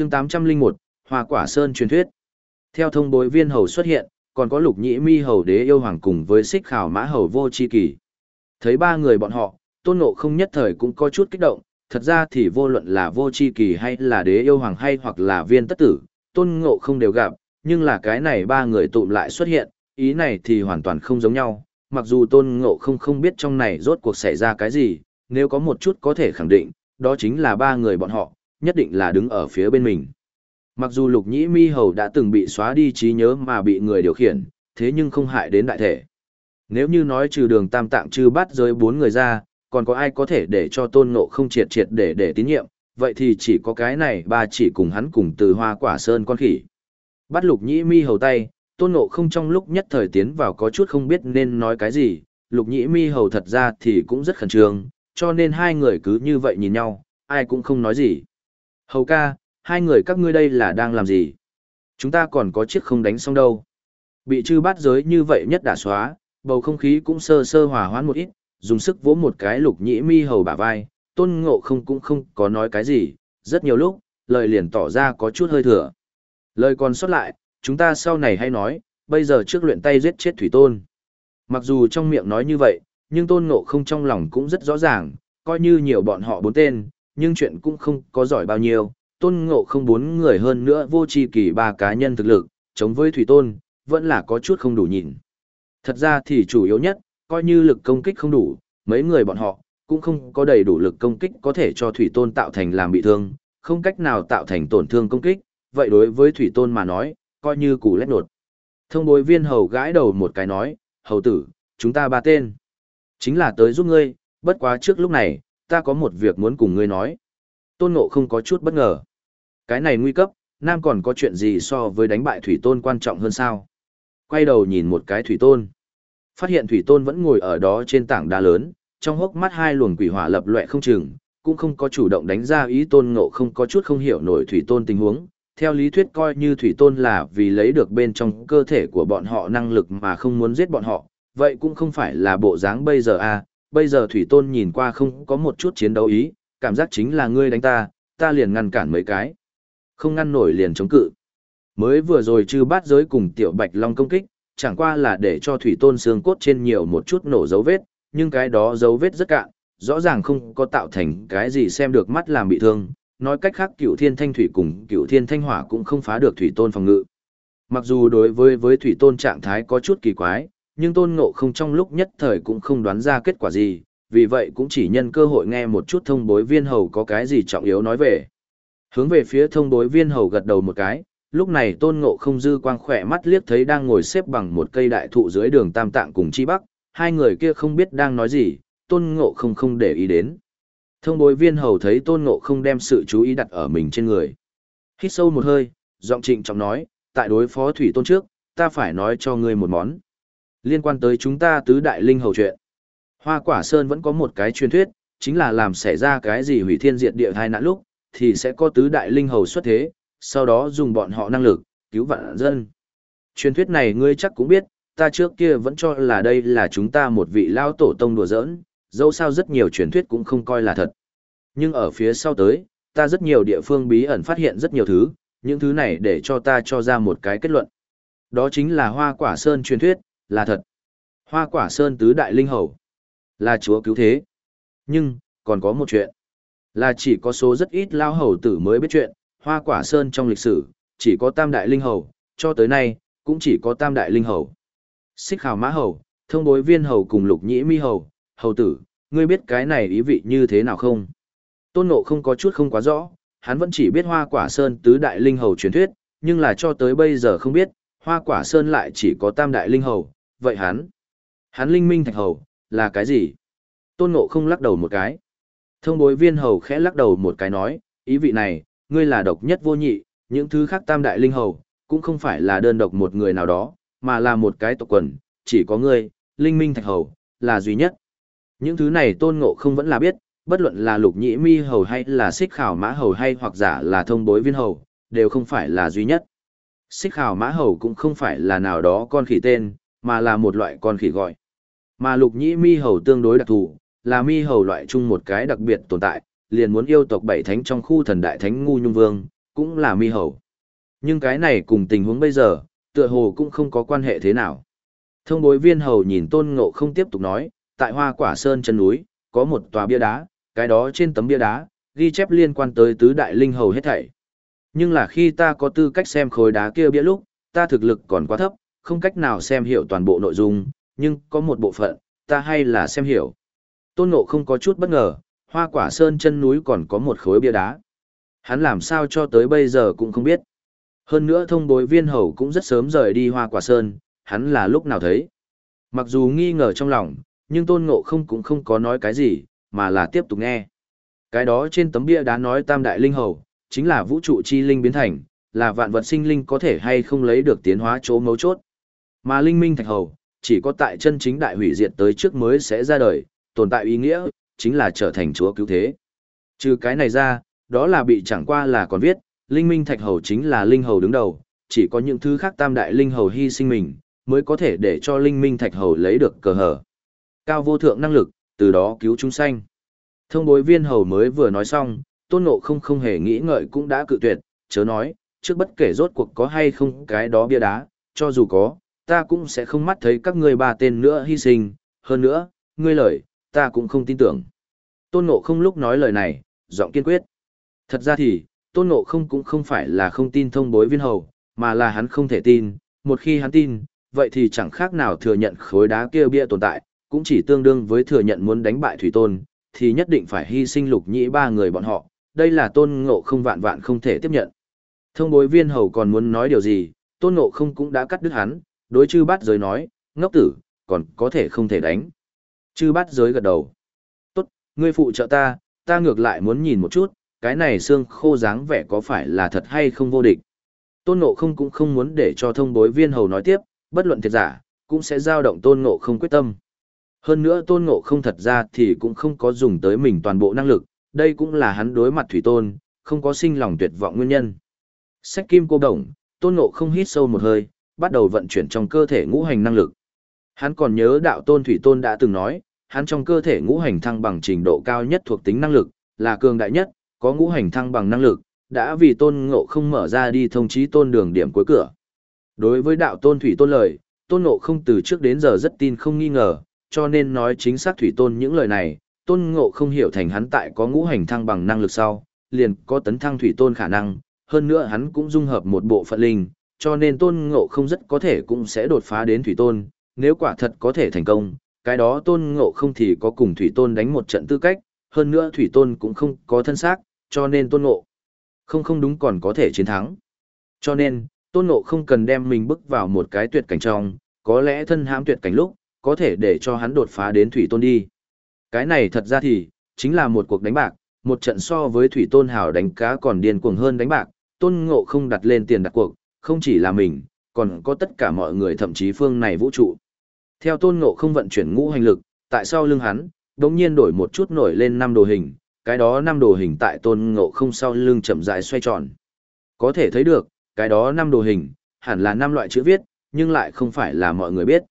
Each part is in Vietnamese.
chương 801, Hoa Quả Sơn truyền thuyết. Theo thông bối viên hầu xuất hiện, còn có lục nhĩ mi hầu đế yêu hoàng cùng với xích khảo mã hầu vô chi kỳ. Thấy ba người bọn họ, tôn ngộ không nhất thời cũng có chút kích động, thật ra thì vô luận là vô chi kỳ hay là đế yêu hoàng hay hoặc là viên tất tử, tôn ngộ không đều gặp, nhưng là cái này ba người tụm lại xuất hiện, ý này thì hoàn toàn không giống nhau, mặc dù tôn ngộ không không biết trong này rốt cuộc xảy ra cái gì, nếu có một chút có thể khẳng định, đó chính là ba người bọn họ, nhất định là đứng ở phía bên mình. Mặc dù lục nhĩ mi hầu đã từng bị xóa đi trí nhớ mà bị người điều khiển, thế nhưng không hại đến đại thể. Nếu như nói trừ đường tam tạng trừ bắt rơi bốn người ra, còn có ai có thể để cho tôn ngộ không triệt triệt để để tín nhiệm, vậy thì chỉ có cái này ba chỉ cùng hắn cùng từ hoa quả sơn con khỉ. Bắt lục nhĩ mi hầu tay, tôn ngộ không trong lúc nhất thời tiến vào có chút không biết nên nói cái gì, lục nhĩ mi hầu thật ra thì cũng rất khẩn trương, cho nên hai người cứ như vậy nhìn nhau, ai cũng không nói gì. Hầu ca, hai người các ngươi đây là đang làm gì? Chúng ta còn có chiếc không đánh xong đâu. Bị chư bát giới như vậy nhất đã xóa, bầu không khí cũng sơ sơ hòa hoãn một ít, dùng sức vỗ một cái lục nhĩ mi hầu bả vai, tôn ngộ không cũng không có nói cái gì, rất nhiều lúc, lời liền tỏ ra có chút hơi thừa. Lời còn sót lại, chúng ta sau này hay nói, bây giờ trước luyện tay giết chết thủy tôn. Mặc dù trong miệng nói như vậy, nhưng tôn ngộ không trong lòng cũng rất rõ ràng, coi như nhiều bọn họ bốn tên, nhưng chuyện cũng không có giỏi bao nhiêu, tôn ngộ không bốn người hơn nữa vô tri kỳ ba cá nhân thực lực, chống với thủy tôn, vẫn là có chút không đủ nhìn. Thật ra thì chủ yếu nhất, coi như lực công kích không đủ, mấy người bọn họ, cũng không có đầy đủ lực công kích có thể cho thủy tôn tạo thành làm bị thương, không cách nào tạo thành tổn thương công kích, vậy đối với thủy tôn mà nói, coi như củ lét nột. Thông bối viên hầu gãi đầu một cái nói, hầu tử, chúng ta ba tên. Chính là tới giúp ngươi, bất quá trước lúc này, ta có một việc muốn cùng ngươi nói. Tôn ngộ không có chút bất ngờ. Cái này nguy cấp, Nam còn có chuyện gì so với đánh bại Thủy Tôn quan trọng hơn sao? Quay đầu nhìn một cái Thủy Tôn. Phát hiện Thủy Tôn vẫn ngồi ở đó trên tảng đá lớn, trong hốc mắt hai luồng quỷ hỏa lập loẹ không chừng, cũng không có chủ động đánh ra ý Tôn Ngộ không có chút không hiểu nổi Thủy Tôn tình huống. Theo lý thuyết coi như Thủy Tôn là vì lấy được bên trong cơ thể của bọn họ năng lực mà không muốn giết bọn họ, vậy cũng không phải là bộ dáng bây giờ à, bây giờ Thủy Tôn nhìn qua không có một chút chiến đấu ý, cảm giác chính là ngươi đánh ta, ta liền ngăn cản mấy cái. Không ngăn nổi liền chống cự. Mới vừa rồi chư bát giới cùng tiểu bạch long công kích, chẳng qua là để cho thủy tôn xương cốt trên nhiều một chút nổ dấu vết, nhưng cái đó dấu vết rất cạn, rõ ràng không có tạo thành cái gì xem được mắt làm bị thương. Nói cách khác cựu thiên thanh thủy cùng cựu thiên thanh hỏa cũng không phá được thủy tôn phòng ngự. Mặc dù đối với với thủy tôn trạng thái có chút kỳ quái, nhưng tôn ngộ không trong lúc nhất thời cũng không đoán ra kết quả gì, vì vậy cũng chỉ nhân cơ hội nghe một chút thông bối viên hầu có cái gì trọng yếu nói về. Hướng về phía thông bối viên hầu gật đầu một cái, lúc này tôn ngộ không dư quang khỏe mắt liếc thấy đang ngồi xếp bằng một cây đại thụ dưới đường tam tạng cùng chi bắc, hai người kia không biết đang nói gì, tôn ngộ không không để ý đến. Thông bối viên hầu thấy tôn ngộ không đem sự chú ý đặt ở mình trên người. Hít sâu một hơi, giọng trịnh trọng nói, tại đối phó thủy tôn trước, ta phải nói cho ngươi một món. Liên quan tới chúng ta tứ đại linh hầu chuyện. Hoa quả sơn vẫn có một cái truyền thuyết, chính là làm xảy ra cái gì hủy thiên diệt địa hai nạn lúc, thì sẽ có tứ đại linh hầu xuất thế, sau đó dùng bọn họ năng lực, cứu vạn dân. Truyền thuyết này ngươi chắc cũng biết, ta trước kia vẫn cho là đây là chúng ta một vị lao tổ tông đùa giỡn, dẫu sao rất nhiều truyền thuyết cũng không coi là thật. Nhưng ở phía sau tới, ta rất nhiều địa phương bí ẩn phát hiện rất nhiều thứ, những thứ này để cho ta cho ra một cái kết luận. Đó chính là hoa quả sơn truyền thuyết, là thật. Hoa quả sơn tứ đại linh hầu, là chúa cứu thế. Nhưng, còn có một chuyện. Là chỉ có số rất ít lao hầu tử mới biết chuyện, hoa quả sơn trong lịch sử, chỉ có tam đại linh hầu, cho tới nay, cũng chỉ có tam đại linh hầu. Xích khảo mã hầu, thông bối viên hầu cùng lục nhĩ mi hầu, hầu tử, ngươi biết cái này ý vị như thế nào không? Tôn nộ không có chút không quá rõ, hắn vẫn chỉ biết hoa quả sơn tứ đại linh hầu truyền thuyết, nhưng là cho tới bây giờ không biết, hoa quả sơn lại chỉ có tam đại linh hầu, vậy hắn, hắn linh minh thạch hầu, là cái gì? Tôn nộ không lắc đầu một cái. Thông bối viên hầu khẽ lắc đầu một cái nói, ý vị này, ngươi là độc nhất vô nhị, những thứ khác tam đại linh hầu, cũng không phải là đơn độc một người nào đó, mà là một cái tộc quần, chỉ có ngươi, linh minh thạch hầu, là duy nhất. Những thứ này tôn ngộ không vẫn là biết, bất luận là lục nhĩ mi hầu hay là xích khảo mã hầu hay hoặc giả là thông bối viên hầu, đều không phải là duy nhất. Xích khảo mã hầu cũng không phải là nào đó con khỉ tên, mà là một loại con khỉ gọi. Mà lục nhĩ mi hầu tương đối đặc thù, là mi hầu loại chung một cái đặc biệt tồn tại, liền muốn yêu tộc bảy thánh trong khu thần đại thánh ngu nhung vương, cũng là mi hầu. Nhưng cái này cùng tình huống bây giờ, tựa hồ cũng không có quan hệ thế nào. Thông bối viên hầu nhìn tôn ngộ không tiếp tục nói, tại hoa quả sơn chân núi, có một tòa bia đá, cái đó trên tấm bia đá, ghi chép liên quan tới tứ đại linh hầu hết thảy. Nhưng là khi ta có tư cách xem khối đá kia bia lúc, ta thực lực còn quá thấp, không cách nào xem hiểu toàn bộ nội dung, nhưng có một bộ phận, ta hay là xem hiểu. Tôn Ngộ không có chút bất ngờ, hoa quả sơn chân núi còn có một khối bia đá. Hắn làm sao cho tới bây giờ cũng không biết. Hơn nữa thông bối viên hầu cũng rất sớm rời đi hoa quả sơn, hắn là lúc nào thấy. Mặc dù nghi ngờ trong lòng, nhưng tôn ngộ không cũng không có nói cái gì, mà là tiếp tục nghe. Cái đó trên tấm bia đá nói tam đại linh hầu, chính là vũ trụ chi linh biến thành, là vạn vật sinh linh có thể hay không lấy được tiến hóa chỗ mấu chốt. Mà linh minh thạch hầu, chỉ có tại chân chính đại hủy diệt tới trước mới sẽ ra đời, tồn tại ý nghĩa, chính là trở thành chúa cứu thế. Trừ cái này ra, đó là bị chẳng qua là còn viết, linh minh thạch hầu chính là linh hầu đứng đầu, chỉ có những thứ khác tam đại linh hầu hy sinh mình, mới có thể để cho linh minh thạch hầu lấy được cờ hở. Cao vô thượng năng lực, từ đó cứu chúng sanh. Thông bối viên hầu mới vừa nói xong, tôn ngộ không không hề nghĩ ngợi cũng đã cự tuyệt, chớ nói, trước bất kể rốt cuộc có hay không cái đó bia đá, cho dù có, ta cũng sẽ không mắt thấy các ngươi ba tên nữa hy sinh, hơn nữa, ngươi lời, ta cũng không tin tưởng. Tôn ngộ không lúc nói lời này, giọng kiên quyết. Thật ra thì, tôn ngộ không cũng không phải là không tin thông bối viên hầu, mà là hắn không thể tin, một khi hắn tin, vậy thì chẳng khác nào thừa nhận khối đá kia bia tồn tại, cũng chỉ tương đương với thừa nhận muốn đánh bại thủy tôn, thì nhất định phải hy sinh lục nhĩ ba người bọn họ, đây là tôn ngộ không vạn vạn không thể tiếp nhận. Thông bối viên hầu còn muốn nói điều gì, tôn ngộ không cũng đã cắt đứt hắn, đối chư bát giới nói, ngốc tử, còn có thể không thể đánh. Chư bát giới gật đầu. Tốt, ngươi phụ trợ ta, ta ngược lại muốn nhìn một chút, cái này xương khô dáng vẻ có phải là thật hay không vô địch. Tôn ngộ không cũng không muốn để cho thông bối viên hầu nói tiếp, bất luận thiệt giả, cũng sẽ giao động tôn ngộ không quyết tâm. Hơn nữa tôn ngộ không thật ra thì cũng không có dùng tới mình toàn bộ năng lực, đây cũng là hắn đối mặt thủy tôn, không có sinh lòng tuyệt vọng nguyên nhân. Sách kim cô đồng, tôn ngộ không hít sâu một hơi, bắt đầu vận chuyển trong cơ thể ngũ hành năng lực. Hắn còn nhớ đạo tôn thủy tôn đã từng nói, hắn trong cơ thể ngũ hành thăng bằng trình độ cao nhất thuộc tính năng lực, là cường đại nhất, có ngũ hành thăng bằng năng lực, đã vì tôn ngộ không mở ra đi thông chí tôn đường điểm cuối cửa. Đối với đạo tôn thủy tôn lời, tôn ngộ không từ trước đến giờ rất tin không nghi ngờ, cho nên nói chính xác thủy tôn những lời này, tôn ngộ không hiểu thành hắn tại có ngũ hành thăng bằng năng lực sau, liền có tấn thăng thủy tôn khả năng, hơn nữa hắn cũng dung hợp một bộ phận linh, cho nên tôn ngộ không rất có thể cũng sẽ đột phá đến thủy tôn, nếu quả thật có thể thành công, cái đó tôn ngộ không thì có cùng thủy tôn đánh một trận tư cách, hơn nữa thủy tôn cũng không có thân xác, cho nên tôn ngộ không không đúng còn có thể chiến thắng. Cho nên, tôn ngộ không cần đem mình bước vào một cái tuyệt cảnh trong, có lẽ thân hãm tuyệt cảnh lúc, có thể để cho hắn đột phá đến thủy tôn đi. Cái này thật ra thì, chính là một cuộc đánh bạc, một trận so với thủy tôn hào đánh cá còn điên cuồng hơn đánh bạc, tôn ngộ không đặt lên tiền đặt cuộc, không chỉ là mình, còn có tất cả mọi người thậm chí phương này vũ trụ. Theo tôn ngộ không vận chuyển ngũ hành lực, tại sao lưng hắn, đống nhiên đổi một chút nổi lên năm đồ hình, cái đó năm đồ hình tại tôn ngộ không sau lưng chậm rãi xoay tròn. Có thể thấy được, cái đó năm đồ hình, hẳn là năm loại chữ viết, nhưng lại không phải là mọi người biết.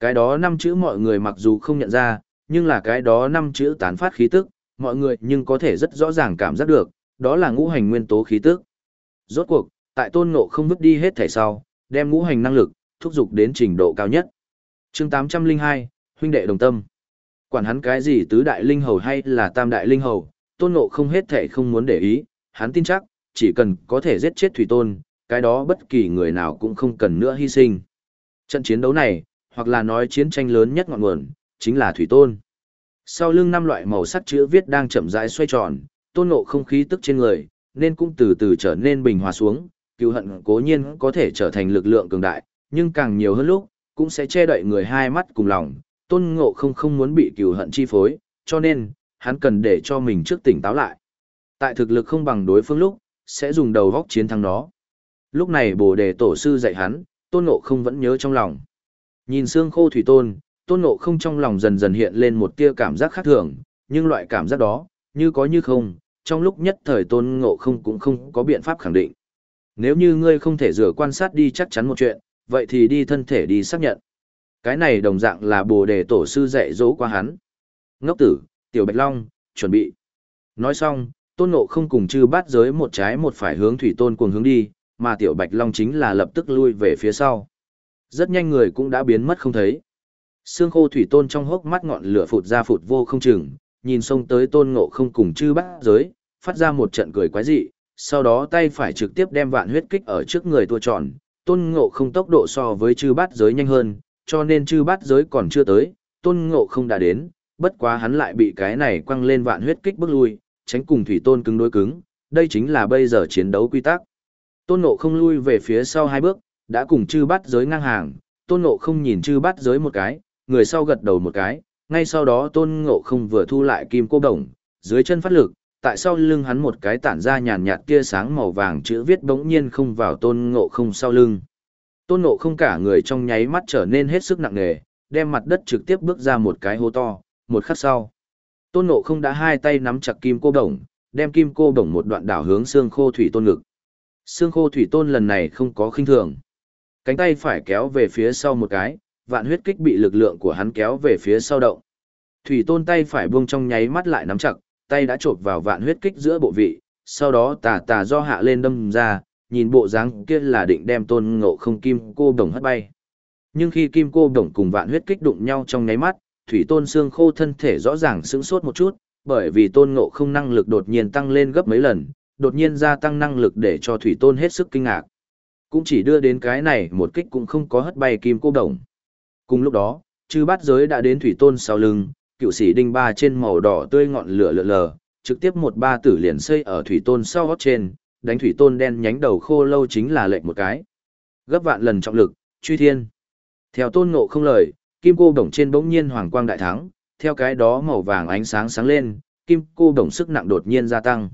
Cái đó năm chữ mọi người mặc dù không nhận ra, nhưng là cái đó năm chữ tán phát khí tức, mọi người nhưng có thể rất rõ ràng cảm giác được, đó là ngũ hành nguyên tố khí tức. Rốt cuộc, tại tôn ngộ không vứt đi hết thể sau, đem ngũ hành năng lực, thúc giục đến trình độ cao nhất. chương 802, huynh đệ đồng tâm. Quản hắn cái gì tứ đại linh hầu hay là tam đại linh hầu, tôn ngộ không hết thể không muốn để ý, hắn tin chắc, chỉ cần có thể giết chết thủy tôn, cái đó bất kỳ người nào cũng không cần nữa hy sinh. Trận chiến đấu này, hoặc là nói chiến tranh lớn nhất ngọn nguồn, chính là thủy tôn. Sau lưng năm loại màu sắc chữ viết đang chậm rãi xoay tròn, tôn ngộ không khí tức trên người, nên cũng từ từ trở nên bình hòa xuống, cựu hận cố nhiên có thể trở thành lực lượng cường đại, nhưng càng nhiều hơn lúc, cũng sẽ che đậy người hai mắt cùng lòng, tôn ngộ không không muốn bị cựu hận chi phối, cho nên, hắn cần để cho mình trước tỉnh táo lại. Tại thực lực không bằng đối phương lúc, sẽ dùng đầu góc chiến thắng nó. Lúc này bồ đề tổ sư dạy hắn, tôn ngộ không vẫn nhớ trong lòng. Nhìn xương khô thủy tôn, tôn ngộ không trong lòng dần dần hiện lên một tia cảm giác khác thường, nhưng loại cảm giác đó, như có như không, trong lúc nhất thời tôn ngộ không cũng không có biện pháp khẳng định. Nếu như ngươi không thể rửa quan sát đi chắc chắn một chuyện, vậy thì đi thân thể đi xác nhận. Cái này đồng dạng là bồ đề tổ sư dạy dỗ qua hắn. Ngốc tử, tiểu bạch long, chuẩn bị. Nói xong, Tôn Ngộ không cùng chư bát giới một trái một phải hướng thủy tôn cuồng hướng đi, mà tiểu bạch long chính là lập tức lui về phía sau. Rất nhanh người cũng đã biến mất không thấy. Sương khô thủy tôn trong hốc mắt ngọn lửa phụt ra phụt vô không chừng, nhìn xông tới tôn ngộ không cùng chư bát giới, phát ra một trận cười quái dị, sau đó tay phải trực tiếp đem vạn huyết kích ở trước người tua tròn, tôn ngộ không tốc độ so với chư bát giới nhanh hơn, cho nên chư bát giới còn chưa tới, tôn ngộ không đã đến, bất quá hắn lại bị cái này quăng lên vạn huyết kích bước lui, tránh cùng thủy tôn cứng đối cứng, đây chính là bây giờ chiến đấu quy tắc. Tôn ngộ không lui về phía sau hai bước, đã cùng chư bát giới ngang hàng, tôn ngộ không nhìn chư bát giới một cái, người sau gật đầu một cái, ngay sau đó tôn ngộ không vừa thu lại kim cô đồng, dưới chân phát lực, tại sau lưng hắn một cái tản ra nhàn nhạt tia sáng màu vàng chữ viết bỗng nhiên không vào tôn ngộ không sau lưng. Tôn ngộ không cả người trong nháy mắt trở nên hết sức nặng nề, đem mặt đất trực tiếp bước ra một cái hố to, một khắc sau. Tôn ngộ không đã hai tay nắm chặt kim cô đồng, đem kim cô đồng một đoạn đảo hướng xương khô thủy tôn ngực. Xương khô thủy tôn lần này không có khinh thường. Cánh tay phải kéo về phía sau một cái, vạn huyết kích bị lực lượng của hắn kéo về phía sau động. Thủy tôn tay phải buông trong nháy mắt lại nắm chặt, tay đã chộp vào vạn huyết kích giữa bộ vị, sau đó tà tà do hạ lên đâm ra, nhìn bộ dáng kia là định đem tôn ngộ không kim cô đồng hất bay. Nhưng khi kim cô đồng cùng vạn huyết kích đụng nhau trong nháy mắt, thủy tôn xương khô thân thể rõ ràng sững sốt một chút, bởi vì tôn ngộ không năng lực đột nhiên tăng lên gấp mấy lần, đột nhiên gia tăng năng lực để cho thủy tôn hết sức kinh ngạc. Cũng chỉ đưa đến cái này một kích cũng không có hất bay kim cô đồng. Cùng lúc đó, chư bát giới đã đến thủy tôn sau lưng, cựu sĩ đinh ba trên màu đỏ tươi ngọn lửa lượn lờ, trực tiếp một ba tử liền xây ở thủy tôn sau gót trên, đánh thủy tôn đen nhánh đầu khô lâu chính là lệnh một cái. Gấp vạn lần trọng lực, truy thiên. Theo tôn ngộ không lời, kim cô đồng trên bỗng nhiên hoàng quang đại thắng, theo cái đó màu vàng ánh sáng sáng lên, kim cô đồng sức nặng đột nhiên gia tăng.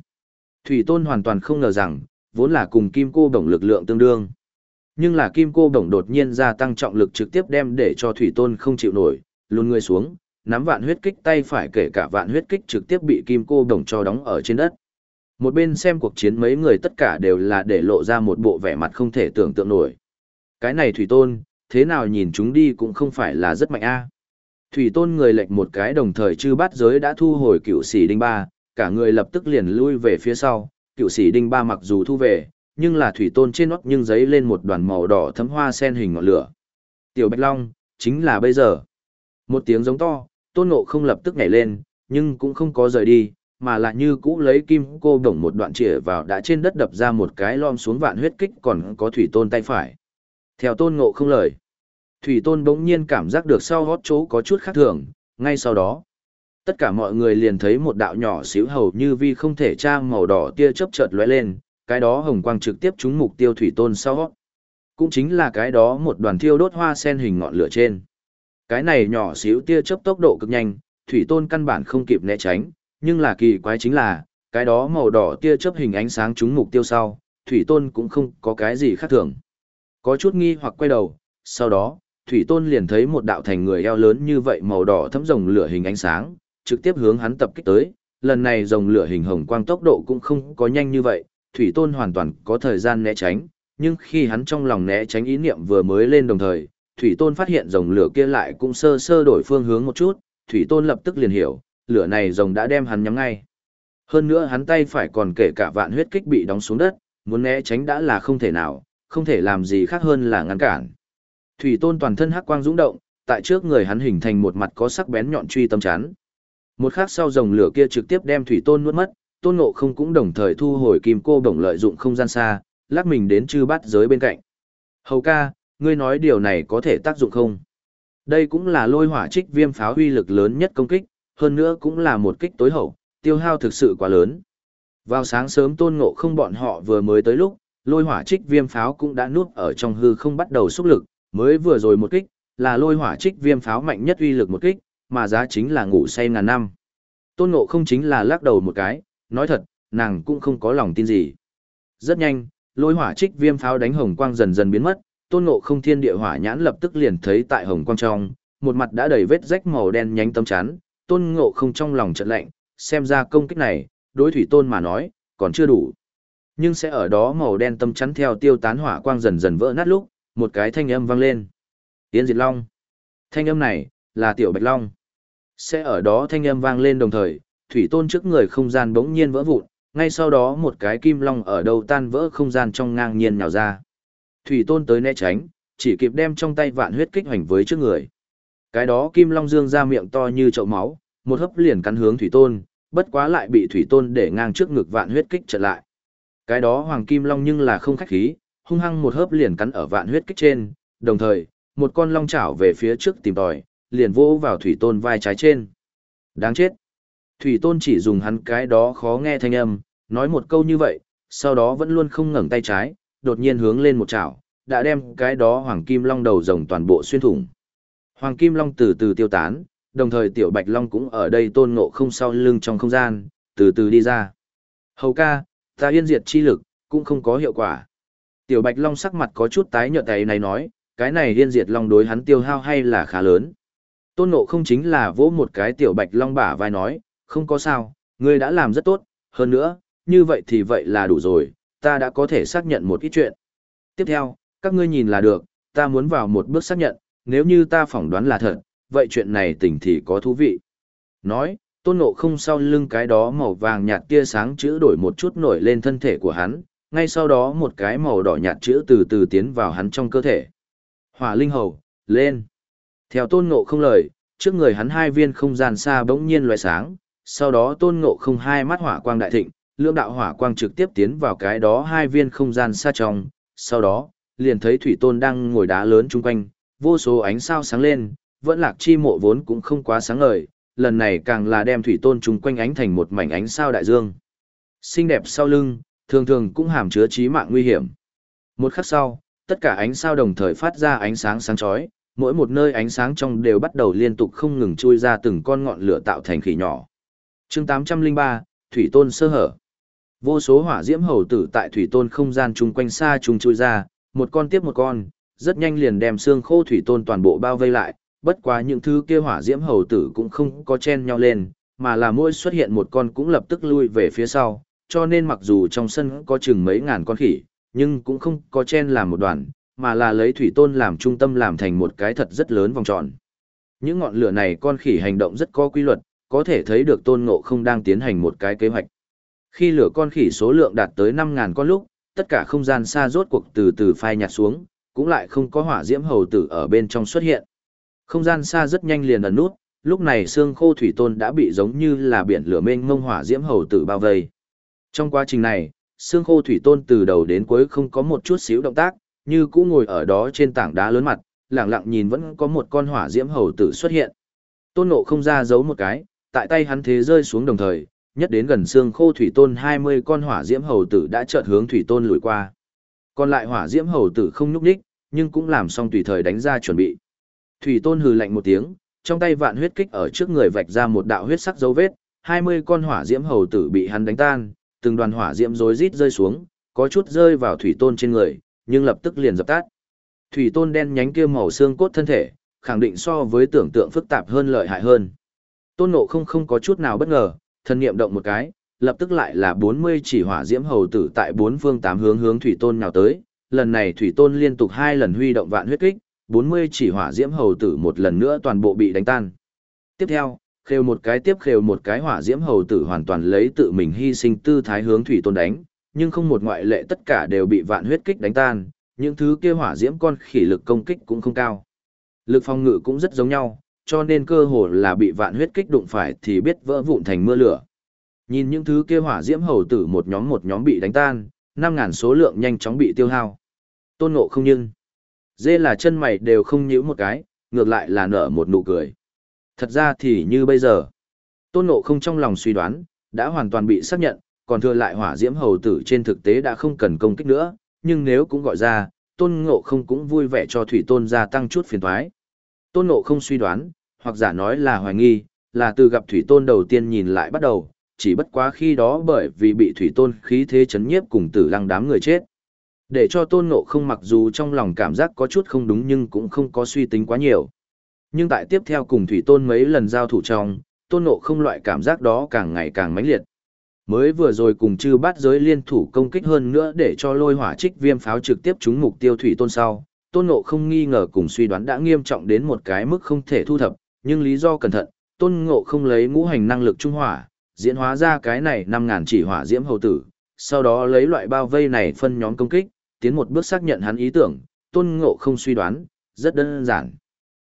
Thủy tôn hoàn toàn không ngờ rằng, vốn là cùng kim cô đồng lực lượng tương đương. Nhưng là kim cô đồng đột nhiên gia tăng trọng lực trực tiếp đem để cho thủy tôn không chịu nổi, luôn người xuống, nắm vạn huyết kích tay phải kể cả vạn huyết kích trực tiếp bị kim cô đồng cho đóng ở trên đất. Một bên xem cuộc chiến mấy người tất cả đều là để lộ ra một bộ vẻ mặt không thể tưởng tượng nổi. Cái này thủy tôn, thế nào nhìn chúng đi cũng không phải là rất mạnh a. Thủy tôn người lệnh một cái đồng thời chư bát giới đã thu hồi cựu sĩ đinh ba, cả người lập tức liền lui về phía sau, cựu sĩ đinh ba mặc dù thu về, nhưng là thủy tôn trên nót nhưng giấy lên một đoàn màu đỏ thấm hoa sen hình ngọn lửa. Tiểu Bạch Long, chính là bây giờ. Một tiếng giống to, tôn ngộ không lập tức nhảy lên, nhưng cũng không có rời đi, mà lại như cũ lấy kim cô đồng một đoạn chĩa vào đã trên đất đập ra một cái lom xuống vạn huyết kích còn có thủy tôn tay phải. Theo tôn ngộ không lời, thủy tôn bỗng nhiên cảm giác được sau hót chỗ có chút khác thường, ngay sau đó. Tất cả mọi người liền thấy một đạo nhỏ xíu hầu như vi không thể tra màu đỏ tia chớp chợt lóe lên, cái đó hồng quang trực tiếp trúng mục tiêu thủy tôn sau hót. Cũng chính là cái đó một đoàn thiêu đốt hoa sen hình ngọn lửa trên. Cái này nhỏ xíu tia chớp tốc độ cực nhanh, thủy tôn căn bản không kịp né tránh, nhưng là kỳ quái chính là, cái đó màu đỏ tia chớp hình ánh sáng trúng mục tiêu sau, thủy tôn cũng không có cái gì khác thường. Có chút nghi hoặc quay đầu, sau đó, thủy tôn liền thấy một đạo thành người eo lớn như vậy màu đỏ thấm rồng lửa hình ánh sáng, trực tiếp hướng hắn tập kích tới, lần này rồng lửa hình hồng quang tốc độ cũng không có nhanh như vậy, thủy tôn hoàn toàn có thời gian né tránh, nhưng khi hắn trong lòng né tránh ý niệm vừa mới lên đồng thời, thủy tôn phát hiện dòng lửa kia lại cũng sơ sơ đổi phương hướng một chút, thủy tôn lập tức liền hiểu, lửa này rồng đã đem hắn nhắm ngay. Hơn nữa hắn tay phải còn kể cả vạn huyết kích bị đóng xuống đất, muốn né tránh đã là không thể nào, không thể làm gì khác hơn là ngăn cản. Thủy tôn toàn thân hắc quang dũng động, tại trước người hắn hình thành một mặt có sắc bén nhọn truy tâm chắn. Một khắc sau dòng lửa kia trực tiếp đem thủy tôn nuốt mất, tôn ngộ không cũng đồng thời thu hồi kim cô đồng lợi dụng không gian xa, lắc mình đến chư bắt giới bên cạnh. Hầu ca, ngươi nói điều này có thể tác dụng không? Đây cũng là lôi hỏa trích viêm pháo huy lực lớn nhất công kích, hơn nữa cũng là một kích tối hậu, tiêu hao thực sự quá lớn. Vào sáng sớm tôn ngộ không bọn họ vừa mới tới lúc, lôi hỏa trích viêm pháo cũng đã nuốt ở trong hư không bắt đầu xúc lực, mới vừa rồi một kích, là lôi hỏa trích viêm pháo mạnh nhất uy lực một kích, mà giá chính là ngủ say ngàn năm. Tôn ngộ không chính là lắc đầu một cái, nói thật, nàng cũng không có lòng tin gì. Rất nhanh, lôi hỏa trích viêm pháo đánh hồng quang dần dần biến mất, tôn ngộ không thiên địa hỏa nhãn lập tức liền thấy tại hồng quang trong, một mặt đã đầy vết rách màu đen nhánh tấm chắn, tôn ngộ không trong lòng trận lạnh, xem ra công kích này, đối thủy tôn mà nói, còn chưa đủ. Nhưng sẽ ở đó màu đen tâm chắn theo tiêu tán hỏa quang dần dần vỡ nát lúc, một cái thanh âm vang lên. Tiến diệt long. Thanh âm này, là tiểu bạch long. Sẽ ở đó thanh âm vang lên đồng thời, thủy tôn trước người không gian bỗng nhiên vỡ vụn, ngay sau đó một cái kim long ở đầu tan vỡ không gian trong ngang nhiên nhào ra. Thủy tôn tới né tránh, chỉ kịp đem trong tay vạn huyết kích hoành với trước người. Cái đó kim long dương ra miệng to như chậu máu, một hấp liền cắn hướng thủy tôn, bất quá lại bị thủy tôn để ngang trước ngực vạn huyết kích trở lại. Cái đó hoàng kim long nhưng là không khách khí, hung hăng một hớp liền cắn ở vạn huyết kích trên, đồng thời, một con long chảo về phía trước tìm tòi, liền vỗ vào thủy tôn vai trái trên. Đáng chết. Thủy tôn chỉ dùng hắn cái đó khó nghe thanh âm, nói một câu như vậy, sau đó vẫn luôn không ngẩng tay trái, đột nhiên hướng lên một chảo, đã đem cái đó hoàng kim long đầu rồng toàn bộ xuyên thủng. Hoàng kim long từ từ tiêu tán, đồng thời tiểu bạch long cũng ở đây tôn ngộ không sau lưng trong không gian, từ từ đi ra. Hầu ca, ta yên diệt chi lực, cũng không có hiệu quả. Tiểu bạch long sắc mặt có chút tái nhợt ấy này nói, cái này yên diệt long đối hắn tiêu hao hay là khá lớn. Tôn ngộ không chính là vỗ một cái tiểu bạch long bả vai nói, không có sao, ngươi đã làm rất tốt, hơn nữa, như vậy thì vậy là đủ rồi, ta đã có thể xác nhận một ít chuyện. Tiếp theo, các ngươi nhìn là được, ta muốn vào một bước xác nhận, nếu như ta phỏng đoán là thật, vậy chuyện này tình thì có thú vị. Nói, tôn ngộ không sau lưng cái đó màu vàng nhạt tia sáng chữ đổi một chút nổi lên thân thể của hắn, ngay sau đó một cái màu đỏ nhạt chữ từ từ tiến vào hắn trong cơ thể. Hỏa linh hầu, lên. Theo tôn ngộ không lời, trước người hắn hai viên không gian xa bỗng nhiên loại sáng, sau đó tôn ngộ không hai mắt hỏa quang đại thịnh, lưỡng đạo hỏa quang trực tiếp tiến vào cái đó hai viên không gian xa trong, sau đó, liền thấy thủy tôn đang ngồi đá lớn chung quanh, vô số ánh sao sáng lên, vẫn lạc chi mộ vốn cũng không quá sáng ngời, lần này càng là đem thủy tôn chung quanh ánh thành một mảnh ánh sao đại dương. Xinh đẹp sau lưng, thường thường cũng hàm chứa chí mạng nguy hiểm. Một khắc sau, tất cả ánh sao đồng thời phát ra ánh sáng sáng chói, mỗi một nơi ánh sáng trong đều bắt đầu liên tục không ngừng chui ra từng con ngọn lửa tạo thành khỉ nhỏ. Chương 803, Thủy Tôn sơ hở. Vô số hỏa diễm hầu tử tại thủy tôn không gian chung quanh xa chung chui ra, một con tiếp một con, rất nhanh liền đem xương khô thủy tôn toàn bộ bao vây lại, bất quá những thứ kia hỏa diễm hầu tử cũng không có chen nhau lên, mà là mỗi xuất hiện một con cũng lập tức lui về phía sau, cho nên mặc dù trong sân có chừng mấy ngàn con khỉ, nhưng cũng không có chen làm một đoàn, mà là lấy thủy tôn làm trung tâm làm thành một cái thật rất lớn vòng tròn. Những ngọn lửa này con khỉ hành động rất có quy luật, có thể thấy được tôn ngộ không đang tiến hành một cái kế hoạch. Khi lửa con khỉ số lượng đạt tới 5.000 con lúc, tất cả không gian xa rốt cuộc từ từ phai nhạt xuống, cũng lại không có hỏa diễm hầu tử ở bên trong xuất hiện. Không gian xa rất nhanh liền ẩn nút, lúc này xương khô thủy tôn đã bị giống như là biển lửa mênh mông hỏa diễm hầu tử bao vây. Trong quá trình này, xương khô thủy tôn từ đầu đến cuối không có một chút xíu động tác, như cũ ngồi ở đó trên tảng đá lớn mặt, lặng lặng nhìn vẫn có một con hỏa diễm hầu tử xuất hiện. Tôn nộ không ra giấu một cái, tại tay hắn thế rơi xuống đồng thời, nhất đến gần xương khô thủy tôn 20 con hỏa diễm hầu tử đã chợt hướng thủy tôn lùi qua. Còn lại hỏa diễm hầu tử không nhúc nhích, nhưng cũng làm xong tùy thời đánh ra chuẩn bị. Thủy tôn hừ lạnh một tiếng, trong tay vạn huyết kích ở trước người vạch ra một đạo huyết sắc dấu vết, 20 con hỏa diễm hầu tử bị hắn đánh tan, từng đoàn hỏa diễm rối rít rơi xuống, có chút rơi vào thủy tôn trên người, nhưng lập tức liền dập tắt. Thủy tôn đen nhánh kia màu xương cốt thân thể, khẳng định so với tưởng tượng phức tạp hơn lợi hại hơn. Tôn Ngộ không không có chút nào bất ngờ, thân niệm động một cái, lập tức lại là 40 chỉ hỏa diễm hầu tử tại bốn phương tám hướng hướng thủy tôn nhào tới, lần này thủy tôn liên tục hai lần huy động vạn huyết kích, 40 chỉ hỏa diễm hầu tử một lần nữa toàn bộ bị đánh tan. Tiếp theo, khều một cái tiếp khều một cái hỏa diễm hầu tử hoàn toàn lấy tự mình hy sinh tư thái hướng thủy tôn đánh, nhưng không một ngoại lệ tất cả đều bị vạn huyết kích đánh tan, những thứ kia hỏa diễm con khỉ lực công kích cũng không cao. Lực phòng ngự cũng rất giống nhau, cho nên cơ hồ là bị vạn huyết kích đụng phải thì biết vỡ vụn thành mưa lửa. Nhìn những thứ kia hỏa diễm hầu tử một nhóm một nhóm bị đánh tan, 5000 số lượng nhanh chóng bị tiêu hao. Tôn Ngộ không nhưng dê là chân mày đều không nhíu một cái, ngược lại là nở một nụ cười. Thật ra thì như bây giờ, Tôn Ngộ không trong lòng suy đoán, đã hoàn toàn bị xác nhận, còn thừa lại hỏa diễm hầu tử trên thực tế đã không cần công kích nữa, nhưng nếu cũng gọi ra, Tôn Ngộ không cũng vui vẻ cho Thủy Tôn gia tăng chút phiền toái. Tôn Ngộ không suy đoán, hoặc giả nói là hoài nghi, là từ gặp Thủy Tôn đầu tiên nhìn lại bắt đầu, chỉ bất quá khi đó bởi vì bị Thủy Tôn khí thế chấn nhiếp cùng tử lăng đám người chết. Để cho Tôn Ngộ không mặc dù trong lòng cảm giác có chút không đúng nhưng cũng không có suy tính quá nhiều. Nhưng tại tiếp theo cùng Thủy Tôn mấy lần giao thủ trong, Tôn Ngộ không loại cảm giác đó càng ngày càng mãnh liệt. Mới vừa rồi cùng chư bát giới liên thủ công kích hơn nữa để cho lôi hỏa trích viêm pháo trực tiếp trúng mục tiêu Thủy Tôn sau, Tôn Ngộ không nghi ngờ cùng suy đoán đã nghiêm trọng đến một cái mức không thể thu thập, nhưng lý do cẩn thận, Tôn Ngộ không lấy ngũ hành năng lực trung hỏa, diễn hóa ra cái này năm ngàn chỉ hỏa diễm hầu tử, sau đó lấy loại bao vây này phân nhóm công kích, tiến một bước xác nhận hắn ý tưởng, tôn ngộ không suy đoán, rất đơn giản.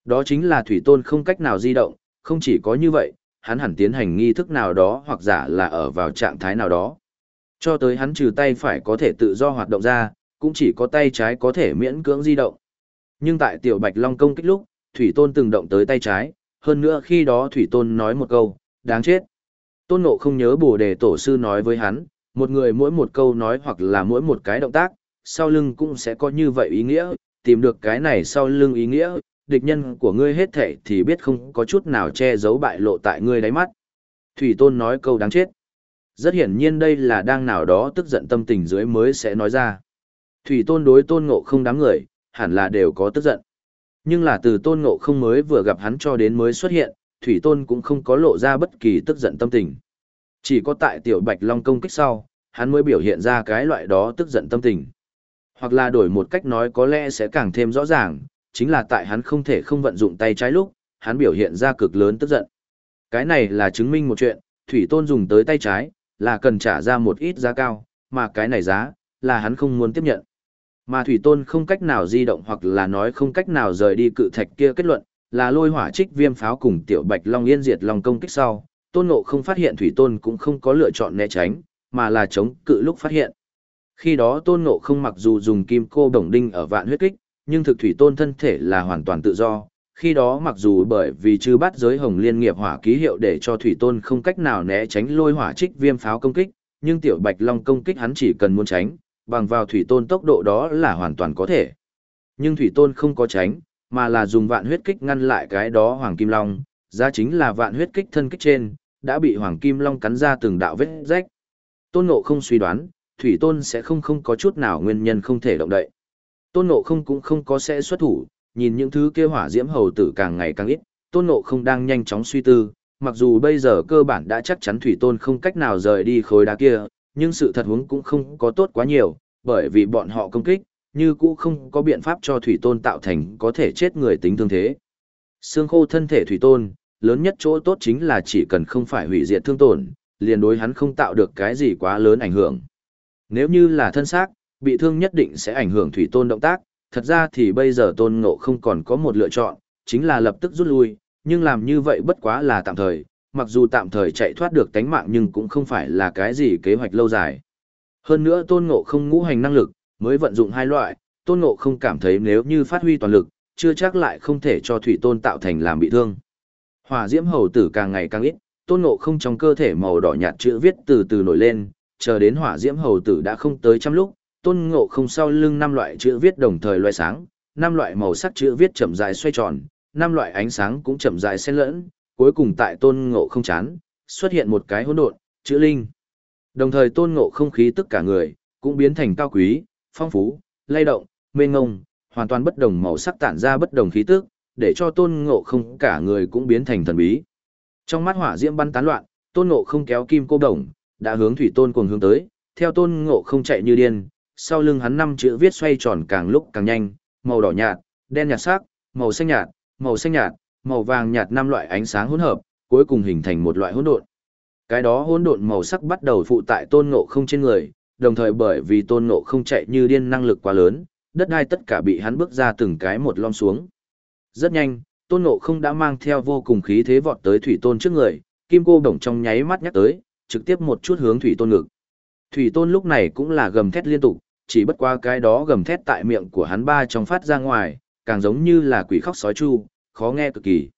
Đó chính là thủy tôn không cách nào di động, không chỉ có như vậy, hắn hẳn tiến hành nghi thức nào đó hoặc giả là ở vào trạng thái nào đó. Cho tới hắn trừ tay phải có thể tự do hoạt động ra, cũng chỉ có tay trái có thể miễn cưỡng di động. Nhưng tại tiểu bạch long công kích lúc, thủy tôn từng động tới tay trái, hơn nữa khi đó thủy tôn nói một câu, đáng chết. Tôn nộ không nhớ bồ đề tổ sư nói với hắn, một người mỗi một câu nói hoặc là mỗi một cái động tác, sau lưng cũng sẽ có như vậy ý nghĩa, tìm được cái này sau lưng ý nghĩa, địch nhân của ngươi hết thảy thì biết không có chút nào che giấu bại lộ tại ngươi đáy mắt. Thủy Tôn nói câu đáng chết. Rất hiển nhiên đây là đang nào đó tức giận tâm tình dưới mới sẽ nói ra. Thủy Tôn đối Tôn Ngộ không đám người, hẳn là đều có tức giận. Nhưng là từ Tôn Ngộ không mới vừa gặp hắn cho đến mới xuất hiện, Thủy Tôn cũng không có lộ ra bất kỳ tức giận tâm tình. Chỉ có tại Tiểu Bạch Long công kích sau, hắn mới biểu hiện ra cái loại đó tức giận tâm tình. Hoặc là đổi một cách nói có lẽ sẽ càng thêm rõ ràng, chính là tại hắn không thể không vận dụng tay trái lúc, hắn biểu hiện ra cực lớn tức giận. Cái này là chứng minh một chuyện, Thủy Tôn dùng tới tay trái, là cần trả ra một ít giá cao, mà cái này giá, là hắn không muốn tiếp nhận. Mà Thủy Tôn không cách nào di động hoặc là nói không cách nào rời đi cự thạch kia kết luận, là lôi hỏa trích viêm pháo cùng tiểu bạch long yên diệt long công kích sau, Tôn Ngộ không phát hiện Thủy Tôn cũng không có lựa chọn né tránh, mà là chống cự lúc phát hiện. Khi đó Tôn Ngộ không mặc dù dùng kim cô đồng đinh ở vạn huyết kích, nhưng thực thủy tôn thân thể là hoàn toàn tự do. Khi đó mặc dù bởi vì chư bắt giới hồng liên nghiệp hỏa ký hiệu để cho thủy tôn không cách nào né tránh lôi hỏa trích viêm pháo công kích, nhưng tiểu bạch long công kích hắn chỉ cần muốn tránh, bằng vào thủy tôn tốc độ đó là hoàn toàn có thể. Nhưng thủy tôn không có tránh, mà là dùng vạn huyết kích ngăn lại cái đó hoàng kim long, ra chính là vạn huyết kích thân kích trên, đã bị hoàng kim long cắn ra từng đạo vết rách. Tôn ngộ không suy đoán, thủy tôn sẽ không không có chút nào nguyên nhân không thể động đậy. Tôn Ngộ không cũng không có sẽ xuất thủ, nhìn những thứ kia hỏa diễm hầu tử càng ngày càng ít, Tôn Ngộ không đang nhanh chóng suy tư, mặc dù bây giờ cơ bản đã chắc chắn Thủy Tôn không cách nào rời đi khối đá kia, nhưng sự thật huống cũng không có tốt quá nhiều, bởi vì bọn họ công kích, như cũ không có biện pháp cho Thủy Tôn tạo thành có thể chết người tính thương thế. Xương khô thân thể Thủy Tôn, lớn nhất chỗ tốt chính là chỉ cần không phải hủy diệt thương tổn, liền đối hắn không tạo được cái gì quá lớn ảnh hưởng. Nếu như là thân xác, bị thương nhất định sẽ ảnh hưởng thủy tôn động tác, thật ra thì bây giờ tôn ngộ không còn có một lựa chọn, chính là lập tức rút lui, nhưng làm như vậy bất quá là tạm thời, mặc dù tạm thời chạy thoát được tánh mạng nhưng cũng không phải là cái gì kế hoạch lâu dài. Hơn nữa tôn ngộ không ngũ hành năng lực, mới vận dụng hai loại, tôn ngộ không cảm thấy nếu như phát huy toàn lực, chưa chắc lại không thể cho thủy tôn tạo thành làm bị thương. Hỏa diễm hầu tử càng ngày càng ít, tôn ngộ không trong cơ thể màu đỏ nhạt chữ viết từ từ nổi lên, chờ đến hỏa diễm hầu tử đã không tới trăm lúc, tôn ngộ không sau lưng năm loại chữ viết đồng thời loại sáng, năm loại màu sắc chữ viết chậm dài xoay tròn, năm loại ánh sáng cũng chậm dài xen lẫn, cuối cùng tại tôn ngộ không chán, xuất hiện một cái hỗn độn, chữ linh. Đồng thời tôn ngộ không khí tất cả người, cũng biến thành cao quý, phong phú, lay động, mênh ngông, hoàn toàn bất đồng màu sắc tản ra bất đồng khí tức, để cho tôn ngộ không cả người cũng biến thành thần bí. Trong mắt hỏa diễm bắn tán loạn, tôn ngộ không kéo kim cô đồng, đã hướng thủy tôn cuồng hướng tới, theo tôn ngộ không chạy như điên, sau lưng hắn năm chữ viết xoay tròn càng lúc càng nhanh, màu đỏ nhạt, đen nhạt sắc, màu xanh nhạt, màu xanh nhạt, màu vàng nhạt năm loại ánh sáng hỗn hợp, cuối cùng hình thành một loại hỗn độn. Cái đó hỗn độn màu sắc bắt đầu phụ tại Tôn Ngộ Không trên người, đồng thời bởi vì Tôn Ngộ Không chạy như điên năng lực quá lớn, đất đai tất cả bị hắn bước ra từng cái một lom xuống. Rất nhanh, Tôn Ngộ Không đã mang theo vô cùng khí thế vọt tới Thủy Tôn trước người, Kim Cô Đồng trong nháy mắt nhắc tới, trực tiếp một chút hướng Thủy Tôn ngực. Thủy Tôn lúc này cũng là gầm thét liên tục, chỉ bất qua cái đó gầm thét tại miệng của hắn ba trong phát ra ngoài, càng giống như là quỷ khóc sói chu, khó nghe cực kỳ.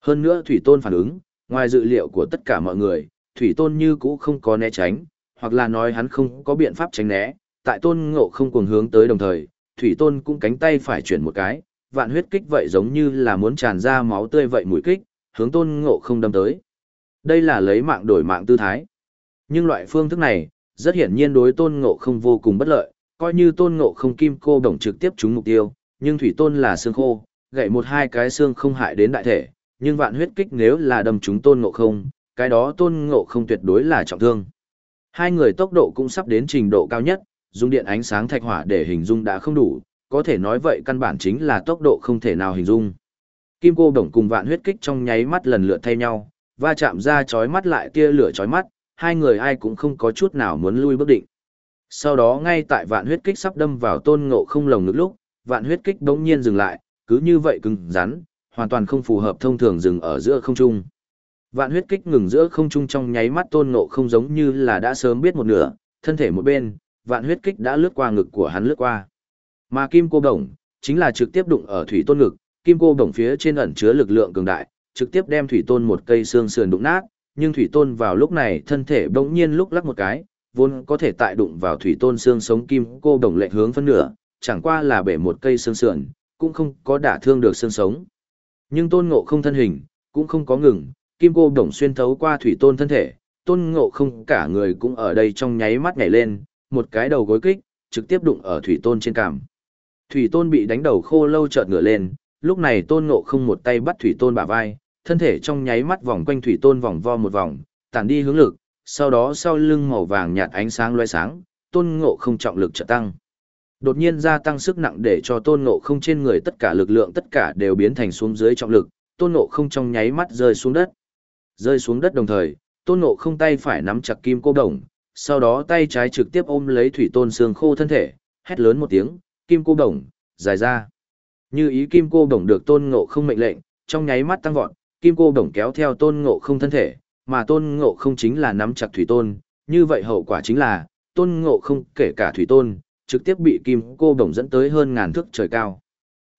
Hơn nữa Thủy Tôn phản ứng, ngoài dự liệu của tất cả mọi người, Thủy Tôn như cũ không có né tránh, hoặc là nói hắn không có biện pháp tránh né, tại Tôn Ngộ không cuồng hướng tới đồng thời, Thủy Tôn cũng cánh tay phải chuyển một cái, vạn huyết kích vậy giống như là muốn tràn ra máu tươi vậy mũi kích, hướng Tôn Ngộ không đâm tới. Đây là lấy mạng đổi mạng tư thái. Nhưng loại phương thức này, rất hiển nhiên đối Tôn Ngộ không vô cùng bất lợi, coi như tôn ngộ không kim cô đồng trực tiếp trúng mục tiêu, nhưng thủy tôn là xương khô, Gãy một hai cái xương không hại đến đại thể, nhưng vạn huyết kích nếu là đâm trúng tôn ngộ không, cái đó tôn ngộ không tuyệt đối là trọng thương. Hai người tốc độ cũng sắp đến trình độ cao nhất, dùng điện ánh sáng thạch hỏa để hình dung đã không đủ, có thể nói vậy căn bản chính là tốc độ không thể nào hình dung. Kim cô đồng cùng vạn huyết kích trong nháy mắt lần lượt thay nhau, va chạm ra chói mắt lại tia lửa chói mắt, hai người ai cũng không có chút nào muốn lui bước định. Sau đó ngay tại vạn huyết kích sắp đâm vào tôn ngộ không lồng ngực lúc, vạn huyết kích đống nhiên dừng lại, cứ như vậy cứng rắn, hoàn toàn không phù hợp thông thường dừng ở giữa không trung. Vạn huyết kích ngừng giữa không trung trong nháy mắt tôn ngộ không giống như là đã sớm biết một nửa, thân thể một bên, vạn huyết kích đã lướt qua ngực của hắn lướt qua. Mà kim cô đồng, chính là trực tiếp đụng ở thủy tôn ngực, kim cô đồng phía trên ẩn chứa lực lượng cường đại, trực tiếp đem thủy tôn một cây xương sườn đụng nát, nhưng thủy tôn vào lúc này thân thể bỗng nhiên lúc lắc một cái, vốn có thể tại đụng vào thủy tôn xương sống kim cô đồng lệ hướng phân nửa, chẳng qua là bể một cây xương sườn, cũng không có đả thương được xương sống. Nhưng tôn ngộ không thân hình, cũng không có ngừng, kim cô đồng xuyên thấu qua thủy tôn thân thể, tôn ngộ không cả người cũng ở đây trong nháy mắt nhảy lên, một cái đầu gối kích, trực tiếp đụng ở thủy tôn trên cằm. Thủy tôn bị đánh đầu khô lâu chợt ngửa lên, lúc này tôn ngộ không một tay bắt thủy tôn bả vai, thân thể trong nháy mắt vòng quanh thủy tôn vòng vo một vòng, tản đi hướng lực, sau đó sau lưng màu vàng nhạt ánh sáng loe sáng, tôn ngộ không trọng lực trợ tăng. Đột nhiên gia tăng sức nặng để cho tôn ngộ không trên người tất cả lực lượng tất cả đều biến thành xuống dưới trọng lực, tôn ngộ không trong nháy mắt rơi xuống đất. Rơi xuống đất đồng thời, tôn ngộ không tay phải nắm chặt kim cô đồng, sau đó tay trái trực tiếp ôm lấy thủy tôn xương khô thân thể, hét lớn một tiếng, kim cô đồng, dài ra. Như ý kim cô đồng được tôn ngộ không mệnh lệnh, trong nháy mắt tăng vọt, kim cô đồng kéo theo tôn ngộ không thân thể, mà tôn ngộ không chính là nắm chặt thủy tôn, như vậy hậu quả chính là, tôn ngộ không kể cả thủy tôn, trực tiếp bị kim cô bổng dẫn tới hơn ngàn thước trời cao.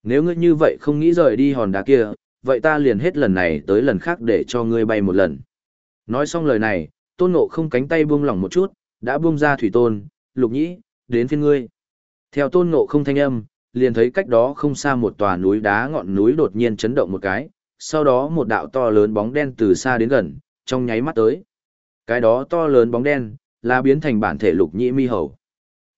Nếu ngươi như vậy không nghĩ rời đi hòn đá kia, vậy ta liền hết lần này tới lần khác để cho ngươi bay một lần. Nói xong lời này, tôn ngộ không cánh tay buông lỏng một chút, đã buông ra thủy tôn, lục nhĩ, đến phiên ngươi. Theo tôn ngộ không thanh âm, liền thấy cách đó không xa một tòa núi đá ngọn núi đột nhiên chấn động một cái, sau đó một đạo to lớn bóng đen từ xa đến gần, trong nháy mắt tới. Cái đó to lớn bóng đen, là biến thành bản thể lục nhĩ mi hầu.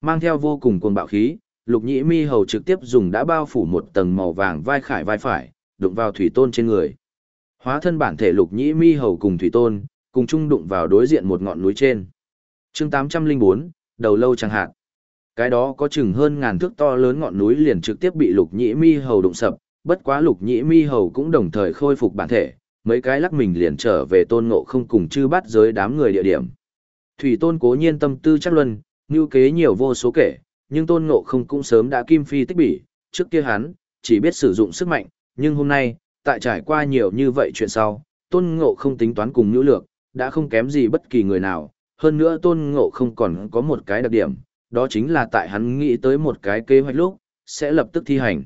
Mang theo vô cùng cuồng bạo khí, lục nhĩ mi hầu trực tiếp dùng đã bao phủ một tầng màu vàng vai khải vai phải, đụng vào thủy tôn trên người. Hóa thân bản thể lục nhĩ mi hầu cùng thủy tôn, cùng chung đụng vào đối diện một ngọn núi trên. chương 804, đầu lâu chẳng hạn. Cái đó có chừng hơn ngàn thước to lớn ngọn núi liền trực tiếp bị lục nhĩ mi hầu đụng sập, bất quá lục nhĩ mi hầu cũng đồng thời khôi phục bản thể, mấy cái lắc mình liền trở về tôn ngộ không cùng chư bắt giới đám người địa điểm. Thủy tôn cố nhiên tâm tư chắc luân, Ngưu kế nhiều vô số kể, nhưng tôn ngộ không cũng sớm đã kim phi tích bỉ, trước kia hắn, chỉ biết sử dụng sức mạnh, nhưng hôm nay, tại trải qua nhiều như vậy chuyện sau, tôn ngộ không tính toán cùng nữ lược, đã không kém gì bất kỳ người nào, hơn nữa tôn ngộ không còn có một cái đặc điểm, đó chính là tại hắn nghĩ tới một cái kế hoạch lúc, sẽ lập tức thi hành.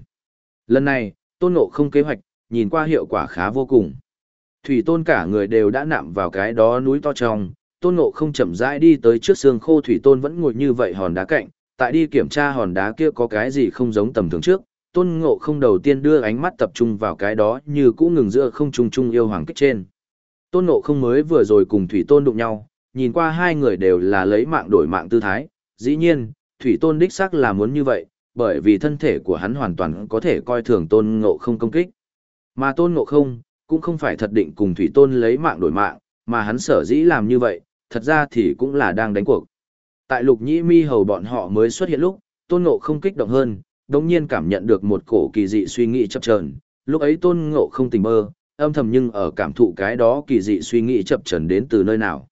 Lần này, tôn ngộ không kế hoạch, nhìn qua hiệu quả khá vô cùng. Thủy tôn cả người đều đã nạm vào cái đó núi to trong, tôn ngộ không chậm rãi đi tới trước xương khô thủy tôn vẫn ngồi như vậy hòn đá cạnh, tại đi kiểm tra hòn đá kia có cái gì không giống tầm thường trước, tôn ngộ không đầu tiên đưa ánh mắt tập trung vào cái đó như cũ ngừng giữa không trung trung yêu hoàng kích trên. Tôn ngộ không mới vừa rồi cùng thủy tôn đụng nhau, nhìn qua hai người đều là lấy mạng đổi mạng tư thái, dĩ nhiên, thủy tôn đích xác là muốn như vậy, bởi vì thân thể của hắn hoàn toàn có thể coi thường tôn ngộ không công kích. Mà tôn ngộ không, cũng không phải thật định cùng thủy tôn lấy mạng đổi mạng, mà hắn sở dĩ làm như vậy, thật ra thì cũng là đang đánh cuộc. Tại lục nhĩ mi hầu bọn họ mới xuất hiện lúc, tôn ngộ không kích động hơn, đồng nhiên cảm nhận được một cổ kỳ dị suy nghĩ chập chờn lúc ấy tôn ngộ không tình mơ, âm thầm nhưng ở cảm thụ cái đó kỳ dị suy nghĩ chập chờn đến từ nơi nào.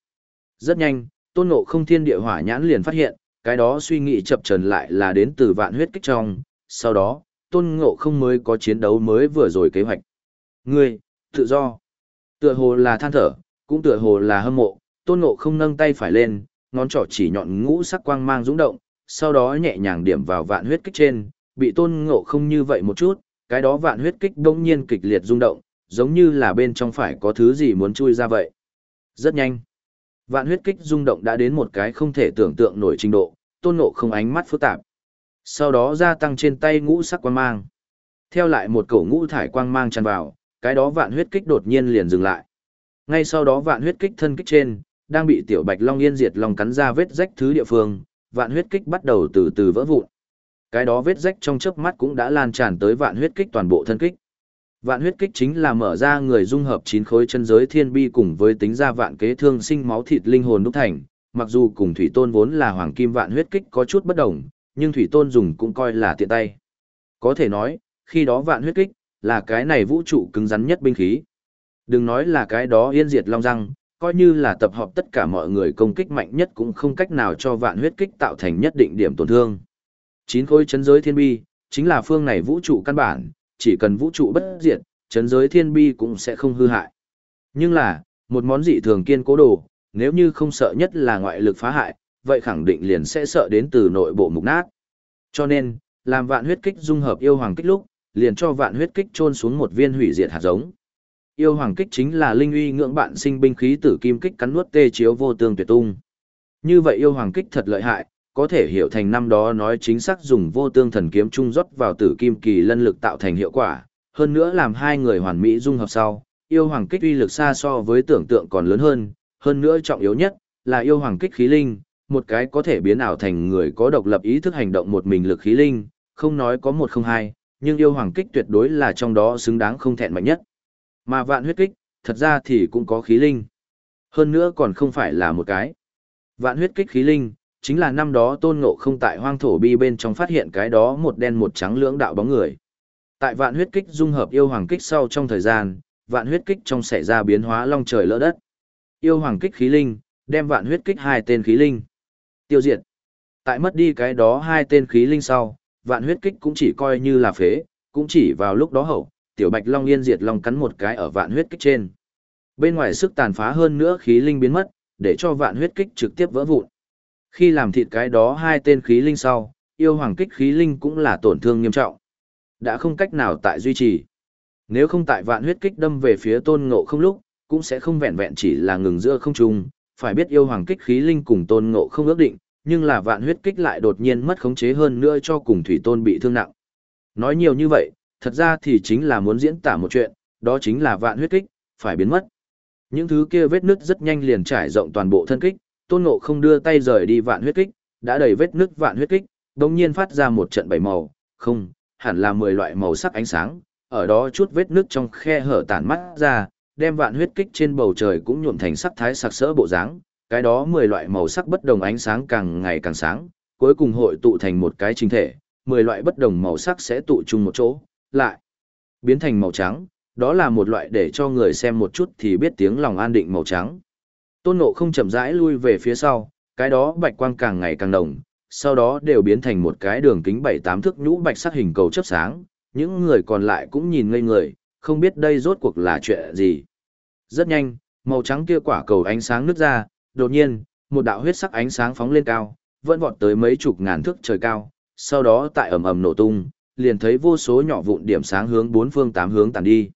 Rất nhanh, tôn ngộ không thiên địa hỏa nhãn liền phát hiện, cái đó suy nghĩ chập chờn lại là đến từ vạn huyết kích trong, sau đó, tôn ngộ không mới có chiến đấu mới vừa rồi kế hoạch. Ngươi, tự do. Tựa hồ là than thở, cũng tựa hồ là hâm mộ, tôn ngộ không nâng tay phải lên, ngón trỏ chỉ nhọn ngũ sắc quang mang rung động, sau đó nhẹ nhàng điểm vào vạn huyết kích trên, bị tôn ngộ không như vậy một chút, cái đó vạn huyết kích đông nhiên kịch liệt rung động, giống như là bên trong phải có thứ gì muốn chui ra vậy. Rất nhanh. Vạn huyết kích rung động đã đến một cái không thể tưởng tượng nổi trình độ, tôn ngộ không ánh mắt phức tạp. Sau đó gia tăng trên tay ngũ sắc quang mang. Theo lại một cổ ngũ thải quang mang tràn vào, cái đó vạn huyết kích đột nhiên liền dừng lại. Ngay sau đó vạn huyết kích thân kích trên, đang bị tiểu bạch long yên diệt long cắn ra vết rách thứ địa phương, vạn huyết kích bắt đầu từ từ vỡ vụn. Cái đó vết rách trong chớp mắt cũng đã lan tràn tới vạn huyết kích toàn bộ thân kích. Vạn huyết kích chính là mở ra người dung hợp chín khối chân giới thiên bi cùng với tính ra vạn kế thương sinh máu thịt linh hồn đúc thành, mặc dù cùng thủy tôn vốn là hoàng kim vạn huyết kích có chút bất đồng, nhưng thủy tôn dùng cũng coi là tiện tay. Có thể nói, khi đó vạn huyết kích là cái này vũ trụ cứng rắn nhất binh khí. Đừng nói là cái đó yên diệt long răng, coi như là tập hợp tất cả mọi người công kích mạnh nhất cũng không cách nào cho vạn huyết kích tạo thành nhất định điểm tổn thương. Chín khối chấn giới thiên bi, chính là phương này vũ trụ căn bản, chỉ cần vũ trụ bất diệt, chấn giới thiên bi cũng sẽ không hư hại. Nhưng là, một món dị thường kiên cố đồ, nếu như không sợ nhất là ngoại lực phá hại, vậy khẳng định liền sẽ sợ đến từ nội bộ mục nát. Cho nên, làm vạn huyết kích dung hợp yêu hoàng kích lúc, liền cho vạn huyết kích trôn xuống một viên hủy diệt hạt giống. Yêu hoàng kích chính là linh uy ngưỡng bạn sinh binh khí tử kim kích cắn nuốt tê chiếu vô tương tuyệt tung. Như vậy yêu hoàng kích thật lợi hại, có thể hiểu thành năm đó nói chính xác dùng vô tương thần kiếm trung rót vào tử kim kỳ lân lực tạo thành hiệu quả, hơn nữa làm hai người hoàn mỹ dung hợp sau, yêu hoàng kích uy lực xa so với tưởng tượng còn lớn hơn, hơn nữa trọng yếu nhất là yêu hoàng kích khí linh, một cái có thể biến ảo thành người có độc lập ý thức hành động một mình lực khí linh, không nói có một không hai, nhưng yêu hoàng kích tuyệt đối là trong đó xứng đáng không thẹn mạnh nhất. Mà vạn huyết kích, thật ra thì cũng có khí linh. Hơn nữa còn không phải là một cái. Vạn huyết kích khí linh, chính là năm đó tôn ngộ không tại hoang thổ bi bên trong phát hiện cái đó một đen một trắng lưỡng đạo bóng người. Tại vạn huyết kích dung hợp yêu hoàng kích sau trong thời gian, vạn huyết kích trong xảy ra biến hóa long trời lỡ đất. Yêu hoàng kích khí linh, đem vạn huyết kích hai tên khí linh. Tiêu diệt. Tại mất đi cái đó hai tên khí linh sau, vạn huyết kích cũng chỉ coi như là phế, cũng chỉ vào lúc đó hậu, tiểu bạch long yên diệt long cắn một cái ở vạn huyết kích trên. Bên ngoài sức tàn phá hơn nữa khí linh biến mất, để cho vạn huyết kích trực tiếp vỡ vụn. Khi làm thịt cái đó hai tên khí linh sau, yêu hoàng kích khí linh cũng là tổn thương nghiêm trọng. Đã không cách nào tại duy trì. Nếu không tại vạn huyết kích đâm về phía tôn ngộ không lúc, cũng sẽ không vẹn vẹn chỉ là ngừng giữa không trung, phải biết yêu hoàng kích khí linh cùng tôn ngộ không ước định, nhưng là vạn huyết kích lại đột nhiên mất khống chế hơn nữa cho cùng thủy tôn bị thương nặng. Nói nhiều như vậy, thật ra thì chính là muốn diễn tả một chuyện, đó chính là vạn huyết kích, phải biến mất. Những thứ kia vết nứt rất nhanh liền trải rộng toàn bộ thân kích, tôn ngộ không đưa tay rời đi vạn huyết kích, đã đầy vết nứt vạn huyết kích, đồng nhiên phát ra một trận bảy màu, không, hẳn là 10 loại màu sắc ánh sáng, ở đó chút vết nứt trong khe hở tản mắt ra, đem vạn huyết kích trên bầu trời cũng nhuộm thành sắc thái sặc sỡ bộ dáng, cái đó 10 loại màu sắc bất đồng ánh sáng càng ngày càng sáng, cuối cùng hội tụ thành một cái chính thể, 10 loại bất đồng màu sắc sẽ tụ chung một chỗ, lại biến thành màu trắng, đó là một loại để cho người xem một chút thì biết tiếng lòng an định màu trắng. Tôn Ngộ không chậm rãi lui về phía sau, cái đó bạch quang càng ngày càng đồng, sau đó đều biến thành một cái đường kính 7-8 thước nhũ bạch sắc hình cầu chớp sáng, những người còn lại cũng nhìn ngây người, không biết đây rốt cuộc là chuyện gì. Rất nhanh, màu trắng kia quả cầu ánh sáng nứt ra, đột nhiên, một đạo huyết sắc ánh sáng phóng lên cao, vẫn vọt tới mấy chục ngàn thước trời cao, sau đó tại ầm ầm nổ tung, liền thấy vô số nhỏ vụn điểm sáng hướng bốn phương tám hướng tàn đi.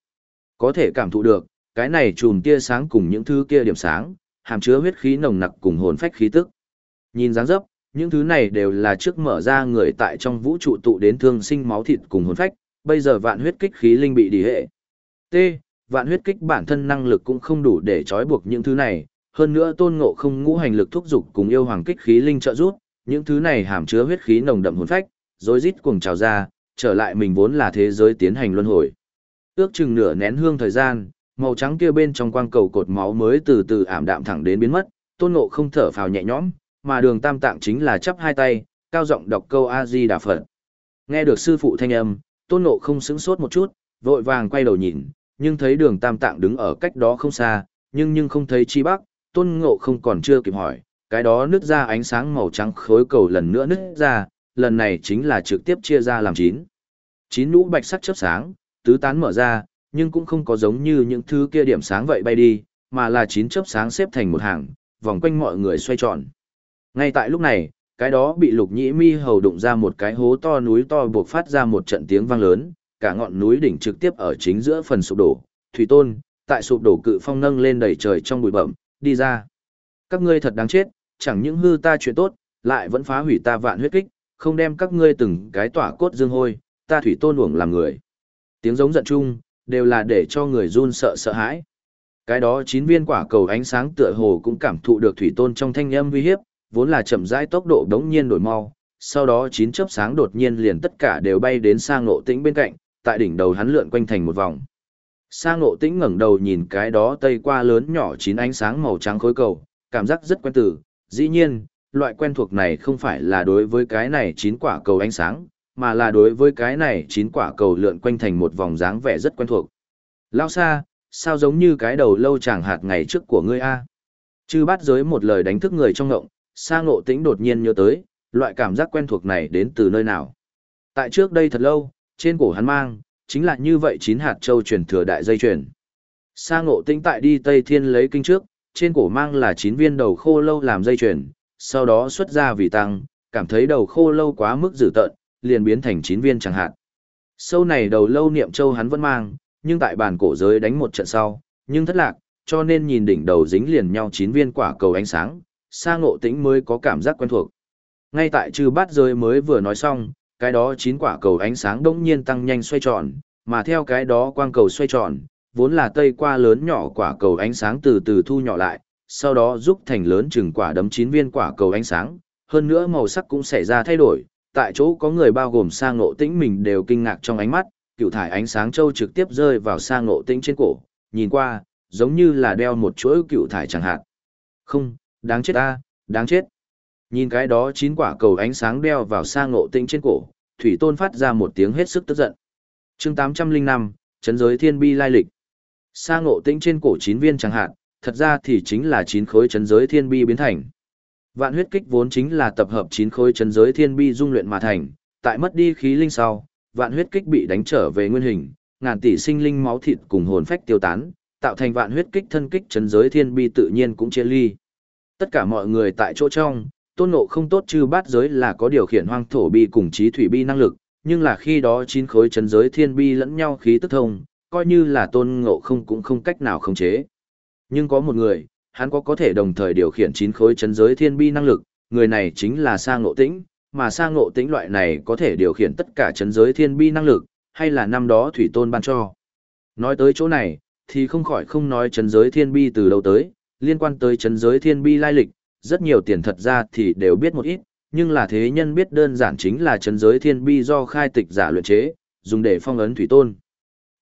Có thể cảm thụ được, cái này chùm tia sáng cùng những thứ kia điểm sáng, hàm chứa huyết khí nồng nặc cùng hồn phách khí tức. Nhìn dáng dấp, những thứ này đều là trước mở ra người tại trong vũ trụ tụ đến thương sinh máu thịt cùng hồn phách, bây giờ vạn huyết kích khí linh bị đi hệ. T. Vạn huyết kích bản thân năng lực cũng không đủ để trói buộc những thứ này, hơn nữa tôn ngộ không ngũ hành lực thúc dục cùng yêu hoàng kích khí linh trợ giúp, những thứ này hàm chứa huyết khí nồng đậm hồn phách, rối rít cuồng trào ra, trở lại mình vốn là thế giới tiến hành luân hồi. Ước chừng nửa nén hương thời gian, màu trắng kia bên trong quang cầu cột máu mới từ từ ảm đạm thẳng đến biến mất, tôn ngộ không thở phào nhẹ nhõm, mà đường tam tạng chính là chắp hai tay, cao giọng đọc câu A-di Đà Phật. Nghe được sư phụ thanh âm, tôn ngộ không sững sốt một chút, vội vàng quay đầu nhìn, nhưng thấy đường tam tạng đứng ở cách đó không xa, nhưng nhưng không thấy chi bác, tôn ngộ không còn chưa kịp hỏi, cái đó nứt ra ánh sáng màu trắng khối cầu lần nữa nứt ra, lần này chính là trực tiếp chia ra làm chín. Chín nũ bạch sắc chớp sáng, tứ tán mở ra, nhưng cũng không có giống như những thứ kia điểm sáng vậy bay đi, mà là chín chớp sáng xếp thành một hàng, vòng quanh mọi người xoay tròn. Ngay tại lúc này, cái đó bị lục nhĩ mi hầu đụng ra một cái hố to núi to buộc phát ra một trận tiếng vang lớn, cả ngọn núi đỉnh trực tiếp ở chính giữa phần sụp đổ, thủy tôn, tại sụp đổ cự phong nâng lên đầy trời trong bụi bậm, đi ra. Các ngươi thật đáng chết, chẳng những hư ta chuyện tốt, lại vẫn phá hủy ta vạn huyết kích, không đem các ngươi từng cái tỏa cốt dương hôi, ta thủy tôn uổng làm người. Tiếng giống giận chung, đều là để cho người run sợ sợ hãi. Cái đó chín viên quả cầu ánh sáng tựa hồ cũng cảm thụ được thủy tôn trong thanh âm uy hiếp, vốn là chậm rãi tốc độ đống nhiên đổi mau, sau đó chín chớp sáng đột nhiên liền tất cả đều bay đến sang ngộ tĩnh bên cạnh, tại đỉnh đầu hắn lượn quanh thành một vòng. Sang ngộ tĩnh ngẩng đầu nhìn cái đó tây qua lớn nhỏ chín ánh sáng màu trắng khối cầu, cảm giác rất quen tử, dĩ nhiên, loại quen thuộc này không phải là đối với cái này chín quả cầu ánh sáng, mà là đối với cái này chín quả cầu lượn quanh thành một vòng dáng vẻ rất quen thuộc. Lao xa, sao giống như cái đầu lâu chàng hạt ngày trước của ngươi a? Chư bát giới một lời đánh thức người trong ngộng, sa ngộ tĩnh đột nhiên nhớ tới, loại cảm giác quen thuộc này đến từ nơi nào. Tại trước đây thật lâu, trên cổ hắn mang, chính là như vậy chín hạt châu truyền thừa đại dây truyền. Sa ngộ tĩnh tại đi Tây Thiên lấy kinh trước, trên cổ mang là chín viên đầu khô lâu làm dây truyền, sau đó xuất ra vì tăng, cảm thấy đầu khô lâu quá mức dữ tợn, liền biến thành chín viên chẳng hạn. Sâu này đầu lâu niệm châu hắn vẫn mang, nhưng tại bàn cổ giới đánh một trận sau, nhưng thất lạc, cho nên nhìn đỉnh đầu dính liền nhau chín viên quả cầu ánh sáng, sa ngộ tĩnh mới có cảm giác quen thuộc. Ngay tại trừ bát giới mới vừa nói xong, cái đó chín quả cầu ánh sáng đông nhiên tăng nhanh xoay tròn, mà theo cái đó quang cầu xoay tròn, vốn là tây qua lớn nhỏ quả cầu ánh sáng từ từ thu nhỏ lại, sau đó giúp thành lớn chừng quả đấm chín viên quả cầu ánh sáng, hơn nữa màu sắc cũng xảy ra thay đổi, tại chỗ có người bao gồm sang ngộ tĩnh mình đều kinh ngạc trong ánh mắt, cựu thải ánh sáng châu trực tiếp rơi vào sang ngộ tĩnh trên cổ, nhìn qua, giống như là đeo một chuỗi cựu thải chẳng hạn. Không, đáng chết ta, đáng chết. Nhìn cái đó chín quả cầu ánh sáng đeo vào sang ngộ tĩnh trên cổ, Thủy Tôn phát ra một tiếng hết sức tức giận. chương 805, chấn giới thiên bi lai lịch. Sa ngộ tĩnh trên cổ chín viên chẳng hạn, thật ra thì chính là chín khối chấn giới thiên bi biến thành. Vạn huyết kích vốn chính là tập hợp chín khối chấn giới thiên bi dung luyện mà thành, tại mất đi khí linh sau, vạn huyết kích bị đánh trở về nguyên hình, ngàn tỷ sinh linh máu thịt cùng hồn phách tiêu tán, tạo thành vạn huyết kích thân kích chấn giới thiên bi tự nhiên cũng chia ly. Tất cả mọi người tại chỗ trong, tôn ngộ không tốt chư bát giới là có điều khiển hoang thổ bi cùng trí thủy bi năng lực, nhưng là khi đó chín khối chấn giới thiên bi lẫn nhau khí tức thông, coi như là tôn ngộ không cũng không cách nào khống chế. Nhưng có một người, hắn có có thể đồng thời điều khiển chín khối chấn giới thiên bi năng lực, người này chính là Sa Ngộ Tĩnh, mà Sa Ngộ Tĩnh loại này có thể điều khiển tất cả chấn giới thiên bi năng lực, hay là năm đó Thủy Tôn ban cho. Nói tới chỗ này, thì không khỏi không nói chấn giới thiên bi từ đâu tới, liên quan tới chấn giới thiên bi lai lịch, rất nhiều tiền thật ra thì đều biết một ít, nhưng là thế nhân biết đơn giản chính là chấn giới thiên bi do khai tịch giả luyện chế, dùng để phong ấn Thủy Tôn.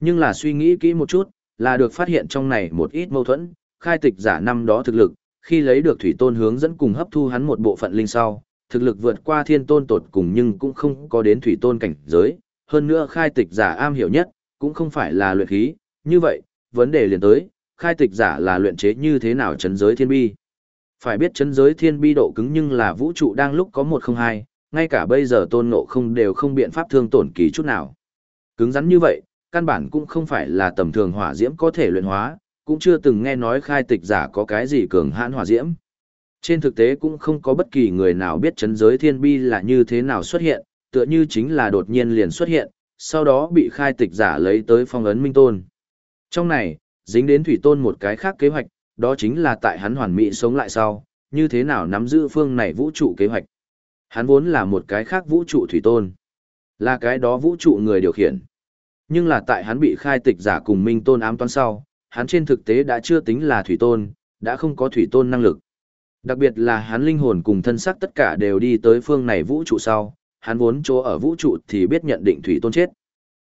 Nhưng là suy nghĩ kỹ một chút, là được phát hiện trong này một ít mâu thuẫn, khai tịch giả năm đó thực lực, khi lấy được thủy tôn hướng dẫn cùng hấp thu hắn một bộ phận linh sau, thực lực vượt qua thiên tôn tột cùng nhưng cũng không có đến thủy tôn cảnh giới, hơn nữa khai tịch giả am hiểu nhất, cũng không phải là luyện khí, như vậy, vấn đề liền tới, khai tịch giả là luyện chế như thế nào chấn giới thiên bi. Phải biết chấn giới thiên bi độ cứng nhưng là vũ trụ đang lúc có một không hai, ngay cả bây giờ tôn ngộ không đều không biện pháp thương tổn kỳ chút nào. Cứng rắn như vậy, căn bản cũng không phải là tầm thường hỏa diễm có thể luyện hóa, cũng chưa từng nghe nói khai tịch giả có cái gì cường hãn hỏa diễm. Trên thực tế cũng không có bất kỳ người nào biết chấn giới thiên bi là như thế nào xuất hiện, tựa như chính là đột nhiên liền xuất hiện, sau đó bị khai tịch giả lấy tới phong ấn minh tôn. Trong này, dính đến thủy tôn một cái khác kế hoạch, đó chính là tại hắn hoàn mỹ sống lại sau, như thế nào nắm giữ phương này vũ trụ kế hoạch. Hắn vốn là một cái khác vũ trụ thủy tôn, là cái đó vũ trụ người điều khiển. Nhưng là tại hắn bị khai tịch giả cùng minh tôn ám toán sau, hắn trên thực tế đã chưa tính là thủy tôn, đã không có thủy tôn năng lực. Đặc biệt là hắn linh hồn cùng thân xác tất cả đều đi tới phương này vũ trụ sau, hắn vốn chỗ ở vũ trụ thì biết nhận định thủy tôn chết.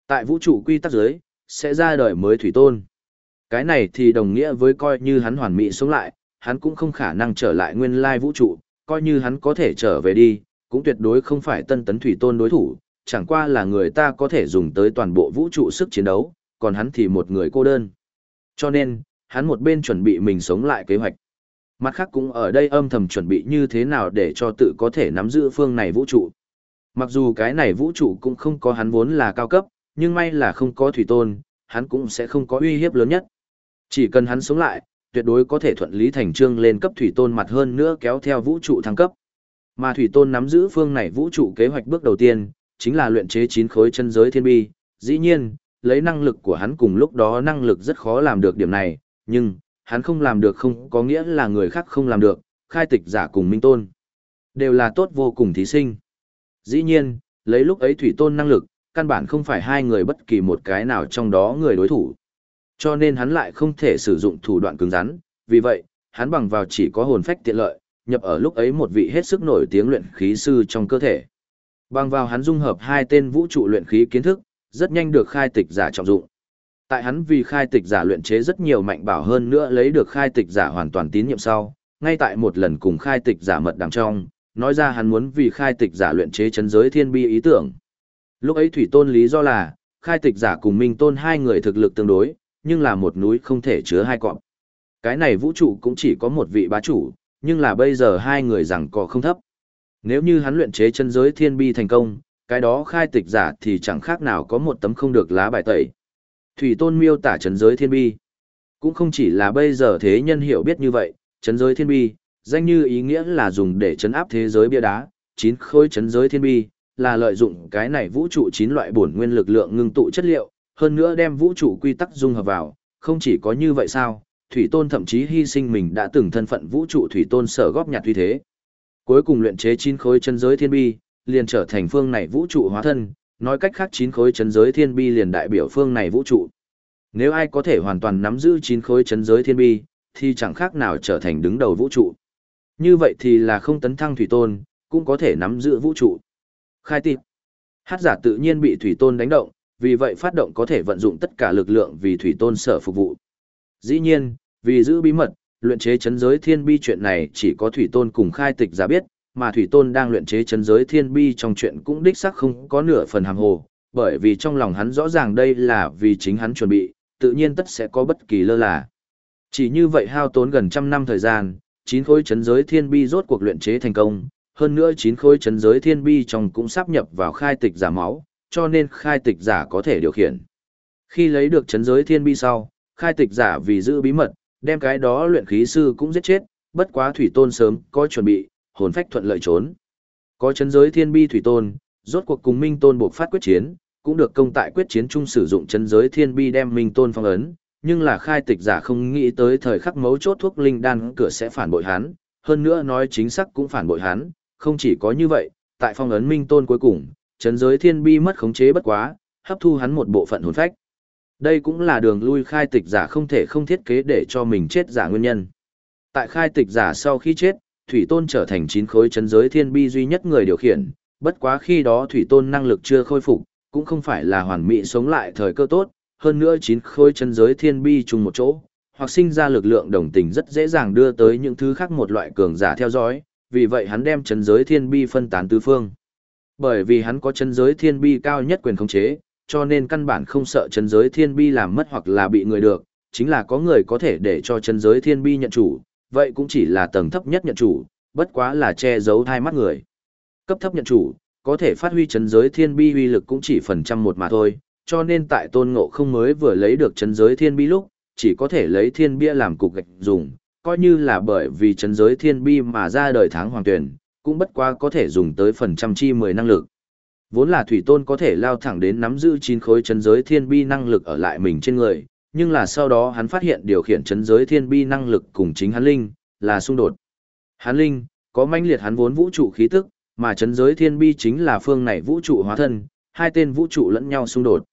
Tại vũ trụ quy tắc giới, sẽ ra đời mới thủy tôn. Cái này thì đồng nghĩa với coi như hắn hoàn mỹ sống lại, hắn cũng không khả năng trở lại nguyên lai vũ trụ, coi như hắn có thể trở về đi, cũng tuyệt đối không phải tân tấn thủy tôn đối thủ, chẳng qua là người ta có thể dùng tới toàn bộ vũ trụ sức chiến đấu, còn hắn thì một người cô đơn. Cho nên, hắn một bên chuẩn bị mình sống lại kế hoạch. Mặt khác cũng ở đây âm thầm chuẩn bị như thế nào để cho tự có thể nắm giữ phương này vũ trụ. Mặc dù cái này vũ trụ cũng không có hắn vốn là cao cấp, nhưng may là không có thủy tôn, hắn cũng sẽ không có uy hiếp lớn nhất. Chỉ cần hắn sống lại, tuyệt đối có thể thuận lý thành trương lên cấp thủy tôn mặt hơn nữa kéo theo vũ trụ thăng cấp. Mà thủy tôn nắm giữ phương này vũ trụ kế hoạch bước đầu tiên, chính là luyện chế chín khối chân giới thiên bi. Dĩ nhiên, lấy năng lực của hắn cùng lúc đó năng lực rất khó làm được điểm này, nhưng, hắn không làm được không có nghĩa là người khác không làm được, khai tịch giả cùng minh tôn. Đều là tốt vô cùng thí sinh. Dĩ nhiên, lấy lúc ấy thủy tôn năng lực, căn bản không phải hai người bất kỳ một cái nào trong đó người đối thủ. Cho nên hắn lại không thể sử dụng thủ đoạn cứng rắn, vì vậy, hắn bằng vào chỉ có hồn phách tiện lợi, nhập ở lúc ấy một vị hết sức nổi tiếng luyện khí sư trong cơ thể. Bằng vào hắn dung hợp hai tên vũ trụ luyện khí kiến thức, rất nhanh được khai tịch giả trọng dụng. Tại hắn vì khai tịch giả luyện chế rất nhiều mạnh bảo hơn nữa lấy được khai tịch giả hoàn toàn tín nhiệm sau, ngay tại một lần cùng khai tịch giả mật đằng trong, nói ra hắn muốn vì khai tịch giả luyện chế chấn giới thiên bi ý tưởng. Lúc ấy thủy tôn lý do là, khai tịch giả cùng minh tôn hai người thực lực tương đối, nhưng là một núi không thể chứa hai cọp. Cái này vũ trụ cũng chỉ có một vị bá chủ, nhưng là bây giờ hai người rằng có không thấp. Nếu như hắn luyện chế chân giới thiên bi thành công, cái đó khai tịch giả thì chẳng khác nào có một tấm không được lá bài tẩy. Thủy tôn miêu tả chân giới thiên bi. Cũng không chỉ là bây giờ thế nhân hiểu biết như vậy, chân giới thiên bi, danh như ý nghĩa là dùng để chấn áp thế giới bia đá, chín khối chấn giới thiên bi, là lợi dụng cái này vũ trụ chín loại bổn nguyên lực lượng ngưng tụ chất liệu, hơn nữa đem vũ trụ quy tắc dung hợp vào, không chỉ có như vậy sao, Thủy Tôn thậm chí hy sinh mình đã từng thân phận vũ trụ Thủy Tôn sở góp nhặt uy thế. Cuối cùng luyện chế chín khối chân giới thiên bi, liền trở thành phương này vũ trụ hóa thân, nói cách khác chín khối chân giới thiên bi liền đại biểu phương này vũ trụ. Nếu ai có thể hoàn toàn nắm giữ chín khối chân giới thiên bi, thì chẳng khác nào trở thành đứng đầu vũ trụ. Như vậy thì là không tấn thăng Thủy Tôn, cũng có thể nắm giữ vũ trụ. Khai tịp. Hát giả tự nhiên bị Thủy Tôn đánh động, vì vậy phát động có thể vận dụng tất cả lực lượng vì Thủy Tôn sở phục vụ. Dĩ nhiên, vì giữ bí mật, luyện chế chấn giới thiên bi chuyện này chỉ có Thủy Tôn cùng khai tịch giả biết, mà Thủy Tôn đang luyện chế chấn giới thiên bi trong chuyện cũng đích xác không có nửa phần hàm hồ, bởi vì trong lòng hắn rõ ràng đây là vì chính hắn chuẩn bị, tự nhiên tất sẽ có bất kỳ lơ là. Chỉ như vậy hao tốn gần trăm năm thời gian, chín khối chấn giới thiên bi rốt cuộc luyện chế thành công, hơn nữa chín khối chấn giới thiên bi trong cũng sắp nhập vào khai tịch giả máu, cho nên khai tịch giả có thể điều khiển. Khi lấy được chấn giới thiên bi sau, khai tịch giả vì giữ bí mật, đem cái đó luyện khí sư cũng giết chết, bất quá thủy tôn sớm có chuẩn bị, hồn phách thuận lợi trốn. Có chấn giới thiên bi thủy tôn, rốt cuộc cùng minh tôn buộc phát quyết chiến, cũng được công tại quyết chiến chung sử dụng chấn giới thiên bi đem minh tôn phong ấn, nhưng là khai tịch giả không nghĩ tới thời khắc mấu chốt thuốc linh đan cửa sẽ phản bội hắn, hơn nữa nói chính xác cũng phản bội hắn, không chỉ có như vậy, tại phong ấn minh tôn cuối cùng, chấn giới thiên bi mất khống chế bất quá, hấp thu hắn một bộ phận hồn phách. Đây cũng là đường lui khai tịch giả không thể không thiết kế để cho mình chết giả nguyên nhân. Tại khai tịch giả sau khi chết, Thủy Tôn trở thành chín khối chấn giới thiên bi duy nhất người điều khiển, bất quá khi đó Thủy Tôn năng lực chưa khôi phục, cũng không phải là hoàn mỹ sống lại thời cơ tốt, hơn nữa chín khối chân giới thiên bi chung một chỗ, hoặc sinh ra lực lượng đồng tình rất dễ dàng đưa tới những thứ khác một loại cường giả theo dõi, vì vậy hắn đem chân giới thiên bi phân tán tứ phương. Bởi vì hắn có chân giới thiên bi cao nhất quyền khống chế, cho nên căn bản không sợ chân giới thiên bi làm mất hoặc là bị người được, chính là có người có thể để cho chân giới thiên bi nhận chủ, vậy cũng chỉ là tầng thấp nhất nhận chủ, bất quá là che giấu hai mắt người. Cấp thấp nhận chủ, có thể phát huy chân giới thiên bi uy lực cũng chỉ phần trăm một mà thôi, cho nên tại tôn ngộ không mới vừa lấy được chân giới thiên bi lúc, chỉ có thể lấy thiên bia làm cục gạch dùng, coi như là bởi vì chân giới thiên bi mà ra đời tháng hoàng tuyển, cũng bất quá có thể dùng tới phần trăm chi mười năng lực. Vốn là thủy tôn có thể lao thẳng đến nắm giữ chín khối chân giới thiên bi năng lực ở lại mình trên người, nhưng là sau đó hắn phát hiện điều khiển chân giới thiên bi năng lực cùng chính hắn linh, là xung đột. Hắn linh, có manh liệt hắn vốn vũ trụ khí tức, mà chân giới thiên bi chính là phương này vũ trụ hóa thân, hai tên vũ trụ lẫn nhau xung đột.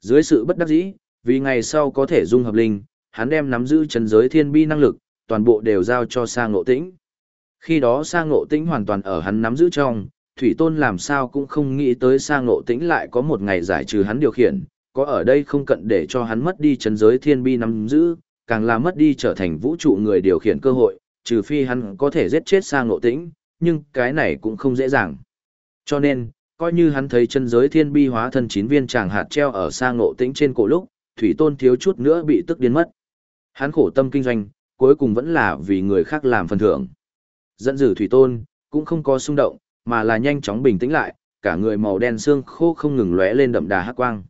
Dưới sự bất đắc dĩ, vì ngày sau có thể dung hợp linh, hắn đem nắm giữ chân giới thiên bi năng lực, toàn bộ đều giao cho sang ngộ tĩnh. Khi đó sang ngộ tĩnh hoàn toàn ở hắn nắm giữ trong, Thủy Tôn làm sao cũng không nghĩ tới sang ngộ tĩnh lại có một ngày giải trừ hắn điều khiển, có ở đây không cận để cho hắn mất đi chân giới thiên bi nắm giữ, càng là mất đi trở thành vũ trụ người điều khiển cơ hội, trừ phi hắn có thể giết chết sang ngộ tĩnh, nhưng cái này cũng không dễ dàng. Cho nên, coi như hắn thấy chân giới thiên bi hóa thân chín viên tràng hạt treo ở sang ngộ tĩnh trên cổ lúc, Thủy Tôn thiếu chút nữa bị tức điên mất. Hắn khổ tâm kinh doanh, cuối cùng vẫn là vì người khác làm phần thưởng. Dẫn dữ Thủy Tôn, cũng không có xung động, mà là nhanh chóng bình tĩnh lại, cả người màu đen xương khô không ngừng lóe lên đậm đà hắc quang.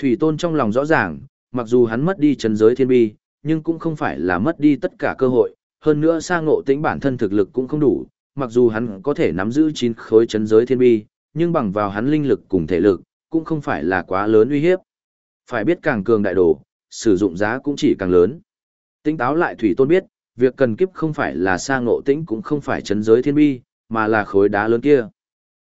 Thủy Tôn trong lòng rõ ràng, mặc dù hắn mất đi chân giới thiên bi, nhưng cũng không phải là mất đi tất cả cơ hội, hơn nữa sang ngộ tĩnh bản thân thực lực cũng không đủ, mặc dù hắn có thể nắm giữ chín khối chân giới thiên bi, nhưng bằng vào hắn linh lực cùng thể lực, cũng không phải là quá lớn uy hiếp. Phải biết càng cường đại đồ, sử dụng giá cũng chỉ càng lớn. Tinh táo lại Thủy Tôn biết, việc cần kiếp không phải là sang ngộ tĩnh cũng không phải chấn giới thiên bi, mà là khối đá lớn kia.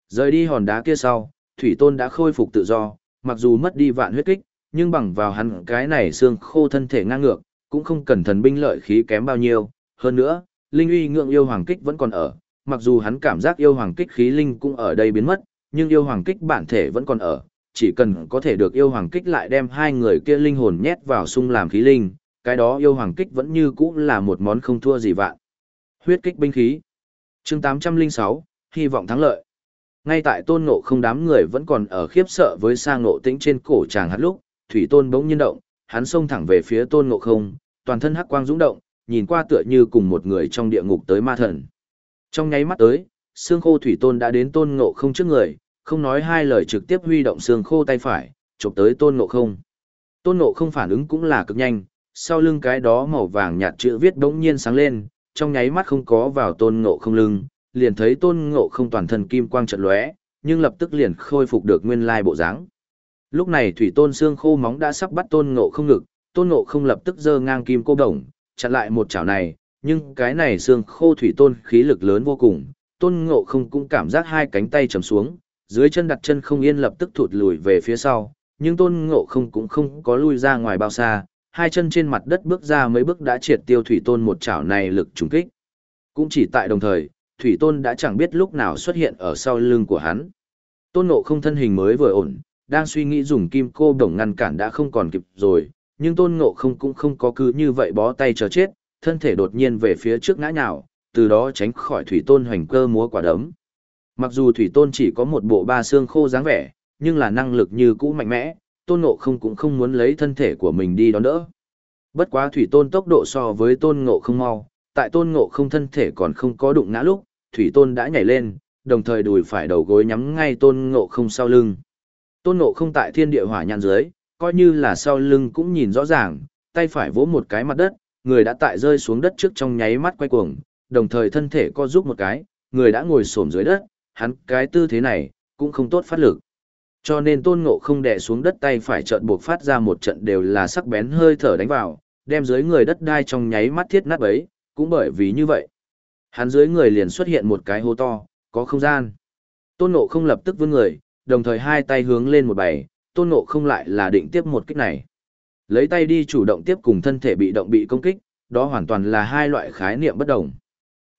Rời đi hòn đá kia sau, Thủy Tôn đã khôi phục tự do, mặc dù mất đi vạn huyết kích, nhưng bằng vào hắn cái này xương khô thân thể ngang ngược, cũng không cần thần binh lợi khí kém bao nhiêu. Hơn nữa, linh uy ngượng yêu hoàng kích vẫn còn ở, mặc dù hắn cảm giác yêu hoàng kích khí linh cũng ở đây biến mất, nhưng yêu hoàng kích bản thể vẫn còn ở, chỉ cần có thể được yêu hoàng kích lại đem hai người kia linh hồn nhét vào sung làm khí linh, cái đó yêu hoàng kích vẫn như cũ là một món không thua gì vạn. Huyết kích binh khí. Chương 806, hy vọng thắng lợi. Ngay tại tôn ngộ không đám người vẫn còn ở khiếp sợ với sang ngộ tĩnh trên cổ chàng hát lúc, thủy tôn bỗng nhiên động, hắn xông thẳng về phía tôn ngộ không, toàn thân hắc quang dũng động, nhìn qua tựa như cùng một người trong địa ngục tới ma thần. Trong nháy mắt tới, xương khô thủy tôn đã đến tôn ngộ không trước người, không nói hai lời trực tiếp huy động xương khô tay phải, chụp tới tôn ngộ không. Tôn ngộ không phản ứng cũng là cực nhanh, sau lưng cái đó màu vàng nhạt chữ viết đống nhiên sáng lên, trong nháy mắt không có vào tôn ngộ không lưng, liền thấy tôn ngộ không toàn thân kim quang trận lóe, nhưng lập tức liền khôi phục được nguyên lai bộ dáng. Lúc này thủy tôn xương khô móng đã sắp bắt tôn ngộ không ngực, tôn ngộ không lập tức giơ ngang kim cô đồng, chặn lại một chảo này, nhưng cái này xương khô thủy tôn khí lực lớn vô cùng, tôn ngộ không cũng cảm giác hai cánh tay trầm xuống, dưới chân đặt chân không yên lập tức thụt lùi về phía sau, nhưng tôn ngộ không cũng không có lui ra ngoài bao xa, hai chân trên mặt đất bước ra mấy bước đã triệt tiêu thủy tôn một chảo này lực trùng kích. Cũng chỉ tại đồng thời, thủy tôn đã chẳng biết lúc nào xuất hiện ở sau lưng của hắn. Tôn ngộ không thân hình mới vừa ổn, đang suy nghĩ dùng kim cô đồng ngăn cản đã không còn kịp rồi, nhưng tôn ngộ không cũng không có cứ như vậy bó tay chờ chết, thân thể đột nhiên về phía trước ngã nhào, từ đó tránh khỏi thủy tôn hoành cơ múa quả đấm. Mặc dù thủy tôn chỉ có một bộ ba xương khô dáng vẻ, nhưng là năng lực như cũ mạnh mẽ, tôn ngộ không cũng không muốn lấy thân thể của mình đi đón đỡ. Bất quá thủy tôn tốc độ so với tôn ngộ không mau, tại tôn ngộ không thân thể còn không có đụng ngã lúc, thủy tôn đã nhảy lên, đồng thời đùi phải đầu gối nhắm ngay tôn ngộ không sau lưng. Tôn ngộ không tại thiên địa hỏa nhàn dưới, coi như là sau lưng cũng nhìn rõ ràng, tay phải vỗ một cái mặt đất, người đã tại rơi xuống đất trước trong nháy mắt quay cuồng, đồng thời thân thể co giúp một cái, người đã ngồi xổm dưới đất, hắn cái tư thế này, cũng không tốt phát lực. Cho nên tôn ngộ không đè xuống đất tay phải trận buộc phát ra một trận đều là sắc bén hơi thở đánh vào, đem dưới người đất đai trong nháy mắt thiết nát ấy cũng bởi vì như vậy. Hắn dưới người liền xuất hiện một cái hố to, có không gian. Tôn ngộ không lập tức vươn người, đồng thời hai tay hướng lên một bày, tôn ngộ không lại là định tiếp một kích này. Lấy tay đi chủ động tiếp cùng thân thể bị động bị công kích, đó hoàn toàn là hai loại khái niệm bất đồng.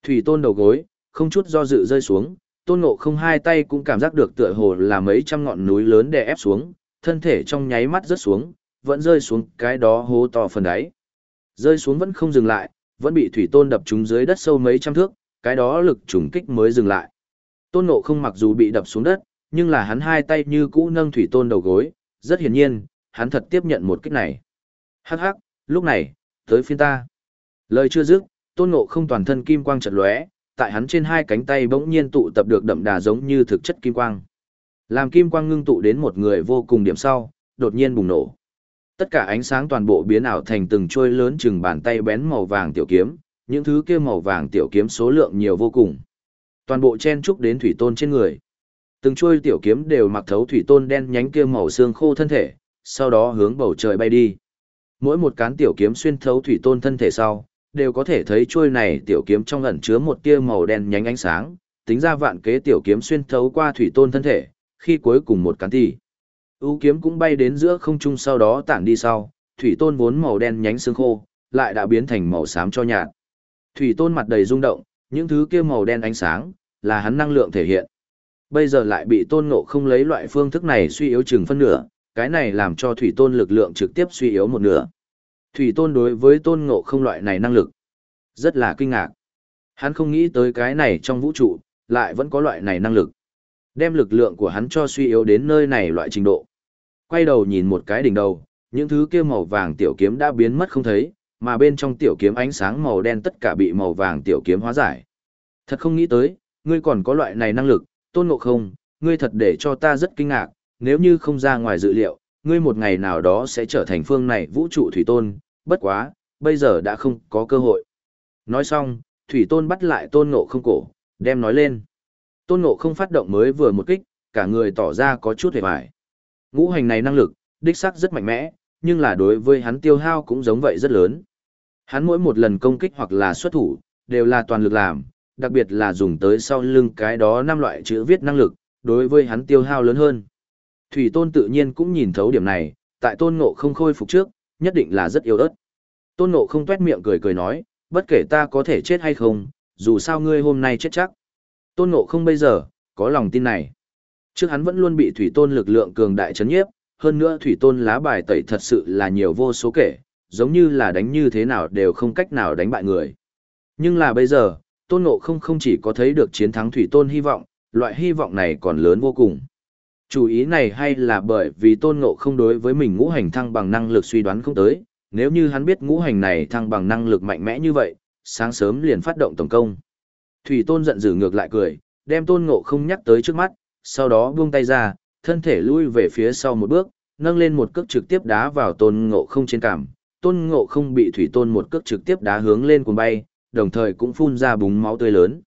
Thủy tôn đầu gối, không chút do dự rơi xuống, tôn ngộ không hai tay cũng cảm giác được tựa hồ là mấy trăm ngọn núi lớn đè ép xuống, thân thể trong nháy mắt rớt xuống, vẫn rơi xuống cái đó hố to phần đáy. Rơi xuống vẫn không dừng lại, vẫn bị thủy tôn đập trúng dưới đất sâu mấy trăm thước, cái đó lực trùng kích mới dừng lại. Tôn ngộ không mặc dù bị đập xuống đất, nhưng là hắn hai tay như cũ nâng thủy tôn đầu gối, rất hiển nhiên, hắn thật tiếp nhận một kích này. Hắc hắc, lúc này, tới phiên ta. Lời chưa dứt, tôn ngộ không toàn thân kim quang trận lóe, tại hắn trên hai cánh tay bỗng nhiên tụ tập được đậm đà giống như thực chất kim quang. Làm kim quang ngưng tụ đến một người vô cùng điểm sau, đột nhiên bùng nổ. Tất cả ánh sáng toàn bộ biến ảo thành từng trôi lớn chừng bàn tay bén màu vàng tiểu kiếm, những thứ kia màu vàng tiểu kiếm số lượng nhiều vô cùng. Toàn bộ chen trúc đến thủy tôn trên người. Từng trôi tiểu kiếm đều mặc thấu thủy tôn đen nhánh kia màu xương khô thân thể, sau đó hướng bầu trời bay đi. Mỗi một cán tiểu kiếm xuyên thấu thủy tôn thân thể sau, đều có thể thấy chuôi này tiểu kiếm trong ẩn chứa một tia màu đen nhánh ánh sáng, tính ra vạn kế tiểu kiếm xuyên thấu qua thủy tôn thân thể, khi cuối cùng một cán thì. U kiếm cũng bay đến giữa không trung sau đó tản đi sau, thủy tôn vốn màu đen nhánh xương khô, lại đã biến thành màu xám cho nhạt. Thủy tôn mặt đầy rung động, những thứ kia màu đen ánh sáng, là hắn năng lượng thể hiện. Bây giờ lại bị tôn ngộ không lấy loại phương thức này suy yếu chừng phân nửa, cái này làm cho thủy tôn lực lượng trực tiếp suy yếu một nửa. Thủy tôn đối với tôn ngộ không loại này năng lực. Rất là kinh ngạc. Hắn không nghĩ tới cái này trong vũ trụ, lại vẫn có loại này năng lực. Đem lực lượng của hắn cho suy yếu đến nơi này loại trình độ. Quay đầu nhìn một cái đỉnh đầu, những thứ kia màu vàng tiểu kiếm đã biến mất không thấy, mà bên trong tiểu kiếm ánh sáng màu đen tất cả bị màu vàng tiểu kiếm hóa giải. Thật không nghĩ tới, ngươi còn có loại này năng lực, tôn ngộ không, ngươi thật để cho ta rất kinh ngạc, nếu như không ra ngoài dự liệu, ngươi một ngày nào đó sẽ trở thành phương này vũ trụ thủy tôn, bất quá, bây giờ đã không có cơ hội. Nói xong, thủy tôn bắt lại tôn ngộ không cổ, đem nói lên. Tôn ngộ không phát động mới vừa một kích, cả người tỏ ra có chút hề bại. Ngũ hành này năng lực, đích xác rất mạnh mẽ, nhưng là đối với hắn tiêu hao cũng giống vậy rất lớn. Hắn mỗi một lần công kích hoặc là xuất thủ, đều là toàn lực làm, đặc biệt là dùng tới sau lưng cái đó năm loại chữ viết năng lực, đối với hắn tiêu hao lớn hơn. Thủy Tôn tự nhiên cũng nhìn thấu điểm này, tại Tôn Ngộ không khôi phục trước, nhất định là rất yếu ớt. Tôn Ngộ không tuét miệng cười cười nói, bất kể ta có thể chết hay không, dù sao ngươi hôm nay chết chắc. Tôn Ngộ không bây giờ, có lòng tin này. Trước hắn vẫn luôn bị Thủy Tôn lực lượng cường đại chấn nhiếp, hơn nữa Thủy Tôn lá bài tẩy thật sự là nhiều vô số kể, giống như là đánh như thế nào đều không cách nào đánh bại người. Nhưng là bây giờ, Tôn Ngộ không không chỉ có thấy được chiến thắng Thủy Tôn hy vọng, loại hy vọng này còn lớn vô cùng. Chủ ý này hay là bởi vì tôn ngộ không đối với mình ngũ hành thăng bằng năng lực suy đoán không tới, nếu như hắn biết ngũ hành này thăng bằng năng lực mạnh mẽ như vậy, sáng sớm liền phát động tổng công. Thủy tôn giận dữ ngược lại cười, đem tôn ngộ không nhắc tới trước mắt, sau đó buông tay ra, thân thể lui về phía sau một bước, nâng lên một cước trực tiếp đá vào tôn ngộ không trên cảm. Tôn ngộ không bị thủy tôn một cước trực tiếp đá hướng lên cuồng bay, đồng thời cũng phun ra búng máu tươi lớn.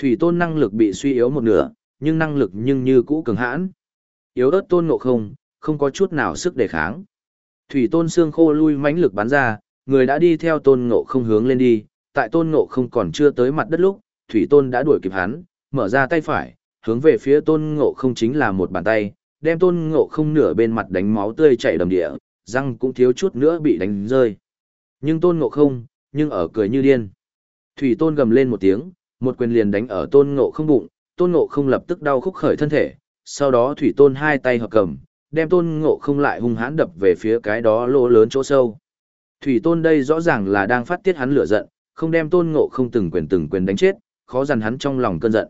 Thủy tôn năng lực bị suy yếu một nửa, nhưng năng lực nhưng như cũ cường hãn. Yếu ớt tôn ngộ không, không có chút nào sức đề kháng. Thủy tôn xương khô lui mãnh lực bắn ra, người đã đi theo tôn ngộ không hướng lên đi, tại tôn ngộ không còn chưa tới mặt đất lúc, thủy tôn đã đuổi kịp hắn, mở ra tay phải, hướng về phía tôn ngộ không chính là một bàn tay, đem tôn ngộ không nửa bên mặt đánh máu tươi chảy đầm địa, răng cũng thiếu chút nữa bị đánh rơi. Nhưng tôn ngộ không, nhưng ở cười như điên. Thủy tôn gầm lên một tiếng, một quyền liền đánh ở tôn ngộ không bụng, tôn ngộ không lập tức đau khúc khởi thân thể, sau đó thủy tôn hai tay hợp cầm, đem tôn ngộ không lại hung hãn đập về phía cái đó lỗ lớn chỗ sâu. Thủy tôn đây rõ ràng là đang phát tiết hắn lửa giận, không đem tôn ngộ không từng quyền từng quyền đánh chết, khó dằn hắn trong lòng cơn giận.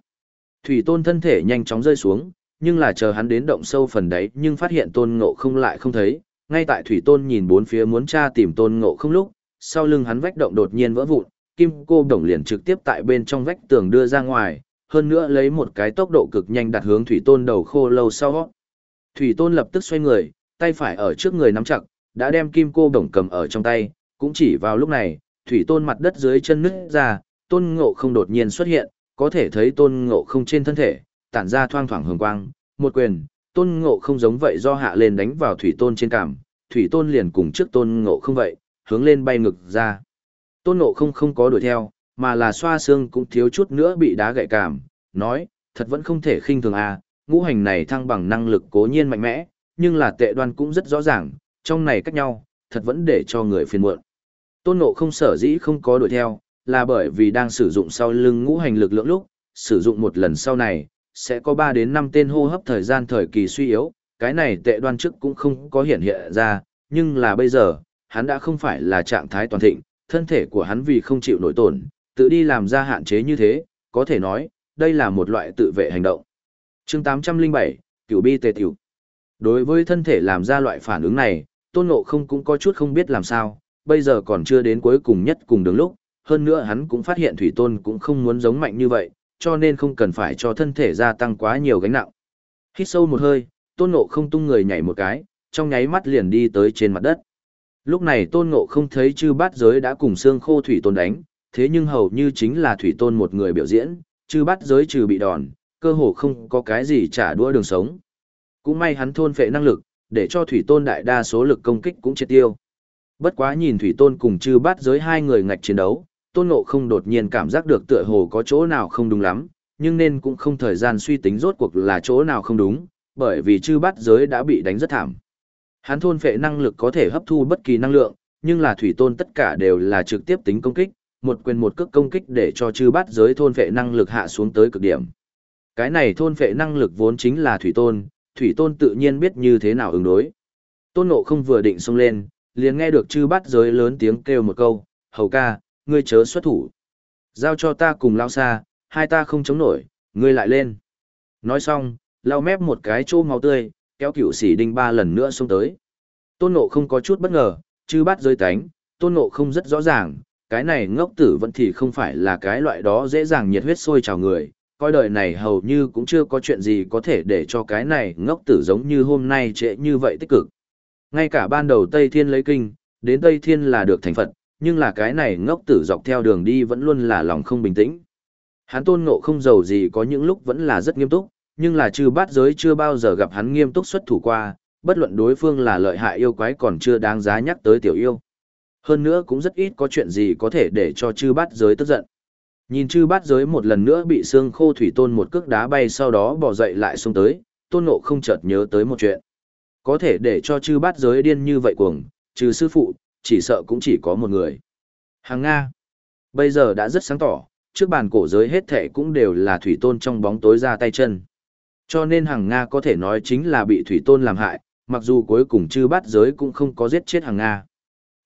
Thủy tôn thân thể nhanh chóng rơi xuống, nhưng là chờ hắn đến động sâu phần đấy nhưng phát hiện tôn ngộ không lại không thấy, ngay tại thủy tôn nhìn bốn phía muốn tra tìm tôn ngộ không lúc, sau lưng hắn vách động đột nhiên vỡ vụn, kim cô đồng liền trực tiếp tại bên trong vách tường đưa ra ngoài, hơn nữa lấy một cái tốc độ cực nhanh đặt hướng thủy tôn đầu khô lâu sau. Thủy tôn lập tức xoay người, tay phải ở trước người nắm chặt, đã đem kim cô đồng cầm ở trong tay, cũng chỉ vào lúc này, thủy tôn mặt đất dưới chân nứt ra, tôn ngộ không đột nhiên xuất hiện, có thể thấy tôn ngộ không trên thân thể, tản ra thoang thoảng hường quang, một quyền, tôn ngộ không giống vậy do hạ lên đánh vào thủy tôn trên cảm, thủy tôn liền cùng trước tôn ngộ không vậy, hướng lên bay ngực ra. Tôn ngộ không không có đuổi theo, mà là xoa xương cũng thiếu chút nữa bị đá gậy cảm, nói, thật vẫn không thể khinh thường à, ngũ hành này thăng bằng năng lực cố nhiên mạnh mẽ, nhưng là tệ đoan cũng rất rõ ràng, trong này cách nhau, thật vẫn để cho người phiền muộn. Tôn ngộ không sở dĩ không có đuổi theo, là bởi vì đang sử dụng sau lưng ngũ hành lực lượng lúc, sử dụng một lần sau này, sẽ có 3 đến 5 tên hô hấp thời gian thời kỳ suy yếu, cái này tệ đoan trước cũng không có hiện hiện ra, nhưng là bây giờ, hắn đã không phải là trạng thái toàn thịnh, thân thể của hắn vì không chịu nổi tổn, tự đi làm ra hạn chế như thế, có thể nói, đây là một loại tự vệ hành động. chương 807, cửu bi tề tiểu. Đối với thân thể làm ra loại phản ứng này, tôn ngộ không cũng có chút không biết làm sao, bây giờ còn chưa đến cuối cùng nhất cùng đứng lúc, hơn nữa hắn cũng phát hiện thủy tôn cũng không muốn giống mạnh như vậy, cho nên không cần phải cho thân thể gia tăng quá nhiều gánh nặng. Hít sâu một hơi, tôn ngộ không tung người nhảy một cái, trong nháy mắt liền đi tới trên mặt đất. Lúc này tôn ngộ không thấy chư bát giới đã cùng xương khô thủy tôn đánh, thế nhưng hầu như chính là thủy tôn một người biểu diễn, chư bát giới trừ bị đòn, cơ hồ không có cái gì trả đũa đường sống. Cũng may hắn thôn phệ năng lực, để cho thủy tôn đại đa số lực công kích cũng triệt tiêu. Bất quá nhìn thủy tôn cùng chư bát giới hai người ngạch chiến đấu, tôn ngộ không đột nhiên cảm giác được tựa hồ có chỗ nào không đúng lắm, nhưng nên cũng không thời gian suy tính rốt cuộc là chỗ nào không đúng, bởi vì chư bát giới đã bị đánh rất thảm. Hắn thôn phệ năng lực có thể hấp thu bất kỳ năng lượng, nhưng là thủy tôn tất cả đều là trực tiếp tính công kích, một quyền một cước công kích để cho chư bát giới thôn vệ năng lực hạ xuống tới cực điểm. Cái này thôn vệ năng lực vốn chính là thủy tôn, thủy tôn tự nhiên biết như thế nào ứng đối. Tôn nộ không vừa định xông lên, liền nghe được chư bát giới lớn tiếng kêu một câu, hầu ca, ngươi chớ xuất thủ. Giao cho ta cùng lao xa, hai ta không chống nổi, ngươi lại lên. Nói xong, lao mép một cái chô máu tươi, kéo cửu sĩ đinh ba lần nữa xông tới. Tôn nộ không có chút bất ngờ, chư bát giới tánh, tôn nộ không rất rõ ràng, cái này ngốc tử vẫn thì không phải là cái loại đó dễ dàng nhiệt huyết sôi trào người, coi đời này hầu như cũng chưa có chuyện gì có thể để cho cái này ngốc tử giống như hôm nay trễ như vậy tích cực. Ngay cả ban đầu Tây Thiên lấy kinh, đến Tây Thiên là được thành Phật, nhưng là cái này ngốc tử dọc theo đường đi vẫn luôn là lòng không bình tĩnh. Hắn tôn ngộ không giàu gì có những lúc vẫn là rất nghiêm túc, nhưng là chư bát giới chưa bao giờ gặp hắn nghiêm túc xuất thủ qua, bất luận đối phương là lợi hại yêu quái còn chưa đáng giá nhắc tới tiểu yêu. Hơn nữa cũng rất ít có chuyện gì có thể để cho chư bát giới tức giận. Nhìn chư bát giới một lần nữa bị xương khô thủy tôn một cước đá bay sau đó bỏ dậy lại xuống tới, tôn ngộ không chợt nhớ tới một chuyện. Có thể để cho chư bát giới điên như vậy cuồng, trừ sư phụ, chỉ sợ cũng chỉ có một người. Hàng Nga. Bây giờ đã rất sáng tỏ, trước bàn cổ giới hết thệ cũng đều là thủy tôn trong bóng tối ra tay chân. Cho nên hàng Nga có thể nói chính là bị thủy tôn làm hại, mặc dù cuối cùng chư bát giới cũng không có giết chết hàng Nga.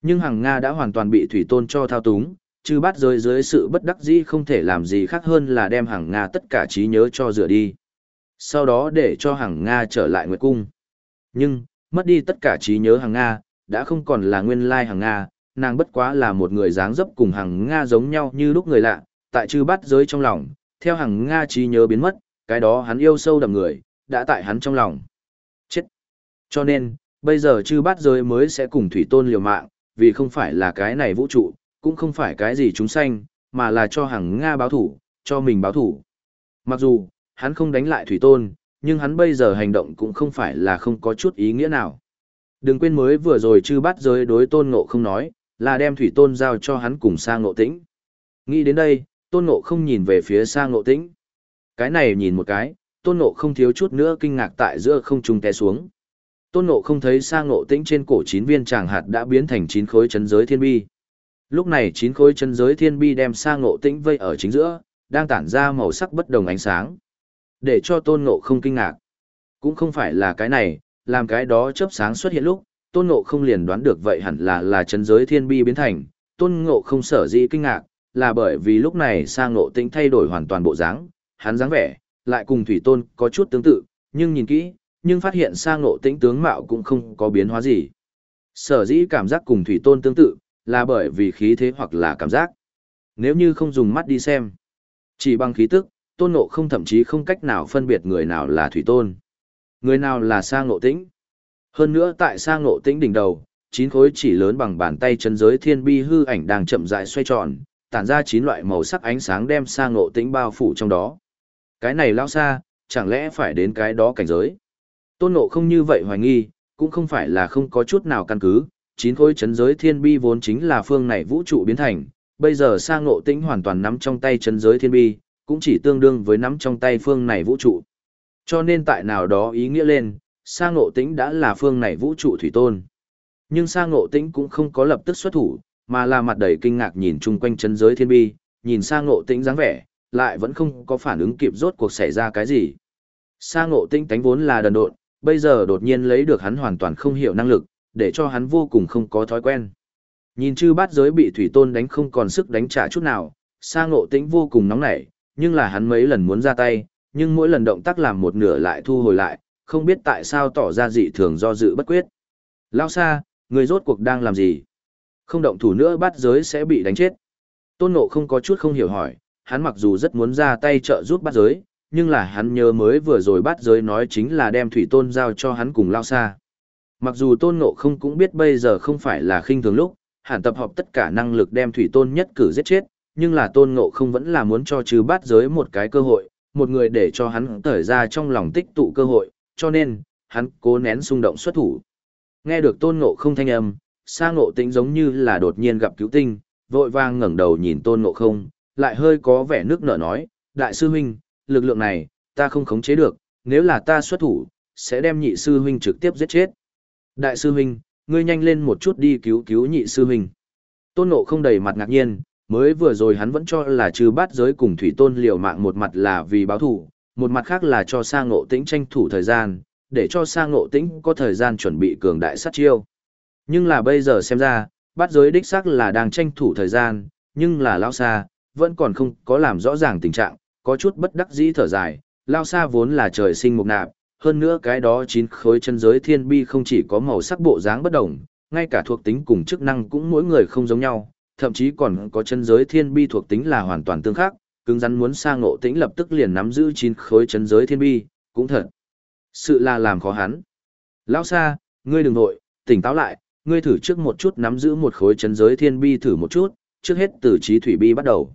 Nhưng hàng Nga đã hoàn toàn bị thủy tôn cho thao túng, chứ bát giới dưới sự bất đắc dĩ không thể làm gì khác hơn là đem hàng Nga tất cả trí nhớ cho rửa đi. Sau đó để cho hàng Nga trở lại Nguyệt Cung. Nhưng, mất đi tất cả trí nhớ hàng Nga, đã không còn là nguyên lai hàng Nga, nàng bất quá là một người dáng dấp cùng hàng Nga giống nhau như lúc người lạ, tại chư bắt giới trong lòng, theo hàng Nga trí nhớ biến mất, cái đó hắn yêu sâu đậm người, đã tại hắn trong lòng. Chết! Cho nên, bây giờ chư bắt giới mới sẽ cùng Thủy Tôn liều mạng, vì không phải là cái này vũ trụ, cũng không phải cái gì chúng sanh, mà là cho hàng Nga báo thủ, cho mình báo thủ. Mặc dù, hắn không đánh lại Thủy Tôn, nhưng hắn bây giờ hành động cũng không phải là không có chút ý nghĩa nào. Đừng quên mới vừa rồi chư bắt giới đối tôn ngộ không nói, là đem Thủy Tôn giao cho hắn cùng sang ngộ tĩnh. Nghĩ đến đây, tôn ngộ không nhìn về phía sang ngộ tĩnh. Cái này nhìn một cái, tôn ngộ không thiếu chút nữa kinh ngạc tại giữa không trung té xuống. Tôn ngộ không thấy sang ngộ tĩnh trên cổ chín viên tràng hạt đã biến thành chín khối chân giới thiên bi. Lúc này chín khối chân giới thiên bi đem sang ngộ tĩnh vây ở chính giữa, đang tản ra màu sắc bất đồng ánh sáng. Để cho tôn ngộ không kinh ngạc. Cũng không phải là cái này, làm cái đó chớp sáng xuất hiện lúc, tôn ngộ không liền đoán được vậy hẳn là là chân giới thiên bi biến thành. Tôn ngộ không sở dĩ kinh ngạc, là bởi vì lúc này sang ngộ tĩnh thay đổi hoàn toàn bộ dáng, hắn dáng vẻ, lại cùng thủy tôn có chút tương tự, nhưng nhìn kỹ, nhưng phát hiện sang ngộ tĩnh tướng mạo cũng không có biến hóa gì. Sở dĩ cảm giác cùng thủy tôn tương tự, là bởi vì khí thế hoặc là cảm giác. Nếu như không dùng mắt đi xem, chỉ bằng khí tức, tôn ngộ không thậm chí không cách nào phân biệt người nào là thủy tôn. Người nào là sang ngộ tĩnh. Hơn nữa tại sang ngộ tĩnh đỉnh đầu, chín khối chỉ lớn bằng bàn tay chân giới thiên bi hư ảnh đang chậm rãi xoay tròn, tản ra chín loại màu sắc ánh sáng đem sang ngộ tĩnh bao phủ trong đó. Cái này lao xa, chẳng lẽ phải đến cái đó cảnh giới. Tôn ngộ không như vậy hoài nghi, cũng không phải là không có chút nào căn cứ, chín khối chấn giới thiên bi vốn chính là phương này vũ trụ biến thành, bây giờ sang ngộ tĩnh hoàn toàn nắm trong tay chấn giới thiên bi, cũng chỉ tương đương với nắm trong tay phương này vũ trụ. Cho nên tại nào đó ý nghĩa lên, sang ngộ tĩnh đã là phương này vũ trụ thủy tôn. Nhưng sang ngộ tĩnh cũng không có lập tức xuất thủ, mà là mặt đầy kinh ngạc nhìn chung quanh chân giới thiên bi, nhìn sang ngộ tĩnh dáng vẻ, lại vẫn không có phản ứng kịp rốt cuộc xảy ra cái gì. Sang ngộ tĩnh tánh vốn là đần độn, bây giờ đột nhiên lấy được hắn hoàn toàn không hiểu năng lực, để cho hắn vô cùng không có thói quen. Nhìn chư bát giới bị thủy tôn đánh không còn sức đánh trả chút nào, sang ngộ tĩnh vô cùng nóng nảy, nhưng là hắn mấy lần muốn ra tay, nhưng mỗi lần động tác làm một nửa lại thu hồi lại, không biết tại sao tỏ ra dị thường do dự bất quyết. Lao xa, người rốt cuộc đang làm gì? Không động thủ nữa bát giới sẽ bị đánh chết. Tôn Ngộ không có chút không hiểu hỏi, hắn mặc dù rất muốn ra tay trợ giúp bát giới, nhưng là hắn nhớ mới vừa rồi bắt giới nói chính là đem thủy tôn giao cho hắn cùng Lao xa. Mặc dù Tôn Ngộ không cũng biết bây giờ không phải là khinh thường lúc, hẳn tập hợp tất cả năng lực đem thủy tôn nhất cử giết chết, nhưng là Tôn Ngộ không vẫn là muốn cho trừ bắt giới một cái cơ hội, một người để cho hắn thở ra trong lòng tích tụ cơ hội, cho nên, hắn cố nén xung động xuất thủ. Nghe được tôn ngộ không thanh âm, sa ngộ tĩnh giống như là đột nhiên gặp cứu tinh, vội vang ngẩng đầu nhìn tôn ngộ không, lại hơi có vẻ nước nở nói, đại sư huynh, lực lượng này, ta không khống chế được, nếu là ta xuất thủ, sẽ đem nhị sư huynh trực tiếp giết chết. Đại sư huynh, ngươi nhanh lên một chút đi cứu cứu nhị sư huynh. Tôn ngộ không đầy mặt ngạc nhiên, mới vừa rồi hắn vẫn cho là trừ bát giới cùng thủy tôn liều mạng một mặt là vì báo thủ, một mặt khác là cho sang ngộ tĩnh tranh thủ thời gian, để cho sang ngộ tĩnh có thời gian chuẩn bị cường đại sát chiêu. Nhưng là bây giờ xem ra, bát giới đích xác là đang tranh thủ thời gian, nhưng là lao xa, vẫn còn không có làm rõ ràng tình trạng, có chút bất đắc dĩ thở dài, lao xa vốn là trời sinh mục nạp, hơn nữa cái đó chín khối chân giới thiên bi không chỉ có màu sắc bộ dáng bất đồng, ngay cả thuộc tính cùng chức năng cũng mỗi người không giống nhau, thậm chí còn có chân giới thiên bi thuộc tính là hoàn toàn tương khắc, cứng rắn muốn sang ngộ tĩnh lập tức liền nắm giữ chín khối chân giới thiên bi, cũng thật. Sự là làm khó hắn. Lão xa, ngươi đừng nội, tỉnh táo lại, ngươi thử trước một chút nắm giữ một khối chân giới thiên bi thử một chút, trước hết từ trí thủy bi bắt đầu.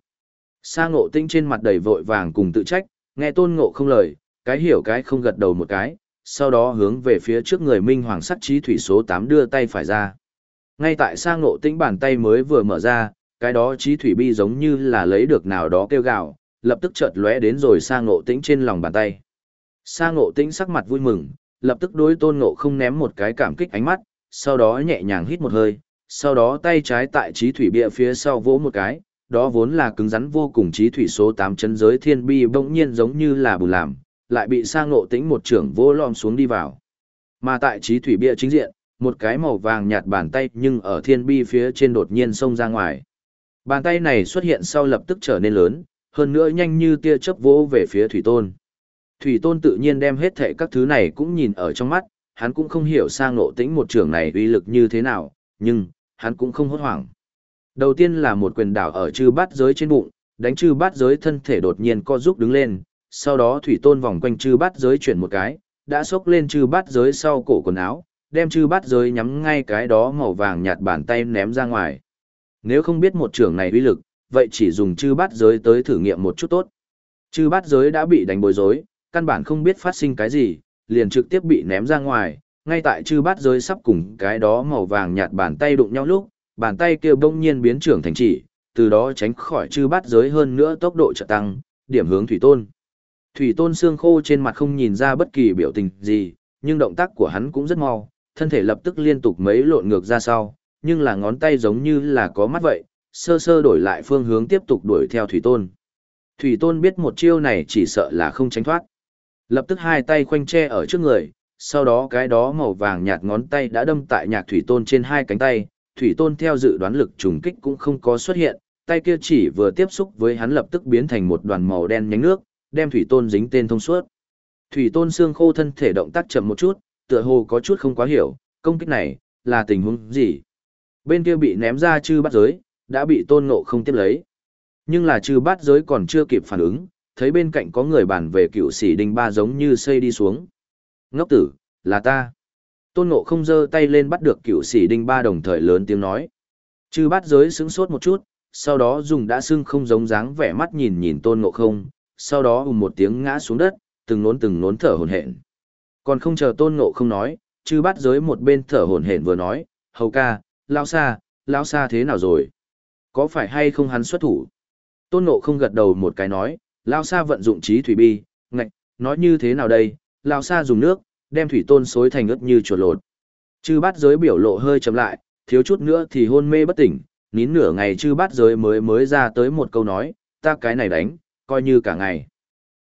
Sa ngộ tĩnh trên mặt đầy vội vàng cùng tự trách, nghe tôn ngộ không lời, cái hiểu cái không gật đầu một cái, sau đó hướng về phía trước người minh hoàng sắc trí thủy số 8 đưa tay phải ra. Ngay tại Sa ngộ tĩnh bàn tay mới vừa mở ra, cái đó trí thủy bi giống như là lấy được nào đó kêu gạo, lập tức chợt lóe đến rồi Sa ngộ tĩnh trên lòng bàn tay. Sa ngộ tĩnh sắc mặt vui mừng, lập tức đối tôn ngộ không ném một cái cảm kích ánh mắt, sau đó nhẹ nhàng hít một hơi, sau đó tay trái tại trí thủy bia phía sau vỗ một cái, đó vốn là cứng rắn vô cùng trí thủy số 8 chân giới thiên bi bỗng nhiên giống như là bù làm, lại bị sang ngộ tĩnh một trưởng vô lom xuống đi vào. Mà tại trí thủy bia chính diện, một cái màu vàng nhạt bàn tay nhưng ở thiên bi phía trên đột nhiên xông ra ngoài. Bàn tay này xuất hiện sau lập tức trở nên lớn, hơn nữa nhanh như tia chớp vỗ về phía thủy tôn. Thủy tôn tự nhiên đem hết thệ các thứ này cũng nhìn ở trong mắt, hắn cũng không hiểu sang ngộ tĩnh một trưởng này uy lực như thế nào, nhưng, hắn cũng không hốt hoảng. Đầu tiên là một quyền đảo ở chư bát giới trên bụng, đánh chư bát giới thân thể đột nhiên co rúc đứng lên, sau đó thủy tôn vòng quanh chư bát giới chuyển một cái, đã xốc lên chư bát giới sau cổ quần áo, đem chư bát giới nhắm ngay cái đó màu vàng nhạt bàn tay ném ra ngoài. Nếu không biết một trưởng này uy lực, vậy chỉ dùng chư bát giới tới thử nghiệm một chút tốt. Chư bát giới đã bị đánh bối rối, căn bản không biết phát sinh cái gì, liền trực tiếp bị ném ra ngoài, ngay tại chư bát giới sắp cùng cái đó màu vàng nhạt bàn tay đụng nhau lúc, bàn tay kia bỗng nhiên biến trưởng thành chỉ, từ đó tránh khỏi chư bát giới hơn nữa tốc độ trợ tăng, điểm hướng thủy tôn. Thủy tôn xương khô trên mặt không nhìn ra bất kỳ biểu tình gì, nhưng động tác của hắn cũng rất mau, thân thể lập tức liên tục mấy lộn ngược ra sau, nhưng là ngón tay giống như là có mắt vậy, sơ sơ đổi lại phương hướng tiếp tục đuổi theo thủy tôn. Thủy tôn biết một chiêu này chỉ sợ là không tránh thoát. Lập tức hai tay khoanh che ở trước người, sau đó cái đó màu vàng nhạt ngón tay đã đâm tại nhạc thủy tôn trên hai cánh tay, thủy tôn theo dự đoán lực trùng kích cũng không có xuất hiện, tay kia chỉ vừa tiếp xúc với hắn lập tức biến thành một đoàn màu đen nhánh nước, đem thủy tôn dính tên thông suốt. Thủy tôn xương khô thân thể động tác chậm một chút, tựa hồ có chút không quá hiểu, công kích này, là tình huống gì? Bên kia bị ném ra chư bắt giới, đã bị tôn ngộ không tiếp lấy. Nhưng là chư bắt giới còn chưa kịp phản ứng, thấy bên cạnh có người bàn về cựu sĩ đinh ba giống như xây đi xuống. Ngốc tử, là ta. Tôn ngộ không giơ tay lên bắt được cựu sĩ đinh ba đồng thời lớn tiếng nói. Chư Bát giới sững sốt một chút, sau đó dùng đã sưng không giống dáng vẻ mắt nhìn nhìn tôn ngộ không, sau đó ùm một tiếng ngã xuống đất, từng nốn từng nốn thở hổn hển. Còn không chờ tôn ngộ không nói, chư Bát giới một bên thở hổn hển vừa nói, hầu ca, lao xa, lao xa thế nào rồi? Có phải hay không hắn xuất thủ? Tôn ngộ không gật đầu một cái nói, lao xa vận dụng trí thủy bi, ngạch, nói như thế nào đây? Lao xa dùng nước, đem thủy tôn xối thành ướt như chuột lột. Chư bát giới biểu lộ hơi chậm lại, thiếu chút nữa thì hôn mê bất tỉnh, nín nửa ngày chư bát giới mới mới ra tới một câu nói, ta cái này đánh, coi như cả ngày.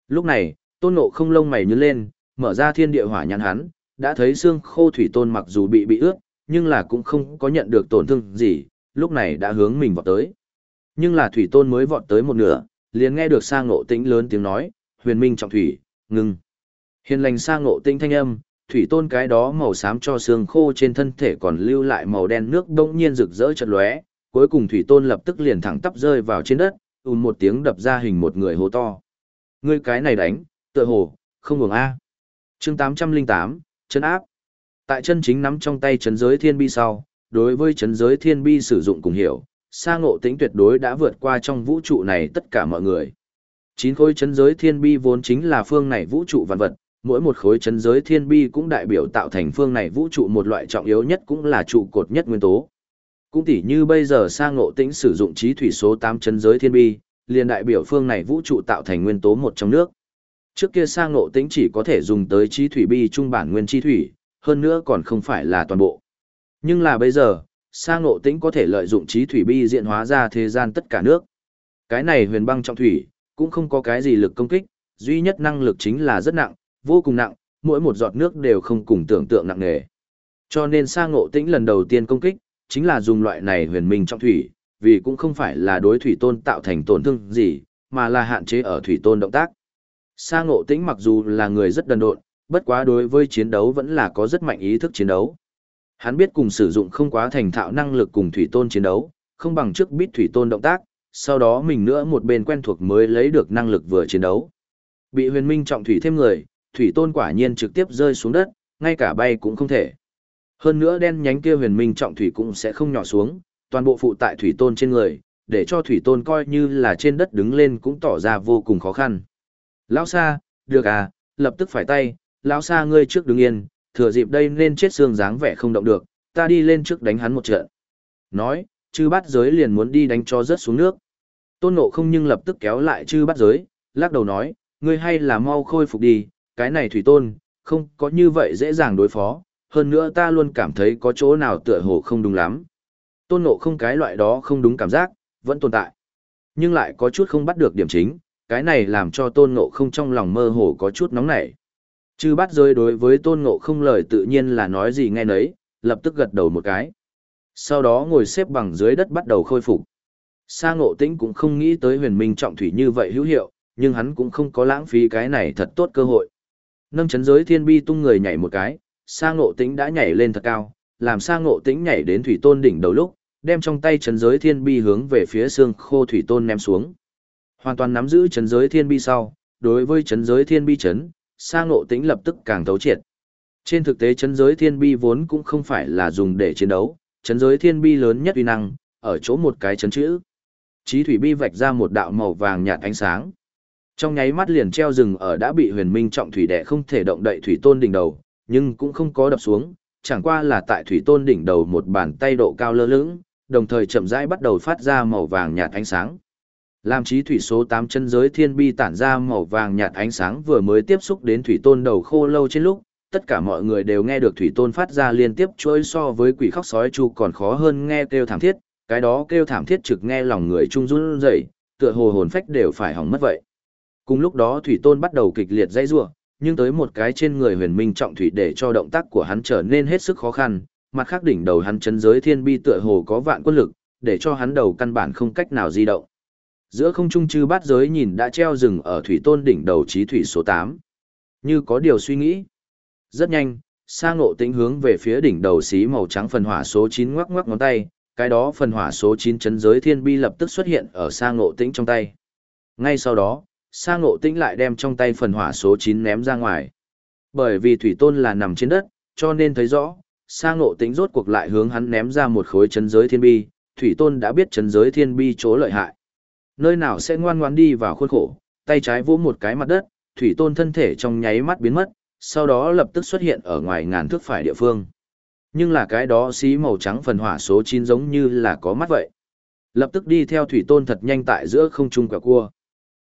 Lúc này, tôn nộ không lông mày nhướng lên, mở ra thiên địa hỏa nhãn hắn, đã thấy xương khô thủy tôn mặc dù bị bị ướt, nhưng là cũng không có nhận được tổn thương gì, lúc này đã hướng mình vọt tới. Nhưng là thủy tôn mới vọt tới một nửa, liền nghe được sang ngộ tĩnh lớn tiếng nói, huyền minh trọng thủy, ngừng. Hiền lành sang ngộ tinh thanh âm, thủy tôn cái đó màu xám cho xương khô trên thân thể còn lưu lại màu đen nước đông nhiên rực rỡ chật lóe, cuối cùng thủy tôn lập tức liền thẳng tắp rơi vào trên đất, ùn một tiếng đập ra hình một người hô to. Ngươi cái này đánh, tựa hồ, không ngừng A chương 808, chân áp. Tại chân chính nắm trong tay chấn giới thiên bi sau, đối với chấn giới thiên bi sử dụng cùng hiểu, sa ngộ tính tuyệt đối đã vượt qua trong vũ trụ này tất cả mọi người. Chín khối chấn giới thiên bi vốn chính là phương này vũ trụ vạn vật, mỗi một khối chấn giới thiên bi cũng đại biểu tạo thành phương này vũ trụ một loại trọng yếu nhất cũng là trụ cột nhất nguyên tố. Cũng tỉ như bây giờ Sang ngộ tĩnh sử dụng trí thủy số 8 chấn giới thiên bi, liền đại biểu phương này vũ trụ tạo thành nguyên tố một trong nước. Trước kia sang ngộ tĩnh chỉ có thể dùng tới trí thủy bi trung bản nguyên chi thủy, hơn nữa còn không phải là toàn bộ. Nhưng là bây giờ, sang ngộ tĩnh có thể lợi dụng trí thủy bi diện hóa ra thế gian tất cả nước. Cái này huyền băng trọng thủy, cũng không có cái gì lực công kích, duy nhất năng lực chính là rất nặng, vô cùng nặng, mỗi một giọt nước đều không cùng tưởng tượng nặng nề. Cho nên Sa ngộ tĩnh lần đầu tiên công kích, chính là dùng loại này huyền minh trọng thủy, vì cũng không phải là đối thủy tôn tạo thành tổn thương gì, mà là hạn chế ở thủy tôn động tác. Sa ngộ tĩnh mặc dù là người rất đần độn, bất quá đối với chiến đấu vẫn là có rất mạnh ý thức chiến đấu. Hắn biết cùng sử dụng không quá thành thạo năng lực cùng thủy tôn chiến đấu, không bằng trước biết thủy tôn động tác, sau đó mình nữa một bên quen thuộc mới lấy được năng lực vừa chiến đấu. Bị huyền minh trọng thủy thêm người, thủy tôn quả nhiên trực tiếp rơi xuống đất, ngay cả bay cũng không thể. Hơn nữa đen nhánh kia huyền minh trọng thủy cũng sẽ không nhỏ xuống, toàn bộ phụ tại thủy tôn trên người, để cho thủy tôn coi như là trên đất đứng lên cũng tỏ ra vô cùng khó khăn. Lão Sa, được à, lập tức phải tay, lão Sa ngươi trước đứng yên, thừa dịp đây nên chết xương dáng vẻ không động được, ta đi lên trước đánh hắn một trận. Nói, chư bát giới liền muốn đi đánh cho rớt xuống nước. Tôn nộ không nhưng lập tức kéo lại chư bát giới, lắc đầu nói, ngươi hay là mau khôi phục đi, cái này thủy tôn, không có như vậy dễ dàng đối phó, hơn nữa ta luôn cảm thấy có chỗ nào tựa hồ không đúng lắm. Tôn ngộ không cái loại đó không đúng cảm giác, vẫn tồn tại. Nhưng lại có chút không bắt được điểm chính, cái này làm cho tôn ngộ không trong lòng mơ hồ có chút nóng nảy. Chư bắt rơi đối với tôn ngộ không lời tự nhiên là nói gì nghe nấy, lập tức gật đầu một cái. Sau đó ngồi xếp bằng dưới đất bắt đầu khôi phục. Sa ngộ tĩnh cũng không nghĩ tới huyền minh trọng thủy như vậy hữu hiệu, nhưng hắn cũng không có lãng phí cái này thật tốt cơ hội. Nâng chấn giới thiên bi tung người nhảy một cái, sa ngộ tĩnh đã nhảy lên thật cao, làm sa ngộ tĩnh nhảy đến thủy tôn đỉnh đầu lúc, đem trong tay chấn giới thiên bi hướng về phía xương khô thủy tôn ném xuống. Hoàn toàn nắm giữ chấn giới thiên bi sau, đối với chấn giới thiên bi chấn, sa ngộ tĩnh lập tức càng thấu triệt. Trên thực tế chấn giới thiên bi vốn cũng không phải là dùng để chiến đấu, chấn giới thiên bi lớn nhất uy năng, ở chỗ một cái chấn chữ. Chí thủy bi vạch ra một đạo màu vàng nhạt ánh sáng. Trong nháy mắt liền treo rừng ở đã bị huyền minh trọng thủy đẻ không thể động đậy thủy tôn đỉnh đầu, nhưng cũng không có đập xuống, chẳng qua là tại thủy tôn đỉnh đầu một bàn tay độ cao lơ lửng, đồng thời chậm rãi bắt đầu phát ra màu vàng nhạt ánh sáng. Làm chí thủy số 8 chân giới thiên bi tản ra màu vàng nhạt ánh sáng vừa mới tiếp xúc đến thủy tôn đầu khô lâu trên lúc, tất cả mọi người đều nghe được thủy tôn phát ra liên tiếp trôi so với quỷ khóc sói chu còn khó hơn nghe kêu thảm thiết, cái đó kêu thảm thiết trực nghe lòng người trung run rẩy, tựa hồ hồn phách đều phải hỏng mất vậy. Cùng lúc đó thủy tôn bắt đầu kịch liệt dãy rủa, nhưng tới một cái trên người huyền minh trọng thủy để cho động tác của hắn trở nên hết sức khó khăn, mặt khác đỉnh đầu hắn chấn giới thiên bi tựa hồ có vạn quân lực, để cho hắn đầu căn bản không cách nào di động. Giữa không trung chư bát giới nhìn đã treo rừng ở thủy tôn đỉnh đầu trí thủy số tám Như có điều suy nghĩ. Rất nhanh, sang ngộ tĩnh hướng về phía đỉnh đầu xí màu trắng phần hỏa số 9 ngoắc ngoắc ngón tay, cái đó phần hỏa số 9 chấn giới thiên bi lập tức xuất hiện ở sang ngộ tĩnh trong tay. Ngay sau đó, sa ngộ tĩnh lại đem trong tay phần hỏa số 9 ném ra ngoài. Bởi vì thủy tôn là nằm trên đất, cho nên thấy rõ, sa ngộ tĩnh rốt cuộc lại hướng hắn ném ra một khối chấn giới thiên bi, thủy tôn đã biết chấn giới thiên bi chỗ lợi hại. Nơi nào sẽ ngoan ngoãn đi vào khuôn khổ, tay trái vỗ một cái mặt đất, thủy tôn thân thể trong nháy mắt biến mất, sau đó lập tức xuất hiện ở ngoài ngàn thước phải địa phương. Nhưng là cái đó xí màu trắng phần hỏa số 9 giống như là có mắt vậy. Lập tức đi theo thủy tôn thật nhanh tại giữa không trung quẹo cua.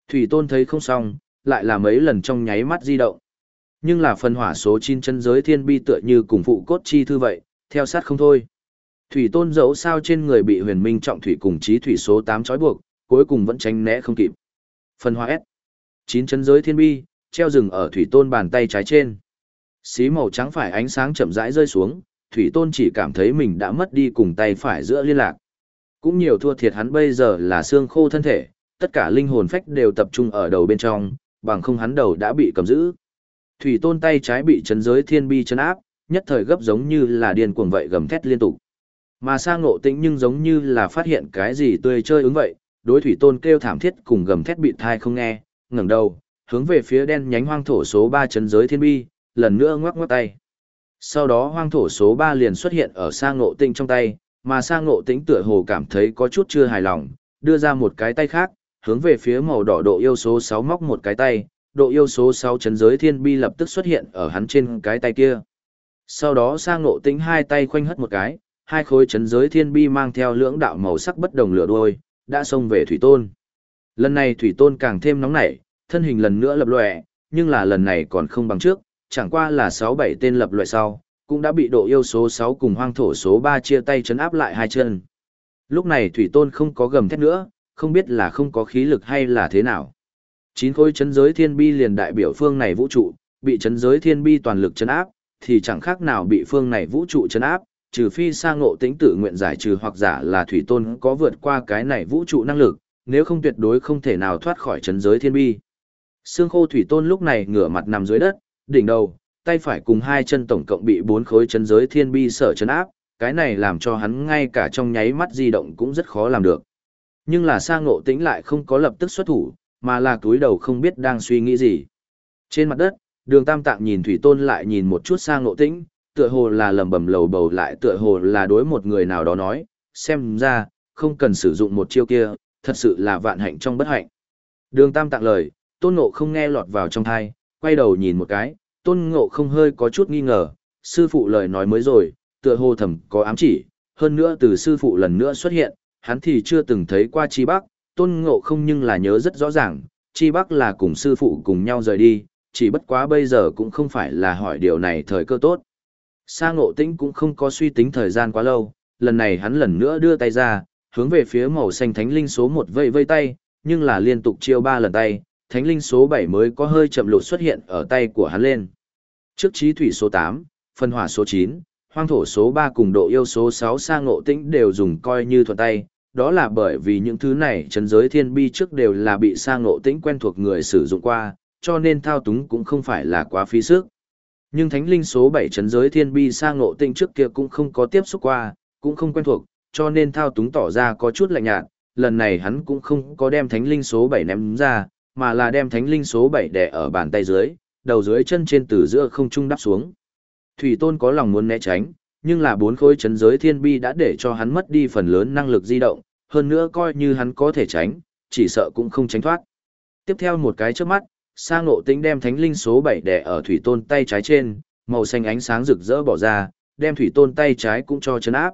Thủy tôn thấy không xong, lại là mấy lần trong nháy mắt di động. Nhưng là phần hỏa số 9 chân giới thiên bi tựa như cùng phụ cốt chi thư vậy, theo sát không thôi. Thủy tôn dẫu sao trên người bị huyền minh trọng thủy cùng trí thủy số 8 trói buộc, cuối cùng vẫn tránh né không kịp. Phần hỏa S. 9 chân giới thiên bi, treo rừng ở thủy tôn bàn tay trái trên. Xí màu trắng phải ánh sáng chậm rãi rơi xuống, thủy tôn chỉ cảm thấy mình đã mất đi cùng tay phải giữa liên lạc. Cũng nhiều thua thiệt hắn bây giờ là xương khô thân thể, tất cả linh hồn phách đều tập trung ở đầu bên trong, bằng không hắn đầu đã bị cầm giữ. Thủy tôn tay trái bị chấn giới thiên bi chấn áp, nhất thời gấp giống như là điên cuồng vậy gầm thét liên tục. Mà sang ngộ tĩnh nhưng giống như là phát hiện cái gì tươi chơi ứng vậy, đối thủy tôn kêu thảm thiết cùng gầm thét bị thai không nghe, ngẩng đầu, hướng về phía đen nhánh hoang thổ số 3 chấn giới thiên bi, lần nữa ngoắc ngoắc tay. Sau đó hoang thổ số 3 liền xuất hiện ở sang ngộ tĩnh trong tay, mà sang ngộ tĩnh tựa hồ cảm thấy có chút chưa hài lòng, đưa ra một cái tay khác, hướng về phía màu đỏ độ yêu số 6 móc một cái tay, độ yêu số 6 chấn giới thiên bi lập tức xuất hiện ở hắn trên cái tay kia. Sau đó sang ngộ tính hai tay khoanh hất một cái, hai khối chấn giới thiên bi mang theo lưỡng đạo màu sắc bất đồng lửa đuôi, đã xông về thủy tôn. Lần này thủy tôn càng thêm nóng nảy, thân hình lần nữa lập lòe, nhưng là lần này còn không bằng trước, chẳng qua là 6-7 tên lập lòe sau, cũng đã bị độ yêu số 6 cùng hoang thổ số 3 chia tay chấn áp lại hai chân. Lúc này thủy tôn không có gầm thét nữa, không biết là không có khí lực hay là thế nào. Chín khối chấn giới thiên bi liền đại biểu phương này vũ trụ, bị chấn giới thiên bi toàn lực chấn áp, thì chẳng khác nào bị phương này vũ trụ chấn áp, trừ phi sang ngộ tính tự nguyện giải trừ hoặc giả là thủy tôn có vượt qua cái này vũ trụ năng lực, nếu không tuyệt đối không thể nào thoát khỏi chấn giới thiên bi. Sương khô thủy tôn lúc này ngửa mặt nằm dưới đất, đỉnh đầu, tay phải cùng hai chân tổng cộng bị bốn khối chấn giới thiên bi sở chấn áp, cái này làm cho hắn ngay cả trong nháy mắt di động cũng rất khó làm được. Nhưng là sang ngộ tĩnh lại không có lập tức xuất thủ, mà là túi đầu không biết đang suy nghĩ gì. Trên mặt đất, đường tam tạng nhìn thủy tôn lại nhìn một chút sang ngộ tĩnh, tựa hồ là lầm bầm lầu bầu lại tựa hồ là đối một người nào đó nói, xem ra, không cần sử dụng một chiêu kia, thật sự là vạn hạnh trong bất hạnh. Đường tam tạng lời, tôn ngộ không nghe lọt vào trong thai, quay đầu nhìn một cái, tôn ngộ không hơi có chút nghi ngờ, sư phụ lời nói mới rồi, tựa hồ thầm có ám chỉ, hơn nữa từ sư phụ lần nữa xuất hiện, hắn thì chưa từng thấy qua Chi Bắc, tôn ngộ không nhưng là nhớ rất rõ ràng, Chi Bắc là cùng sư phụ cùng nhau rời đi, chỉ bất quá bây giờ cũng không phải là hỏi điều này thời cơ tốt. Sa ngộ tĩnh cũng không có suy tính thời gian quá lâu, lần này hắn lần nữa đưa tay ra, hướng về phía màu xanh thánh linh số một vây vây tay, nhưng là liên tục chiêu ba lần tay, thánh linh số 7 mới có hơi chậm lụt xuất hiện ở tay của hắn lên. Trước trí thủy số 8, phân hỏa số 9, hoang thổ số 3 cùng độ yêu số 6 sang ngộ tĩnh đều dùng coi như thuận tay, đó là bởi vì những thứ này chấn giới thiên bi trước đều là bị sang ngộ tĩnh quen thuộc người sử dụng qua, cho nên thao túng cũng không phải là quá phí sức. Nhưng thánh linh số 7 chấn giới thiên bi sang ngộ tĩnh trước kia cũng không có tiếp xúc qua, cũng không quen thuộc, cho nên thao túng tỏ ra có chút lạnh nhạt, lần này hắn cũng không có đem thánh linh số 7 ném ra, mà là đem thánh linh số 7 đè ở bàn tay dưới, đầu dưới chân trên từ giữa không trung đắp xuống. Thủy Tôn có lòng muốn né tránh, nhưng là bốn khối chấn giới thiên bi đã để cho hắn mất đi phần lớn năng lực di động, hơn nữa coi như hắn có thể tránh, chỉ sợ cũng không tránh thoát. Tiếp theo một cái trước mắt, sang ngộ tính đem thánh linh số 7 đè ở Thủy Tôn tay trái trên, màu xanh ánh sáng rực rỡ bỏ ra, đem Thủy Tôn tay trái cũng cho chấn áp.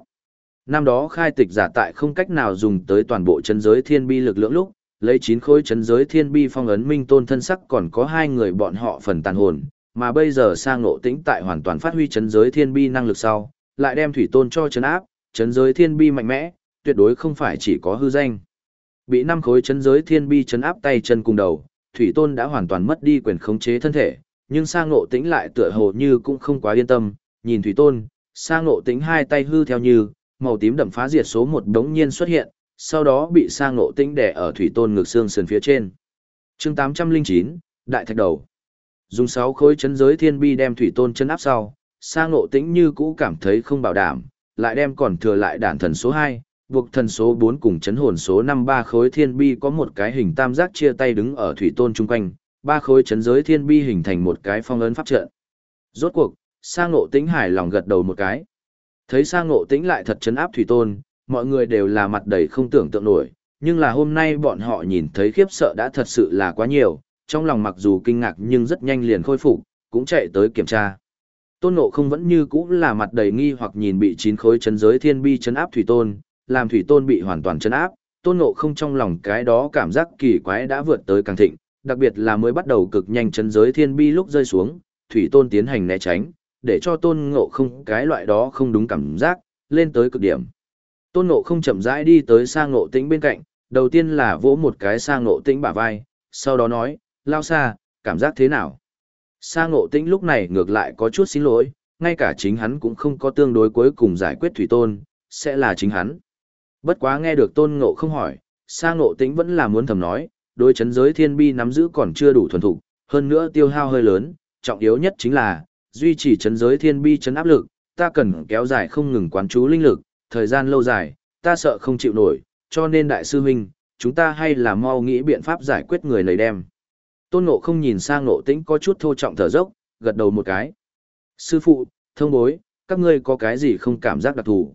Năm đó khai tịch giả tại không cách nào dùng tới toàn bộ chân giới thiên bi lực lượng lúc, lấy chín khối chân giới thiên bi phong ấn minh tôn thân sắc còn có hai người bọn họ phần tàn hồn, mà bây giờ sang ngộ tĩnh tại hoàn toàn phát huy chân giới thiên bi năng lực sau, lại đem thủy tôn cho chấn áp, chân giới thiên bi mạnh mẽ, tuyệt đối không phải chỉ có hư danh. Bị năm khối chấn giới thiên bi chấn áp tay chân cùng đầu, thủy tôn đã hoàn toàn mất đi quyền khống chế thân thể, nhưng sang ngộ tĩnh lại tựa hồ như cũng không quá yên tâm, nhìn thủy tôn, sang ngộ tĩnh hai tay hư theo như, màu tím đậm phá diệt số một đống nhiên xuất hiện, sau đó bị sang ngộ tĩnh đè ở thủy tôn ngực xương sườn phía trên. chương 809, Đại Thạch Đầu Dùng sáu khối chấn giới thiên bi đem thủy tôn chấn áp sau, sang ngộ tĩnh như cũ cảm thấy không bảo đảm, lại đem còn thừa lại đản thần số 2, buộc thần số 4 cùng chấn hồn số 5 ba khối thiên bi có một cái hình tam giác chia tay đứng ở thủy tôn chung quanh, ba khối chấn giới thiên bi hình thành một cái phong ấn pháp trận. Rốt cuộc, sang ngộ tĩnh hài lòng gật đầu một cái. Thấy sang ngộ tĩnh lại thật chấn áp thủy tôn, mọi người đều là mặt đầy không tưởng tượng nổi, nhưng là hôm nay bọn họ nhìn thấy khiếp sợ đã thật sự là quá nhiều, trong lòng mặc dù kinh ngạc nhưng rất nhanh liền khôi phục, cũng chạy tới kiểm tra. Tôn Ngộ không vẫn như cũ là mặt đầy nghi hoặc nhìn bị chín khối chấn giới thiên bi chấn áp thủy tôn, làm thủy tôn bị hoàn toàn chấn áp, Tôn Ngộ không trong lòng cái đó cảm giác kỳ quái đã vượt tới càng thịnh, đặc biệt là mới bắt đầu cực nhanh chấn giới thiên bi lúc rơi xuống, thủy tôn tiến hành né tránh, để cho Tôn Ngộ không cái loại đó không đúng cảm giác, lên tới cực điểm. Tôn Ngộ không chậm rãi đi tới sang Ngộ Tĩnh bên cạnh, đầu tiên là vỗ một cái sang Ngộ Tĩnh bả vai, sau đó nói, lao xa, cảm giác thế nào? sang ngộ tĩnh lúc này ngược lại có chút xin lỗi, ngay cả chính hắn cũng không có tương đối cuối cùng giải quyết thủy tôn, sẽ là chính hắn. Bất quá nghe được tôn ngộ không hỏi, sa ngộ tĩnh vẫn là muốn thầm nói, đối chấn giới thiên bi nắm giữ còn chưa đủ thuần thục, hơn nữa tiêu hao hơi lớn, trọng yếu nhất chính là, duy trì chấn giới thiên bi chấn áp lực, ta cần kéo dài không ngừng quán chú linh lực, thời gian lâu dài, ta sợ không chịu nổi, cho nên đại sư huynh, chúng ta hay là mau nghĩ biện pháp giải quyết người này đem. Tôn Ngộ không nhìn sang Ngộ Tĩnh có chút thô trọng thở dốc, gật đầu một cái. Sư phụ, thông bối, các ngươi có cái gì không cảm giác đặc thù?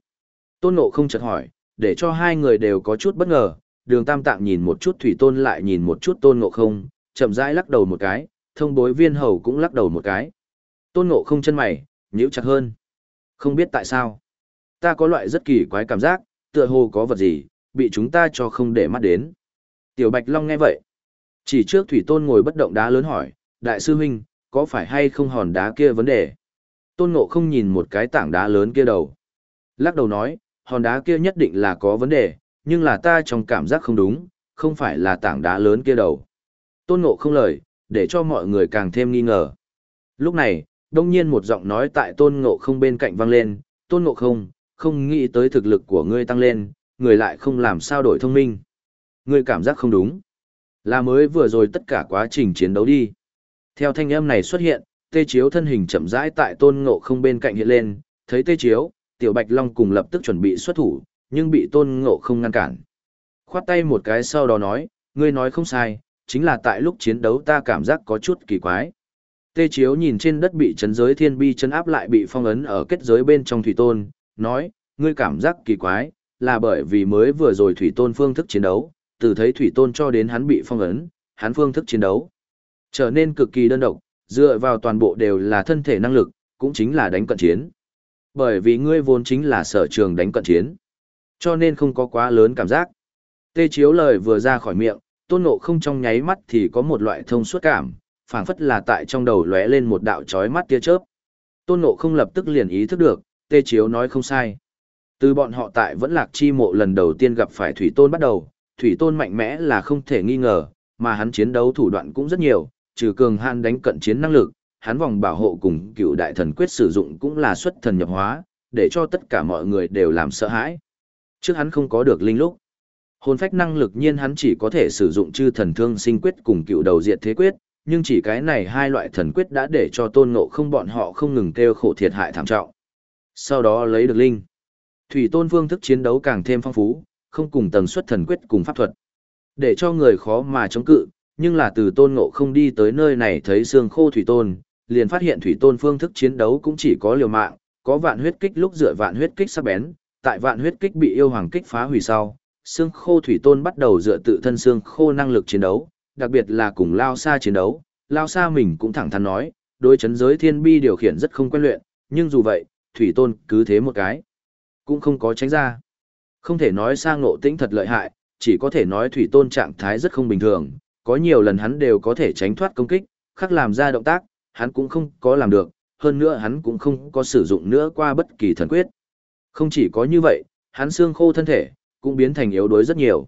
Tôn Ngộ không chợt hỏi, để cho hai người đều có chút bất ngờ, đường tam tạng nhìn một chút thủy tôn lại nhìn một chút tôn ngộ không, chậm rãi lắc đầu một cái, thông bối viên hầu cũng lắc đầu một cái. Tôn ngộ không chân mày, nhíu chặt hơn. Không biết tại sao. Ta có loại rất kỳ quái cảm giác, tựa hồ có vật gì, bị chúng ta cho không để mắt đến. Tiểu Bạch Long nghe vậy. Chỉ trước Thủy Tôn ngồi bất động đá lớn hỏi, Đại sư huynh, có phải hay không hòn đá kia vấn đề? Tôn Ngộ không nhìn một cái tảng đá lớn kia đầu. Lắc đầu nói, hòn đá kia nhất định là có vấn đề, nhưng là ta trong cảm giác không đúng, không phải là tảng đá lớn kia đầu. Tôn Ngộ không lời, để cho mọi người càng thêm nghi ngờ. Lúc này, đông nhiên một giọng nói tại Tôn Ngộ không bên cạnh vang lên, Tôn Ngộ không, không nghĩ tới thực lực của ngươi tăng lên, người lại không làm sao đổi thông minh. Ngươi cảm giác không đúng. Là mới vừa rồi tất cả quá trình chiến đấu đi. Theo thanh âm này xuất hiện, tê chiếu thân hình chậm rãi tại tôn ngộ không bên cạnh hiện lên, thấy tê chiếu, tiểu bạch long cùng lập tức chuẩn bị xuất thủ, nhưng bị tôn ngộ không ngăn cản. Khoát tay một cái sau đó nói, ngươi nói không sai, chính là tại lúc chiến đấu ta cảm giác có chút kỳ quái. Tê chiếu nhìn trên đất bị chấn giới thiên bi chấn áp lại bị phong ấn ở kết giới bên trong thủy tôn, nói, ngươi cảm giác kỳ quái, là bởi vì mới vừa rồi thủy tôn phương thức chiến đấu, từ thấy thủy tôn cho đến hắn bị phong ấn, hắn phương thức chiến đấu trở nên cực kỳ đơn độc, dựa vào toàn bộ đều là thân thể năng lực, cũng chính là đánh cận chiến. Bởi vì ngươi vốn chính là sở trường đánh cận chiến, cho nên không có quá lớn cảm giác. Tê chiếu lời vừa ra khỏi miệng, tôn ngộ không trong nháy mắt thì có một loại thông suốt cảm, phảng phất là tại trong đầu lóe lên một đạo chói mắt tia chớp. Tôn ngộ không lập tức liền ý thức được, tê chiếu nói không sai. Từ bọn họ tại vẫn lạc chi mộ lần đầu tiên gặp phải thủy tôn bắt đầu, thủy tôn mạnh mẽ là không thể nghi ngờ, mà hắn chiến đấu thủ đoạn cũng rất nhiều, trừ cường han đánh cận chiến năng lực, hắn vòng bảo hộ cùng cựu đại thần quyết sử dụng cũng là xuất thần nhập hóa, để cho tất cả mọi người đều làm sợ hãi. Trước hắn không có được linh lúc. Hồn phách năng lực nhiên hắn chỉ có thể sử dụng chư thần thương sinh quyết cùng cựu đầu diệt thế quyết, nhưng chỉ cái này hai loại thần quyết đã để cho tôn ngộ không bọn họ không ngừng kêu khổ thiệt hại thảm trọng. Sau đó lấy được linh. Thủy tôn phương thức chiến đấu càng thêm phong phú, không cùng tầng suất thần quyết cùng pháp thuật. Để cho người khó mà chống cự, nhưng là từ tôn ngộ không đi tới nơi này thấy xương khô thủy tôn, liền phát hiện thủy tôn phương thức chiến đấu cũng chỉ có liều mạng, có vạn huyết kích lúc dựa vạn huyết kích sắc bén, tại vạn huyết kích bị yêu hoàng kích phá hủy sau, xương khô thủy tôn bắt đầu dựa tự thân xương khô năng lực chiến đấu, đặc biệt là cùng lao xa chiến đấu, lao xa mình cũng thẳng thắn nói, đối chấn giới thiên bi điều khiển rất không quen luyện, nhưng dù vậy, thủy tôn cứ thế một cái, cũng không có tránh ra. Không thể nói sang ngộ tĩnh thật lợi hại, chỉ có thể nói thủy tôn trạng thái rất không bình thường, có nhiều lần hắn đều có thể tránh thoát công kích, khắc làm ra động tác, hắn cũng không có làm được, hơn nữa hắn cũng không có sử dụng nữa qua bất kỳ thần quyết. Không chỉ có như vậy, hắn xương khô thân thể, cũng biến thành yếu đuối rất nhiều.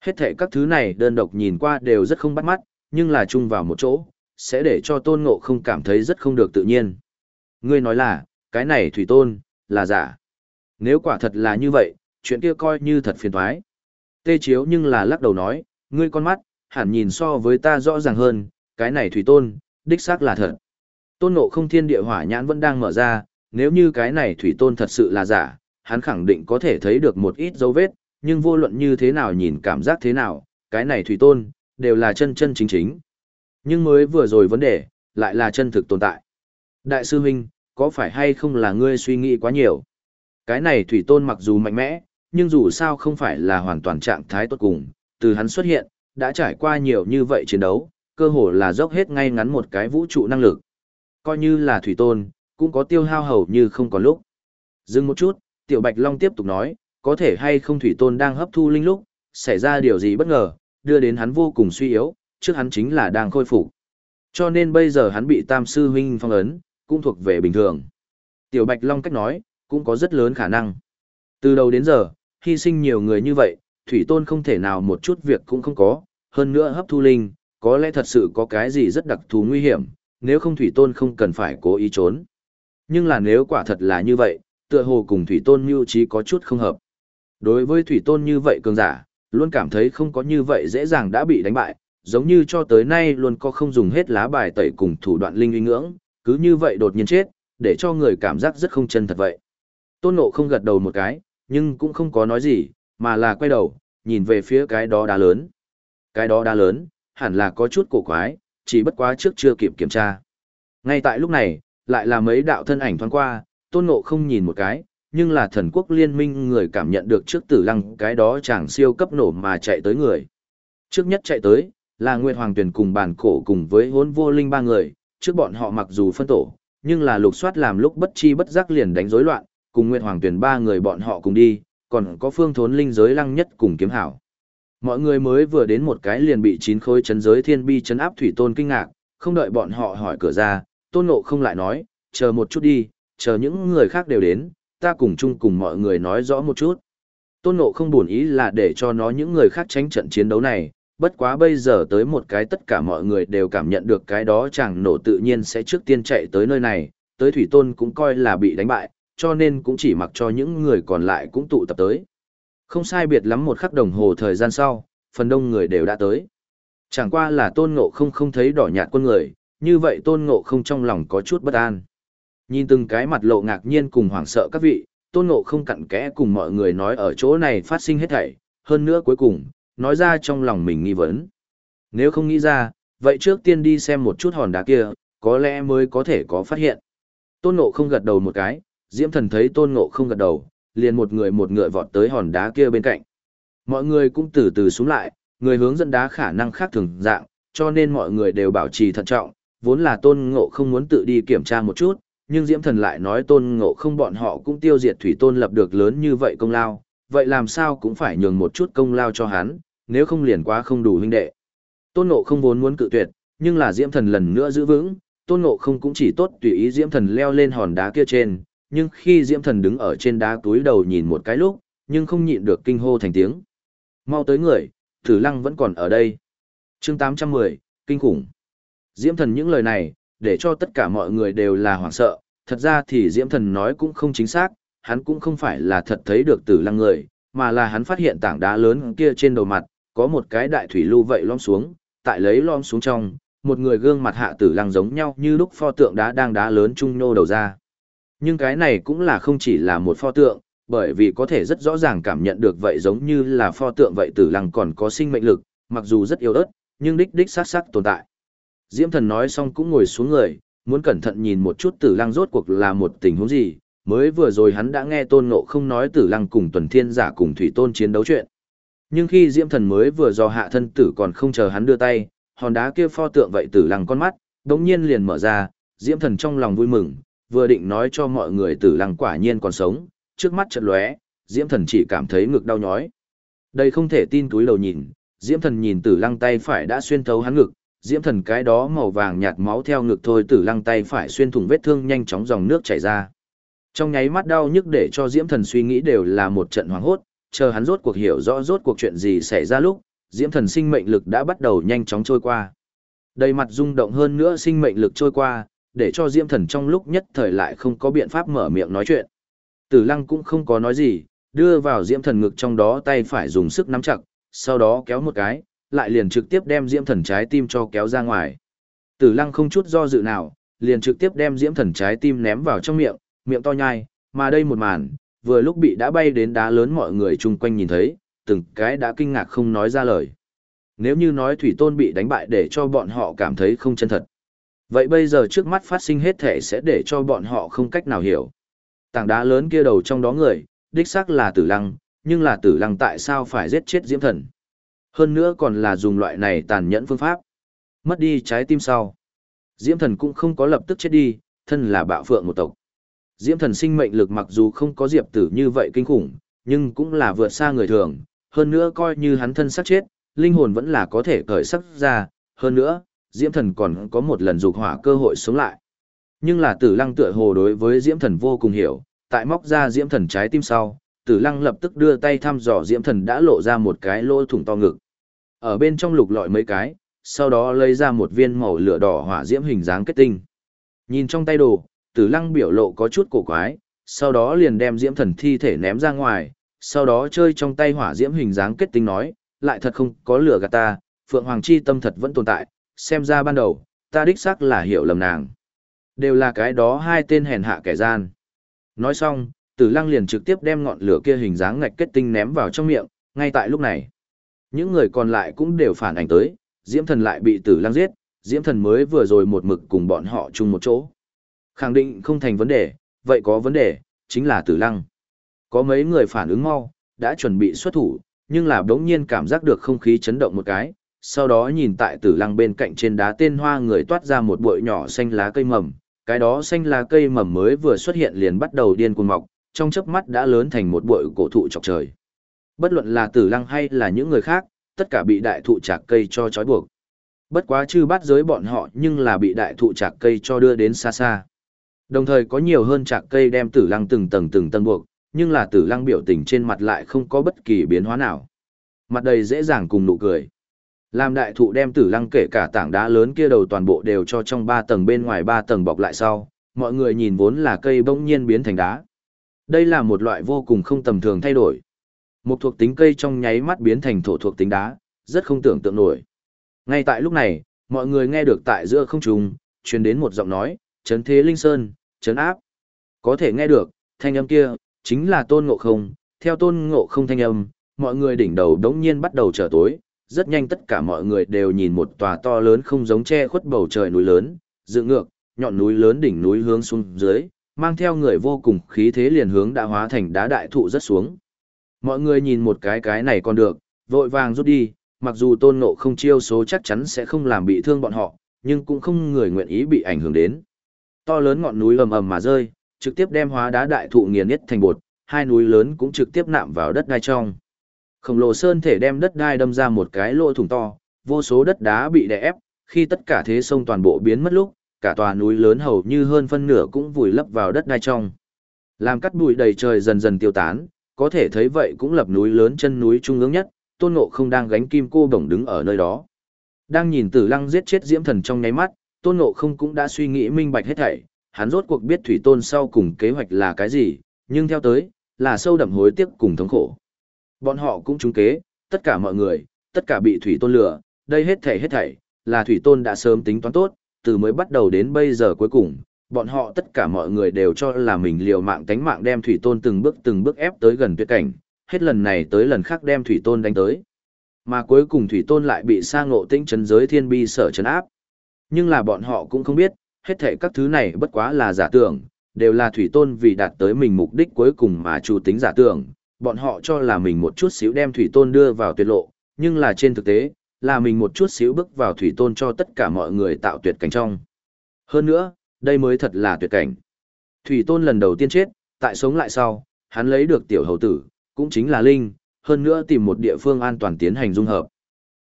Hết thể các thứ này đơn độc nhìn qua đều rất không bắt mắt, nhưng là chung vào một chỗ, sẽ để cho tôn ngộ không cảm thấy rất không được tự nhiên. Ngươi nói là, cái này thủy tôn, là giả. Nếu quả thật là như vậy, chuyện kia coi như thật phiền thoái. Tê chiếu nhưng là lắc đầu nói, ngươi con mắt, hẳn nhìn so với ta rõ ràng hơn, cái này thủy tôn, đích xác là thật. Tôn ngộ không thiên địa hỏa nhãn vẫn đang mở ra, nếu như cái này thủy tôn thật sự là giả, hắn khẳng định có thể thấy được một ít dấu vết, nhưng vô luận như thế nào nhìn cảm giác thế nào, cái này thủy tôn, đều là chân chân chính chính. Nhưng mới vừa rồi vấn đề, lại là chân thực tồn tại. Đại sư huynh, có phải hay không là ngươi suy nghĩ quá nhiều? Cái này thủy tôn mặc dù mạnh mẽ, nhưng dù sao không phải là hoàn toàn trạng thái tốt cùng, từ hắn xuất hiện, đã trải qua nhiều như vậy chiến đấu, cơ hồ là dốc hết ngay ngắn một cái vũ trụ năng lực. Coi như là thủy tôn, cũng có tiêu hao hầu như không có lúc. Dừng một chút, Tiểu Bạch Long tiếp tục nói, có thể hay không thủy tôn đang hấp thu linh lúc, xảy ra điều gì bất ngờ, đưa đến hắn vô cùng suy yếu, trước hắn chính là đang khôi phục. Cho nên bây giờ hắn bị Tam sư huynh phong ấn, cũng thuộc về bình thường. Tiểu Bạch Long cách nói, cũng có rất lớn khả năng. Từ đầu đến giờ, hy sinh nhiều người như vậy, thủy tôn không thể nào một chút việc cũng không có, hơn nữa hấp thu linh, có lẽ thật sự có cái gì rất đặc thù nguy hiểm, nếu không thủy tôn không cần phải cố ý trốn. Nhưng là nếu quả thật là như vậy, tựa hồ cùng thủy tôn mưu trí có chút không hợp. Đối với thủy tôn như vậy cường giả, luôn cảm thấy không có như vậy dễ dàng đã bị đánh bại, giống như cho tới nay luôn có không dùng hết lá bài tẩy cùng thủ đoạn linh uy ngưỡng, cứ như vậy đột nhiên chết, để cho người cảm giác rất không chân thật vậy. Tôn Ngộ không gật đầu một cái, nhưng cũng không có nói gì, mà là quay đầu, nhìn về phía cái đó đá lớn. Cái đó đá lớn, hẳn là có chút cổ quái, chỉ bất quá trước chưa kịp kiểm tra. Ngay tại lúc này, lại là mấy đạo thân ảnh thoáng qua, Tôn Ngộ không nhìn một cái, nhưng là thần quốc liên minh người cảm nhận được trước tử lăng cái đó chẳng siêu cấp nổ mà chạy tới người. Trước nhất chạy tới, là Nguyệt Hoàng Tuyền cùng bản cổ cùng với hốn vô linh ba người, trước bọn họ mặc dù phân tổ, nhưng là lục soát làm lúc bất chi bất giác liền đánh rối loạn, cùng Nguyệt Hoàng Tuyền ba người bọn họ cùng đi, còn có phương thốn linh giới lăng nhất cùng kiếm hảo. Mọi người mới vừa đến một cái liền bị chín khối chấn giới thiên bi chấn áp thủy tôn kinh ngạc, không đợi bọn họ hỏi cửa ra, tôn ngộ không lại nói, chờ một chút đi, chờ những người khác đều đến, ta cùng chung cùng mọi người nói rõ một chút. Tôn ngộ không buồn ý là để cho nó những người khác tránh trận chiến đấu này, bất quá bây giờ tới một cái tất cả mọi người đều cảm nhận được cái đó chẳng nổ tự nhiên sẽ trước tiên chạy tới nơi này, tới thủy tôn cũng coi là bị đánh bại, cho nên cũng chỉ mặc cho những người còn lại cũng tụ tập tới. Không sai biệt lắm một khắc đồng hồ thời gian sau, phần đông người đều đã tới. Chẳng qua là tôn ngộ không không thấy đỏ nhạt quân người, như vậy tôn ngộ không trong lòng có chút bất an. Nhìn từng cái mặt lộ ngạc nhiên cùng hoảng sợ các vị, tôn ngộ không cặn kẽ cùng mọi người nói ở chỗ này phát sinh hết thảy, hơn nữa cuối cùng, nói ra trong lòng mình nghi vấn. Nếu không nghĩ ra, vậy trước tiên đi xem một chút hòn đá kia, có lẽ mới có thể có phát hiện. Tôn ngộ không gật đầu một cái, diễm thần thấy tôn ngộ không gật đầu, liền một người một ngựa vọt tới hòn đá kia bên cạnh. Mọi người cũng từ từ xuống lại, người hướng dẫn đá khả năng khác thường dạng, cho nên mọi người đều bảo trì thận trọng, vốn là tôn ngộ không muốn tự đi kiểm tra một chút, nhưng diễm thần lại nói tôn ngộ không bọn họ cũng tiêu diệt thủy tôn lập được lớn như vậy công lao, vậy làm sao cũng phải nhường một chút công lao cho hắn, nếu không liền quá không đủ huynh đệ. Tôn ngộ không vốn muốn cự tuyệt, nhưng là diễm thần lần nữa giữ vững, tôn ngộ không cũng chỉ tốt tùy ý diễm thần leo lên hòn đá kia trên, nhưng khi diễm thần đứng ở trên đá túi đầu nhìn một cái lúc, nhưng không nhịn được kinh hô thành tiếng. Mau tới người, tử lăng vẫn còn ở đây. chương 810, kinh khủng. Diễm thần những lời này, để cho tất cả mọi người đều là hoảng sợ, thật ra thì diễm thần nói cũng không chính xác, hắn cũng không phải là thật thấy được tử lăng người, mà là hắn phát hiện tảng đá lớn kia trên đầu mặt, có một cái đại thủy lưu vậy lom xuống, tại lấy lom xuống trong, một người gương mặt hạ tử lăng giống nhau như lúc pho tượng đá đang đá lớn trung nô đầu ra. Nhưng cái này cũng là không chỉ là một pho tượng, bởi vì có thể rất rõ ràng cảm nhận được vậy giống như là pho tượng vậy tử lăng còn có sinh mệnh lực, mặc dù rất yếu ớt, nhưng đích đích sát sắc tồn tại. Diễm thần nói xong cũng ngồi xuống người, muốn cẩn thận nhìn một chút tử lăng rốt cuộc là một tình huống gì, mới vừa rồi hắn đã nghe tôn ngộ không nói tử lăng cùng tuần thiên giả cùng thủy tôn chiến đấu chuyện. Nhưng khi diễm thần mới vừa do hạ thân tử còn không chờ hắn đưa tay, hòn đá kia pho tượng vậy tử lăng con mắt, đống nhiên liền mở ra, diễm thần trong lòng vui mừng, vừa định nói cho mọi người tử lăng quả nhiên còn sống, trước mắt chợt lóe, diễm thần chỉ cảm thấy ngực đau nhói. Đây không thể tin túi lầu nhìn, diễm thần nhìn tử lăng tay phải đã xuyên thấu hắn ngực, diễm thần cái đó màu vàng nhạt máu theo ngực thôi tử lăng tay phải xuyên thủng vết thương nhanh chóng dòng nước chảy ra. Trong nháy mắt đau nhức để cho diễm thần suy nghĩ đều là một trận hoảng hốt, chờ hắn rốt cuộc hiểu rõ rốt cuộc chuyện gì xảy ra lúc, diễm thần sinh mệnh lực đã bắt đầu nhanh chóng trôi qua. Đầy mặt rung động hơn nữa sinh mệnh lực trôi qua, để cho diễm thần trong lúc nhất thời lại không có biện pháp mở miệng nói chuyện. Tử lăng cũng không có nói gì, đưa vào diễm thần ngực trong đó tay phải dùng sức nắm chặt, sau đó kéo một cái, lại liền trực tiếp đem diễm thần trái tim cho kéo ra ngoài. Tử lăng không chút do dự nào, liền trực tiếp đem diễm thần trái tim ném vào trong miệng, miệng to nhai, mà đây một màn, vừa lúc bị đã bay đến đá lớn mọi người chung quanh nhìn thấy, từng cái đã kinh ngạc không nói ra lời. Nếu như nói thủy tôn bị đánh bại để cho bọn họ cảm thấy không chân thật. Vậy bây giờ trước mắt phát sinh hết thể sẽ để cho bọn họ không cách nào hiểu. Tảng đá lớn kia đầu trong đó người, đích xác là tử lăng, nhưng là tử lăng tại sao phải giết chết diễm thần. Hơn nữa còn là dùng loại này tàn nhẫn phương pháp. Mất đi trái tim sau. Diễm thần cũng không có lập tức chết đi, thân là bạo phượng một tộc. Diễm thần sinh mệnh lực mặc dù không có diệp tử như vậy kinh khủng, nhưng cũng là vượt xa người thường, hơn nữa coi như hắn thân sắc chết, linh hồn vẫn là có thể cởi sắc ra, hơn nữa, Diễm thần còn có một lần dục hỏa cơ hội sống lại. Nhưng là tử lăng tựa hồ đối với Diễm thần vô cùng hiểu, tại móc ra Diễm thần trái tim sau, tử lăng lập tức đưa tay thăm dò Diễm thần đã lộ ra một cái lỗ thủng to ngực. Ở bên trong lục lọi mấy cái, sau đó lấy ra một viên màu lửa đỏ hỏa diễm hình dáng kết tinh. Nhìn trong tay đồ, tử lăng biểu lộ có chút cổ quái, sau đó liền đem diễm thần thi thể ném ra ngoài, sau đó chơi trong tay hỏa diễm hình dáng kết tinh nói, lại thật không có lửa gạt ta, Phượng Hoàng Chi tâm thật vẫn tồn tại, xem ra ban đầu, ta đích xác là hiểu lầm nàng. Đều là cái đó hai tên hèn hạ kẻ gian. Nói xong, tử lăng liền trực tiếp đem ngọn lửa kia hình dáng ngạch kết tinh ném vào trong miệng, ngay tại lúc này. Những người còn lại cũng đều phản ảnh tới, diễm thần lại bị tử lăng giết, diễm thần mới vừa rồi một mực cùng bọn họ chung một chỗ. Khẳng định không thành vấn đề, vậy có vấn đề, chính là tử lăng. Có mấy người phản ứng mau, đã chuẩn bị xuất thủ, nhưng là đống nhiên cảm giác được không khí chấn động một cái, sau đó nhìn tại tử lăng bên cạnh trên đá tên hoa người toát ra một bụi nhỏ xanh lá cây mầm, cái đó xanh lá cây mầm mới vừa xuất hiện liền bắt đầu điên cuồng mọc, trong chớp mắt đã lớn thành một bụi cổ thụ chọc trời. Bất luận là tử lăng hay là những người khác, tất cả bị đại thụ chạc cây cho trói buộc. Bất quá chư bắt giới bọn họ nhưng là bị đại thụ chạc cây cho đưa đến xa xa. Đồng thời có nhiều hơn chạc cây đem tử lăng từng tầng từng tầng buộc, nhưng là tử lăng biểu tình trên mặt lại không có bất kỳ biến hóa nào. Mặt đầy dễ dàng cùng nụ cười. Làm đại thụ đem tử lăng kể cả tảng đá lớn kia đầu toàn bộ đều cho trong ba tầng bên ngoài ba tầng bọc lại sau, mọi người nhìn vốn là cây bỗng nhiên biến thành đá. Đây là một loại vô cùng không tầm thường thay đổi. Một thuộc tính cây trong nháy mắt biến thành thổ thuộc tính đá, rất không tưởng tượng nổi. Ngay tại lúc này, mọi người nghe được tại giữa không trung, truyền đến một giọng nói, chấn thế linh sơn, chấn áp. Có thể nghe được, thanh âm kia, chính là tôn ngộ không, theo tôn ngộ không thanh âm, mọi người đỉnh đầu đống nhiên bắt đầu trở tối, rất nhanh tất cả mọi người đều nhìn một tòa to lớn không giống che khuất bầu trời núi lớn, dựng ngược, nhọn núi lớn đỉnh núi hướng xuống dưới, mang theo người vô cùng khí thế liền hướng đã hóa thành đá đại thụ rất xuống. Mọi người nhìn một cái cái này còn được, vội vàng rút đi, mặc dù tôn ngộ không chiêu số chắc chắn sẽ không làm bị thương bọn họ, nhưng cũng không người nguyện ý bị ảnh hưởng đến. To lớn ngọn núi ầm ầm mà rơi, trực tiếp đem hóa đá đại thụ nghiền nhất thành bột, hai núi lớn cũng trực tiếp nạm vào đất ngay trong. Khổng lồ sơn thể đem đất đai đâm ra một cái lỗ thủng to, vô số đất đá bị đè ép, khi tất cả thế sông toàn bộ biến mất lúc, cả tòa núi lớn hầu như hơn phân nửa cũng vùi lấp vào đất đai trong. Làm cắt bụi đầy trời dần dần tiêu tán, có thể thấy vậy cũng lập núi lớn chân núi trung ương nhất, tôn ngộ không đang gánh kim cô bổng đứng ở nơi đó. Đang nhìn tử lăng giết chết diễm thần trong nháy mắt, tôn ngộ không cũng đã suy nghĩ minh bạch hết thảy, hắn rốt cuộc biết thủy tôn sau cùng kế hoạch là cái gì, nhưng theo tới, là sâu đậm hối tiếc cùng thống khổ. Bọn họ cũng trúng kế, tất cả mọi người, tất cả bị thủy tôn lừa đây hết thảy hết thảy, là thủy tôn đã sớm tính toán tốt, từ mới bắt đầu đến bây giờ cuối cùng, bọn họ tất cả mọi người đều cho là mình liều mạng tánh mạng đem thủy tôn từng bước từng bước ép tới gần tuyệt cảnh, hết lần này tới lần khác đem thủy tôn đánh tới. Mà cuối cùng thủy tôn lại bị sa ngộ tinh chấn giới thiên bi sở chấn áp. Nhưng là bọn họ cũng không biết, hết thảy các thứ này bất quá là giả tưởng, đều là thủy tôn vì đạt tới mình mục đích cuối cùng mà chủ tính giả tưởng, bọn họ cho là mình một chút xíu đem thủy tôn đưa vào tuyệt lộ, nhưng là trên thực tế, là mình một chút xíu bước vào thủy tôn cho tất cả mọi người tạo tuyệt cảnh trong. Hơn nữa, đây mới thật là tuyệt cảnh. Thủy tôn lần đầu tiên chết, tại sống lại sau, hắn lấy được tiểu hầu tử, cũng chính là Linh, hơn nữa tìm một địa phương an toàn tiến hành dung hợp.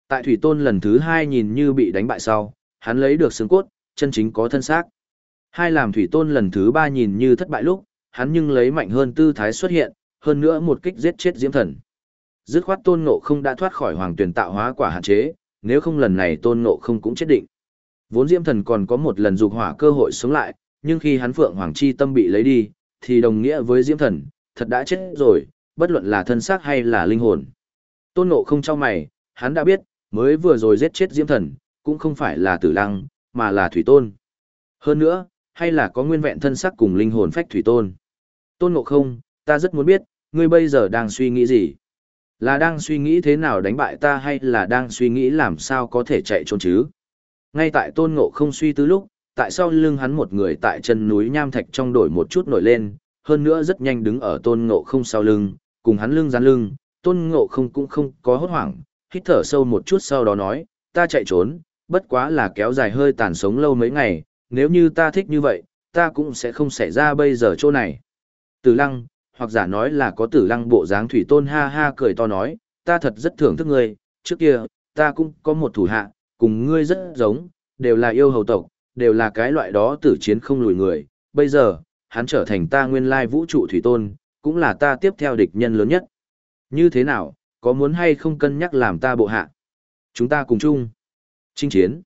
Tại thủy tôn lần thứ hai nhìn như bị đánh bại sau, hắn lấy được xương cốt, chân chính có thân xác. Hai làm thủy tôn lần thứ ba nhìn như thất bại lúc, hắn nhưng lấy mạnh hơn tư thái xuất hiện, hơn nữa một kích giết chết diễm thần. Dứt khoát tôn ngộ không đã thoát khỏi hoàng tuyển tạo hóa quả hạn chế, nếu không lần này tôn ngộ không cũng chết định. Vốn diễm thần còn có một lần dục hỏa cơ hội sống lại, nhưng khi hắn phượng hoàng chi tâm bị lấy đi, thì đồng nghĩa với diễm thần, thật đã chết rồi, bất luận là thân xác hay là linh hồn. Tôn ngộ không cho mày, hắn đã biết, mới vừa rồi giết chết diễm thần, cũng không phải là tử lăng, mà là thủy tôn. Hơn nữa, hay là có nguyên vẹn thân xác cùng linh hồn phách thủy tôn. Tôn ngộ không, ta rất muốn biết, ngươi bây giờ đang suy nghĩ gì? Là đang suy nghĩ thế nào đánh bại ta hay là đang suy nghĩ làm sao có thể chạy trốn chứ? Ngay tại tôn ngộ không suy tư lúc, tại sao lưng hắn một người tại chân núi nham thạch trong đổi một chút nổi lên, hơn nữa rất nhanh đứng ở tôn ngộ không sau lưng, cùng hắn lưng dán lưng, tôn ngộ không cũng không có hốt hoảng, hít thở sâu một chút sau đó nói, ta chạy trốn, bất quá là kéo dài hơi tàn sống lâu mấy ngày, nếu như ta thích như vậy, ta cũng sẽ không xảy ra bây giờ chỗ này. Từ lăng, hoặc giả nói là có tử lăng bộ dáng thủy tôn ha ha cười to nói, ta thật rất thưởng thức ngươi, trước kia, ta cũng có một thủ hạ, cùng ngươi rất giống, đều là yêu hầu tộc, đều là cái loại đó tử chiến không lùi người, bây giờ, hắn trở thành ta nguyên lai vũ trụ thủy tôn, cũng là ta tiếp theo địch nhân lớn nhất. Như thế nào, có muốn hay không cân nhắc làm ta bộ hạ? Chúng ta cùng chung. Chinh chiến.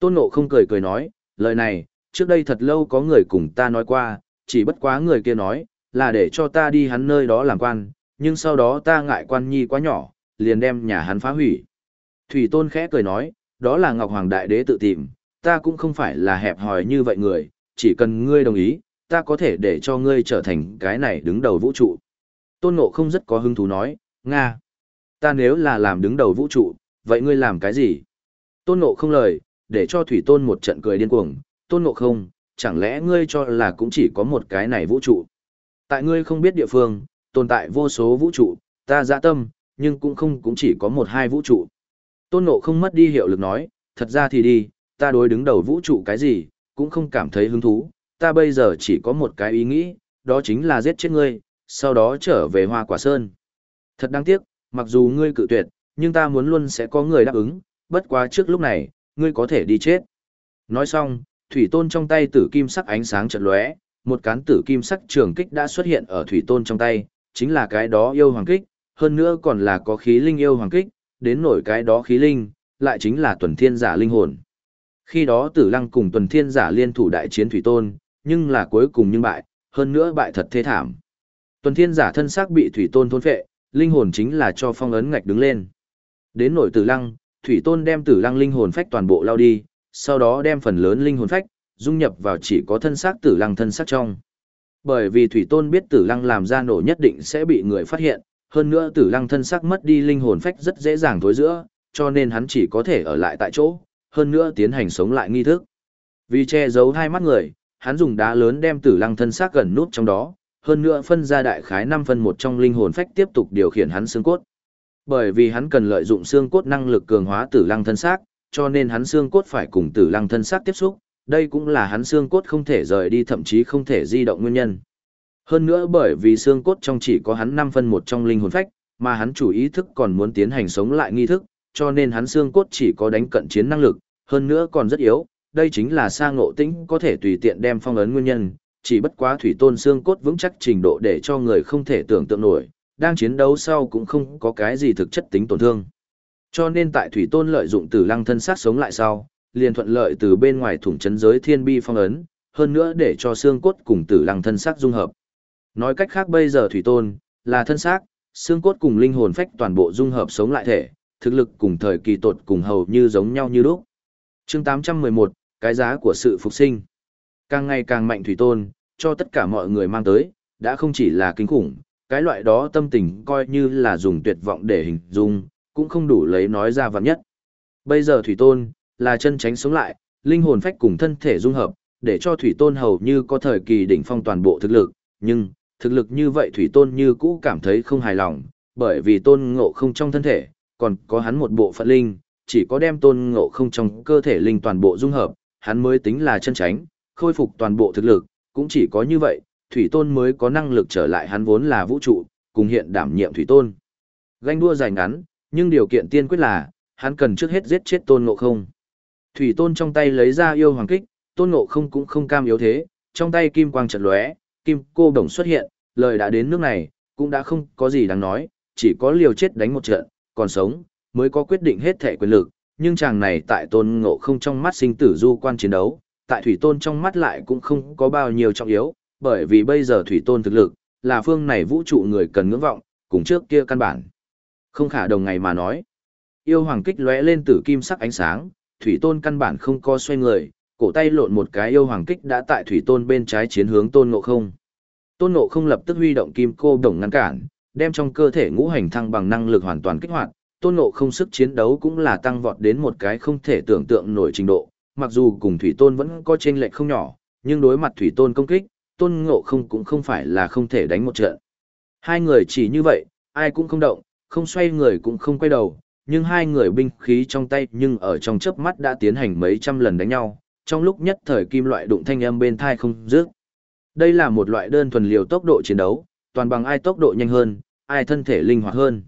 Tôn nộ không cười cười nói, lời này, trước đây thật lâu có người cùng ta nói qua, chỉ bất quá người kia nói, là để cho ta đi hắn nơi đó làm quan, nhưng sau đó ta ngại quan nhi quá nhỏ, liền đem nhà hắn phá hủy. Thủy Tôn khẽ cười nói, đó là Ngọc Hoàng Đại Đế tự tìm, ta cũng không phải là hẹp hòi như vậy người, chỉ cần ngươi đồng ý, ta có thể để cho ngươi trở thành cái này đứng đầu vũ trụ. Tôn Ngộ không rất có hứng thú nói, Nga, ta nếu là làm đứng đầu vũ trụ, vậy ngươi làm cái gì? Tôn Ngộ không lời, để cho Thủy Tôn một trận cười điên cuồng, Tôn Ngộ không, chẳng lẽ ngươi cho là cũng chỉ có một cái này vũ trụ? Tại ngươi không biết địa phương, tồn tại vô số vũ trụ, ta dạ tâm, nhưng cũng không cũng chỉ có một hai vũ trụ. Tôn Ngộ không mất đi hiệu lực nói, thật ra thì đi, ta đối đứng đầu vũ trụ cái gì, cũng không cảm thấy hứng thú, ta bây giờ chỉ có một cái ý nghĩ, đó chính là giết chết ngươi, sau đó trở về hoa quả sơn. Thật đáng tiếc, mặc dù ngươi cự tuyệt, nhưng ta muốn luôn sẽ có người đáp ứng, bất quá trước lúc này, ngươi có thể đi chết. Nói xong, thủy tôn trong tay tử kim sắc ánh sáng chợt lóe, một cán tử kim sắc trường kích đã xuất hiện ở thủy tôn trong tay, chính là cái đó yêu hoàng kích, hơn nữa còn là có khí linh yêu hoàng kích, đến nổi cái đó khí linh, lại chính là tuần thiên giả linh hồn. Khi đó tử lăng cùng tuần thiên giả liên thủ đại chiến thủy tôn, nhưng là cuối cùng nhưng bại, hơn nữa bại thật thế thảm. Tuần thiên giả thân xác bị thủy tôn thôn phệ, linh hồn chính là cho phong ấn ngạch đứng lên. Đến nổi tử lăng, thủy tôn đem tử lăng linh hồn phách toàn bộ lao đi, sau đó đem phần lớn linh hồn phách, dung nhập vào chỉ có thân xác tử lăng thân xác trong. Bởi vì thủy tôn biết tử lăng làm ra nổ nhất định sẽ bị người phát hiện, hơn nữa tử lăng thân xác mất đi linh hồn phách rất dễ dàng thối giữa, cho nên hắn chỉ có thể ở lại tại chỗ, hơn nữa tiến hành sống lại nghi thức. Vì che giấu hai mắt người, hắn dùng đá lớn đem tử lăng thân xác gần nút trong đó, hơn nữa phân ra đại khái 5 phần một trong linh hồn phách tiếp tục điều khiển hắn xương cốt. Bởi vì hắn cần lợi dụng xương cốt năng lực cường hóa tử lăng thân xác, cho nên hắn xương cốt phải cùng tử lăng thân xác tiếp xúc, đây cũng là hắn xương cốt không thể rời đi thậm chí không thể di động nguyên nhân. Hơn nữa bởi vì xương cốt trong chỉ có hắn 5 phân một trong linh hồn phách, mà hắn chủ ý thức còn muốn tiến hành sống lại nghi thức, cho nên hắn xương cốt chỉ có đánh cận chiến năng lực, hơn nữa còn rất yếu, đây chính là sa ngộ tĩnh có thể tùy tiện đem phong ấn nguyên nhân, chỉ bất quá thủy tôn xương cốt vững chắc trình độ để cho người không thể tưởng tượng nổi, đang chiến đấu sau cũng không có cái gì thực chất tính tổn thương. Cho nên tại thủy tôn lợi dụng tử lăng thân sát sống lại sau, liền thuận lợi từ bên ngoài thủng chấn giới thiên bi phong ấn, hơn nữa để cho xương cốt cùng tử lăng thân xác dung hợp. Nói cách khác bây giờ thủy tôn, là thân xác, Xương cốt cùng linh hồn phách toàn bộ dung hợp sống lại thể, thực lực cùng thời kỳ tột cùng hầu như giống nhau như lúc. Chương 811, cái giá của sự phục sinh. Càng ngày càng mạnh thủy tôn, cho tất cả mọi người mang tới, đã không chỉ là kinh khủng, cái loại đó tâm tình coi như là dùng tuyệt vọng để hình dung, cũng không đủ lấy nói ra vạn nhất. Bây giờ thủy tôn, là chân tránh sống lại, linh hồn phách cùng thân thể dung hợp, để cho thủy tôn hầu như có thời kỳ đỉnh phong toàn bộ thực lực, nhưng, thực lực như vậy thủy tôn như cũ cảm thấy không hài lòng, bởi vì tôn ngộ không trong thân thể, còn có hắn một bộ phận linh, chỉ có đem tôn ngộ không trong cơ thể linh toàn bộ dung hợp, hắn mới tính là chân tránh, khôi phục toàn bộ thực lực, cũng chỉ có như vậy, thủy tôn mới có năng lực trở lại hắn vốn là vũ trụ, cùng hiện đảm nhiệm thủy tôn. Ganh đua dài ngắn, nhưng điều kiện tiên quyết là, hắn cần trước hết giết chết tôn ngộ không. Thủy tôn trong tay lấy ra yêu hoàng kích, tôn ngộ không cũng không cam yếu thế, trong tay kim quang chợt lóe, kim cô đồng xuất hiện, lời đã đến nước này, cũng đã không có gì đáng nói, chỉ có liều chết đánh một trận, còn sống, mới có quyết định hết thể quyền lực, nhưng chàng này tại tôn ngộ không trong mắt sinh tử du quan chiến đấu, tại thủy tôn trong mắt lại cũng không có bao nhiêu trọng yếu, bởi vì bây giờ thủy tôn thực lực, là phương này vũ trụ người cần ngưỡng vọng, cùng trước kia căn bản. Không khả đồng ngày mà nói. Yêu hoàng kích lóe lên tử kim sắc ánh sáng, thủy tôn căn bản không co xoay người, cổ tay lộn một cái yêu hoàng kích đã tại thủy tôn bên trái chiến hướng tôn ngộ không. Tôn ngộ không lập tức huy động kim cô đồng ngăn cản, đem trong cơ thể ngũ hành thăng bằng năng lực hoàn toàn kích hoạt, tôn ngộ không sức chiến đấu cũng là tăng vọt đến một cái không thể tưởng tượng nổi trình độ, mặc dù cùng thủy tôn vẫn có chênh lệch không nhỏ, nhưng đối mặt thủy tôn công kích, tôn ngộ không cũng không phải là không thể đánh một trận. Hai người chỉ như vậy, ai cũng không động, không xoay người cũng không quay đầu, nhưng hai người binh khí trong tay nhưng ở trong chớp mắt đã tiến hành mấy trăm lần đánh nhau, trong lúc nhất thời kim loại đụng thanh âm bên thai không dứt. Đây là một loại đơn thuần liều tốc độ chiến đấu, toàn bằng ai tốc độ nhanh hơn, ai thân thể linh hoạt hơn.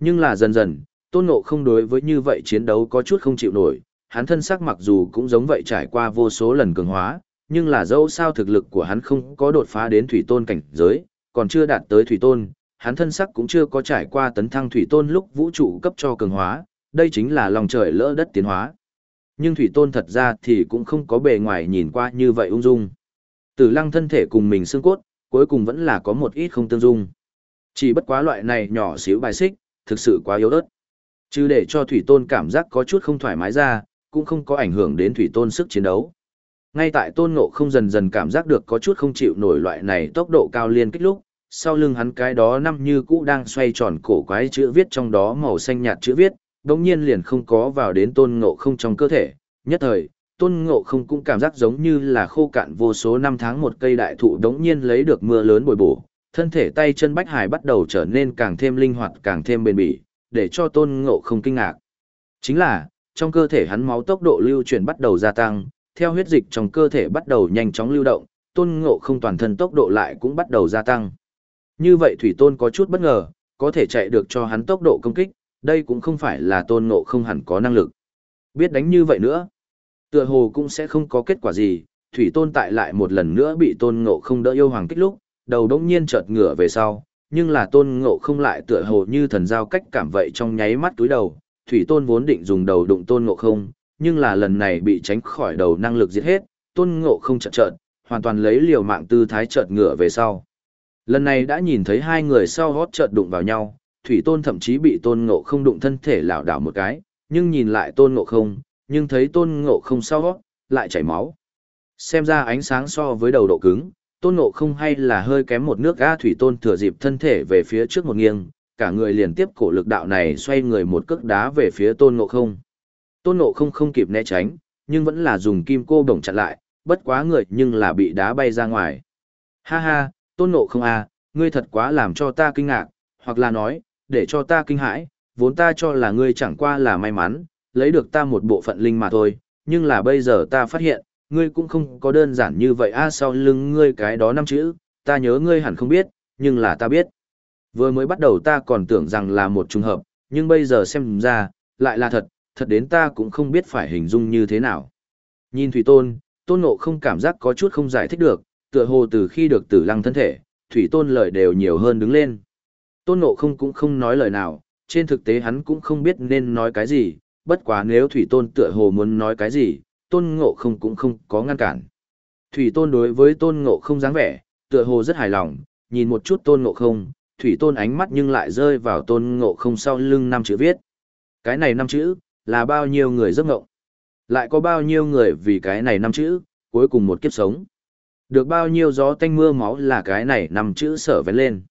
Nhưng là dần dần, tôn ngộ không đối với như vậy chiến đấu có chút không chịu nổi, hắn thân sắc mặc dù cũng giống vậy trải qua vô số lần cường hóa, nhưng là dẫu sao thực lực của hắn không có đột phá đến thủy tôn cảnh giới, còn chưa đạt tới thủy tôn, hắn thân sắc cũng chưa có trải qua tấn thăng thủy tôn lúc vũ trụ cấp cho cường hóa, đây chính là lòng trời lỡ đất tiến hóa. Nhưng thủy tôn thật ra thì cũng không có bề ngoài nhìn qua như vậy ung dung. Tử lăng thân thể cùng mình xương cốt, cuối cùng vẫn là có một ít không tương dung. Chỉ bất quá loại này nhỏ xíu bài xích, thực sự quá yếu ớt. Chứ để cho thủy tôn cảm giác có chút không thoải mái ra, cũng không có ảnh hưởng đến thủy tôn sức chiến đấu. Ngay tại tôn ngộ không dần dần cảm giác được có chút không chịu nổi loại này tốc độ cao liên kích lúc, sau lưng hắn cái đó năm như cũ đang xoay tròn cổ quái chữ viết trong đó màu xanh nhạt chữ viết, đồng nhiên liền không có vào đến tôn ngộ không trong cơ thể. Nhất thời, tôn ngộ không cũng cảm giác giống như là khô cạn vô số năm tháng một cây đại thụ đống nhiên lấy được mưa lớn bồi bổ. Thân thể tay chân bách hải bắt đầu trở nên càng thêm linh hoạt càng thêm bền bỉ, để cho tôn ngộ không kinh ngạc. Chính là, trong cơ thể hắn máu tốc độ lưu chuyển bắt đầu gia tăng, theo huyết dịch trong cơ thể bắt đầu nhanh chóng lưu động, tôn ngộ không toàn thân tốc độ lại cũng bắt đầu gia tăng. Như vậy thủy tôn có chút bất ngờ, có thể chạy được cho hắn tốc độ công kích, đây cũng không phải là tôn ngộ không hẳn có năng lực. Biết đánh như vậy nữa, tựa hồ cũng sẽ không có kết quả gì, thủy tôn tại lại một lần nữa bị tôn ngộ không đỡ yêu hoàng kích lúc, đầu đống nhiên chợt ngửa về sau, nhưng là tôn ngộ không lại tựa hồ như thần giao cách cảm vậy trong nháy mắt túi đầu, thủy tôn vốn định dùng đầu đụng tôn ngộ không, nhưng là lần này bị tránh khỏi đầu năng lực giết hết, tôn ngộ không chợt chợt, hoàn toàn lấy liều mạng tư thái chợt ngửa về sau. Lần này đã nhìn thấy hai người sau hót chợt đụng vào nhau, thủy tôn thậm chí bị tôn ngộ không đụng thân thể lảo đảo một cái, nhưng nhìn lại tôn ngộ không, nhưng thấy tôn ngộ không sau hót, lại chảy máu. Xem ra ánh sáng so với đầu độ cứng, tôn ngộ không hay là hơi kém một nước ga thủy tôn thừa dịp thân thể về phía trước một nghiêng, cả người liền tiếp cổ lực đạo này xoay người một cước đá về phía tôn ngộ không. Tôn ngộ không không kịp né tránh, nhưng vẫn là dùng kim cô đồng chặn lại, bất quá người nhưng là bị đá bay ra ngoài. Ha ha, tôn ngộ không à, ngươi thật quá làm cho ta kinh ngạc, hoặc là nói, để cho ta kinh hãi, vốn ta cho là ngươi chẳng qua là may mắn, lấy được ta một bộ phận linh mà thôi, nhưng là bây giờ ta phát hiện, ngươi cũng không có đơn giản như vậy a sau lưng ngươi cái đó năm chữ, ta nhớ ngươi hẳn không biết, nhưng là ta biết. Vừa mới bắt đầu ta còn tưởng rằng là một trùng hợp, nhưng bây giờ xem ra, lại là thật, thật đến ta cũng không biết phải hình dung như thế nào. Nhìn Thủy Tôn, Tôn Ngộ không cảm giác có chút không giải thích được, tựa hồ từ khi được tử lăng thân thể, Thủy Tôn lời đều nhiều hơn đứng lên. Tôn Ngộ không cũng không nói lời nào, trên thực tế hắn cũng không biết nên nói cái gì, bất quá nếu Thủy Tôn tựa hồ muốn nói cái gì, Tôn Ngộ không cũng không có ngăn cản. Thủy Tôn đối với Tôn Ngộ không dáng vẻ, tựa hồ rất hài lòng, nhìn một chút Tôn Ngộ không, thủy tôn ánh mắt nhưng lại rơi vào tôn ngộ không sau lưng năm chữ viết. Cái này năm chữ, là bao nhiêu người giấc ngộng. Lại có bao nhiêu người vì cái này năm chữ, cuối cùng một kiếp sống. Được bao nhiêu gió tanh mưa máu là cái này năm chữ sở vén lên.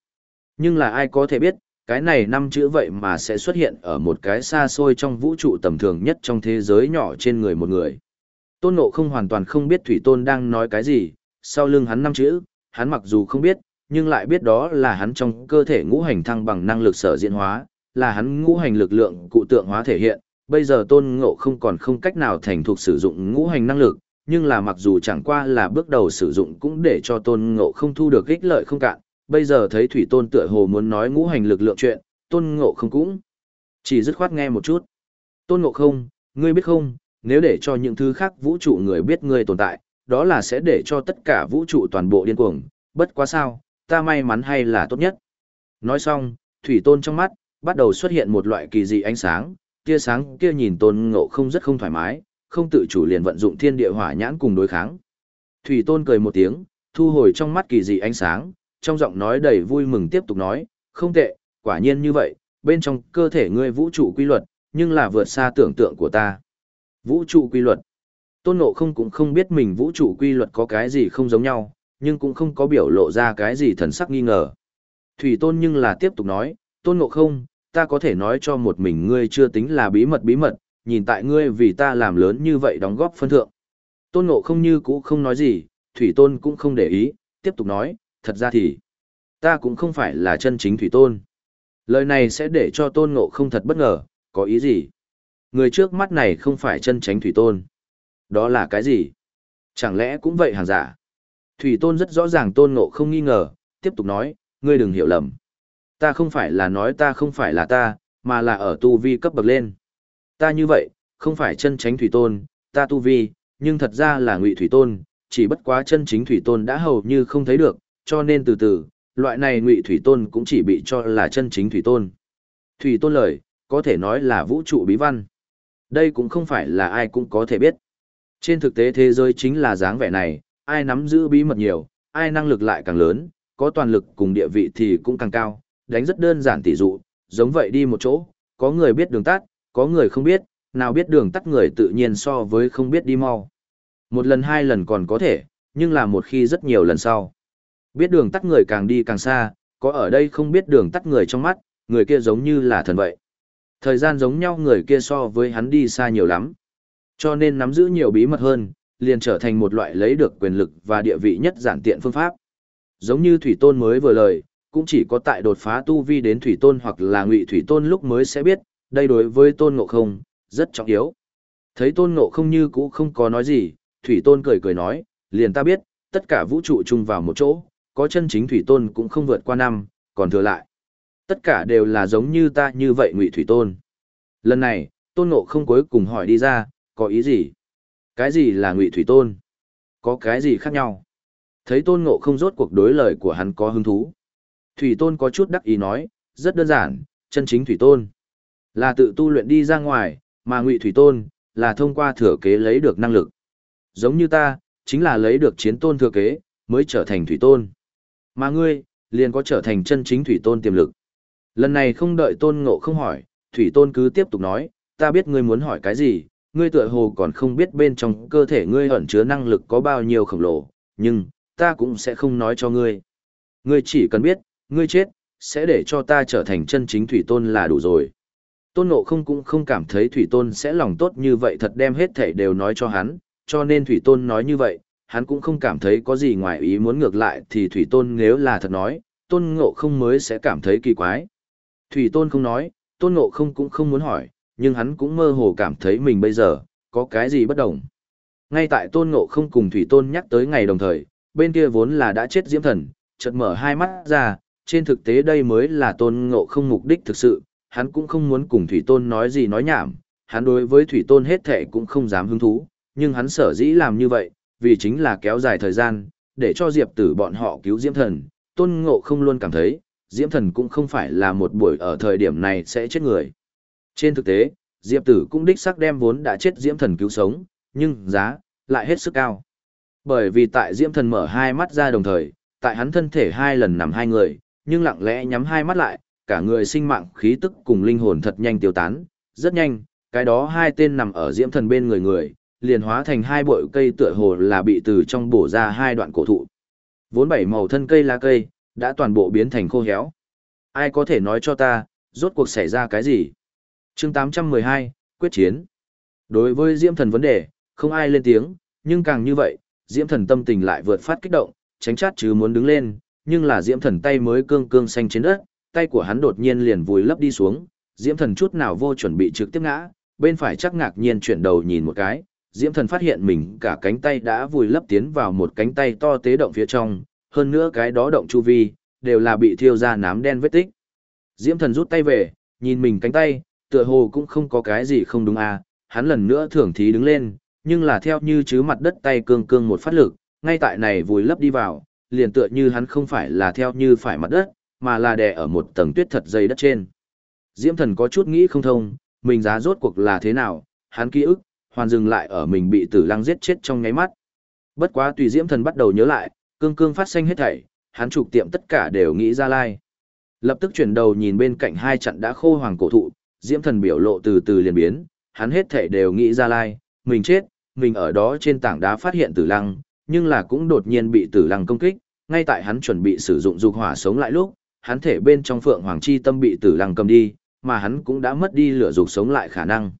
Nhưng là ai có thể biết, cái này năm chữ vậy mà sẽ xuất hiện ở một cái xa xôi trong vũ trụ tầm thường nhất trong thế giới nhỏ trên người một người. Tôn Ngộ không hoàn toàn không biết Thủy Tôn đang nói cái gì, sau lưng hắn năm chữ, hắn mặc dù không biết, nhưng lại biết đó là hắn trong cơ thể ngũ hành thăng bằng năng lực sở diễn hóa, là hắn ngũ hành lực lượng cụ tượng hóa thể hiện. Bây giờ Tôn Ngộ không còn không cách nào thành thục sử dụng ngũ hành năng lực, nhưng là mặc dù chẳng qua là bước đầu sử dụng cũng để cho Tôn Ngộ không thu được ích lợi không cạn. Bây giờ thấy Thủy Tôn tựa hồ muốn nói ngũ hành lực lượng chuyện, Tôn Ngộ không cũng chỉ dứt khoát nghe một chút. Tôn Ngộ không, ngươi biết không, nếu để cho những thứ khác vũ trụ người biết ngươi tồn tại, đó là sẽ để cho tất cả vũ trụ toàn bộ điên cuồng, bất quá sao, ta may mắn hay là tốt nhất. Nói xong, thủy tôn trong mắt, bắt đầu xuất hiện một loại kỳ dị ánh sáng, tia sáng kia nhìn tôn ngộ không rất không thoải mái, không tự chủ liền vận dụng thiên địa hỏa nhãn cùng đối kháng. Thủy tôn cười một tiếng, thu hồi trong mắt kỳ dị ánh sáng, trong giọng nói đầy vui mừng tiếp tục nói, không tệ, quả nhiên như vậy, bên trong cơ thể ngươi vũ trụ quy luật, nhưng là vượt xa tưởng tượng của ta. Vũ trụ quy luật. Tôn Ngộ không cũng không biết mình vũ trụ quy luật có cái gì không giống nhau, nhưng cũng không có biểu lộ ra cái gì thần sắc nghi ngờ. Thủy Tôn nhưng là tiếp tục nói, Tôn Ngộ không, ta có thể nói cho một mình ngươi chưa tính là bí mật bí mật, nhìn tại ngươi vì ta làm lớn như vậy đóng góp phân thượng. Tôn Ngộ không như cũ không nói gì, Thủy Tôn cũng không để ý, tiếp tục nói, thật ra thì, ta cũng không phải là chân chính Thủy Tôn. Lời này sẽ để cho Tôn Ngộ không thật bất ngờ, có ý gì? Người trước mắt này không phải chân tránh Thủy Tôn. Đó là cái gì? Chẳng lẽ cũng vậy hàng giả? Thủy Tôn rất rõ ràng Tôn Ngộ không nghi ngờ, tiếp tục nói, ngươi đừng hiểu lầm. Ta không phải là nói ta không phải là ta, mà là ở tu vi cấp bậc lên. Ta như vậy, không phải chân tránh Thủy Tôn, ta tu vi, nhưng thật ra là ngụy Thủy Tôn, chỉ bất quá chân chính Thủy Tôn đã hầu như không thấy được, cho nên từ từ, loại này ngụy Thủy Tôn cũng chỉ bị cho là chân chính Thủy Tôn. Thủy Tôn lời, có thể nói là vũ trụ bí văn. Đây cũng không phải là ai cũng có thể biết. Trên thực tế thế giới chính là dáng vẻ này, ai nắm giữ bí mật nhiều, ai năng lực lại càng lớn, có toàn lực cùng địa vị thì cũng càng cao, đánh rất đơn giản tỷ dụ, giống vậy đi một chỗ, có người biết đường tắt, có người không biết, nào biết đường tắt người tự nhiên so với không biết đi mau. Một lần hai lần còn có thể, nhưng là một khi rất nhiều lần sau. Biết đường tắt người càng đi càng xa, có ở đây không biết đường tắt người trong mắt, người kia giống như là thần vậy. Thời gian giống nhau người kia so với hắn đi xa nhiều lắm. Cho nên nắm giữ nhiều bí mật hơn, liền trở thành một loại lấy được quyền lực và địa vị nhất giản tiện phương pháp. Giống như Thủy Tôn mới vừa lời, cũng chỉ có tại đột phá tu vi đến Thủy Tôn hoặc là Ngụy Thủy Tôn lúc mới sẽ biết, đây đối với Tôn Ngộ Không, rất trọng yếu. Thấy Tôn Ngộ Không như cũ không có nói gì, Thủy Tôn cười cười nói, liền ta biết, tất cả vũ trụ chung vào một chỗ, có chân chính Thủy Tôn cũng không vượt qua năm, còn thừa lại. Tất cả đều là giống như ta như vậy Ngụy Thủy Tôn. Lần này, Tôn Ngộ Không cuối cùng hỏi đi ra, có ý gì? Cái gì là ngụy thủy tôn? Có cái gì khác nhau? Thấy tôn ngộ không rốt cuộc đối lời của hắn có hứng thú. Thủy tôn có chút đắc ý nói, rất đơn giản, chân chính thủy tôn. Là tự tu luyện đi ra ngoài, mà ngụy thủy tôn, là thông qua thừa kế lấy được năng lực. Giống như ta, chính là lấy được chiến tôn thừa kế, mới trở thành thủy tôn. Mà ngươi, liền có trở thành chân chính thủy tôn tiềm lực. Lần này không đợi tôn ngộ không hỏi, thủy tôn cứ tiếp tục nói, ta biết ngươi muốn hỏi cái gì, ngươi tựa hồ còn không biết bên trong cơ thể ngươi ẩn chứa năng lực có bao nhiêu khổng lồ, nhưng, ta cũng sẽ không nói cho ngươi. Ngươi chỉ cần biết, ngươi chết, sẽ để cho ta trở thành chân chính thủy tôn là đủ rồi. Tôn Ngộ không cũng không cảm thấy thủy tôn sẽ lòng tốt như vậy thật đem hết thảy đều nói cho hắn, cho nên thủy tôn nói như vậy, hắn cũng không cảm thấy có gì ngoài ý muốn ngược lại thì thủy tôn nếu là thật nói, tôn ngộ không mới sẽ cảm thấy kỳ quái. Thủy tôn không nói, tôn ngộ không cũng không muốn hỏi, nhưng hắn cũng mơ hồ cảm thấy mình bây giờ, có cái gì bất đồng. Ngay tại tôn ngộ không cùng thủy tôn nhắc tới ngày đồng thời, bên kia vốn là đã chết diễm thần, chợt mở hai mắt ra, trên thực tế đây mới là tôn ngộ không mục đích thực sự, hắn cũng không muốn cùng thủy tôn nói gì nói nhảm, hắn đối với thủy tôn hết thể cũng không dám hứng thú, nhưng hắn sở dĩ làm như vậy, vì chính là kéo dài thời gian, để cho diệp tử bọn họ cứu diễm thần, tôn ngộ không luôn cảm thấy, diễm thần cũng không phải là một buổi ở thời điểm này sẽ chết người. Trên thực tế, Diệp Tử cũng đích xác đem vốn đã chết Diễm Thần cứu sống, nhưng giá lại hết sức cao. Bởi vì tại Diễm Thần mở hai mắt ra đồng thời, tại hắn thân thể hai lần nằm hai người, nhưng lặng lẽ nhắm hai mắt lại, cả người sinh mạng khí tức cùng linh hồn thật nhanh tiêu tán, rất nhanh, cái đó hai tên nằm ở diễm thần bên người người, liền hóa thành hai bội cây tựa hồ là bị từ trong bổ ra hai đoạn cổ thụ. Vốn bảy màu thân cây lá cây, đã toàn bộ biến thành khô héo. Ai có thể nói cho ta, rốt cuộc xảy ra cái gì? chương 812, quyết chiến. Đối với diễm thần vấn đề, không ai lên tiếng, nhưng càng như vậy, diễm thần tâm tình lại vượt phát kích động, tránh chát chứ muốn đứng lên, nhưng là diễm thần tay mới cương cương xanh trên đất, tay của hắn đột nhiên liền vùi lấp đi xuống, diễm thần chút nào vô chuẩn bị trực tiếp ngã, bên phải chắc ngạc nhiên chuyển đầu nhìn một cái, diễm thần phát hiện mình cả cánh tay đã vùi lấp tiến vào một cánh tay to tế động phía trong, hơn nữa cái đó động chu vi, đều là bị thiêu ra nám đen vết tích. Diễm thần rút tay về, nhìn mình cánh tay, tựa hồ cũng không có cái gì không đúng à, hắn lần nữa thưởng thí đứng lên, nhưng là theo như chứ mặt đất tay cương cương một phát lực, ngay tại này vùi lấp đi vào, liền tựa như hắn không phải là theo như phải mặt đất, mà là đè ở một tầng tuyết thật dày đất trên. Diễm thần có chút nghĩ không thông, mình giá rốt cuộc là thế nào, hắn ký ức, hoàn dừng lại ở mình bị tử lăng giết chết trong ngáy mắt. Bất quá tùy Diễm thần bắt đầu nhớ lại, cương cương phát xanh hết thảy, hắn trục tiệm tất cả đều nghĩ ra lai. Lập tức chuyển đầu nhìn bên cạnh hai trận đã khô hoàng cổ thụ, Diễm thần biểu lộ từ từ liền biến, hắn hết thảy đều nghĩ ra lai, mình chết, mình ở đó trên tảng đá phát hiện tử lăng, nhưng là cũng đột nhiên bị tử lăng công kích, ngay tại hắn chuẩn bị sử dụng dục hỏa sống lại lúc, hắn thể bên trong phượng hoàng chi tâm bị tử lăng cầm đi, mà hắn cũng đã mất đi lửa dục sống lại khả năng.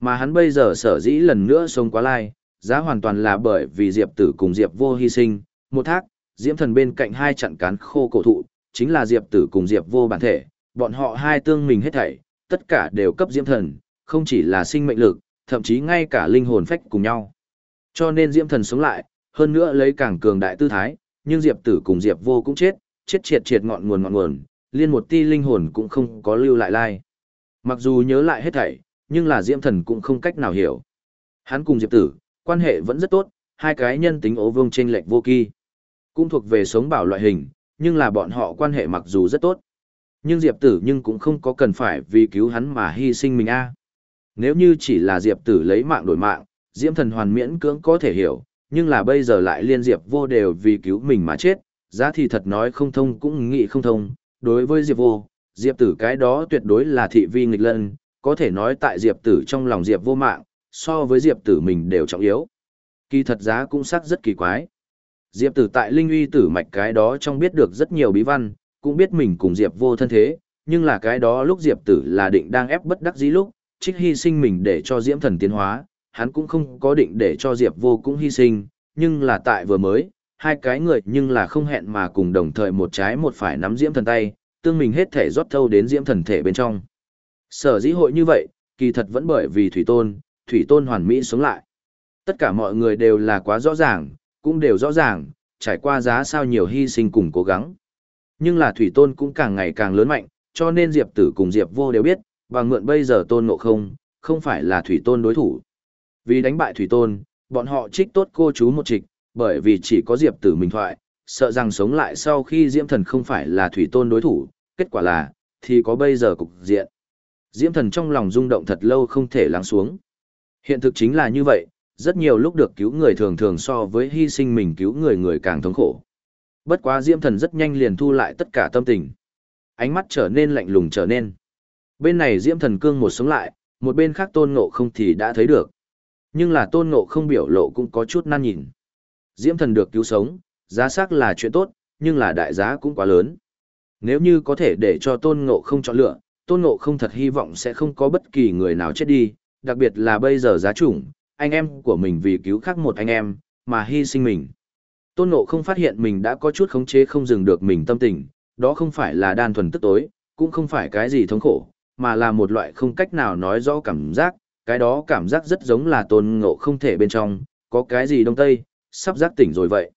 Mà hắn bây giờ sở dĩ lần nữa sống quá lai, giá hoàn toàn là bởi vì Diệp Tử cùng Diệp Vô hy sinh, một thác, Diễm Thần bên cạnh hai trận cán khô cổ thụ, chính là Diệp Tử cùng Diệp Vô bản thể, bọn họ hai tương mình hết thảy, tất cả đều cấp Diễm Thần, không chỉ là sinh mệnh lực, thậm chí ngay cả linh hồn phách cùng nhau. Cho nên Diễm Thần sống lại, hơn nữa lấy càng cường đại tư thái, nhưng Diệp Tử cùng Diệp Vô cũng chết, chết triệt triệt ngọn nguồn ngọn nguồn, liên một ti linh hồn cũng không có lưu lại lai. Mặc dù nhớ lại hết thảy, nhưng là Diễm Thần cũng không cách nào hiểu. Hắn cùng Diệp Tử, quan hệ vẫn rất tốt, hai cái nhân tính ố vương trên lệch vô kỳ. Cũng thuộc về sống bảo loại hình, nhưng là bọn họ quan hệ mặc dù rất tốt. Nhưng Diệp Tử nhưng cũng không có cần phải vì cứu hắn mà hy sinh mình a. Nếu như chỉ là Diệp Tử lấy mạng đổi mạng, Diễm Thần hoàn miễn cưỡng có thể hiểu, nhưng là bây giờ lại liên Diệp vô đều vì cứu mình mà chết, giá thì thật nói không thông cũng nghĩ không thông. Đối với Diệp vô, Diệp Tử cái đó tuyệt đối là thị vi nghịch lân, có thể nói tại Diệp Tử trong lòng Diệp vô mạng, so với Diệp Tử mình đều trọng yếu. Kỳ thật giá cũng sắc rất kỳ quái. Diệp Tử tại Linh uy tử mạch cái đó trong biết được rất nhiều bí văn, cũng biết mình cùng Diệp vô thân thế, nhưng là cái đó lúc Diệp Tử là định đang ép bất đắc dĩ lúc, trích hy sinh mình để cho Diễm Thần tiến hóa, hắn cũng không có định để cho Diệp vô cũng hy sinh, nhưng là tại vừa mới, hai cái người nhưng là không hẹn mà cùng đồng thời một trái một phải nắm Diễm Thần tay, tương mình hết thể rót thâu đến Diễm Thần thể bên trong. Sở dĩ hội như vậy, kỳ thật vẫn bởi vì Thủy Tôn, Thủy Tôn hoàn mỹ sống lại. Tất cả mọi người đều là quá rõ ràng, cũng đều rõ ràng, trải qua giá sao nhiều hy sinh cùng cố gắng. Nhưng là Thủy Tôn cũng càng ngày càng lớn mạnh, cho nên Diệp Tử cùng Diệp Vô đều biết, và mượn bây giờ Tôn Ngộ Không, không phải là Thủy Tôn đối thủ. Vì đánh bại Thủy Tôn, bọn họ trích tốt cô chú một trịch, bởi vì chỉ có Diệp Tử mình thoại, sợ rằng sống lại sau khi Diễm Thần không phải là Thủy Tôn đối thủ, kết quả là, thì có bây giờ cục diện. Diễm Thần trong lòng rung động thật lâu không thể lắng xuống. Hiện thực chính là như vậy, rất nhiều lúc được cứu người thường thường so với hy sinh mình cứu người người càng thống khổ. Bất quá Diễm Thần rất nhanh liền thu lại tất cả tâm tình. Ánh mắt trở nên lạnh lùng trở nên. Bên này Diễm Thần cương một sống lại, một bên khác Tôn Ngộ không thì đã thấy được. Nhưng là Tôn Ngộ không biểu lộ cũng có chút nan nhìn. Diễm Thần được cứu sống, giá xác là chuyện tốt, nhưng là đại giá cũng quá lớn. Nếu như có thể để cho Tôn Ngộ không chọn lựa, Tôn Ngộ không thật hy vọng sẽ không có bất kỳ người nào chết đi, đặc biệt là bây giờ giá chủng, anh em của mình vì cứu khác một anh em, mà hy sinh mình. Tôn Ngộ không phát hiện mình đã có chút khống chế không dừng được mình tâm tình, đó không phải là đan thuần tức tối, cũng không phải cái gì thống khổ, mà là một loại không cách nào nói rõ cảm giác, cái đó cảm giác rất giống là Tôn Ngộ không thể bên trong, có cái gì đông tây, sắp giác tỉnh rồi vậy.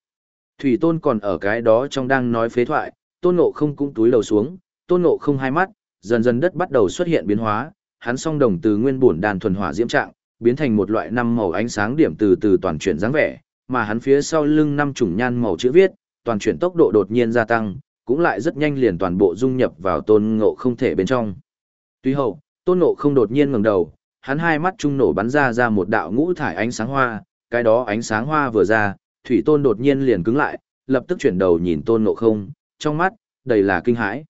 Thủy Tôn còn ở cái đó trong đang nói phế thoại, Tôn Ngộ không cũng túi đầu xuống, Tôn Ngộ không hai mắt, dần dần đất bắt đầu xuất hiện biến hóa, hắn song đồng từ nguyên bổn đàn thuần hỏa diễm trạng, biến thành một loại năm màu ánh sáng điểm từ từ toàn chuyển dáng vẻ, mà hắn phía sau lưng năm chủng nhan màu chữ viết, toàn chuyển tốc độ đột nhiên gia tăng, cũng lại rất nhanh liền toàn bộ dung nhập vào tôn ngộ không thể bên trong. Tuy hậu, tôn ngộ không đột nhiên ngẩng đầu, hắn hai mắt trung nổ bắn ra ra một đạo ngũ thải ánh sáng hoa, cái đó ánh sáng hoa vừa ra, thủy tôn đột nhiên liền cứng lại, lập tức chuyển đầu nhìn tôn ngộ không, trong mắt, đầy là kinh hãi.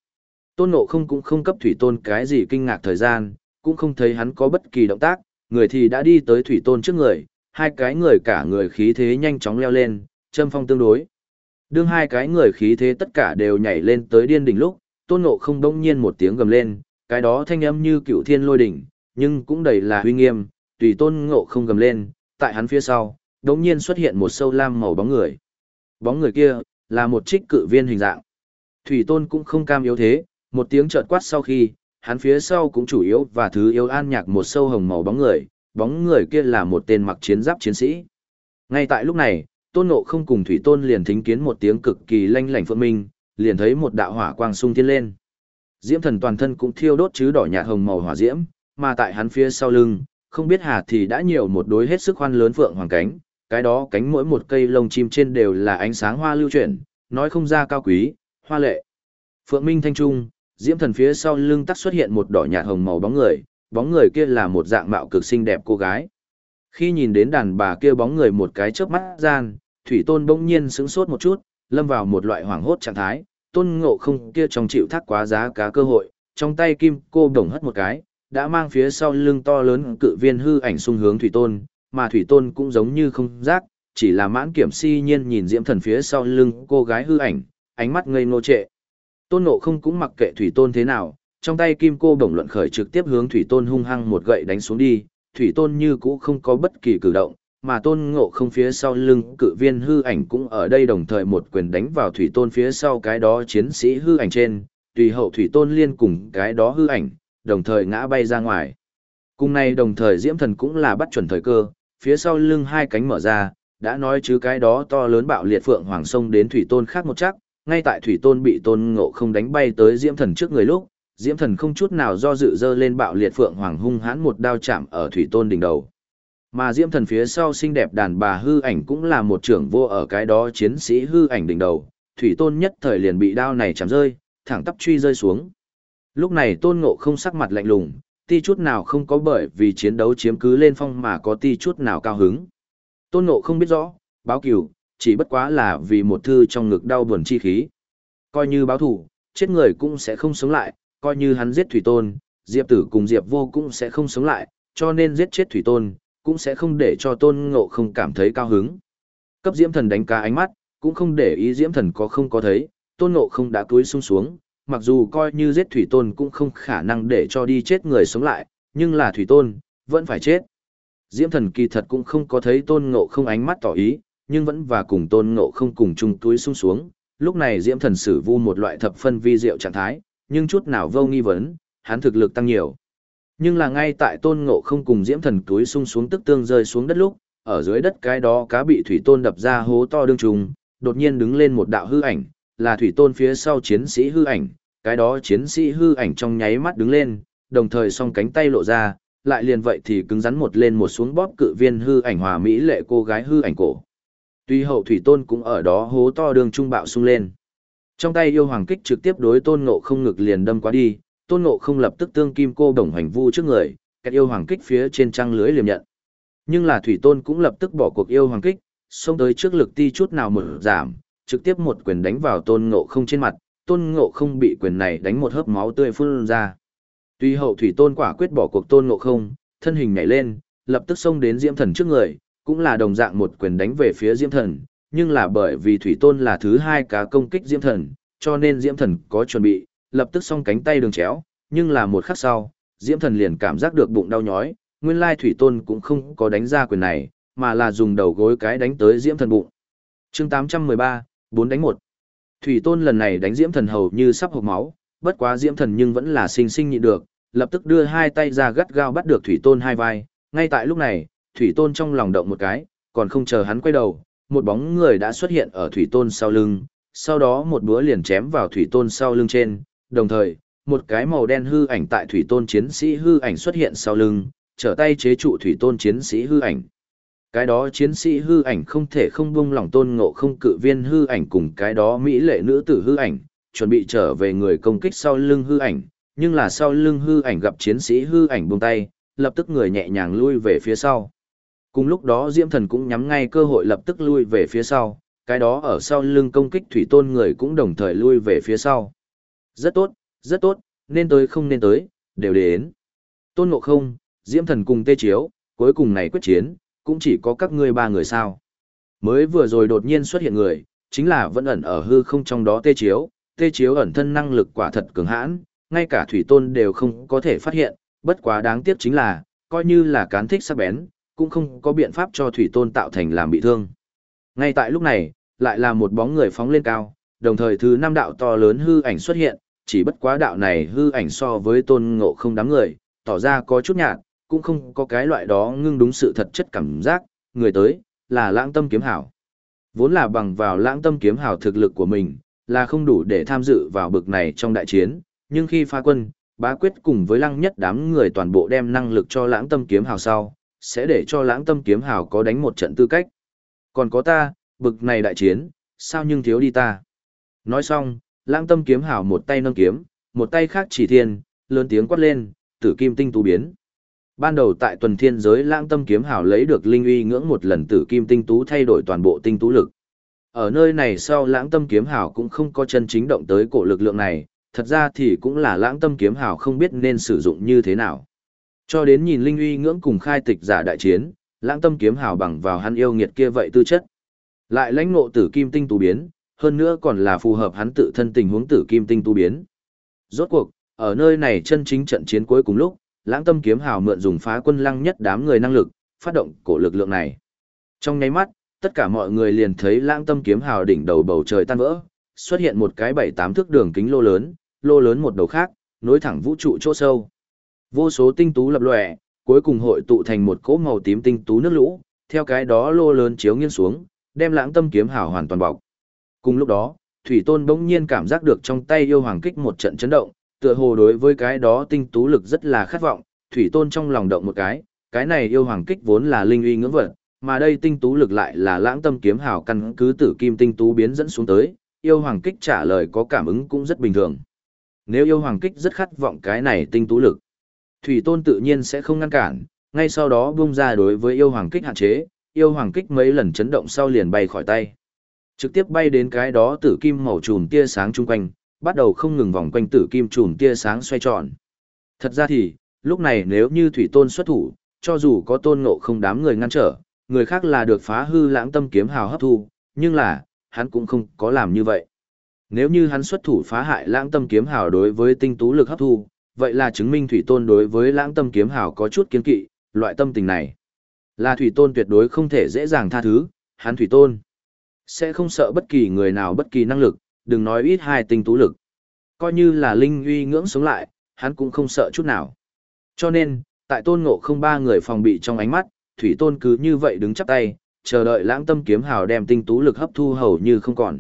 Tôn Ngộ không cũng không cấp thủy tôn cái gì kinh ngạc thời gian, cũng không thấy hắn có bất kỳ động tác, người thì đã đi tới thủy tôn trước người, hai cái người cả người khí thế nhanh chóng leo lên, châm phong tương đối. Đương hai cái người khí thế tất cả đều nhảy lên tới điên đỉnh lúc, tôn ngộ không đông nhiên một tiếng gầm lên, cái đó thanh âm như cựu thiên lôi đỉnh, nhưng cũng đầy là uy nghiêm, tùy tôn ngộ không gầm lên, tại hắn phía sau, đột nhiên xuất hiện một sâu lam màu bóng người. Bóng người kia, là một trích cự viên hình dạng. Thủy tôn cũng không cam yếu thế, một tiếng chợt quát sau khi, hắn phía sau cũng chủ yếu và thứ yếu an nhạc một sâu hồng màu bóng người, bóng người kia là một tên mặc chiến giáp chiến sĩ. Ngay tại lúc này, tôn ngộ không cùng thủy tôn liền thính kiến một tiếng cực kỳ lanh lảnh phượng minh, liền thấy một đạo hỏa quang sung thiên lên. Diễm thần toàn thân cũng thiêu đốt chứ đỏ nhạt hồng màu hỏa diễm, mà tại hắn phía sau lưng, không biết hà thì đã nhiều một đối hết sức khoan lớn phượng hoàng cánh, cái đó cánh mỗi một cây lông chim trên đều là ánh sáng hoa lưu chuyển, nói không ra cao quý, hoa lệ. Phượng Minh thanh trung, Diễm thần phía sau lưng tắt xuất hiện một đỏ nhạt hồng màu bóng người, bóng người kia là một dạng mạo cực xinh đẹp cô gái. Khi nhìn đến đàn bà kia bóng người một cái chớp mắt gian, Thủy Tôn bỗng nhiên sững sốt một chút, lâm vào một loại hoảng hốt trạng thái, Tôn Ngộ không kia trong chịu thác quá giá cá cơ hội, trong tay kim cô đồng hất một cái, đã mang phía sau lưng to lớn cự viên hư ảnh xung hướng Thủy Tôn, mà Thủy Tôn cũng giống như không giác, chỉ là mãn kiểm si nhiên nhìn Diễm Thần phía sau lưng cô gái hư ảnh, ánh mắt ngây ngô trệ. Tôn Ngộ không cũng mặc kệ Thủy Tôn thế nào, trong tay kim cô bổng luận khởi trực tiếp hướng Thủy Tôn hung hăng một gậy đánh xuống đi, Thủy Tôn như cũ không có bất kỳ cử động, mà Tôn Ngộ không phía sau lưng cự viên hư ảnh cũng ở đây đồng thời một quyền đánh vào Thủy Tôn phía sau cái đó chiến sĩ hư ảnh trên, tùy hậu Thủy Tôn liên cùng cái đó hư ảnh, đồng thời ngã bay ra ngoài. Cùng này đồng thời Diễm Thần cũng là bắt chuẩn thời cơ, phía sau lưng hai cánh mở ra, đã nói chứ cái đó to lớn bạo liệt phượng hoàng sông đến Thủy Tôn khác một chắc, ngay tại Thủy Tôn bị Tôn Ngộ không đánh bay tới Diễm Thần trước người lúc, Diễm Thần không chút nào do dự dơ lên bạo liệt phượng hoàng hung hãn một đao chạm ở Thủy Tôn đỉnh đầu. Mà Diễm Thần phía sau xinh đẹp đàn bà hư ảnh cũng là một trưởng vô ở cái đó chiến sĩ hư ảnh đỉnh đầu, Thủy Tôn nhất thời liền bị đao này chạm rơi, thẳng tắp truy rơi xuống. Lúc này Tôn Ngộ không sắc mặt lạnh lùng, ti chút nào không có bởi vì chiến đấu chiếm cứ lên phong mà có ti chút nào cao hứng. Tôn Ngộ không biết rõ, báo cửu, chỉ bất quá là vì một thư trong ngực đau buồn chi khí. Coi như báo thủ, chết người cũng sẽ không sống lại, coi như hắn giết Thủy Tôn, Diệp Tử cùng Diệp Vô cũng sẽ không sống lại, cho nên giết chết Thủy Tôn, cũng sẽ không để cho Tôn Ngộ không cảm thấy cao hứng. Cấp Diễm Thần đánh cá ánh mắt, cũng không để ý Diễm Thần có không có thấy, Tôn Ngộ không đã cúi sung xuống, mặc dù coi như giết Thủy Tôn cũng không khả năng để cho đi chết người sống lại, nhưng là Thủy Tôn, vẫn phải chết. Diễm Thần kỳ thật cũng không có thấy Tôn Ngộ không ánh mắt tỏ ý, nhưng vẫn và cùng Tôn Ngộ không cùng chung túi sung xuống, lúc này Diễm Thần sử vu một loại thập phân vi diệu trạng thái, nhưng chút nào vô nghi vấn, hắn thực lực tăng nhiều. Nhưng là ngay tại tôn ngộ không cùng diễm thần túi sung xuống tức tương rơi xuống đất lúc, ở dưới đất cái đó cá bị thủy tôn đập ra hố to đương trùng, đột nhiên đứng lên một đạo hư ảnh, là thủy tôn phía sau chiến sĩ hư ảnh, cái đó chiến sĩ hư ảnh trong nháy mắt đứng lên, đồng thời song cánh tay lộ ra, lại liền vậy thì cứng rắn một lên một xuống bóp cự viên hư ảnh hòa mỹ lệ cô gái hư ảnh cổ. Tuy hậu thủy tôn cũng ở đó hố to đường trung bạo sung lên. Trong tay yêu hoàng kích trực tiếp đối tôn ngộ không ngực liền đâm qua đi, tôn ngộ không lập tức tương kim cô đồng hành vu trước người, kẹt yêu hoàng kích phía trên trăng lưới liềm nhận. Nhưng là thủy tôn cũng lập tức bỏ cuộc yêu hoàng kích, xông tới trước lực ti chút nào mở giảm, trực tiếp một quyền đánh vào tôn ngộ không trên mặt, tôn ngộ không bị quyền này đánh một hớp máu tươi phun ra. Tuy hậu thủy tôn quả quyết bỏ cuộc tôn ngộ không, thân hình nhảy lên, lập tức xông đến diễm thần trước người, cũng là đồng dạng một quyền đánh về phía diễm thần, nhưng là bởi vì thủy tôn là thứ hai cá công kích diễm thần, cho nên diễm thần có chuẩn bị, lập tức song cánh tay đường chéo, nhưng là một khắc sau, diễm thần liền cảm giác được bụng đau nhói, nguyên lai thủy tôn cũng không có đánh ra quyền này, mà là dùng đầu gối cái đánh tới diễm thần bụng. chương 813, 4 đánh 1. Thủy tôn lần này đánh diễm thần hầu như sắp hộc máu, bất quá diễm thần nhưng vẫn là sinh sinh nhịn được, lập tức đưa hai tay ra gắt gao bắt được thủy tôn hai vai, ngay tại lúc này, thủy tôn trong lòng động một cái, còn không chờ hắn quay đầu, một bóng người đã xuất hiện ở thủy tôn sau lưng, sau đó một búa liền chém vào thủy tôn sau lưng trên, đồng thời, một cái màu đen hư ảnh tại thủy tôn chiến sĩ hư ảnh xuất hiện sau lưng, trở tay chế trụ thủy tôn chiến sĩ hư ảnh. Cái đó chiến sĩ hư ảnh không thể không buông lỏng tôn ngộ không cự viên hư ảnh cùng cái đó mỹ lệ nữ tử hư ảnh, chuẩn bị trở về người công kích sau lưng hư ảnh, nhưng là sau lưng hư ảnh gặp chiến sĩ hư ảnh buông tay, lập tức người nhẹ nhàng lui về phía sau. Cùng lúc đó Diễm Thần cũng nhắm ngay cơ hội lập tức lui về phía sau, cái đó ở sau lưng công kích thủy tôn người cũng đồng thời lui về phía sau. Rất tốt, rất tốt, nên tới không nên tới, đều đến. Tôn Ngộ Không, Diễm Thần cùng Tê Chiếu, cuối cùng này quyết chiến, cũng chỉ có các ngươi ba người sao. Mới vừa rồi đột nhiên xuất hiện người, chính là vẫn ẩn ở hư không trong đó Tê Chiếu, Tê Chiếu ẩn thân năng lực quả thật cường hãn, ngay cả Thủy Tôn đều không có thể phát hiện, bất quá đáng tiếc chính là, coi như là cán thích sắc bén, cũng không có biện pháp cho Thủy Tôn tạo thành làm bị thương. Ngay tại lúc này, lại là một bóng người phóng lên cao, đồng thời thứ năm đạo to lớn hư ảnh xuất hiện, chỉ bất quá đạo này hư ảnh so với tôn ngộ không đám người, tỏ ra có chút nhạt, cũng không có cái loại đó ngưng đúng sự thật chất cảm giác, người tới, là lãng tâm kiếm hảo. Vốn là bằng vào lãng tâm kiếm hảo thực lực của mình, là không đủ để tham dự vào bực này trong đại chiến, nhưng khi phá quân, bá quyết cùng với lăng nhất đám người toàn bộ đem năng lực cho lãng tâm kiếm hào sau, sẽ để cho lãng tâm kiếm hào có đánh một trận tư cách. Còn có ta, bực này đại chiến, sao nhưng thiếu đi ta. Nói xong, lãng tâm kiếm hào một tay nâng kiếm, một tay khác chỉ thiên, lớn tiếng quát lên, tử kim tinh tú biến. Ban đầu tại tuần thiên giới lãng tâm kiếm hào lấy được linh uy ngưỡng một lần tử kim tinh tú thay đổi toàn bộ tinh tú lực. Ở nơi này sau lãng tâm kiếm hào cũng không có chân chính động tới cổ lực lượng này, thật ra thì cũng là lãng tâm kiếm hào không biết nên sử dụng như thế nào. Cho đến nhìn linh uy ngưỡng cùng khai tịch giả đại chiến, lãng tâm kiếm hào bằng vào hắn yêu nghiệt kia vậy tư chất. Lại lãnh ngộ tử kim tinh tú biến, hơn nữa còn là phù hợp hắn tự thân tình huống tử kim tinh tu biến. Rốt cuộc, ở nơi này chân chính trận chiến cuối cùng lúc, lãng tâm kiếm hào mượn dùng phá quân lăng nhất đám người năng lực, phát động cổ lực lượng này. Trong nháy mắt, tất cả mọi người liền thấy lãng tâm kiếm hào đỉnh đầu bầu trời tan vỡ, xuất hiện một cái bảy tám thước đường kính lô lớn, lô lớn một đầu khác, nối thẳng vũ trụ chỗ sâu. Vô số tinh tú lập lòe, cuối cùng hội tụ thành một cỗ màu tím tinh tú nước lũ, theo cái đó lô lớn chiếu nghiêng xuống, đem lãng tâm kiếm hào hoàn toàn bọc. Cùng lúc đó, Thủy Tôn bỗng nhiên cảm giác được trong tay yêu hoàng kích một trận chấn động, tựa hồ đối với cái đó tinh tú lực rất là khát vọng, Thủy Tôn trong lòng động một cái, cái này yêu hoàng kích vốn là linh uy ngưỡng vật, mà đây tinh tú lực lại là lãng tâm kiếm hào căn cứ tử kim tinh tú biến dẫn xuống tới, yêu hoàng kích trả lời có cảm ứng cũng rất bình thường. Nếu yêu hoàng kích rất khát vọng cái này tinh tú lực, Thủy Tôn tự nhiên sẽ không ngăn cản, ngay sau đó bung ra đối với yêu hoàng kích hạn chế, yêu hoàng kích mấy lần chấn động sau liền bay khỏi tay. Trực tiếp bay đến cái đó tử kim màu trùm tia sáng chung quanh, bắt đầu không ngừng vòng quanh tử kim trùm tia sáng xoay tròn. Thật ra thì, lúc này nếu như thủy tôn xuất thủ, cho dù có tôn ngộ không đám người ngăn trở, người khác là được phá hư lãng tâm kiếm hào hấp thu, nhưng là, hắn cũng không có làm như vậy. Nếu như hắn xuất thủ phá hại lãng tâm kiếm hào đối với tinh tú lực hấp thu, vậy là chứng minh thủy tôn đối với lãng tâm kiếm hào có chút kiên kỵ, loại tâm tình này. Là thủy tôn tuyệt đối không thể dễ dàng tha thứ, hắn thủy tôn. Sẽ không sợ bất kỳ người nào bất kỳ năng lực, đừng nói ít hai tinh tú lực. Coi như là linh uy ngưỡng sống lại, hắn cũng không sợ chút nào. Cho nên, tại tôn ngộ không ba người phòng bị trong ánh mắt, thủy tôn cứ như vậy đứng chắp tay, chờ đợi lãng tâm kiếm hào đem tinh tú lực hấp thu hầu như không còn.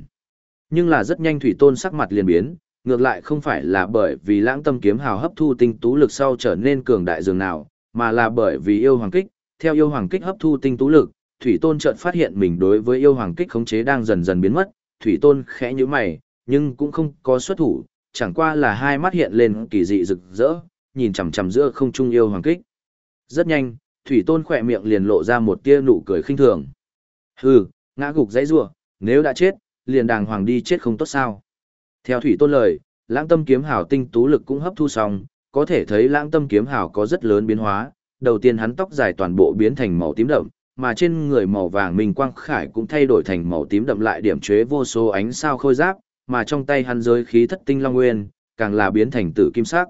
Nhưng là rất nhanh thủy tôn sắc mặt liền biến, ngược lại không phải là bởi vì lãng tâm kiếm hào hấp thu tinh tú lực sau trở nên cường đại dường nào, mà là bởi vì yêu hoàng kích, theo yêu hoàng kích hấp thu tinh tú lực, Thủy Tôn chợt phát hiện mình đối với yêu hoàng kích khống chế đang dần dần biến mất, Thủy Tôn khẽ nhíu mày, nhưng cũng không có xuất thủ, chẳng qua là hai mắt hiện lên kỳ dị rực rỡ, nhìn chằm chằm giữa không trung yêu hoàng kích. Rất nhanh, Thủy Tôn khỏe miệng liền lộ ra một tia nụ cười khinh thường. Hừ, ngã gục dãy rủa, nếu đã chết, liền đàng hoàng đi chết không tốt sao? Theo Thủy Tôn lời, Lãng Tâm kiếm hảo tinh tú lực cũng hấp thu xong, có thể thấy Lãng Tâm kiếm hảo có rất lớn biến hóa, đầu tiên hắn tóc dài toàn bộ biến thành màu tím đậm, mà trên người màu vàng minh quang khải cũng thay đổi thành màu tím đậm lại điểm chế vô số ánh sao khôi giáp, mà trong tay hắn giới khí thất tinh long nguyên, càng là biến thành tử kim sắc.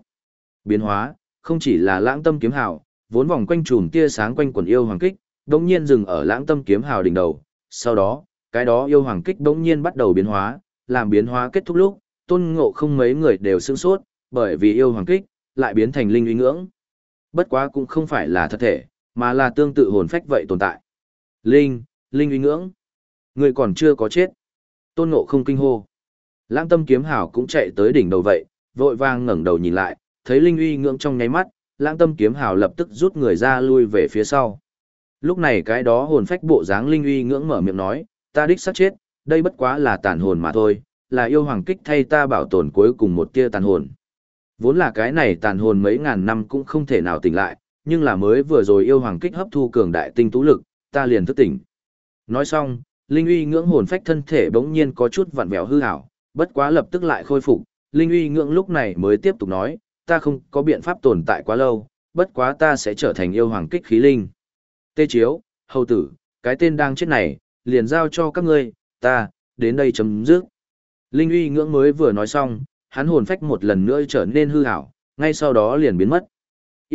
Biến hóa, không chỉ là lãng tâm kiếm hào, vốn vòng quanh chùm tia sáng quanh quần yêu hoàng kích, đống nhiên dừng ở lãng tâm kiếm hào đỉnh đầu, sau đó, cái đó yêu hoàng kích đống nhiên bắt đầu biến hóa, làm biến hóa kết thúc lúc, tôn ngộ không mấy người đều sương sốt, bởi vì yêu hoàng kích, lại biến thành linh uy ngưỡng. Bất quá cũng không phải là thật thể, mà là tương tự hồn phách vậy tồn tại. Linh, Linh uy ngưỡng. Người còn chưa có chết. Tôn ngộ không kinh hô. Lãng tâm kiếm hảo cũng chạy tới đỉnh đầu vậy, vội vang ngẩng đầu nhìn lại, thấy Linh uy ngưỡng trong nháy mắt, lãng tâm kiếm hảo lập tức rút người ra lui về phía sau. Lúc này cái đó hồn phách bộ dáng Linh uy ngưỡng mở miệng nói, ta đích xác chết, đây bất quá là tàn hồn mà thôi, là yêu hoàng kích thay ta bảo tồn cuối cùng một tia tàn hồn. Vốn là cái này tàn hồn mấy ngàn năm cũng không thể nào tỉnh lại, nhưng là mới vừa rồi yêu hoàng kích hấp thu cường đại tinh tú lực, ta liền thức tỉnh. Nói xong, linh uy ngưỡng hồn phách thân thể bỗng nhiên có chút vặn vẹo hư ảo, bất quá lập tức lại khôi phục, Linh uy ngưỡng lúc này mới tiếp tục nói, ta không có biện pháp tồn tại quá lâu, bất quá ta sẽ trở thành yêu hoàng kích khí linh. Tê chiếu, hầu tử, cái tên đang chết này, liền giao cho các ngươi, ta, đến đây chấm dứt. Linh uy ngưỡng mới vừa nói xong, hắn hồn phách một lần nữa trở nên hư ảo, ngay sau đó liền biến mất.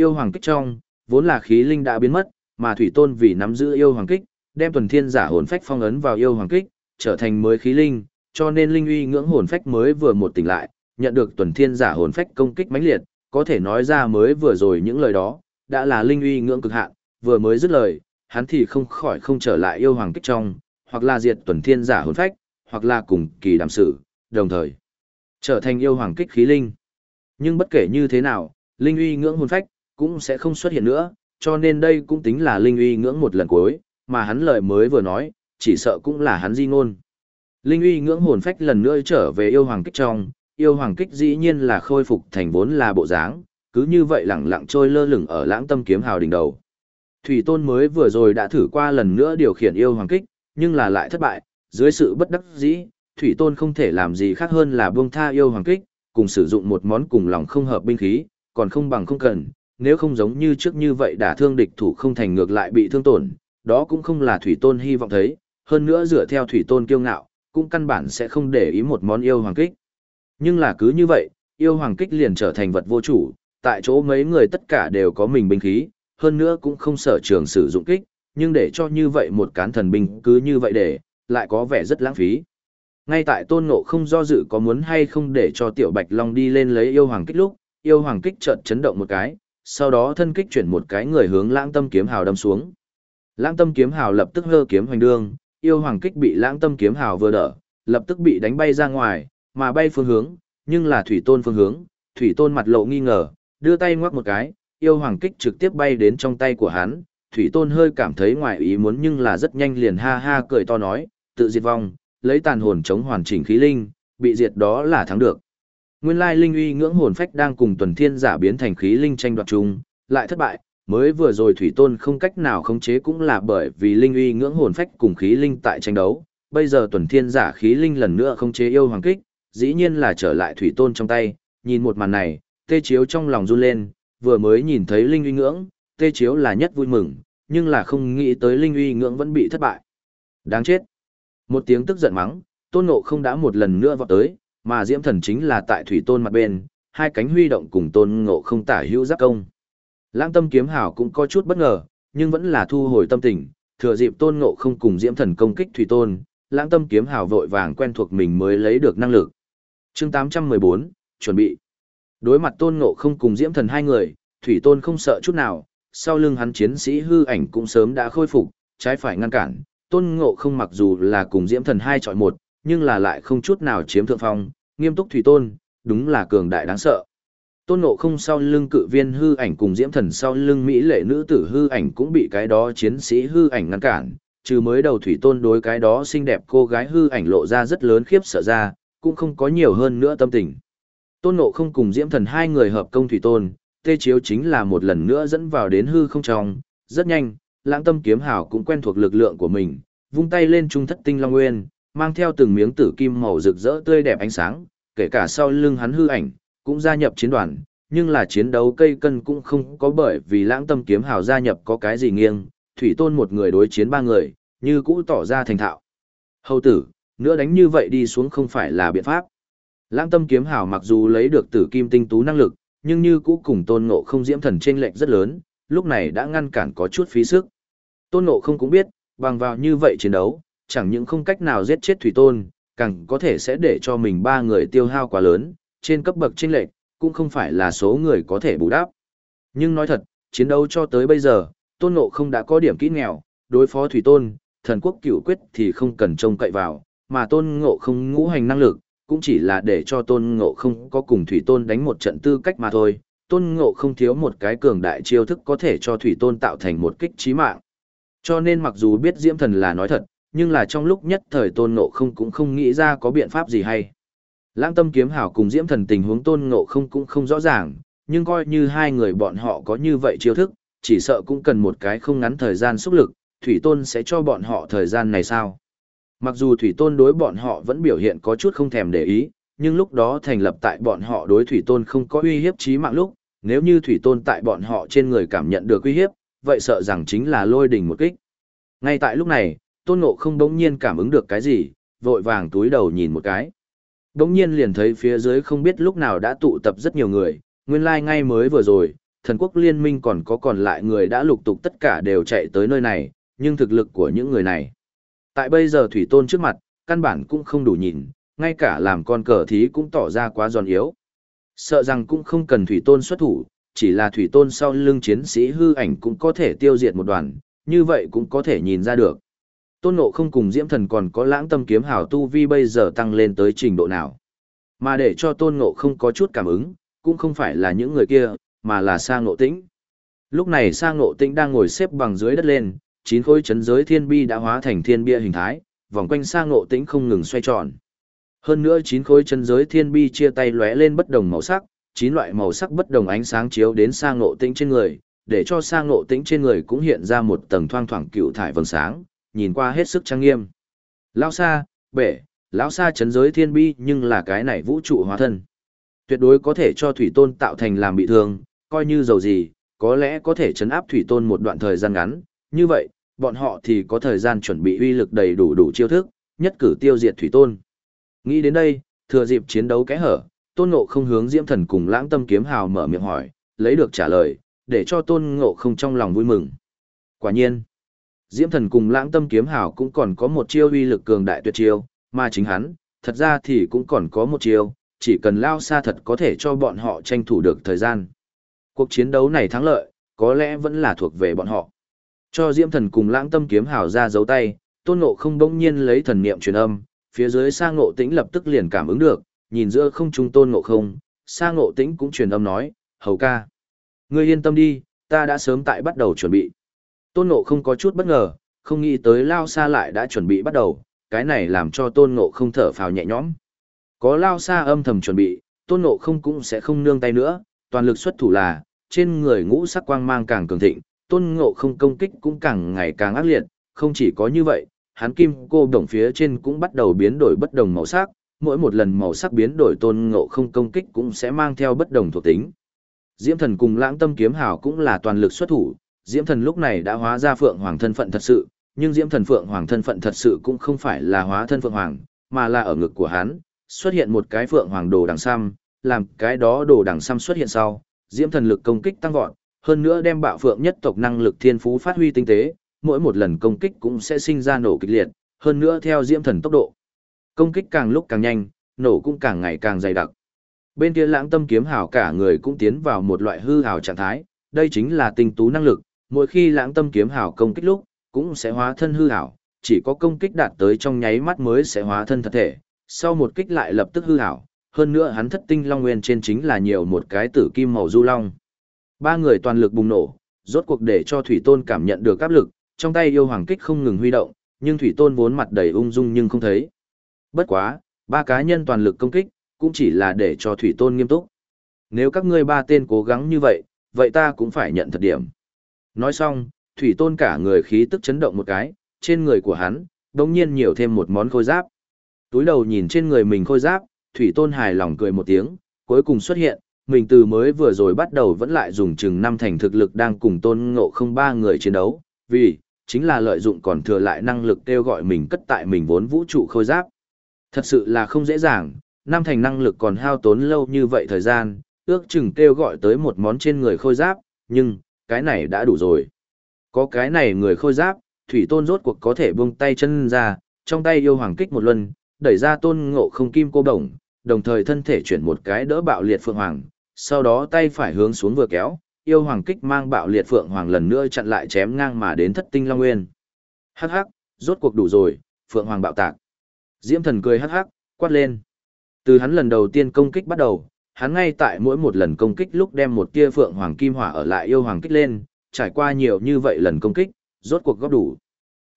Yêu hoàng kích trong, vốn là khí linh đã biến mất, mà thủy tôn vì nắm giữ yêu hoàng kích, đem tuần thiên giả hồn phách phong ấn vào yêu hoàng kích, trở thành mới khí linh, cho nên linh uy ngưỡng hồn phách mới vừa một tỉnh lại, nhận được tuần thiên giả hồn phách công kích mãnh liệt, có thể nói ra mới vừa rồi những lời đó, đã là linh uy ngưỡng cực hạn, vừa mới dứt lời, hắn thì không khỏi không trở lại yêu hoàng kích trong, hoặc là diệt tuần thiên giả hồn phách, hoặc là cùng kỳ đàm sự, đồng thời trở thành yêu hoàng kích khí linh. Nhưng bất kể như thế nào, linh uy ngưỡng hồn phách cũng sẽ không xuất hiện nữa, cho nên đây cũng tính là linh uy ngưỡng một lần cuối, mà hắn lời mới vừa nói, chỉ sợ cũng là hắn di ngôn. Linh uy ngưỡng hồn phách lần nữa trở về yêu hoàng kích trong, yêu hoàng kích dĩ nhiên là khôi phục thành vốn là bộ dáng, cứ như vậy lẳng lặng trôi lơ lửng ở lãng tâm kiếm hào đỉnh đầu. Thủy Tôn mới vừa rồi đã thử qua lần nữa điều khiển yêu hoàng kích, nhưng là lại thất bại, dưới sự bất đắc dĩ, Thủy Tôn không thể làm gì khác hơn là buông tha yêu hoàng kích, cùng sử dụng một món cùng lòng không hợp binh khí, còn không bằng không cần, nếu không giống như trước như vậy đả thương địch thủ không thành ngược lại bị thương tổn, đó cũng không là Thủy Tôn hy vọng thấy, hơn nữa dựa theo Thủy Tôn kiêu ngạo, cũng căn bản sẽ không để ý một món yêu hoàng kích. Nhưng là cứ như vậy, yêu hoàng kích liền trở thành vật vô chủ, tại chỗ mấy người tất cả đều có mình binh khí, hơn nữa cũng không sở trường sử dụng kích, nhưng để cho như vậy một cán thần binh cứ như vậy để, lại có vẻ rất lãng phí. Ngay tại tôn ngộ không do dự có muốn hay không để cho tiểu bạch long đi lên lấy yêu hoàng kích lúc, yêu hoàng kích chợt chấn động một cái, sau đó thân kích chuyển một cái người hướng lãng tâm kiếm hào đâm xuống. Lãng tâm kiếm hào lập tức hơ kiếm hoành đương, yêu hoàng kích bị lãng tâm kiếm hào vừa đỡ, lập tức bị đánh bay ra ngoài, mà bay phương hướng, nhưng là thủy tôn phương hướng, thủy tôn mặt lộ nghi ngờ, đưa tay ngoắc một cái, yêu hoàng kích trực tiếp bay đến trong tay của hắn, thủy tôn hơi cảm thấy ngoài ý muốn nhưng là rất nhanh liền ha ha cười to nói, tự diệt vong, lấy tàn hồn chống hoàn chỉnh khí linh, bị diệt đó là thắng được. Nguyên lai linh uy ngưỡng hồn phách đang cùng tuần thiên giả biến thành khí linh tranh đoạt chung, lại thất bại, mới vừa rồi thủy tôn không cách nào khống chế cũng là bởi vì linh uy ngưỡng hồn phách cùng khí linh tại tranh đấu, bây giờ tuần thiên giả khí linh lần nữa khống chế yêu hoàng kích, dĩ nhiên là trở lại thủy tôn trong tay, nhìn một màn này, tê chiếu trong lòng run lên, vừa mới nhìn thấy linh uy ngưỡng, tê chiếu là nhất vui mừng, nhưng là không nghĩ tới linh uy ngưỡng vẫn bị thất bại. Đáng chết. Một tiếng tức giận mắng, tôn ngộ không đã một lần nữa vọt tới, mà diễm thần chính là tại thủy tôn mặt bên, hai cánh huy động cùng tôn ngộ không tả hữu giáp công. Lãng tâm kiếm hảo cũng có chút bất ngờ, nhưng vẫn là thu hồi tâm tình, thừa dịp tôn ngộ không cùng diễm thần công kích thủy tôn, lãng tâm kiếm hảo vội vàng quen thuộc mình mới lấy được năng lực. chương 814, chuẩn bị. Đối mặt tôn ngộ không cùng diễm thần hai người, thủy tôn không sợ chút nào, sau lưng hắn chiến sĩ hư ảnh cũng sớm đã khôi phục, trái phải ngăn cản. Tôn ngộ không mặc dù là cùng diễm thần hai chọi một, nhưng là lại không chút nào chiếm thượng phong, nghiêm túc thủy tôn, đúng là cường đại đáng sợ. Tôn ngộ không sau lưng cự viên hư ảnh cùng diễm thần sau lưng mỹ lệ nữ tử hư ảnh cũng bị cái đó chiến sĩ hư ảnh ngăn cản, trừ mới đầu thủy tôn đối cái đó xinh đẹp cô gái hư ảnh lộ ra rất lớn khiếp sợ ra, cũng không có nhiều hơn nữa tâm tình. Tôn ngộ không cùng diễm thần hai người hợp công thủy tôn, tê chiếu chính là một lần nữa dẫn vào đến hư không trong, rất nhanh, lãng tâm kiếm hảo cũng quen thuộc lực lượng của mình, vung tay lên trung thất tinh long nguyên, mang theo từng miếng tử kim màu rực rỡ tươi đẹp ánh sáng, kể cả sau lưng hắn hư ảnh, cũng gia nhập chiến đoàn, nhưng là chiến đấu cây cân cũng không có bởi vì lãng tâm kiếm hào gia nhập có cái gì nghiêng, thủy tôn một người đối chiến ba người, như cũ tỏ ra thành thạo. Hầu tử, nữa đánh như vậy đi xuống không phải là biện pháp. Lãng tâm kiếm hào mặc dù lấy được tử kim tinh tú năng lực, nhưng như cũ cùng tôn ngộ không diễm thần trên lệnh rất lớn, lúc này đã ngăn cản có chút phí sức. Tôn ngộ không cũng biết, bằng vào như vậy chiến đấu, chẳng những không cách nào giết chết thủy tôn, càng có thể sẽ để cho mình ba người tiêu hao quá lớn, trên cấp bậc chênh lệch, cũng không phải là số người có thể bù đắp. Nhưng nói thật, chiến đấu cho tới bây giờ, tôn ngộ không đã có điểm kỹ nghèo, đối phó thủy tôn, thần quốc cửu quyết thì không cần trông cậy vào, mà tôn ngộ không ngũ hành năng lực, cũng chỉ là để cho tôn ngộ không có cùng thủy tôn đánh một trận tư cách mà thôi. Tôn ngộ không thiếu một cái cường đại chiêu thức có thể cho thủy tôn tạo thành một kích trí mạng. Cho nên mặc dù biết diễm thần là nói thật, nhưng là trong lúc nhất thời tôn ngộ không cũng không nghĩ ra có biện pháp gì hay. Lãng tâm kiếm hảo cùng diễm thần tình huống tôn ngộ không cũng không rõ ràng, nhưng coi như hai người bọn họ có như vậy chiêu thức, chỉ sợ cũng cần một cái không ngắn thời gian xúc lực, thủy tôn sẽ cho bọn họ thời gian này sao. Mặc dù thủy tôn đối bọn họ vẫn biểu hiện có chút không thèm để ý, nhưng lúc đó thành lập tại bọn họ đối thủy tôn không có uy hiếp chí mạng lúc, nếu như thủy tôn tại bọn họ trên người cảm nhận được uy hiếp, vậy sợ rằng chính là lôi đỉnh một kích. Ngay tại lúc này, tôn ngộ không đống nhiên cảm ứng được cái gì, vội vàng túi đầu nhìn một cái. Đống nhiên liền thấy phía dưới không biết lúc nào đã tụ tập rất nhiều người, nguyên lai like ngay mới vừa rồi, thần quốc liên minh còn có còn lại người đã lục tục tất cả đều chạy tới nơi này, nhưng thực lực của những người này. Tại bây giờ thủy tôn trước mặt, căn bản cũng không đủ nhìn, ngay cả làm con cờ thí cũng tỏ ra quá giòn yếu. Sợ rằng cũng không cần thủy tôn xuất thủ, chỉ là thủy tôn sau lưng chiến sĩ hư ảnh cũng có thể tiêu diệt một đoàn, như vậy cũng có thể nhìn ra được. Tôn Ngộ không cùng Diễm Thần còn có lãng tâm kiếm hào tu vi bây giờ tăng lên tới trình độ nào. Mà để cho Tôn Ngộ không có chút cảm ứng, cũng không phải là những người kia, mà là sang Ngộ Tĩnh. Lúc này sang Ngộ Tĩnh đang ngồi xếp bằng dưới đất lên, chín khối chấn giới thiên bi đã hóa thành thiên bia hình thái, vòng quanh sang Ngộ Tĩnh không ngừng xoay tròn. Hơn nữa chín khối chân giới thiên bi chia tay lóe lên bất đồng màu sắc, chín loại màu sắc bất đồng ánh sáng chiếu đến sang ngộ tĩnh trên người, để cho sang ngộ tĩnh trên người cũng hiện ra một tầng thoang thoảng cựu thải vầng sáng, nhìn qua hết sức trang nghiêm. Lão xa, bể, lão xa chấn giới thiên bi nhưng là cái này vũ trụ hóa thân. Tuyệt đối có thể cho thủy tôn tạo thành làm bị thương, coi như dầu gì, có lẽ có thể chấn áp thủy tôn một đoạn thời gian ngắn, như vậy, bọn họ thì có thời gian chuẩn bị uy lực đầy đủ đủ chiêu thức, nhất cử tiêu diệt thủy tôn. Nghĩ đến đây, thừa dịp chiến đấu kẽ hở, tôn ngộ không hướng diễm thần cùng lãng tâm kiếm hào mở miệng hỏi, lấy được trả lời, để cho tôn ngộ không trong lòng vui mừng. Quả nhiên, diễm thần cùng lãng tâm kiếm hào cũng còn có một chiêu uy lực cường đại tuyệt chiêu, mà chính hắn, thật ra thì cũng còn có một chiêu, chỉ cần lao xa thật có thể cho bọn họ tranh thủ được thời gian. Cuộc chiến đấu này thắng lợi, có lẽ vẫn là thuộc về bọn họ. Cho diễm thần cùng lãng tâm kiếm hào ra dấu tay, tôn ngộ không bỗng nhiên lấy thần niệm truyền âm, phía dưới Sa ngộ tĩnh lập tức liền cảm ứng được, nhìn giữa không trung tôn ngộ không, Sa ngộ tĩnh cũng truyền âm nói, hầu ca. Ngươi yên tâm đi, ta đã sớm tại bắt đầu chuẩn bị. Tôn ngộ không có chút bất ngờ, không nghĩ tới lao xa lại đã chuẩn bị bắt đầu, cái này làm cho tôn ngộ không thở phào nhẹ nhõm. Có lao xa âm thầm chuẩn bị, tôn ngộ không cũng sẽ không nương tay nữa, toàn lực xuất thủ là, trên người ngũ sắc quang mang càng cường thịnh, tôn ngộ không công kích cũng càng ngày càng ác liệt, không chỉ có như vậy, hắn kim cô đồng phía trên cũng bắt đầu biến đổi bất đồng màu sắc, mỗi một lần màu sắc biến đổi tôn ngộ không công kích cũng sẽ mang theo bất đồng thuộc tính. Diễm thần cùng lãng tâm kiếm hào cũng là toàn lực xuất thủ, Diễm thần lúc này đã hóa ra phượng hoàng thân phận thật sự, nhưng Diễm thần phượng hoàng thân phận thật sự cũng không phải là hóa thân phượng hoàng, mà là ở ngực của hắn, xuất hiện một cái phượng hoàng đồ đằng xăm, làm cái đó đồ đằng xăm xuất hiện sau, Diễm thần lực công kích tăng vọt, hơn nữa đem bạo phượng nhất tộc năng lực thiên phú phát huy tinh tế, mỗi một lần công kích cũng sẽ sinh ra nổ kịch liệt, hơn nữa theo diễm thần tốc độ. Công kích càng lúc càng nhanh, nổ cũng càng ngày càng dày đặc. Bên kia lãng tâm kiếm hào cả người cũng tiến vào một loại hư hào trạng thái, đây chính là tinh tú năng lực, mỗi khi lãng tâm kiếm hảo công kích lúc, cũng sẽ hóa thân hư hảo chỉ có công kích đạt tới trong nháy mắt mới sẽ hóa thân thật thể, sau một kích lại lập tức hư hảo hơn nữa hắn thất tinh long nguyên trên chính là nhiều một cái tử kim màu du long. Ba người toàn lực bùng nổ, rốt cuộc để cho Thủy Tôn cảm nhận được áp lực, trong tay yêu hoàng kích không ngừng huy động, nhưng thủy tôn vốn mặt đầy ung dung nhưng không thấy. Bất quá, ba cá nhân toàn lực công kích, cũng chỉ là để cho thủy tôn nghiêm túc. Nếu các ngươi ba tên cố gắng như vậy, vậy ta cũng phải nhận thật điểm. Nói xong, thủy tôn cả người khí tức chấn động một cái, trên người của hắn, đồng nhiên nhiều thêm một món khôi giáp. Túi đầu nhìn trên người mình khôi giáp, thủy tôn hài lòng cười một tiếng, cuối cùng xuất hiện, mình từ mới vừa rồi bắt đầu vẫn lại dùng chừng năm thành thực lực đang cùng tôn ngộ không ba người chiến đấu, vì, chính là lợi dụng còn thừa lại năng lực kêu gọi mình cất tại mình vốn vũ trụ khôi giáp. Thật sự là không dễ dàng, năm thành năng lực còn hao tốn lâu như vậy thời gian, ước chừng kêu gọi tới một món trên người khôi giáp, nhưng, cái này đã đủ rồi. Có cái này người khôi giáp, thủy tôn rốt cuộc có thể buông tay chân ra, trong tay yêu hoàng kích một luân, đẩy ra tôn ngộ không kim cô đồng, đồng thời thân thể chuyển một cái đỡ bạo liệt phượng hoàng, sau đó tay phải hướng xuống vừa kéo, yêu hoàng kích mang bạo liệt phượng hoàng lần nữa chặn lại chém ngang mà đến thất tinh long nguyên. Hắc hắc, rốt cuộc đủ rồi, phượng hoàng bạo tạc. Diễm thần cười hắc hắc, quát lên. Từ hắn lần đầu tiên công kích bắt đầu, hắn ngay tại mỗi một lần công kích lúc đem một tia phượng hoàng kim hỏa ở lại yêu hoàng kích lên, trải qua nhiều như vậy lần công kích, rốt cuộc góp đủ.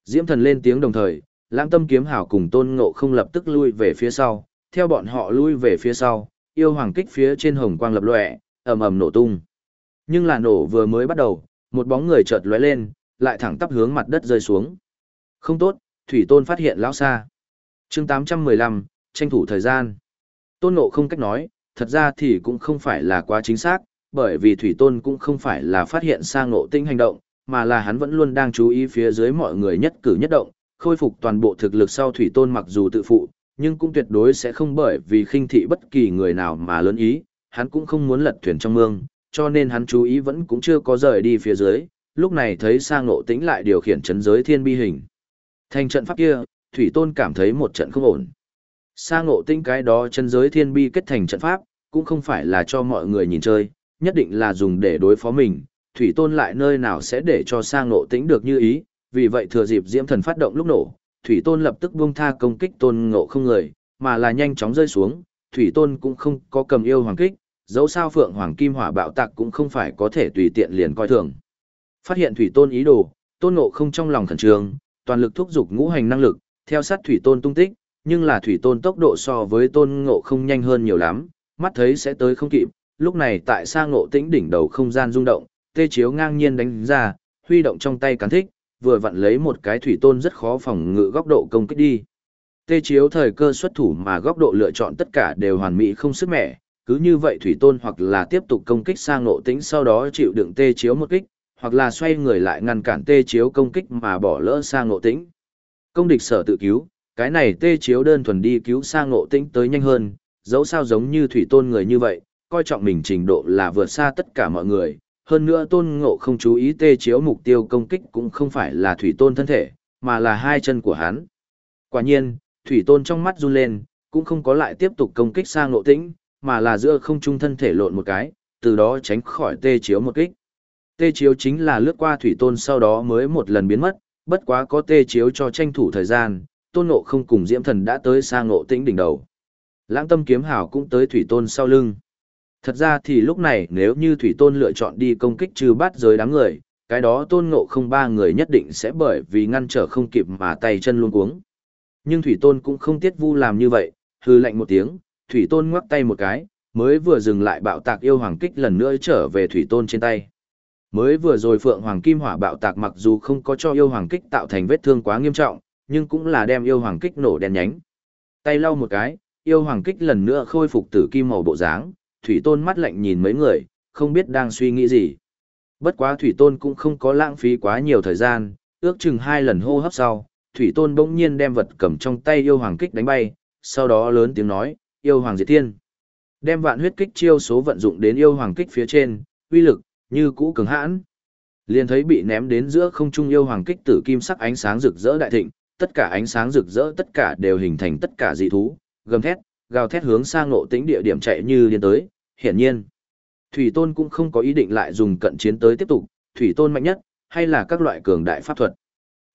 Diễm thần lên tiếng đồng thời, lãng tâm kiếm hảo cùng tôn ngộ không lập tức lui về phía sau, theo bọn họ lui về phía sau, yêu hoàng kích phía trên hồng quang lập lòe, ầm ầm nổ tung. Nhưng là nổ vừa mới bắt đầu, một bóng người chợt lóe lên, lại thẳng tắp hướng mặt đất rơi xuống. Không tốt, Thủy Tôn phát hiện lão xa. Chương 815, tranh thủ thời gian. Tôn Ngộ không cách nói, thật ra thì cũng không phải là quá chính xác, bởi vì Thủy Tôn cũng không phải là phát hiện sang ngộ tinh hành động, mà là hắn vẫn luôn đang chú ý phía dưới mọi người nhất cử nhất động, khôi phục toàn bộ thực lực sau Thủy Tôn mặc dù tự phụ, nhưng cũng tuyệt đối sẽ không bởi vì khinh thị bất kỳ người nào mà lớn ý, hắn cũng không muốn lật thuyền trong mương, cho nên hắn chú ý vẫn cũng chưa có rời đi phía dưới, lúc này thấy sang ngộ tĩnh lại điều khiển chấn giới thiên bi hình. Thành trận pháp kia, Thủy Tôn cảm thấy một trận không ổn. Sang ngộ Tinh cái đó chân giới thiên bi kết thành trận pháp, cũng không phải là cho mọi người nhìn chơi, nhất định là dùng để đối phó mình, Thủy Tôn lại nơi nào sẽ để cho sang ngộ tĩnh được như ý, vì vậy thừa dịp diễm thần phát động lúc nổ, Thủy Tôn lập tức buông tha công kích tôn ngộ không người, mà là nhanh chóng rơi xuống, Thủy Tôn cũng không có cầm yêu hoàng kích, dẫu sao Phượng Hoàng Kim Hỏa bạo tạc cũng không phải có thể tùy tiện liền coi thường. Phát hiện Thủy Tôn ý đồ, tôn ngộ không trong lòng khẩn trương, toàn lực thúc giục ngũ hành năng lực, theo sát Thủy Tôn tung tích, nhưng là Thủy Tôn tốc độ so với tôn ngộ không nhanh hơn nhiều lắm, mắt thấy sẽ tới không kịp, lúc này tại sang ngộ tĩnh đỉnh đầu không gian rung động, tê chiếu ngang nhiên đánh ra, huy động trong tay cán thích, vừa vặn lấy một cái thủy tôn rất khó phòng ngự góc độ công kích đi. Tê chiếu thời cơ xuất thủ mà góc độ lựa chọn tất cả đều hoàn mỹ không sức mẻ, cứ như vậy thủy tôn hoặc là tiếp tục công kích sang ngộ tĩnh sau đó chịu đựng tê chiếu một kích, hoặc là xoay người lại ngăn cản tê chiếu công kích mà bỏ lỡ sang ngộ tĩnh. Công địch sở tự cứu, cái này tê chiếu đơn thuần đi cứu sang ngộ tĩnh tới nhanh hơn, dẫu sao giống như thủy tôn người như vậy, coi trọng mình trình độ là vượt xa tất cả mọi người, hơn nữa tôn ngộ không chú ý tê chiếu mục tiêu công kích cũng không phải là thủy tôn thân thể, mà là hai chân của hắn. Quả nhiên, thủy tôn trong mắt run lên, cũng không có lại tiếp tục công kích sang ngộ tĩnh, mà là giữa không trung thân thể lộn một cái, từ đó tránh khỏi tê chiếu một kích. Tê chiếu chính là lướt qua thủy tôn sau đó mới một lần biến mất, bất quá có tê chiếu cho tranh thủ thời gian, tôn ngộ không cùng diễm thần đã tới sang ngộ tĩnh đỉnh đầu. Lãng tâm kiếm hảo cũng tới thủy tôn sau lưng. Thật ra thì lúc này nếu như Thủy Tôn lựa chọn đi công kích trừ bát giới đám người, cái đó Tôn Ngộ không ba người nhất định sẽ bởi vì ngăn trở không kịp mà tay chân luôn cuống. Nhưng Thủy Tôn cũng không tiết vu làm như vậy, hư lạnh một tiếng, Thủy Tôn ngoắc tay một cái, mới vừa dừng lại bạo tạc yêu hoàng kích lần nữa trở về Thủy Tôn trên tay. Mới vừa rồi Phượng Hoàng Kim Hỏa bạo tạc mặc dù không có cho yêu hoàng kích tạo thành vết thương quá nghiêm trọng, nhưng cũng là đem yêu hoàng kích nổ đen nhánh. Tay lau một cái, yêu hoàng kích lần nữa khôi phục tử kim màu bộ dáng, Thủy Tôn mắt lạnh nhìn mấy người, không biết đang suy nghĩ gì. Bất quá Thủy Tôn cũng không có lãng phí quá nhiều thời gian, ước chừng hai lần hô hấp sau, Thủy Tôn bỗng nhiên đem vật cầm trong tay yêu hoàng kích đánh bay, sau đó lớn tiếng nói, yêu hoàng diệt thiên. Đem vạn huyết kích chiêu số vận dụng đến yêu hoàng kích phía trên, uy lực, như cũ cứng hãn. Liền thấy bị ném đến giữa không trung yêu hoàng kích tử kim sắc ánh sáng rực rỡ đại thịnh, tất cả ánh sáng rực rỡ tất cả đều hình thành tất cả dị thú, gầm thét, gào thét hướng sang ngộ tĩnh địa điểm chạy như điên tới, hiển nhiên. Thủy Tôn cũng không có ý định lại dùng cận chiến tới tiếp tục, Thủy Tôn mạnh nhất, hay là các loại cường đại pháp thuật.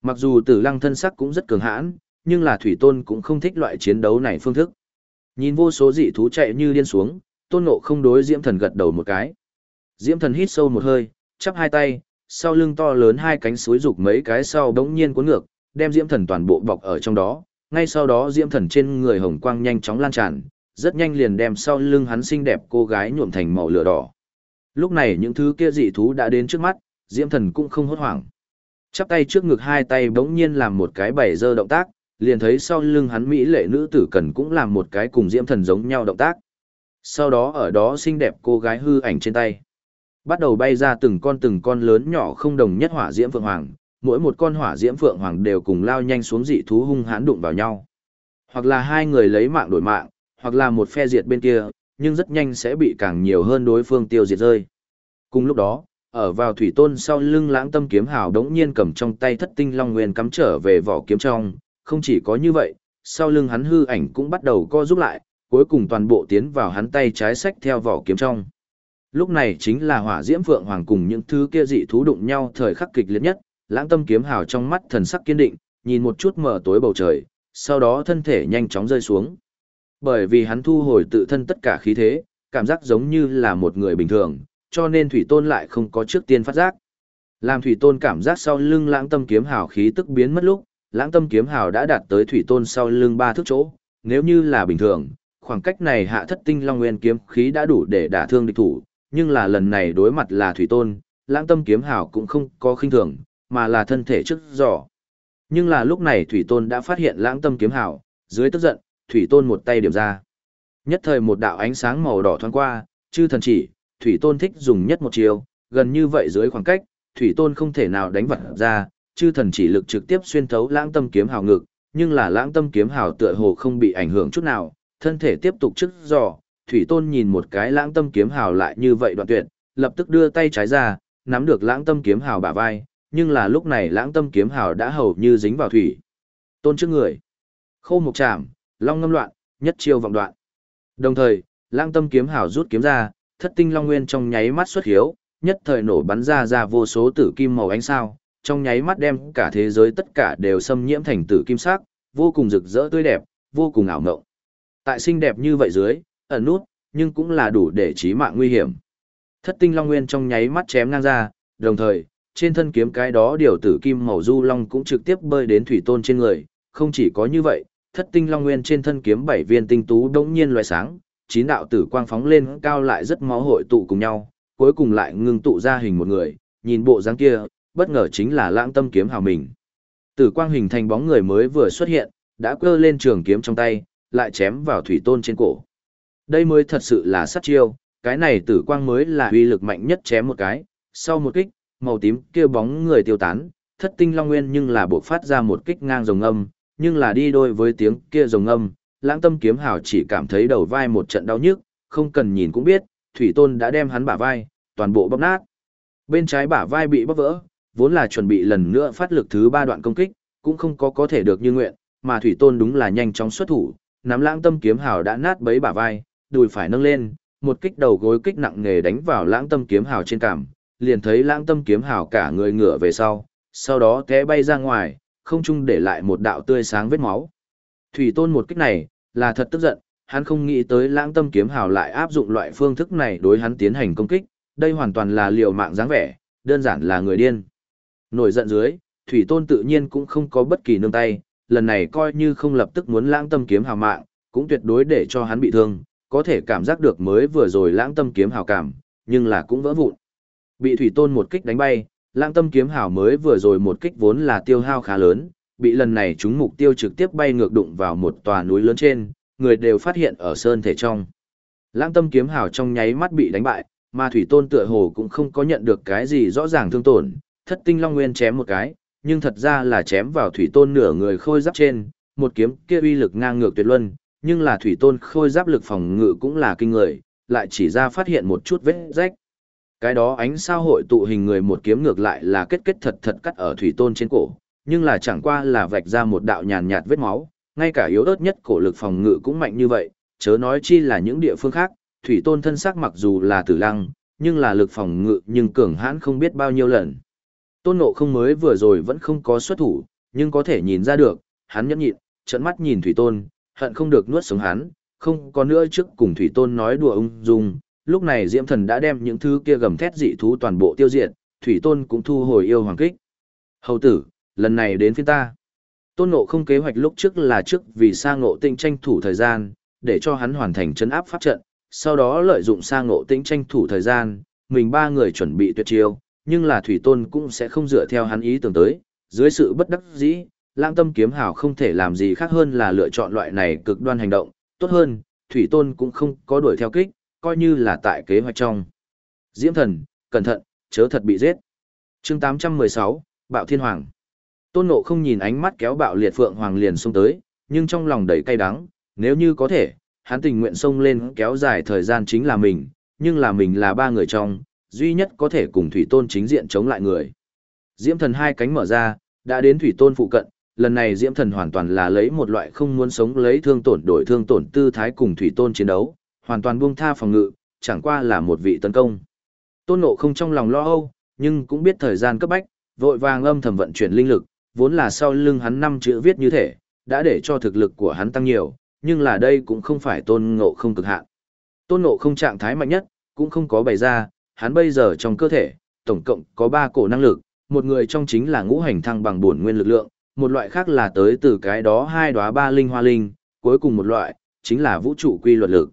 Mặc dù tử lăng thân sắc cũng rất cường hãn, nhưng là Thủy Tôn cũng không thích loại chiến đấu này phương thức. Nhìn vô số dị thú chạy như điên xuống, Tôn Ngộ không đối Diễm Thần gật đầu một cái. Diễm Thần hít sâu một hơi, chắp hai tay, sau lưng to lớn hai cánh suối rục mấy cái sau đống nhiên cuốn ngược, đem Diễm Thần toàn bộ bọc ở trong đó, ngay sau đó diễm thần trên người hồng quang nhanh chóng lan tràn, rất nhanh liền đem sau lưng hắn xinh đẹp cô gái nhuộm thành màu lửa đỏ. Lúc này những thứ kia dị thú đã đến trước mắt, diễm thần cũng không hốt hoảng. Chắp tay trước ngực hai tay bỗng nhiên làm một cái bảy dơ động tác, liền thấy sau lưng hắn mỹ lệ nữ tử cần cũng làm một cái cùng diễm thần giống nhau động tác. Sau đó ở đó xinh đẹp cô gái hư ảnh trên tay. Bắt đầu bay ra từng con từng con lớn nhỏ không đồng nhất hỏa diễm phượng hoàng, mỗi một con hỏa diễm phượng hoàng đều cùng lao nhanh xuống dị thú hung hãn đụng vào nhau. Hoặc là hai người lấy mạng đổi mạng, hoặc là một phe diệt bên kia, nhưng rất nhanh sẽ bị càng nhiều hơn đối phương tiêu diệt rơi. Cùng lúc đó, ở vào thủy tôn sau lưng lãng tâm kiếm hào đống nhiên cầm trong tay thất tinh long nguyên cắm trở về vỏ kiếm trong, không chỉ có như vậy, sau lưng hắn hư ảnh cũng bắt đầu co giúp lại, cuối cùng toàn bộ tiến vào hắn tay trái sách theo vỏ kiếm trong. Lúc này chính là hỏa diễm phượng hoàng cùng những thứ kia dị thú đụng nhau thời khắc kịch liệt nhất, lãng tâm kiếm hào trong mắt thần sắc kiên định, nhìn một chút mở tối bầu trời, sau đó thân thể nhanh chóng rơi xuống. Bởi vì hắn thu hồi tự thân tất cả khí thế, cảm giác giống như là một người bình thường, cho nên thủy tôn lại không có trước tiên phát giác. Làm thủy tôn cảm giác sau lưng lãng tâm kiếm hào khí tức biến mất lúc, lãng tâm kiếm hào đã đạt tới thủy tôn sau lưng ba thước chỗ, nếu như là bình thường, khoảng cách này hạ thất tinh long nguyên kiếm khí đã đủ để đả thương địch thủ, nhưng là lần này đối mặt là thủy tôn, lãng tâm kiếm hào cũng không có khinh thường, mà là thân thể trước giỏ. Nhưng là lúc này Thủy Tôn đã phát hiện lãng tâm kiếm hảo, dưới tức giận, Thủy Tôn một tay điểm ra. Nhất thời một đạo ánh sáng màu đỏ thoáng qua, chư thần chỉ, thủy tôn thích dùng nhất một chiều, gần như vậy dưới khoảng cách, thủy tôn không thể nào đánh vật ra, chư thần chỉ lực trực tiếp xuyên thấu lãng tâm kiếm hào ngực, nhưng là lãng tâm kiếm hào tựa hồ không bị ảnh hưởng chút nào, thân thể tiếp tục trước giỏ, thủy tôn nhìn một cái lãng tâm kiếm hào lại như vậy đoạn tuyệt, lập tức đưa tay trái ra, nắm được lãng tâm kiếm hào bả vai, nhưng là lúc này lãng tâm kiếm hào đã hầu như dính vào thủy. Tôn trước người, khô mục chạm, long ngâm loạn, nhất chiêu vọng đoạn. Đồng thời, lãng tâm kiếm hào rút kiếm ra, thất tinh long nguyên trong nháy mắt xuất hiếu, nhất thời nổ bắn ra ra vô số tử kim màu ánh sao, trong nháy mắt đem cả thế giới tất cả đều xâm nhiễm thành tử kim sắc, vô cùng rực rỡ tươi đẹp, vô cùng ảo ngộng. Tại xinh đẹp như vậy dưới, ẩn nút, nhưng cũng là đủ để chí mạng nguy hiểm. Thất tinh long nguyên trong nháy mắt chém ngang ra, đồng thời, trên thân kiếm cái đó điều tử kim màu du long cũng trực tiếp bơi đến thủy tôn trên người, không chỉ có như vậy, thất tinh long nguyên trên thân kiếm bảy viên tinh tú đống nhiên loại sáng, chín đạo tử quang phóng lên cao lại rất máu hội tụ cùng nhau, cuối cùng lại ngưng tụ ra hình một người, nhìn bộ dáng kia, bất ngờ chính là lãng tâm kiếm hào mình. Tử quang hình thành bóng người mới vừa xuất hiện, đã cơ lên trường kiếm trong tay, lại chém vào thủy tôn trên cổ. Đây mới thật sự là sát chiêu, cái này tử quang mới là uy lực mạnh nhất chém một cái, sau một kích, màu tím kia bóng người tiêu tán, thất tinh long nguyên nhưng là buộc phát ra một kích ngang rồng âm, nhưng là đi đôi với tiếng kia rồng âm, lãng tâm kiếm hào chỉ cảm thấy đầu vai một trận đau nhức, không cần nhìn cũng biết, thủy tôn đã đem hắn bả vai, toàn bộ bóp nát. Bên trái bả vai bị bóp vỡ, vốn là chuẩn bị lần nữa phát lực thứ ba đoạn công kích, cũng không có có thể được như nguyện, mà thủy tôn đúng là nhanh chóng xuất thủ, nắm lãng tâm kiếm hào đã nát bấy bả vai, đùi phải nâng lên, một kích đầu gối kích nặng nghề đánh vào lãng tâm kiếm hào trên cảm liền thấy lãng tâm kiếm hào cả người ngửa về sau, sau đó té bay ra ngoài, không chung để lại một đạo tươi sáng vết máu. Thủy tôn một kích này, là thật tức giận, hắn không nghĩ tới lãng tâm kiếm hào lại áp dụng loại phương thức này đối hắn tiến hành công kích, đây hoàn toàn là liều mạng dáng vẻ, đơn giản là người điên. Nổi giận dưới, Thủy tôn tự nhiên cũng không có bất kỳ nương tay, lần này coi như không lập tức muốn lãng tâm kiếm hào mạng, cũng tuyệt đối để cho hắn bị thương, có thể cảm giác được mới vừa rồi lãng tâm kiếm hào cảm, nhưng là cũng vỡ vụn. Bị thủy tôn một kích đánh bay, lãng tâm kiếm Hảo mới vừa rồi một kích vốn là tiêu hao khá lớn, bị lần này chúng mục tiêu trực tiếp bay ngược đụng vào một tòa núi lớn trên, người đều phát hiện ở sơn thể trong. Lãng tâm kiếm Hảo trong nháy mắt bị đánh bại, mà thủy tôn tựa hồ cũng không có nhận được cái gì rõ ràng thương tổn, thất tinh long nguyên chém một cái, nhưng thật ra là chém vào thủy tôn nửa người khôi giáp trên, một kiếm kia uy lực ngang ngược tuyệt luân, nhưng là thủy tôn khôi giáp lực phòng ngự cũng là kinh người, lại chỉ ra phát hiện một chút vết rách. Cái đó ánh sao hội tụ hình người một kiếm ngược lại là kết kết thật thật cắt ở thủy tôn trên cổ, nhưng là chẳng qua là vạch ra một đạo nhàn nhạt vết máu, ngay cả yếu ớt nhất cổ lực phòng ngự cũng mạnh như vậy, chớ nói chi là những địa phương khác, thủy tôn thân xác mặc dù là tử lăng, nhưng là lực phòng ngự nhưng cường hãn không biết bao nhiêu lần. Tôn nộ không mới vừa rồi vẫn không có xuất thủ, nhưng có thể nhìn ra được, hắn nhẫn nhịn, trận mắt nhìn thủy tôn, hận không được nuốt sống hắn, không có nữa trước cùng Thủy Tôn nói đùa ung dung, lúc này Diễm Thần đã đem những thứ kia gầm thét dị thú toàn bộ tiêu diệt, Thủy Tôn cũng thu hồi yêu hoàng kích. Hầu tử, lần này đến phiên ta. Tôn nộ không kế hoạch lúc trước là trước vì sa ngộ tinh tranh thủ thời gian, để cho hắn hoàn thành chấn áp pháp trận, sau đó lợi dụng sa ngộ tinh tranh thủ thời gian, mình ba người chuẩn bị tuyệt chiêu, nhưng là Thủy Tôn cũng sẽ không dựa theo hắn ý tưởng tới, dưới sự bất đắc dĩ, lãng tâm kiếm hào không thể làm gì khác hơn là lựa chọn loại này cực đoan hành động, tốt hơn, thủy tôn cũng không có đuổi theo kích, coi như là tại kế hoạch trong. Diễm thần, cẩn thận, chớ thật bị giết. chương 816, Bạo Thiên Hoàng. Tôn Ngộ không nhìn ánh mắt kéo bạo liệt phượng hoàng liền xông tới, nhưng trong lòng đầy cay đắng, nếu như có thể, hắn tình nguyện xông lên kéo dài thời gian chính là mình, nhưng là mình là ba người trong, duy nhất có thể cùng thủy tôn chính diện chống lại người. Diễm thần hai cánh mở ra, đã đến thủy tôn phụ cận, lần này diễm thần hoàn toàn là lấy một loại không muốn sống lấy thương tổn đổi thương tổn tư thái cùng thủy tôn chiến đấu hoàn toàn buông tha phòng ngự chẳng qua là một vị tấn công tôn Ngộ không trong lòng lo âu nhưng cũng biết thời gian cấp bách vội vàng âm thầm vận chuyển linh lực vốn là sau lưng hắn năm chữ viết như thể đã để cho thực lực của hắn tăng nhiều nhưng là đây cũng không phải tôn ngộ không cực hạn tôn ngộ không trạng thái mạnh nhất cũng không có bày ra hắn bây giờ trong cơ thể tổng cộng có ba cổ năng lực một người trong chính là ngũ hành thăng bằng bổn nguyên lực lượng một loại khác là tới từ cái đó hai đóa ba linh hoa linh, cuối cùng một loại, chính là vũ trụ quy luật lực.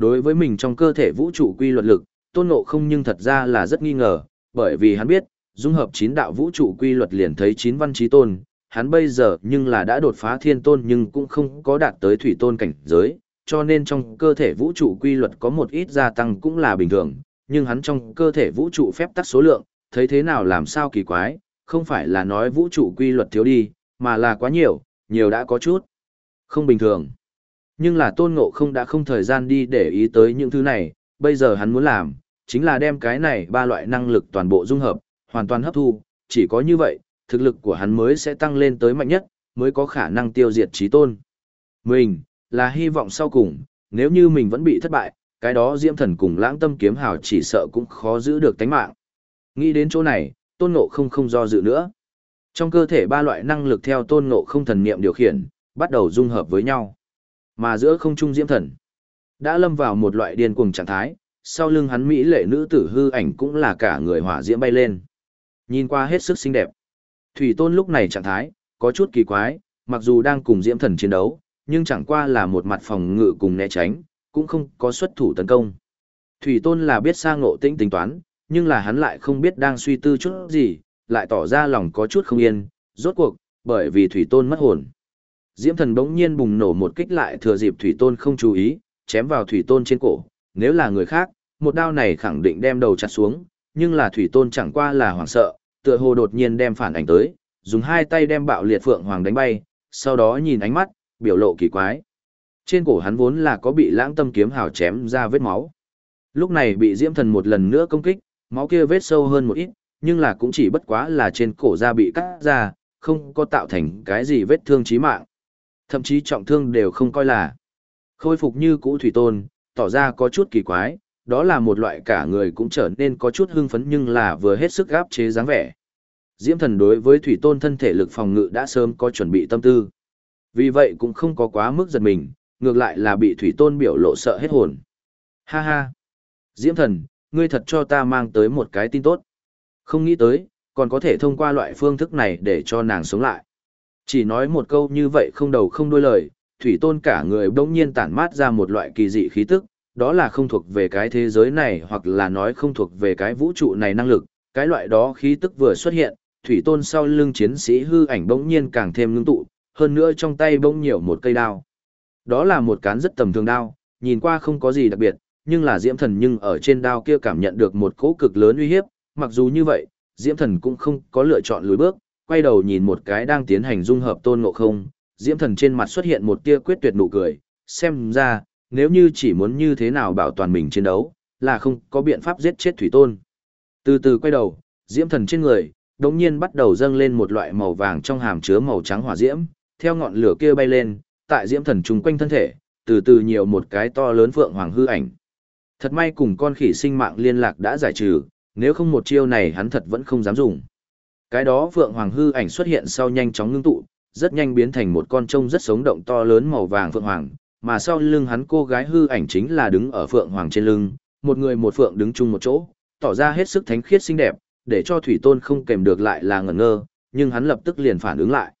Đối với mình trong cơ thể vũ trụ quy luật lực, tôn ngộ không nhưng thật ra là rất nghi ngờ, bởi vì hắn biết, dung hợp chín đạo vũ trụ quy luật liền thấy chín văn trí tôn, hắn bây giờ nhưng là đã đột phá thiên tôn nhưng cũng không có đạt tới thủy tôn cảnh giới, cho nên trong cơ thể vũ trụ quy luật có một ít gia tăng cũng là bình thường, nhưng hắn trong cơ thể vũ trụ phép tắc số lượng, thấy thế nào làm sao kỳ quái, không phải là nói vũ trụ quy luật thiếu đi, mà là quá nhiều, nhiều đã có chút. Không bình thường. Nhưng là tôn ngộ không đã không thời gian đi để ý tới những thứ này, bây giờ hắn muốn làm, chính là đem cái này ba loại năng lực toàn bộ dung hợp, hoàn toàn hấp thu, chỉ có như vậy, thực lực của hắn mới sẽ tăng lên tới mạnh nhất, mới có khả năng tiêu diệt trí tôn. Mình, là hy vọng sau cùng, nếu như mình vẫn bị thất bại, cái đó diễm thần cùng lãng tâm kiếm hào chỉ sợ cũng khó giữ được tánh mạng. Nghĩ đến chỗ này, tôn ngộ không không do dự nữa. Trong cơ thể ba loại năng lực theo tôn ngộ không thần niệm điều khiển, bắt đầu dung hợp với nhau. Mà giữa không trung diễm thần, đã lâm vào một loại điên cuồng trạng thái, sau lưng hắn mỹ lệ nữ tử hư ảnh cũng là cả người hỏa diễm bay lên. Nhìn qua hết sức xinh đẹp. Thủy tôn lúc này trạng thái, có chút kỳ quái, mặc dù đang cùng diễm thần chiến đấu, nhưng chẳng qua là một mặt phòng ngự cùng né tránh, cũng không có xuất thủ tấn công. Thủy tôn là biết sang ngộ tĩnh tính toán, nhưng là hắn lại không biết đang suy tư chút gì, lại tỏ ra lòng có chút không yên, rốt cuộc, bởi vì thủy tôn mất hồn. Diễm thần bỗng nhiên bùng nổ một kích lại thừa dịp thủy tôn không chú ý, chém vào thủy tôn trên cổ, nếu là người khác, một đao này khẳng định đem đầu chặt xuống, nhưng là thủy tôn chẳng qua là hoảng sợ, tựa hồ đột nhiên đem phản ảnh tới, dùng hai tay đem bạo liệt phượng hoàng đánh bay, sau đó nhìn ánh mắt, biểu lộ kỳ quái. Trên cổ hắn vốn là có bị lãng tâm kiếm hào chém ra vết máu. Lúc này bị diễm thần một lần nữa công kích, máu kia vết sâu hơn một ít, nhưng là cũng chỉ bất quá là trên cổ da bị cắt ra, không có tạo thành cái gì vết thương chí mạng. Thậm chí trọng thương đều không coi là. Khôi phục như cũ thủy tôn, tỏ ra có chút kỳ quái, đó là một loại cả người cũng trở nên có chút hưng phấn nhưng là vừa hết sức gáp chế dáng vẻ. Diễm thần đối với thủy tôn thân thể lực phòng ngự đã sớm có chuẩn bị tâm tư. Vì vậy cũng không có quá mức giật mình, ngược lại là bị thủy tôn biểu lộ sợ hết hồn. Ha ha! Diễm thần, ngươi thật cho ta mang tới một cái tin tốt. Không nghĩ tới, còn có thể thông qua loại phương thức này để cho nàng sống lại. Chỉ nói một câu như vậy không đầu không đuôi lời, thủy tôn cả người bỗng nhiên tản mát ra một loại kỳ dị khí tức, đó là không thuộc về cái thế giới này hoặc là nói không thuộc về cái vũ trụ này năng lực, cái loại đó khí tức vừa xuất hiện, thủy tôn sau lưng chiến sĩ hư ảnh bỗng nhiên càng thêm ngưng tụ, hơn nữa trong tay bỗng nhiều một cây đao. Đó là một cán rất tầm thường đao, nhìn qua không có gì đặc biệt, nhưng là diễm thần nhưng ở trên đao kia cảm nhận được một cỗ cực lớn uy hiếp, mặc dù như vậy, diễm thần cũng không có lựa chọn lùi bước, quay đầu nhìn một cái đang tiến hành dung hợp tôn ngộ không, diễm thần trên mặt xuất hiện một tia quyết tuyệt nụ cười, xem ra, nếu như chỉ muốn như thế nào bảo toàn mình chiến đấu, là không có biện pháp giết chết thủy tôn. Từ từ quay đầu, diễm thần trên người, đống nhiên bắt đầu dâng lên một loại màu vàng trong hàm chứa màu trắng hỏa diễm, theo ngọn lửa kia bay lên, tại diễm thần trùng quanh thân thể, từ từ nhiều một cái to lớn phượng hoàng hư ảnh. Thật may cùng con khỉ sinh mạng liên lạc đã giải trừ, nếu không một chiêu này hắn thật vẫn không dám dùng. Cái đó phượng hoàng hư ảnh xuất hiện sau nhanh chóng ngưng tụ, rất nhanh biến thành một con trông rất sống động to lớn màu vàng phượng hoàng, mà sau lưng hắn cô gái hư ảnh chính là đứng ở phượng hoàng trên lưng, một người một phượng đứng chung một chỗ, tỏ ra hết sức thánh khiết xinh đẹp, để cho thủy tôn không kèm được lại là ngẩn ngơ, nhưng hắn lập tức liền phản ứng lại.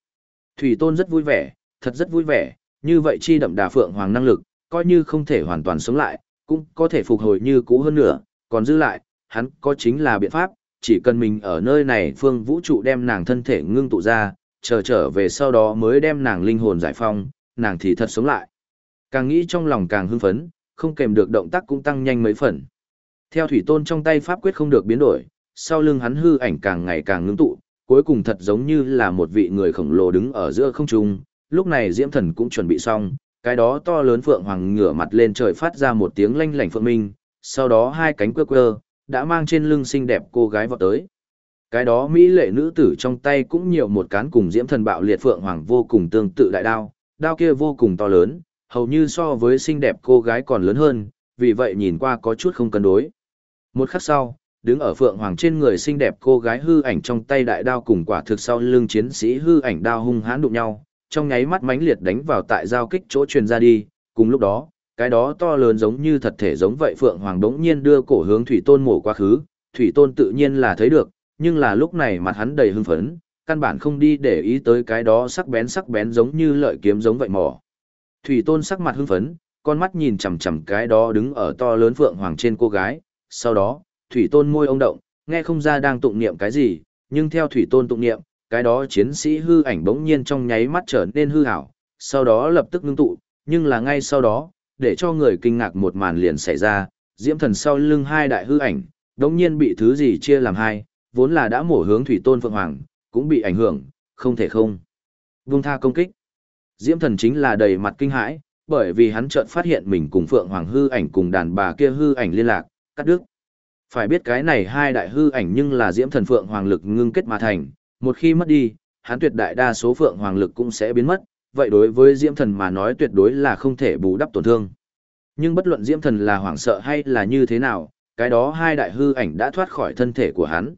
Thủy tôn rất vui vẻ, thật rất vui vẻ, như vậy chi đậm đà phượng hoàng năng lực, coi như không thể hoàn toàn sống lại, cũng có thể phục hồi như cũ hơn nữa, còn giữ lại, hắn có chính là biện pháp, chỉ cần mình ở nơi này phương vũ trụ đem nàng thân thể ngưng tụ ra, chờ trở về sau đó mới đem nàng linh hồn giải phong, nàng thì thật sống lại. Càng nghĩ trong lòng càng hưng phấn, không kèm được động tác cũng tăng nhanh mấy phần. Theo thủy tôn trong tay pháp quyết không được biến đổi, sau lưng hắn hư ảnh càng ngày càng ngưng tụ, cuối cùng thật giống như là một vị người khổng lồ đứng ở giữa không trung. Lúc này Diễm Thần cũng chuẩn bị xong, cái đó to lớn phượng hoàng ngửa mặt lên trời phát ra một tiếng lanh lảnh phượng minh, sau đó hai cánh quơ quơ, đã mang trên lưng xinh đẹp cô gái vọt tới. Cái đó mỹ lệ nữ tử trong tay cũng nhiều một cán cùng Diễm Thần bạo liệt phượng hoàng vô cùng tương tự đại đao, đao kia vô cùng to lớn, hầu như so với xinh đẹp cô gái còn lớn hơn, vì vậy nhìn qua có chút không cân đối. Một khắc sau, đứng ở phượng hoàng trên người xinh đẹp cô gái hư ảnh trong tay đại đao cùng quả thực sau lưng chiến sĩ hư ảnh đao hung hãn đụng nhau, trong nháy mắt mãnh liệt đánh vào tại giao kích chỗ truyền ra đi, cùng lúc đó, cái đó to lớn giống như thật thể giống vậy phượng hoàng đống nhiên đưa cổ hướng thủy tôn mổ quá khứ, thủy tôn tự nhiên là thấy được, nhưng là lúc này mặt hắn đầy hưng phấn, căn bản không đi để ý tới cái đó sắc bén sắc bén giống như lợi kiếm giống vậy mỏ. Thủy tôn sắc mặt hưng phấn, con mắt nhìn chằm chằm cái đó đứng ở to lớn phượng hoàng trên cô gái, sau đó, thủy tôn môi ông động, nghe không ra đang tụng niệm cái gì, nhưng theo thủy tôn tụng niệm, cái đó chiến sĩ hư ảnh bỗng nhiên trong nháy mắt trở nên hư ảo, sau đó lập tức ngưng tụ, nhưng là ngay sau đó, để cho người kinh ngạc một màn liền xảy ra, diễm thần sau lưng hai đại hư ảnh, đống nhiên bị thứ gì chia làm hai, vốn là đã mổ hướng thủy tôn phượng hoàng, cũng bị ảnh hưởng, không thể không. Vung tha công kích. Diễm thần chính là đầy mặt kinh hãi, bởi vì hắn chợt phát hiện mình cùng phượng hoàng hư ảnh cùng đàn bà kia hư ảnh liên lạc, cắt đứt. Phải biết cái này hai đại hư ảnh nhưng là diễm thần phượng hoàng lực ngưng kết mà thành, một khi mất đi, hắn tuyệt đại đa số phượng hoàng lực cũng sẽ biến mất, vậy đối với diễm thần mà nói tuyệt đối là không thể bù đắp tổn thương. Nhưng bất luận diễm thần là hoảng sợ hay là như thế nào, cái đó hai đại hư ảnh đã thoát khỏi thân thể của hắn.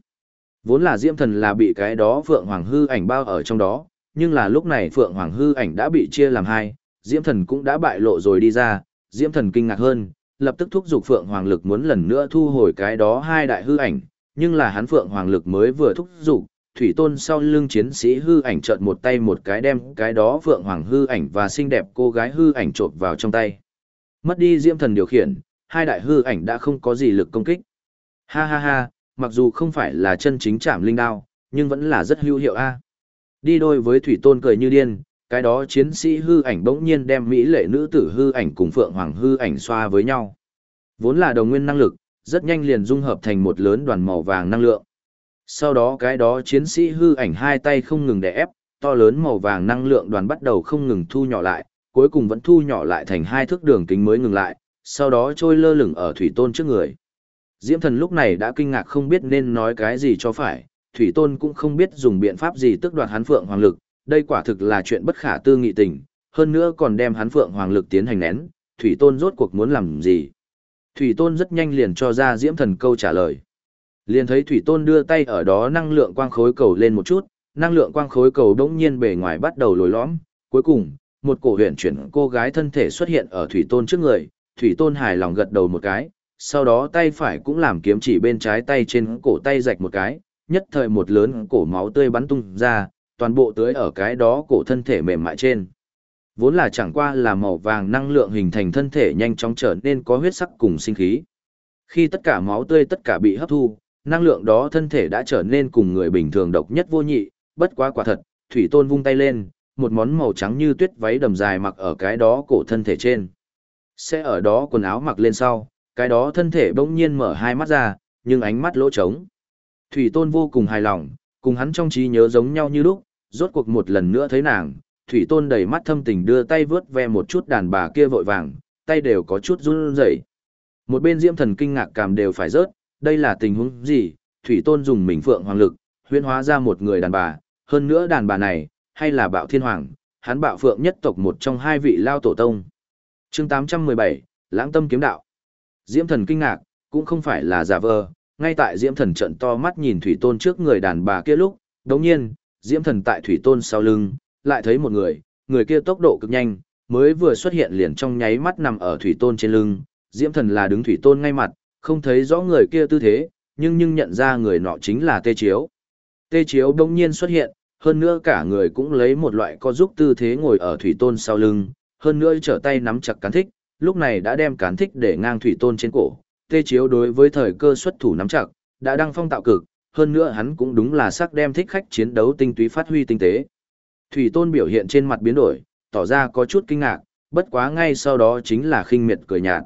Vốn là diễm thần là bị cái đó phượng hoàng hư ảnh bao ở trong đó, nhưng là lúc này phượng hoàng hư ảnh đã bị chia làm hai, diễm thần cũng đã bại lộ rồi đi ra, diễm thần kinh ngạc hơn, lập tức thúc giục phượng hoàng lực muốn lần nữa thu hồi cái đó hai đại hư ảnh, nhưng là hắn phượng hoàng lực mới vừa thúc giục, thủy tôn sau lưng chiến sĩ hư ảnh chợt một tay một cái đem cái đó phượng hoàng hư ảnh và xinh đẹp cô gái hư ảnh trộn vào trong tay. Mất đi diễm thần điều khiển, hai đại hư ảnh đã không có gì lực công kích. Ha ha ha, mặc dù không phải là chân chính chạm linh đao, nhưng vẫn là rất hữu hiệu a. Đi đôi với thủy tôn cười như điên, cái đó chiến sĩ hư ảnh bỗng nhiên đem mỹ lệ nữ tử hư ảnh cùng phượng hoàng hư ảnh xoa với nhau. Vốn là đồng nguyên năng lực, rất nhanh liền dung hợp thành một lớn đoàn màu vàng năng lượng. Sau đó cái đó chiến sĩ hư ảnh hai tay không ngừng đè ép, to lớn màu vàng năng lượng đoàn bắt đầu không ngừng thu nhỏ lại, cuối cùng vẫn thu nhỏ lại thành hai thước đường kính mới ngừng lại, sau đó trôi lơ lửng ở thủy tôn trước người. Diễm thần lúc này đã kinh ngạc không biết nên nói cái gì cho phải, thủy tôn cũng không biết dùng biện pháp gì tức đoạt hắn phượng hoàng lực, đây quả thực là chuyện bất khả tư nghị tình, hơn nữa còn đem hắn phượng hoàng lực tiến hành nén, thủy tôn rốt cuộc muốn làm gì. Thủy tôn rất nhanh liền cho ra diễm thần câu trả lời. Liền thấy thủy tôn đưa tay ở đó năng lượng quang khối cầu lên một chút, năng lượng quang khối cầu đống nhiên bề ngoài bắt đầu lồi lõm, cuối cùng, một cổ huyền chuyển cô gái thân thể xuất hiện ở thủy tôn trước người, thủy tôn hài lòng gật đầu một cái, sau đó tay phải cũng làm kiếm chỉ bên trái tay trên cổ tay rạch một cái, nhất thời một lớn cổ máu tươi bắn tung ra, toàn bộ tưới ở cái đó cổ thân thể mềm mại trên. Vốn là chẳng qua là màu vàng năng lượng hình thành thân thể nhanh chóng trở nên có huyết sắc cùng sinh khí. Khi tất cả máu tươi tất cả bị hấp thu, năng lượng đó thân thể đã trở nên cùng người bình thường độc nhất vô nhị, bất quá quả thật, thủy tôn vung tay lên, một món màu trắng như tuyết váy đầm dài mặc ở cái đó cổ thân thể trên. Sẽ ở đó quần áo mặc lên sau, cái đó thân thể bỗng nhiên mở hai mắt ra, nhưng ánh mắt lỗ trống. Thủy tôn vô cùng hài lòng, cùng hắn trong trí nhớ giống nhau như lúc, rốt cuộc một lần nữa thấy nàng, thủy tôn đầy mắt thâm tình đưa tay vướt ve một chút đàn bà kia vội vàng, tay đều có chút run rẩy. Một bên diễm thần kinh ngạc cảm đều phải rớt, đây là tình huống gì, thủy tôn dùng mình phượng hoàng lực, huyễn hóa ra một người đàn bà, hơn nữa đàn bà này, hay là bạo thiên hoàng, hắn bạo phượng nhất tộc một trong hai vị lao tổ tông. chương 817, lãng tâm kiếm đạo. Diễm thần kinh ngạc, cũng không phải là giả vờ, ngay tại diễm thần trận to mắt nhìn thủy tôn trước người đàn bà kia lúc, đồng nhiên, diễm thần tại thủy tôn sau lưng, lại thấy một người, người kia tốc độ cực nhanh, mới vừa xuất hiện liền trong nháy mắt nằm ở thủy tôn trên lưng, diễm thần là đứng thủy tôn ngay mặt, không thấy rõ người kia tư thế, nhưng nhưng nhận ra người nọ chính là tê chiếu. Tê chiếu đông nhiên xuất hiện, hơn nữa cả người cũng lấy một loại co giúp tư thế ngồi ở thủy tôn sau lưng, hơn nữa trở tay nắm chặt cán thích, lúc này đã đem cán thích để ngang thủy tôn trên cổ. Tê chiếu đối với thời cơ xuất thủ nắm chặt, đã đăng phong tạo cực, hơn nữa hắn cũng đúng là sắc đem thích khách chiến đấu tinh túy phát huy tinh tế. Thủy tôn biểu hiện trên mặt biến đổi, tỏ ra có chút kinh ngạc, bất quá ngay sau đó chính là khinh miệt cười nhạt.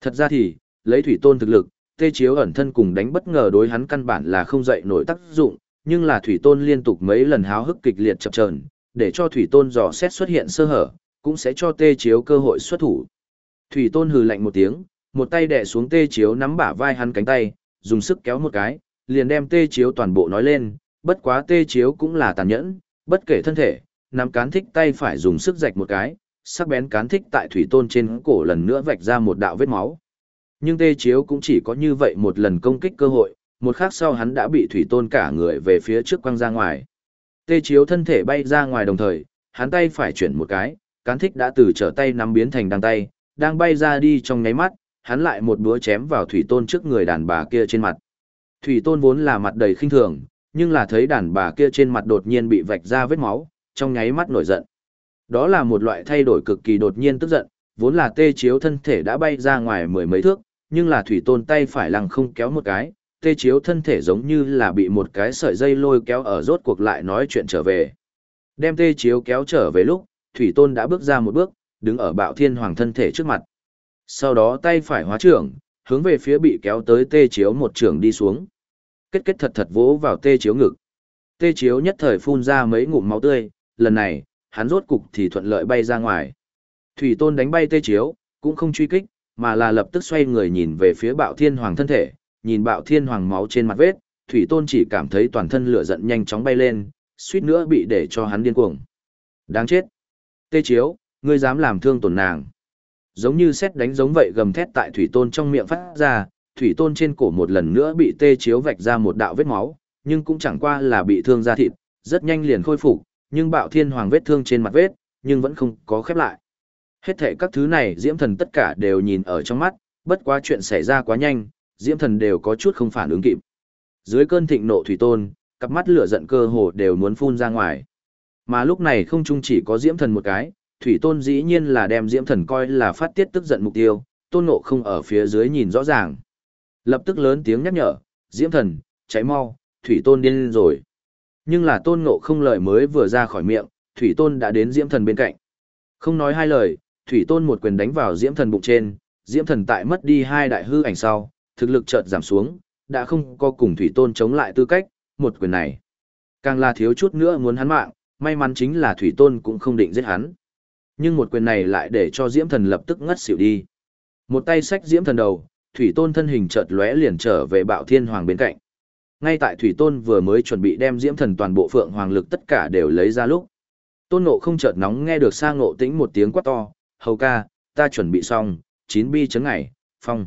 Thật ra thì, lấy thủy tôn thực lực, tê chiếu ẩn thân cùng đánh bất ngờ đối hắn căn bản là không dậy nổi tác dụng, nhưng là thủy tôn liên tục mấy lần háo hức kịch liệt chập chờn, để cho thủy tôn dò xét xuất hiện sơ hở, cũng sẽ cho tê chiếu cơ hội xuất thủ. Thủy tôn hừ lạnh một tiếng, một tay đè xuống tê chiếu nắm bả vai hắn cánh tay, dùng sức kéo một cái, liền đem tê chiếu toàn bộ nói lên, bất quá tê chiếu cũng là tàn nhẫn, bất kể thân thể, nắm cán thích tay phải dùng sức rạch một cái, sắc bén cán thích tại thủy tôn trên cổ lần nữa vạch ra một đạo vết máu. Nhưng tê chiếu cũng chỉ có như vậy một lần công kích cơ hội, một khắc sau hắn đã bị thủy tôn cả người về phía trước quăng ra ngoài. Tê chiếu thân thể bay ra ngoài đồng thời, hắn tay phải chuyển một cái, cán thích đã từ trở tay nắm biến thành đăng tay, đang bay ra đi trong nháy mắt, hắn lại một búa chém vào thủy tôn trước người đàn bà kia trên mặt. Thủy tôn vốn là mặt đầy khinh thường, nhưng là thấy đàn bà kia trên mặt đột nhiên bị vạch ra vết máu, trong nháy mắt nổi giận. Đó là một loại thay đổi cực kỳ đột nhiên tức giận, vốn là tê chiếu thân thể đã bay ra ngoài mười mấy thước, nhưng là thủy tôn tay phải lăng không kéo một cái, tê chiếu thân thể giống như là bị một cái sợi dây lôi kéo ở rốt cuộc lại nói chuyện trở về. Đem tê chiếu kéo trở về lúc, thủy tôn đã bước ra một bước, đứng ở bạo thiên hoàng thân thể trước mặt. Sau đó tay phải hóa trưởng, hướng về phía bị kéo tới tê chiếu một trưởng đi xuống. Kết kết thật thật vỗ vào tê chiếu ngực. Tê chiếu nhất thời phun ra mấy ngụm máu tươi, lần này, hắn rốt cục thì thuận lợi bay ra ngoài. Thủy tôn đánh bay tê chiếu, cũng không truy kích, mà là lập tức xoay người nhìn về phía bạo thiên hoàng thân thể, nhìn bạo thiên hoàng máu trên mặt vết, thủy tôn chỉ cảm thấy toàn thân lửa giận nhanh chóng bay lên, suýt nữa bị để cho hắn điên cuồng. Đáng chết! Tê chiếu, ngươi dám làm thương tổn nàng. Giống như xét đánh giống vậy gầm thét tại thủy tôn trong miệng phát ra, thủy tôn trên cổ một lần nữa bị tê chiếu vạch ra một đạo vết máu, nhưng cũng chẳng qua là bị thương da thịt, rất nhanh liền khôi phục, nhưng bạo thiên hoàng vết thương trên mặt vết, nhưng vẫn không có khép lại. Hết thể các thứ này diễm thần tất cả đều nhìn ở trong mắt, bất quá chuyện xảy ra quá nhanh, diễm thần đều có chút không phản ứng kịp. Dưới cơn thịnh nộ thủy tôn, cặp mắt lửa giận cơ hồ đều muốn phun ra ngoài. Mà lúc này không chung chỉ có diễm thần một cái, thủy tôn dĩ nhiên là đem diễm thần coi là phát tiết tức giận mục tiêu, tôn nộ không ở phía dưới nhìn rõ ràng. Lập tức lớn tiếng nhắc nhở, diễm thần, cháy mau, thủy tôn điên rồi. Nhưng là tôn nộ không lời mới vừa ra khỏi miệng, thủy tôn đã đến diễm thần bên cạnh. Không nói hai lời, thủy tôn một quyền đánh vào diễm thần bụng trên, diễm thần tại mất đi hai đại hư ảnh sau, thực lực chợt giảm xuống, đã không có cùng thủy tôn chống lại tư cách, một quyền này. Càng là thiếu chút nữa muốn hắn mạng, may mắn chính là thủy tôn cũng không định giết hắn. Nhưng một quyền này lại để cho diễm thần lập tức ngất xỉu đi. Một tay xách diễm thần đầu, thủy tôn thân hình chợt lóe liền trở về bạo thiên hoàng bên cạnh. Ngay tại thủy tôn vừa mới chuẩn bị đem diễm thần toàn bộ phượng hoàng lực tất cả đều lấy ra lúc. Tôn ngộ không chợt nóng nghe được sang ngộ tĩnh một tiếng quát to, hầu ca, ta chuẩn bị xong, chín bi chấn ngày, phong.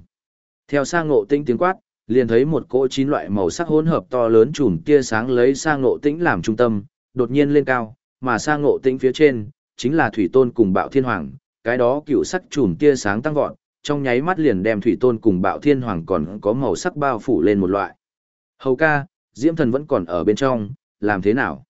Theo Sa ngộ tĩnh tiếng quát, liền thấy một cỗ chín loại màu sắc hỗn hợp to lớn chùm tia sáng lấy Sa ngộ tĩnh làm trung tâm, đột nhiên lên cao, mà Sa ngộ tĩnh phía trên, chính là thủy tôn cùng bạo thiên hoàng, cái đó cựu sắc chùm tia sáng tăng vọt, trong nháy mắt liền đem thủy tôn cùng bạo thiên hoàng còn có màu sắc bao phủ lên một loại. Hầu ca, diễm thần vẫn còn ở bên trong, làm thế nào?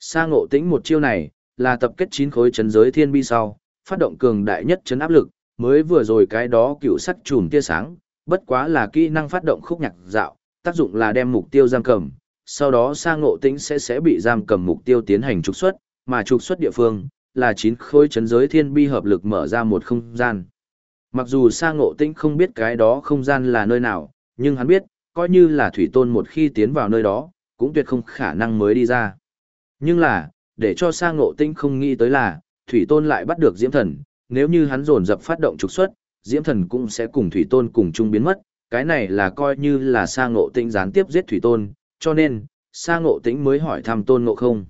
Sa ngộ tĩnh một chiêu này, là tập kết chín khối chấn giới thiên bi sau, phát động cường đại nhất chấn áp lực, mới vừa rồi cái đó cựu sắc chùm tia sáng, bất quá là kỹ năng phát động khúc nhạc dạo, tác dụng là đem mục tiêu giam cầm, sau đó sang ngộ tĩnh sẽ sẽ bị giam cầm mục tiêu tiến hành trục xuất, mà trục xuất địa phương là chín khối chấn giới thiên bi hợp lực mở ra một không gian. Mặc dù sang ngộ tĩnh không biết cái đó không gian là nơi nào, nhưng hắn biết, coi như là thủy tôn một khi tiến vào nơi đó, cũng tuyệt không khả năng mới đi ra. Nhưng là, để cho sang ngộ tĩnh không nghĩ tới là, thủy tôn lại bắt được diễm thần, nếu như hắn dồn dập phát động trục xuất, diễm thần cũng sẽ cùng thủy tôn cùng chung biến mất, cái này là coi như là Sa ngộ tĩnh gián tiếp giết thủy tôn, cho nên, Sa ngộ tĩnh mới hỏi thăm tôn ngộ không.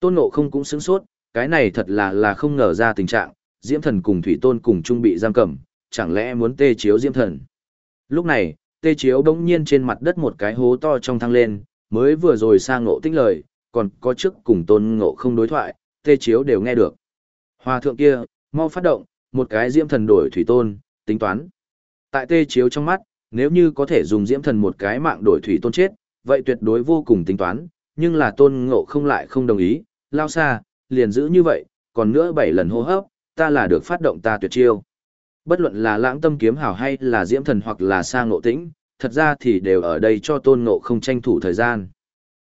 Tôn ngộ không cũng sướng sốt, cái này thật là là không ngờ ra tình trạng, diễm thần cùng thủy tôn cùng chung bị giam cầm, chẳng lẽ muốn tê chiếu diễm thần. Lúc này, tê chiếu đống nhiên trên mặt đất một cái hố to trong thăng lên, mới vừa rồi Sa ngộ tĩnh lời, còn có trước cùng tôn ngộ không đối thoại, tê chiếu đều nghe được. Hòa thượng kia, mau phát động, một cái diễm thần đổi thủy tôn, tính toán. Tại tê chiếu trong mắt, nếu như có thể dùng diễm thần một cái mạng đổi thủy tôn chết, vậy tuyệt đối vô cùng tính toán, nhưng là tôn ngộ không lại không đồng ý, lao xa, liền giữ như vậy, còn nữa bảy lần hô hấp, ta là được phát động ta tuyệt chiêu. Bất luận là lãng tâm kiếm hào hay là diễm thần hoặc là sa ngộ tĩnh, thật ra thì đều ở đây cho tôn ngộ không tranh thủ thời gian.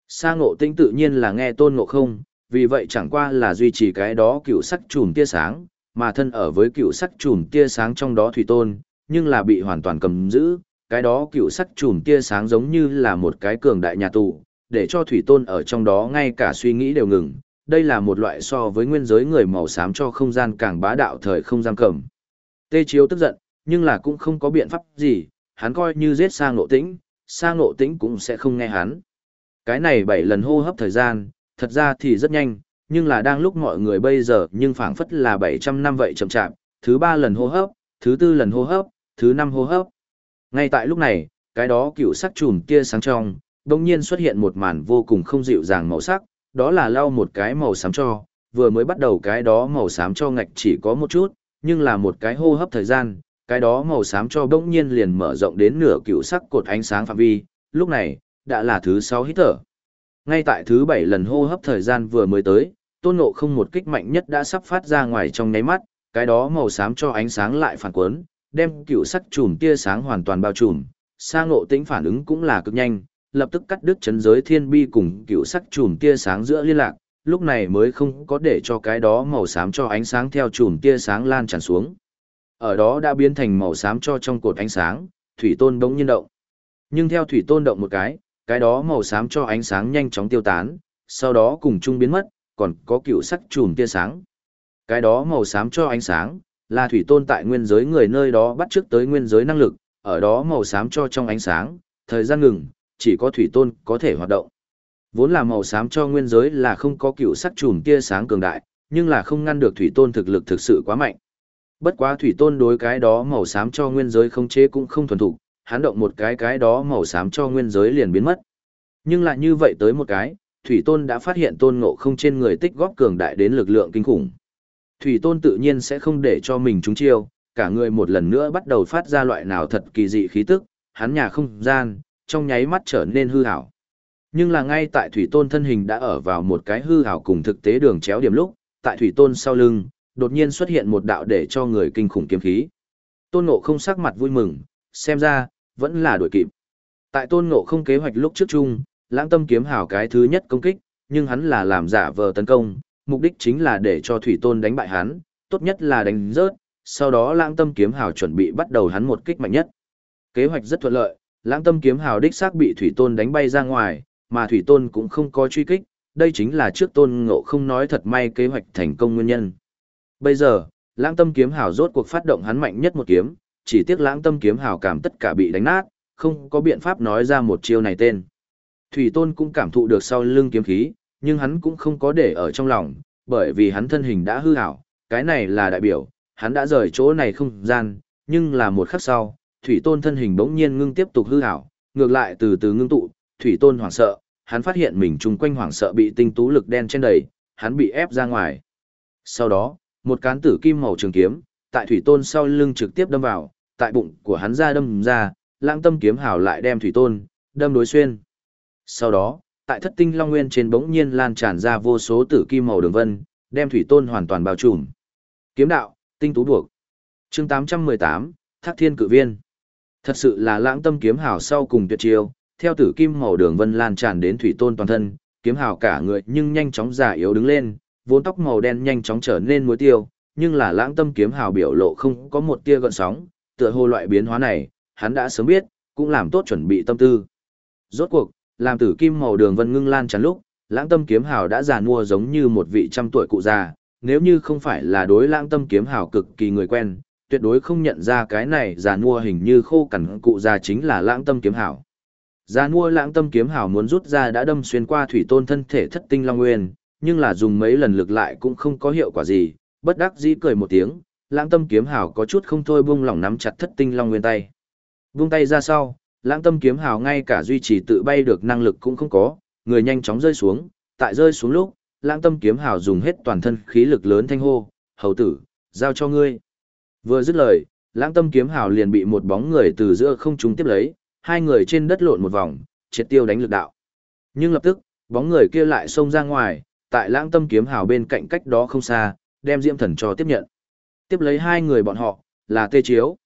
Sa ngộ tĩnh tự nhiên là nghe tôn ngộ không, vì vậy chẳng qua là duy trì cái đó cựu sắc chùm tia sáng, mà thân ở với cựu sắc chùm tia sáng trong đó thủy tôn, nhưng là bị hoàn toàn cầm giữ, cái đó cựu sắc chùm tia sáng giống như là một cái cường đại nhà tù, để cho thủy tôn ở trong đó ngay cả suy nghĩ đều ngừng. Đây là một loại so với nguyên giới người màu xám cho không gian càng bá đạo thời không giam cầm. Tê Chiếu tức giận, nhưng là cũng không có biện pháp gì, hắn coi như giết sang ngộ tĩnh, sang ngộ tĩnh cũng sẽ không nghe hắn. Cái này bảy lần hô hấp thời gian, thật ra thì rất nhanh, nhưng là đang lúc mọi người bây giờ nhưng phảng phất là 700 năm vậy chậm chạp, thứ ba lần hô hấp, thứ tư lần hô hấp, thứ năm hô hấp. Ngay tại lúc này, cái đó cựu sắc chùm tia sáng trong, đồng nhiên xuất hiện một màn vô cùng không dịu dàng màu sắc, đó là lau một cái màu xám cho, vừa mới bắt đầu cái đó màu xám cho ngạch chỉ có một chút, nhưng là một cái hô hấp thời gian, cái đó màu xám cho bỗng nhiên liền mở rộng đến nửa cựu sắc cột ánh sáng phạm vi, lúc này, đã là thứ sáu hít thở. Ngay tại thứ bảy lần hô hấp thời gian vừa mới tới, tôn ngộ không một kích mạnh nhất đã sắp phát ra ngoài trong nháy mắt, cái đó màu xám cho ánh sáng lại phản quấn, đem cựu sắc chùm tia sáng hoàn toàn bao trùm, sa ngộ tĩnh phản ứng cũng là cực nhanh, lập tức cắt đứt chấn giới thiên bi cùng cựu sắc chùm tia sáng giữa liên lạc, lúc này mới không có để cho cái đó màu xám cho ánh sáng theo chùm tia sáng lan tràn xuống. Ở đó đã biến thành màu xám cho trong cột ánh sáng, thủy tôn bỗng nhiên động. Nhưng theo thủy tôn động một cái, cái đó màu xám cho ánh sáng nhanh chóng tiêu tán, sau đó cùng chung biến mất, còn có cựu sắc chùm tia sáng. Cái đó màu xám cho ánh sáng, là thủy tôn tại nguyên giới người nơi đó bắt trước tới nguyên giới năng lực, ở đó màu xám cho trong ánh sáng, thời gian ngừng, chỉ có thủy tôn có thể hoạt động. Vốn là màu xám cho nguyên giới là không có cựu sắc chùm tia sáng cường đại, nhưng là không ngăn được thủy tôn thực lực thực sự quá mạnh. Bất quá thủy tôn đối cái đó màu xám cho nguyên giới không chế cũng không thuần thục, hắn động một cái cái đó màu xám cho nguyên giới liền biến mất. Nhưng lại như vậy tới một cái, thủy tôn đã phát hiện tôn ngộ không trên người tích góp cường đại đến lực lượng kinh khủng. Thủy tôn tự nhiên sẽ không để cho mình trúng chiêu, cả người một lần nữa bắt đầu phát ra loại nào thật kỳ dị khí tức, hắn nhà không gian, trong nháy mắt trở nên hư hảo. Nhưng là ngay tại thủy tôn thân hình đã ở vào một cái hư hảo cùng thực tế đường chéo điểm lúc, tại thủy tôn sau lưng, đột nhiên xuất hiện một đạo để cho người kinh khủng kiếm khí. Tôn ngộ không sắc mặt vui mừng, xem ra, vẫn là đuổi kịp. Tại tôn ngộ không kế hoạch lúc trước chung, lãng tâm kiếm hào cái thứ nhất công kích, nhưng hắn là làm giả vờ tấn công, mục đích chính là để cho thủy tôn đánh bại hắn, tốt nhất là đánh rớt, sau đó lãng tâm kiếm hào chuẩn bị bắt đầu hắn một kích mạnh nhất. Kế hoạch rất thuận lợi, lãng tâm kiếm hào đích xác bị thủy tôn đánh bay ra ngoài, mà thủy tôn cũng không có truy kích, đây chính là trước tôn ngộ không nói thật may kế hoạch thành công nguyên nhân. Bây giờ, lãng tâm kiếm hào rốt cuộc phát động hắn mạnh nhất một kiếm, chỉ tiếc lãng tâm kiếm hào cảm tất cả bị đánh nát, không có biện pháp nói ra một chiêu này tên. Thủy tôn cũng cảm thụ được sau lưng kiếm khí, nhưng hắn cũng không có để ở trong lòng, bởi vì hắn thân hình đã hư hảo, cái này là đại biểu, hắn đã rời chỗ này không gian, nhưng là một khắc sau, thủy tôn thân hình bỗng nhiên ngưng tiếp tục hư hảo, ngược lại từ từ ngưng tụ, thủy tôn hoảng sợ, hắn phát hiện mình chung quanh hoảng sợ bị tinh tú lực đen trên đầy, hắn bị ép ra ngoài. Sau đó, một cán tử kim màu trường kiếm, tại thủy tôn sau lưng trực tiếp đâm vào, tại bụng của hắn ra đâm ra, lãng tâm kiếm hào lại đem thủy tôn, đâm đối xuyên. Sau đó, tại thất tinh long nguyên trên bỗng nhiên lan tràn ra vô số tử kim màu đường vân, đem thủy tôn hoàn toàn bao trùm. Kiếm đạo, tinh tú buộc. Chương 818, Thác Thiên Cự Viên. Thật sự là lãng tâm kiếm hào sau cùng tuyệt chiêu, theo tử kim màu đường vân lan tràn đến thủy tôn toàn thân, kiếm hào cả người nhưng nhanh chóng già yếu đứng lên, vốn tóc màu đen nhanh chóng trở nên muối tiêu, nhưng là lãng tâm kiếm hào biểu lộ không có một tia gợn sóng, tựa hồ loại biến hóa này, hắn đã sớm biết, cũng làm tốt chuẩn bị tâm tư. Rốt cuộc, làm tử kim màu đường vân ngưng lan chắn lúc, lãng tâm kiếm hào đã già nua giống như một vị trăm tuổi cụ già, nếu như không phải là đối lãng tâm kiếm hào cực kỳ người quen, tuyệt đối không nhận ra cái này già nua hình như khô cằn cụ già chính là lãng tâm kiếm hào. Già nua lãng tâm kiếm hào muốn rút ra đã đâm xuyên qua thủy tôn thân thể thất tinh long nguyên, nhưng là dùng mấy lần lực lại cũng không có hiệu quả gì, bất đắc dĩ cười một tiếng, lãng tâm kiếm hào có chút không thôi buông lỏng nắm chặt thất tinh long nguyên tay. Buông tay ra sau, lãng tâm kiếm hào ngay cả duy trì tự bay được năng lực cũng không có, người nhanh chóng rơi xuống, tại rơi xuống lúc, lãng tâm kiếm hào dùng hết toàn thân khí lực lớn thanh hô, hầu tử, giao cho ngươi. Vừa dứt lời, lãng tâm kiếm hào liền bị một bóng người từ giữa không trung tiếp lấy, hai người trên đất lộn một vòng, triệt tiêu đánh lực đạo. Nhưng lập tức, bóng người kia lại xông ra ngoài, tại lãng tâm kiếm hào bên cạnh cách đó không xa, đem diễm thần cho tiếp nhận. Tiếp lấy hai người bọn họ, là tê chiếu.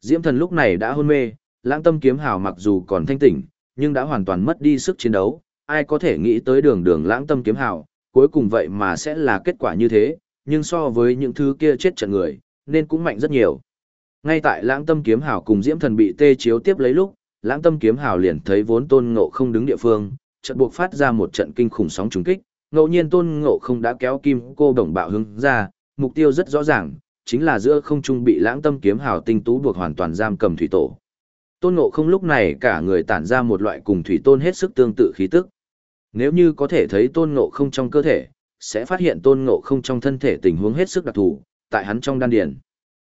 Diễm thần lúc này đã hôn mê, lãng tâm kiếm hào mặc dù còn thanh tỉnh, nhưng đã hoàn toàn mất đi sức chiến đấu, ai có thể nghĩ tới đường đường lãng tâm kiếm hào, cuối cùng vậy mà sẽ là kết quả như thế, nhưng so với những thứ kia chết trận người, nên cũng mạnh rất nhiều. Ngay tại lãng tâm kiếm hào cùng diễm thần bị tê chiếu tiếp lấy lúc, lãng tâm kiếm hào liền thấy vốn tôn ngộ không đứng địa phương, trận buộc phát ra một trận kinh khủng sóng trùng kích, ngẫu nhiên tôn ngộ không đã kéo kim cô đồng bạo hứng ra, mục tiêu rất rõ ràng, chính là giữa không trung bị lãng tâm kiếm hào tinh tú buộc hoàn toàn giam cầm thủy tổ. Tôn ngộ không lúc này cả người tản ra một loại cùng thủy tôn hết sức tương tự khí tức. Nếu như có thể thấy tôn ngộ không trong cơ thể, sẽ phát hiện tôn ngộ không trong thân thể tình huống hết sức đặc thù, tại hắn trong đan điền.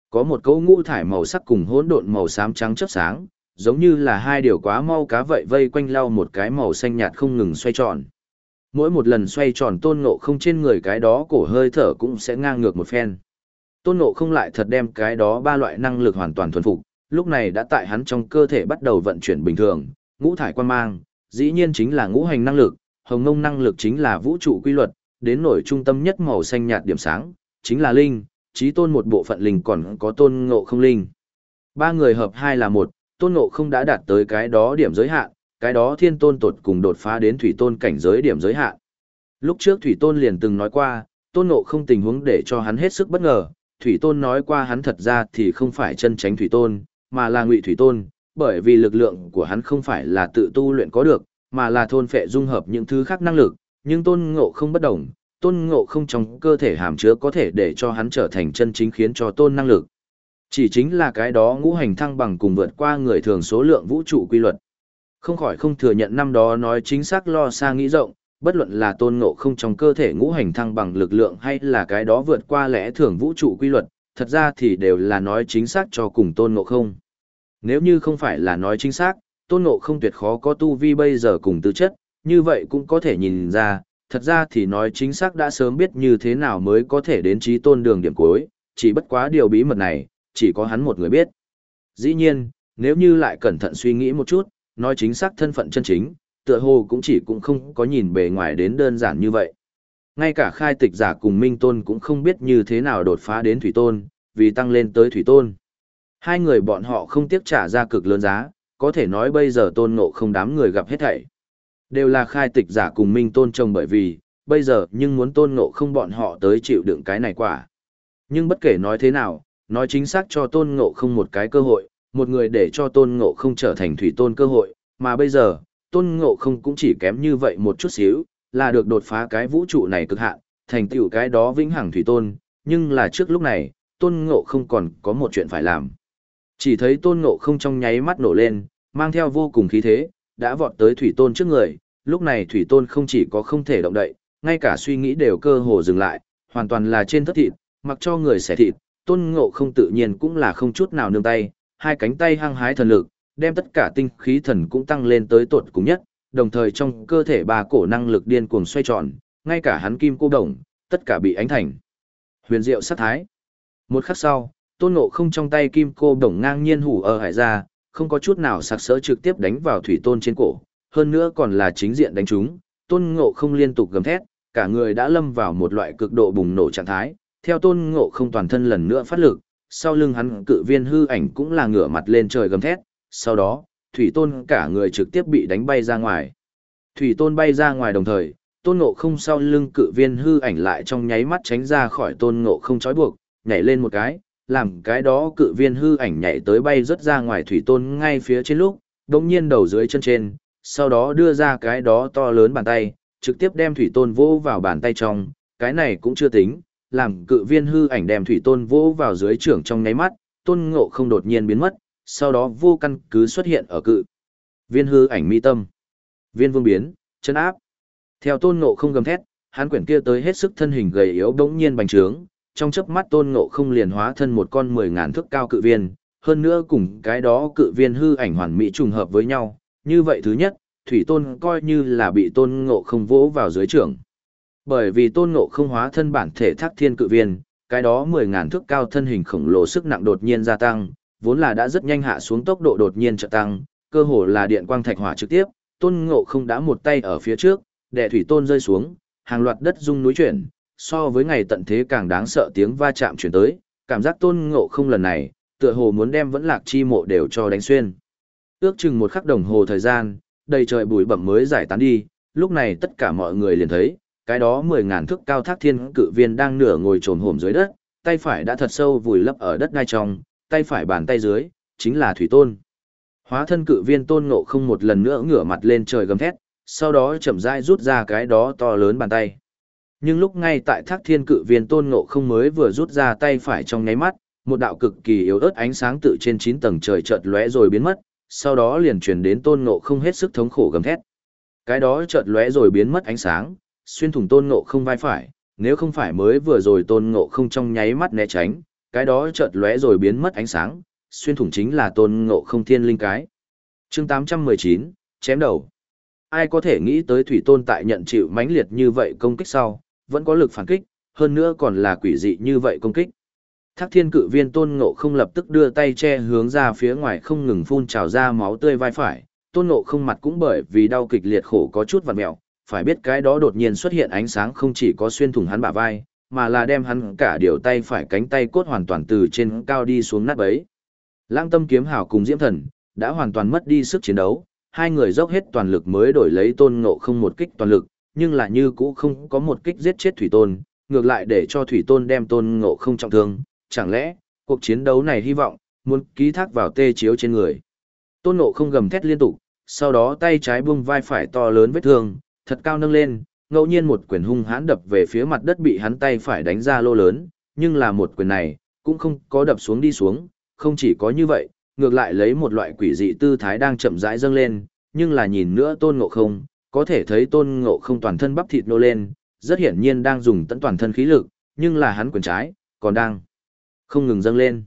Có một cấu ngũ thải màu sắc cùng hỗn độn màu xám trắng chớp sáng, giống như là hai điều quá mau cá vậy vây quanh lau một cái màu xanh nhạt không ngừng xoay tròn. Mỗi một lần xoay tròn tôn ngộ không trên người cái đó cổ hơi thở cũng sẽ ngang ngược một phen. Tôn ngộ không lại thật đem cái đó ba loại năng lực hoàn toàn thuần phục, lúc này đã tại hắn trong cơ thể bắt đầu vận chuyển bình thường, ngũ thải quan mang, dĩ nhiên chính là ngũ hành năng lực, hồng ngông năng lực chính là vũ trụ quy luật, đến nổi trung tâm nhất màu xanh nhạt điểm sáng, chính là linh, trí tôn một bộ phận linh còn có tôn ngộ không linh. Ba người hợp hai là một, tôn ngộ không đã đạt tới cái đó điểm giới hạn, cái đó thiên tôn tột cùng đột phá đến thủy tôn cảnh giới điểm giới hạn. Lúc trước thủy tôn liền từng nói qua, tôn ngộ không tình huống để cho hắn hết sức bất ngờ, thủy tôn nói qua hắn thật ra thì không phải chân tránh thủy tôn, mà là ngụy thủy tôn, bởi vì lực lượng của hắn không phải là tự tu luyện có được, mà là thôn phệ dung hợp những thứ khác năng lực, nhưng tôn ngộ không bất đồng, tôn ngộ không trong cơ thể hàm chứa có thể để cho hắn trở thành chân chính khiến cho tôn năng lực. Chỉ chính là cái đó ngũ hành thăng bằng cùng vượt qua người thường số lượng vũ trụ quy luật. Không khỏi không thừa nhận năm đó nói chính xác lo xa nghĩ rộng, bất luận là tôn ngộ không trong cơ thể ngũ hành thăng bằng lực lượng hay là cái đó vượt qua lẽ thường vũ trụ quy luật, thật ra thì đều là nói chính xác cho cùng tôn ngộ không. Nếu như không phải là nói chính xác, tôn ngộ không tuyệt khó có tu vi bây giờ cùng tư chất, như vậy cũng có thể nhìn ra, thật ra thì nói chính xác đã sớm biết như thế nào mới có thể đến trí tôn đường điểm cuối, chỉ bất quá điều bí mật này, chỉ có hắn một người biết. Dĩ nhiên, nếu như lại cẩn thận suy nghĩ một chút, nói chính xác thân phận chân chính, tựa hồ cũng chỉ cũng không có nhìn bề ngoài đến đơn giản như vậy. Ngay cả khai tịch giả cùng minh tôn cũng không biết như thế nào đột phá đến thủy tôn, vì tăng lên tới thủy tôn. Hai người bọn họ không tiếc trả ra cực lớn giá, có thể nói bây giờ tôn ngộ không đám người gặp hết thảy. Đều là khai tịch giả cùng minh tôn trông bởi vì, bây giờ nhưng muốn tôn ngộ không bọn họ tới chịu đựng cái này quả. Nhưng bất kể nói thế nào, nói chính xác cho tôn ngộ không một cái cơ hội, một người để cho tôn ngộ không trở thành thủy tôn cơ hội, mà bây giờ, tôn ngộ không cũng chỉ kém như vậy một chút xíu, là được đột phá cái vũ trụ này cực hạn, thành tựu cái đó vĩnh hằng thủy tôn, nhưng là trước lúc này, tôn ngộ không còn có một chuyện phải làm. Chỉ thấy tôn ngộ không trong nháy mắt nổ lên, mang theo vô cùng khí thế, đã vọt tới thủy tôn trước người, lúc này thủy tôn không chỉ có không thể động đậy, ngay cả suy nghĩ đều cơ hồ dừng lại, hoàn toàn là trên thất thịt, mặc cho người xẻ thịt, tôn ngộ không tự nhiên cũng là không chút nào nương tay, hai cánh tay hăng hái thần lực, đem tất cả tinh khí thần cũng tăng lên tới tột cùng nhất, đồng thời trong cơ thể ba cổ năng lực điên cuồng xoay tròn, ngay cả hắn kim cô đồng, tất cả bị ánh thành. Huyền diệu sát thái. Một khắc sau, tôn ngộ không trong tay kim cô đồng ngang nhiên hủ ở hải ra, không có chút nào sạc sỡ trực tiếp đánh vào thủy tôn trên cổ, hơn nữa còn là chính diện đánh chúng, tôn ngộ không liên tục gầm thét, cả người đã lâm vào một loại cực độ bùng nổ trạng thái, theo tôn ngộ không toàn thân lần nữa phát lực, sau lưng hắn cự viên hư ảnh cũng là ngửa mặt lên trời gầm thét, sau đó, thủy tôn cả người trực tiếp bị đánh bay ra ngoài. Thủy tôn bay ra ngoài đồng thời, tôn ngộ không sau lưng cự viên hư ảnh lại trong nháy mắt tránh ra khỏi tôn ngộ không trói buộc, nhảy lên một cái, làm cái đó cự viên hư ảnh nhảy tới bay rất ra ngoài thủy tôn ngay phía trên lúc, đồng nhiên đầu dưới chân trên, sau đó đưa ra cái đó to lớn bàn tay, trực tiếp đem thủy tôn vô vào bàn tay trong, cái này cũng chưa tính, làm cự viên hư ảnh đem thủy tôn vô vào dưới trưởng trong nháy mắt, tôn ngộ không đột nhiên biến mất, sau đó vô căn cứ xuất hiện ở cự. Viên hư ảnh mi tâm. Viên vương biến, chân áp. Theo tôn ngộ không gầm thét, hắn quyển kia tới hết sức thân hình gầy yếu đống nhiên bành trướng, trong chớp mắt tôn ngộ không liền hóa thân một con mười ngàn thước cao cự viên, hơn nữa cùng cái đó cự viên hư ảnh hoàn mỹ trùng hợp với nhau. Như vậy thứ nhất, thủy tôn coi như là bị tôn ngộ không vỗ vào dưới trưởng. Bởi vì tôn ngộ không hóa thân bản thể thác thiên cự viên, cái đó mười ngàn thước cao thân hình khổng lồ sức nặng đột nhiên gia tăng, vốn là đã rất nhanh hạ xuống tốc độ đột nhiên trợ tăng, cơ hồ là điện quang thạch hỏa trực tiếp, tôn ngộ không đã một tay ở phía trước, đệ thủy tôn rơi xuống, hàng loạt đất rung núi chuyển, so với ngày tận thế càng đáng sợ tiếng va chạm chuyển tới, cảm giác tôn ngộ không lần này, tựa hồ muốn đem vẫn lạc chi mộ đều cho đánh xuyên. Ước chừng một khắc đồng hồ thời gian, đầy trời bụi bẩm mới giải tán đi, lúc này tất cả mọi người liền thấy, cái đó mười ngàn thước cao thác thiên cự viên đang nửa ngồi trồn hổm dưới đất, tay phải đã thật sâu vùi lấp ở đất ngay trong, tay phải bàn tay dưới, chính là thủy tôn. Hóa thân cự viên tôn ngộ không một lần nữa ngửa mặt lên trời gầm thét, sau đó chậm rãi rút ra cái đó to lớn bàn tay. Nhưng lúc ngay tại thác thiên cự viên tôn ngộ không mới vừa rút ra tay phải trong nháy mắt, một đạo cực kỳ yếu ớt ánh sáng tự trên 9 tầng trời chợt lóe rồi biến mất, sau đó liền truyền đến tôn ngộ không hết sức thống khổ gầm thét. Cái đó chợt lóe rồi biến mất ánh sáng, xuyên thủng tôn ngộ không vai phải, nếu không phải mới vừa rồi tôn ngộ không trong nháy mắt né tránh, cái đó chợt lóe rồi biến mất ánh sáng, xuyên thủng chính là tôn ngộ không thiên linh cái. chương 819, chém đầu. Ai có thể nghĩ tới thủy tôn tại nhận chịu mãnh liệt như vậy công kích sau, vẫn có lực phản kích, hơn nữa còn là quỷ dị như vậy công kích. Thác thiên cự viên tôn ngộ không lập tức đưa tay che hướng ra phía ngoài không ngừng phun trào ra máu tươi vai phải, tôn ngộ không mặt cũng bởi vì đau kịch liệt khổ có chút vặt mẹo, phải biết cái đó đột nhiên xuất hiện ánh sáng không chỉ có xuyên thủng hắn bả vai, mà là đem hắn cả điều tay phải cánh tay cốt hoàn toàn từ trên cao đi xuống nát bấy. Lãng tâm kiếm hào cùng diễm thần, đã hoàn toàn mất đi sức chiến đấu, hai người dốc hết toàn lực mới đổi lấy tôn ngộ không một kích toàn lực, nhưng là như cũ không có một kích giết chết thủy tôn, ngược lại để cho thủy tôn đem tôn ngộ không trọng thương, chẳng lẽ, cuộc chiến đấu này hy vọng, muốn ký thác vào tê chiếu trên người. Tôn ngộ không gầm thét liên tục, sau đó tay trái buông vai phải to lớn vết thương, thật cao nâng lên, ngẫu nhiên một quyền hung hãn đập về phía mặt đất bị hắn tay phải đánh ra lô lớn, nhưng là một quyền này, cũng không có đập xuống đi xuống, không chỉ có như vậy, ngược lại lấy một loại quỷ dị tư thái đang chậm rãi dâng lên, nhưng là nhìn nữa tôn ngộ không, có thể thấy tôn ngộ không toàn thân bắp thịt nô lên, rất hiển nhiên đang dùng tận toàn thân khí lực, nhưng là hắn quyền trái, còn đang không ngừng dâng lên.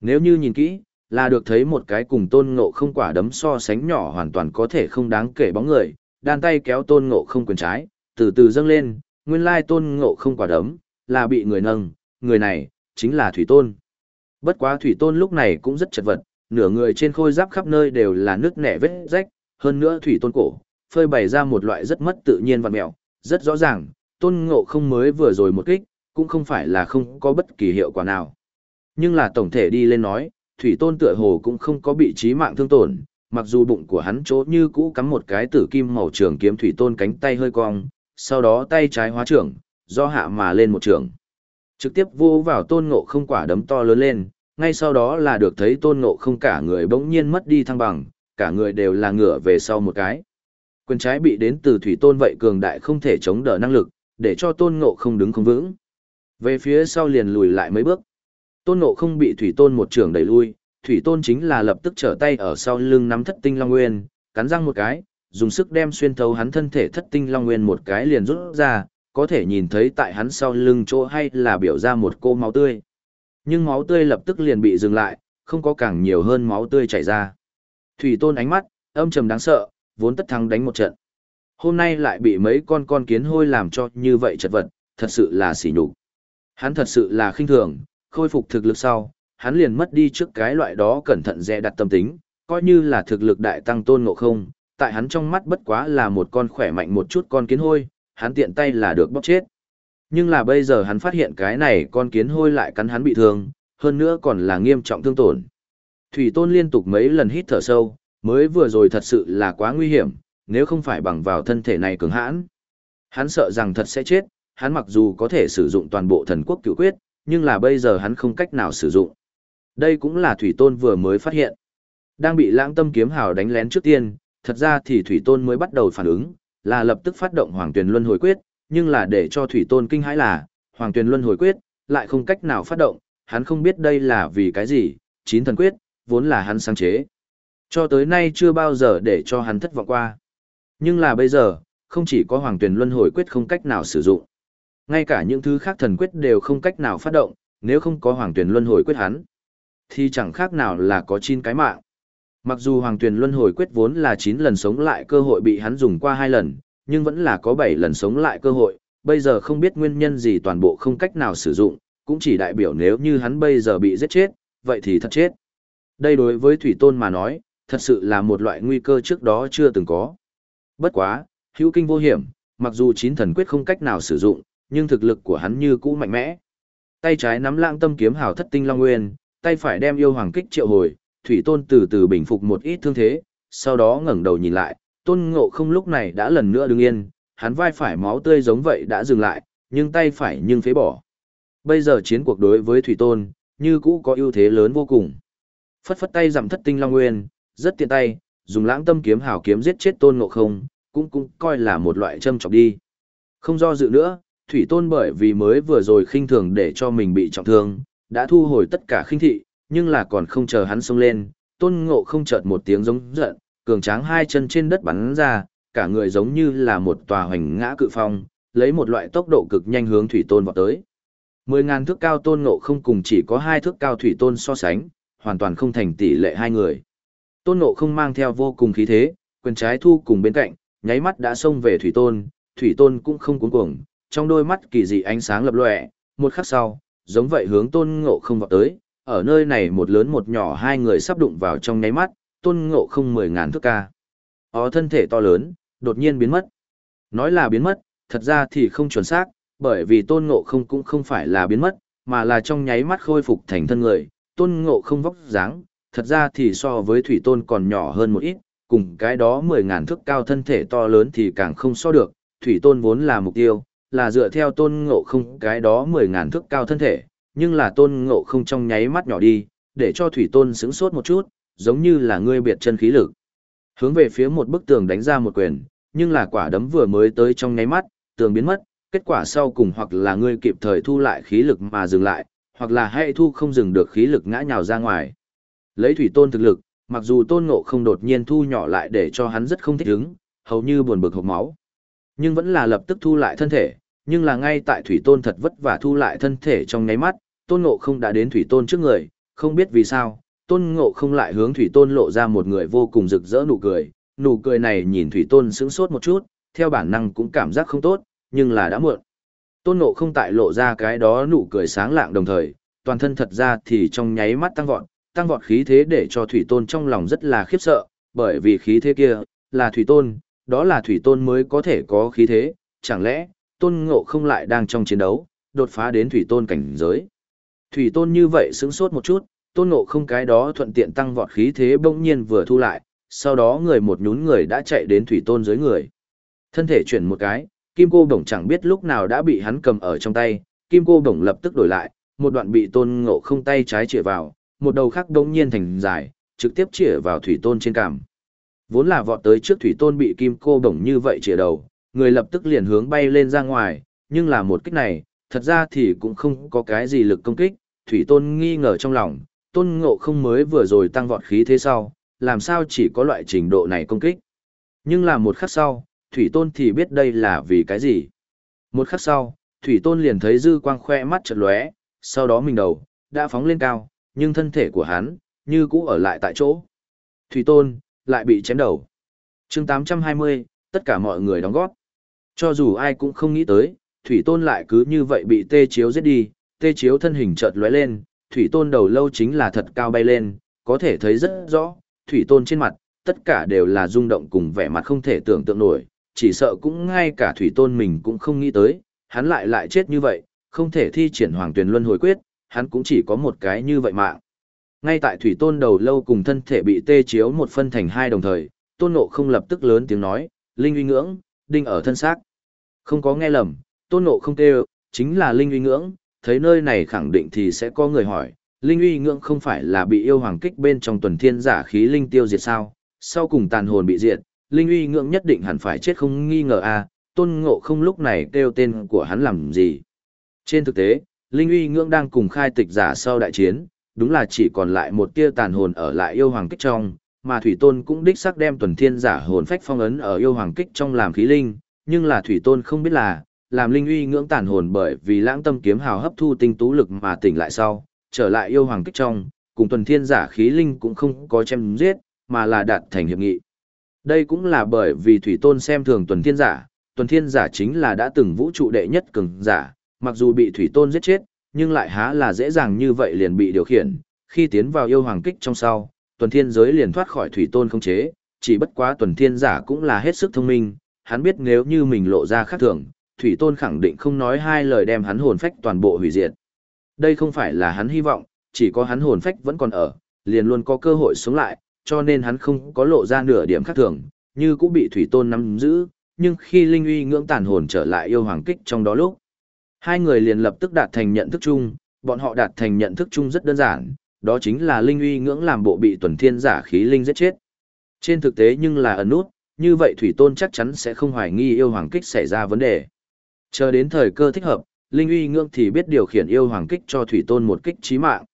Nếu như nhìn kỹ, là được thấy một cái cùng tôn ngộ không quả đấm so sánh nhỏ hoàn toàn có thể không đáng kể bóng người, đan tay kéo tôn ngộ không quyền trái, từ từ dâng lên, nguyên lai tôn ngộ không quả đấm, là bị người nâng, người này, chính là Thủy Tôn. Bất quá Thủy Tôn lúc này cũng rất chật vật, nửa người trên khôi giáp khắp nơi đều là nước nẻ vết rách, hơn nữa Thủy Tôn cổ, phơi bày ra một loại rất mất tự nhiên và mẹo, rất rõ ràng, tôn ngộ không mới vừa rồi một kích, cũng không phải là không có bất kỳ hiệu quả nào. Nhưng là tổng thể đi lên nói, Thủy Tôn tựa hồ cũng không có bị trí mạng thương tổn, mặc dù bụng của hắn chỗ như cũ cắm một cái tử kim màu trường kiếm Thủy Tôn cánh tay hơi cong, sau đó tay trái hóa trưởng, do hạ mà lên một trường. Trực tiếp vô vào tôn ngộ không quả đấm to lớn lên, ngay sau đó là được thấy tôn ngộ không cả người bỗng nhiên mất đi thăng bằng, cả người đều là ngửa về sau một cái. Quyền trái bị đến từ thủy tôn vậy cường đại không thể chống đỡ năng lực, để cho tôn ngộ không đứng không vững. Về phía sau liền lùi lại mấy bước. Tôn ngộ không bị thủy tôn một trường đẩy lui, thủy tôn chính là lập tức trở tay ở sau lưng nắm thất tinh long nguyên, cắn răng một cái, dùng sức đem xuyên thấu hắn thân thể thất tinh long nguyên một cái liền rút ra, có thể nhìn thấy tại hắn sau lưng chỗ hay là biểu ra một cô máu tươi. Nhưng máu tươi lập tức liền bị dừng lại, không có càng nhiều hơn máu tươi chảy ra. Thủy tôn ánh mắt, âm trầm đáng sợ, vốn tất thắng đánh một trận. Hôm nay lại bị mấy con con kiến hôi làm cho như vậy chật vật, thật sự là xỉ nhục. Hắn thật sự là khinh thường, khôi phục thực lực sau, hắn liền mất đi trước cái loại đó cẩn thận dè đặt tâm tính, coi như là thực lực đại tăng tôn ngộ không, tại hắn trong mắt bất quá là một con khỏe mạnh một chút con kiến hôi, hắn tiện tay là được bóc chết. Nhưng là bây giờ hắn phát hiện cái này con kiến hôi lại cắn hắn bị thương, hơn nữa còn là nghiêm trọng thương tổn. Thủy Tôn liên tục mấy lần hít thở sâu, mới vừa rồi thật sự là quá nguy hiểm, nếu không phải bằng vào thân thể này cứng hãn. Hắn sợ rằng thật sẽ chết, hắn mặc dù có thể sử dụng toàn bộ thần quốc cựu quyết, nhưng là bây giờ hắn không cách nào sử dụng. Đây cũng là Thủy Tôn vừa mới phát hiện. Đang bị lãng tâm kiếm hào đánh lén trước tiên, thật ra thì Thủy Tôn mới bắt đầu phản ứng, là lập tức phát động Hoàng Tuyền Luân hồi quyết, nhưng là để cho Thủy Tôn kinh hãi là, Hoàng Tuyền Luân hồi quyết, lại không cách nào phát động, hắn không biết đây là vì cái gì, chín thần quyết, vốn là hắn sáng chế. Cho tới nay chưa bao giờ để cho hắn thất vọng qua. Nhưng là bây giờ, không chỉ có Hoàng Tuyền Luân hồi quyết không cách nào sử dụng. Ngay cả những thứ khác thần quyết đều không cách nào phát động, nếu không có Hoàng Tuyền Luân hồi quyết hắn, thì chẳng khác nào là có chín cái mạng. Mặc dù Hoàng Tuyền Luân hồi quyết vốn là 9 lần sống lại cơ hội bị hắn dùng qua 2 lần, nhưng vẫn là có 7 lần sống lại cơ hội, bây giờ không biết nguyên nhân gì toàn bộ không cách nào sử dụng, cũng chỉ đại biểu nếu như hắn bây giờ bị giết chết, vậy thì thật chết. Đây đối với Thủy Tôn mà nói, thật sự là một loại nguy cơ trước đó chưa từng có. Bất quá, hữu kinh vô hiểm, mặc dù chín thần quyết không cách nào sử dụng, nhưng thực lực của hắn như cũ mạnh mẽ. Tay trái nắm lãng tâm kiếm hào thất tinh long nguyên, tay phải đem yêu hoàng kích triệu hồi, thủy tôn từ từ bình phục một ít thương thế, sau đó ngẩng đầu nhìn lại, tôn ngộ không lúc này đã lần nữa đứng yên, hắn vai phải máu tươi giống vậy đã dừng lại, nhưng tay phải nhưng phế bỏ. Bây giờ chiến cuộc đối với thủy tôn, như cũ có ưu thế lớn vô cùng. Phất phất tay giảm thất tinh long nguyên, rất tiện tay, dùng lãng tâm kiếm hảo kiếm giết chết tôn ngộ không, cũng cũng coi là một loại châm chọc đi. Không do dự nữa, thủy tôn bởi vì mới vừa rồi khinh thường để cho mình bị trọng thương, đã thu hồi tất cả khinh thị, nhưng là còn không chờ hắn xông lên, tôn ngộ không chợt một tiếng giống giận, cường tráng hai chân trên đất bắn ra, cả người giống như là một tòa hoành ngã cự phong, lấy một loại tốc độ cực nhanh hướng thủy tôn vọt tới. Mười ngàn thước cao tôn ngộ không cùng chỉ có hai thước cao thủy tôn so sánh, hoàn toàn không thành tỷ lệ hai người. Tôn ngộ không mang theo vô cùng khí thế, quyền trái thu cùng bên cạnh, nháy mắt đã xông về thủy tôn, thủy tôn cũng không cuốn cuồng, trong đôi mắt kỳ dị ánh sáng lập lòe, một khắc sau, giống vậy hướng tôn ngộ không vào tới, ở nơi này một lớn một nhỏ hai người sắp đụng vào trong nháy mắt, tôn ngộ không mười ngàn thước ca. Ó thân thể to lớn, đột nhiên biến mất. Nói là biến mất, thật ra thì không chuẩn xác, bởi vì tôn ngộ không cũng không phải là biến mất, mà là trong nháy mắt khôi phục thành thân người, tôn ngộ không vóc dáng, thật ra thì so với thủy tôn còn nhỏ hơn một ít, cùng cái đó mười ngàn thước cao thân thể to lớn thì càng không so được, thủy tôn vốn là mục tiêu, là dựa theo tôn ngộ không cái đó mười ngàn thước cao thân thể, nhưng là tôn ngộ không trong nháy mắt nhỏ đi, để cho thủy tôn sững sốt một chút, giống như là ngươi biệt chân khí lực. Hướng về phía một bức tường đánh ra một quyền, nhưng là quả đấm vừa mới tới trong nháy mắt, tường biến mất, kết quả sau cùng hoặc là ngươi kịp thời thu lại khí lực mà dừng lại, hoặc là hay thu không dừng được khí lực ngã nhào ra ngoài. Lấy thủy tôn thực lực, mặc dù tôn ngộ không đột nhiên thu nhỏ lại để cho hắn rất không thích ứng, hầu như buồn bực hộc máu. Nhưng vẫn là lập tức thu lại thân thể, nhưng là ngay tại thủy tôn thật vất vả thu lại thân thể trong nháy mắt, tôn ngộ không đã đến thủy tôn trước người, không biết vì sao, tôn ngộ không lại hướng thủy tôn lộ ra một người vô cùng rực rỡ nụ cười, nụ cười này nhìn thủy tôn sững sốt một chút, theo bản năng cũng cảm giác không tốt, nhưng là đã muộn. Tôn ngộ không tại lộ ra cái đó nụ cười sáng lạng đồng thời, toàn thân thật ra thì trong nháy mắt tăng vọt, tăng vọt khí thế để cho thủy tôn trong lòng rất là khiếp sợ, bởi vì khí thế kia, là thủy tôn, đó là thủy tôn mới có thể có khí thế, chẳng lẽ, tôn ngộ không lại đang trong chiến đấu, đột phá đến thủy tôn cảnh giới. Thủy tôn như vậy sững sốt một chút, tôn ngộ không cái đó thuận tiện tăng vọt khí thế bỗng nhiên vừa thu lại, sau đó người một nhún người đã chạy đến thủy tôn dưới người. Thân thể chuyển một cái, kim cô đồng chẳng biết lúc nào đã bị hắn cầm ở trong tay, kim cô đồng lập tức đổi lại, một đoạn bị tôn ngộ không tay trái chĩa vào, một đầu khác bỗng nhiên thành dài, trực tiếp chĩa vào thủy tôn trên cằm. Vốn là vọt tới trước thủy tôn bị kim cô bổng như vậy chĩa đầu, người lập tức liền hướng bay lên ra ngoài, nhưng là một kích này, thật ra thì cũng không có cái gì lực công kích, thủy tôn nghi ngờ trong lòng, tôn ngộ không mới vừa rồi tăng vọt khí thế sau, làm sao chỉ có loại trình độ này công kích. Nhưng là một khắc sau, thủy tôn thì biết đây là vì cái gì. Một khắc sau, thủy tôn liền thấy dư quang khoe mắt chật lóe, sau đó mình đầu, đã phóng lên cao, nhưng thân thể của hắn, như cũ ở lại tại chỗ. Thủy tôn, lại bị chém đầu. chương 820, tất cả mọi người đóng góp. Cho dù ai cũng không nghĩ tới, thủy tôn lại cứ như vậy bị tê chiếu giết đi, tê chiếu thân hình chợt lóe lên, thủy tôn đầu lâu chính là thật cao bay lên, có thể thấy rất rõ, thủy tôn trên mặt, tất cả đều là rung động cùng vẻ mặt không thể tưởng tượng nổi, chỉ sợ cũng ngay cả thủy tôn mình cũng không nghĩ tới, hắn lại lại chết như vậy, không thể thi triển hoàng tuyển luân hồi quyết, hắn cũng chỉ có một cái như vậy mạng. Ngay tại thủy tôn đầu lâu cùng thân thể bị tê chiếu một phân thành hai đồng thời, tôn nộ không lập tức lớn tiếng nói, linh uy ngưỡng, đinh ở thân xác. Không có nghe lầm, tôn nộ không kêu, chính là linh uy ngưỡng, thấy nơi này khẳng định thì sẽ có người hỏi, linh uy ngưỡng không phải là bị yêu hoàng kích bên trong tuần thiên giả khí linh tiêu diệt sao, sau cùng tàn hồn bị diệt, linh uy ngưỡng nhất định hẳn phải chết không nghi ngờ a à, tôn ngộ không lúc này kêu tên của hắn làm gì. Trên thực tế, linh uy ngưỡng đang cùng khai tịch giả sau đại chiến, đúng là chỉ còn lại một tia tàn hồn ở lại yêu hoàng kích trong, mà thủy tôn cũng đích xác đem tuần thiên giả hồn phách phong ấn ở yêu hoàng kích trong làm khí linh, nhưng là thủy tôn không biết là, làm linh uy ngưỡng tàn hồn bởi vì lãng tâm kiếm hào hấp thu tinh tú lực mà tỉnh lại sau, trở lại yêu hoàng kích trong, cùng tuần thiên giả khí linh cũng không có chém giết, mà là đạt thành hiệp nghị. Đây cũng là bởi vì thủy tôn xem thường tuần thiên giả, tuần thiên giả chính là đã từng vũ trụ đệ nhất cường giả, mặc dù bị thủy tôn giết chết, nhưng lại há là dễ dàng như vậy liền bị điều khiển, khi tiến vào yêu hoàng kích trong sau, tuần thiên giới liền thoát khỏi thủy tôn không chế, chỉ bất quá tuần thiên giả cũng là hết sức thông minh, hắn biết nếu như mình lộ ra khác thường, thủy tôn khẳng định không nói hai lời đem hắn hồn phách toàn bộ hủy diệt. Đây không phải là hắn hy vọng, chỉ có hắn hồn phách vẫn còn ở, liền luôn có cơ hội sống lại, cho nên hắn không có lộ ra nửa điểm khác thường, như cũng bị thủy tôn nắm giữ, nhưng khi linh uy ngưỡng tàn hồn trở lại yêu hoàng kích trong đó lúc, hai người liền lập tức đạt thành nhận thức chung, bọn họ đạt thành nhận thức chung rất đơn giản, đó chính là linh uy ngưỡng làm bộ bị tuần thiên giả khí linh giết chết. Trên thực tế nhưng là ẩn nút, như vậy thủy tôn chắc chắn sẽ không hoài nghi yêu hoàng kích xảy ra vấn đề. Chờ đến thời cơ thích hợp, linh uy ngưỡng thì biết điều khiển yêu hoàng kích cho thủy tôn một kích chí mạng.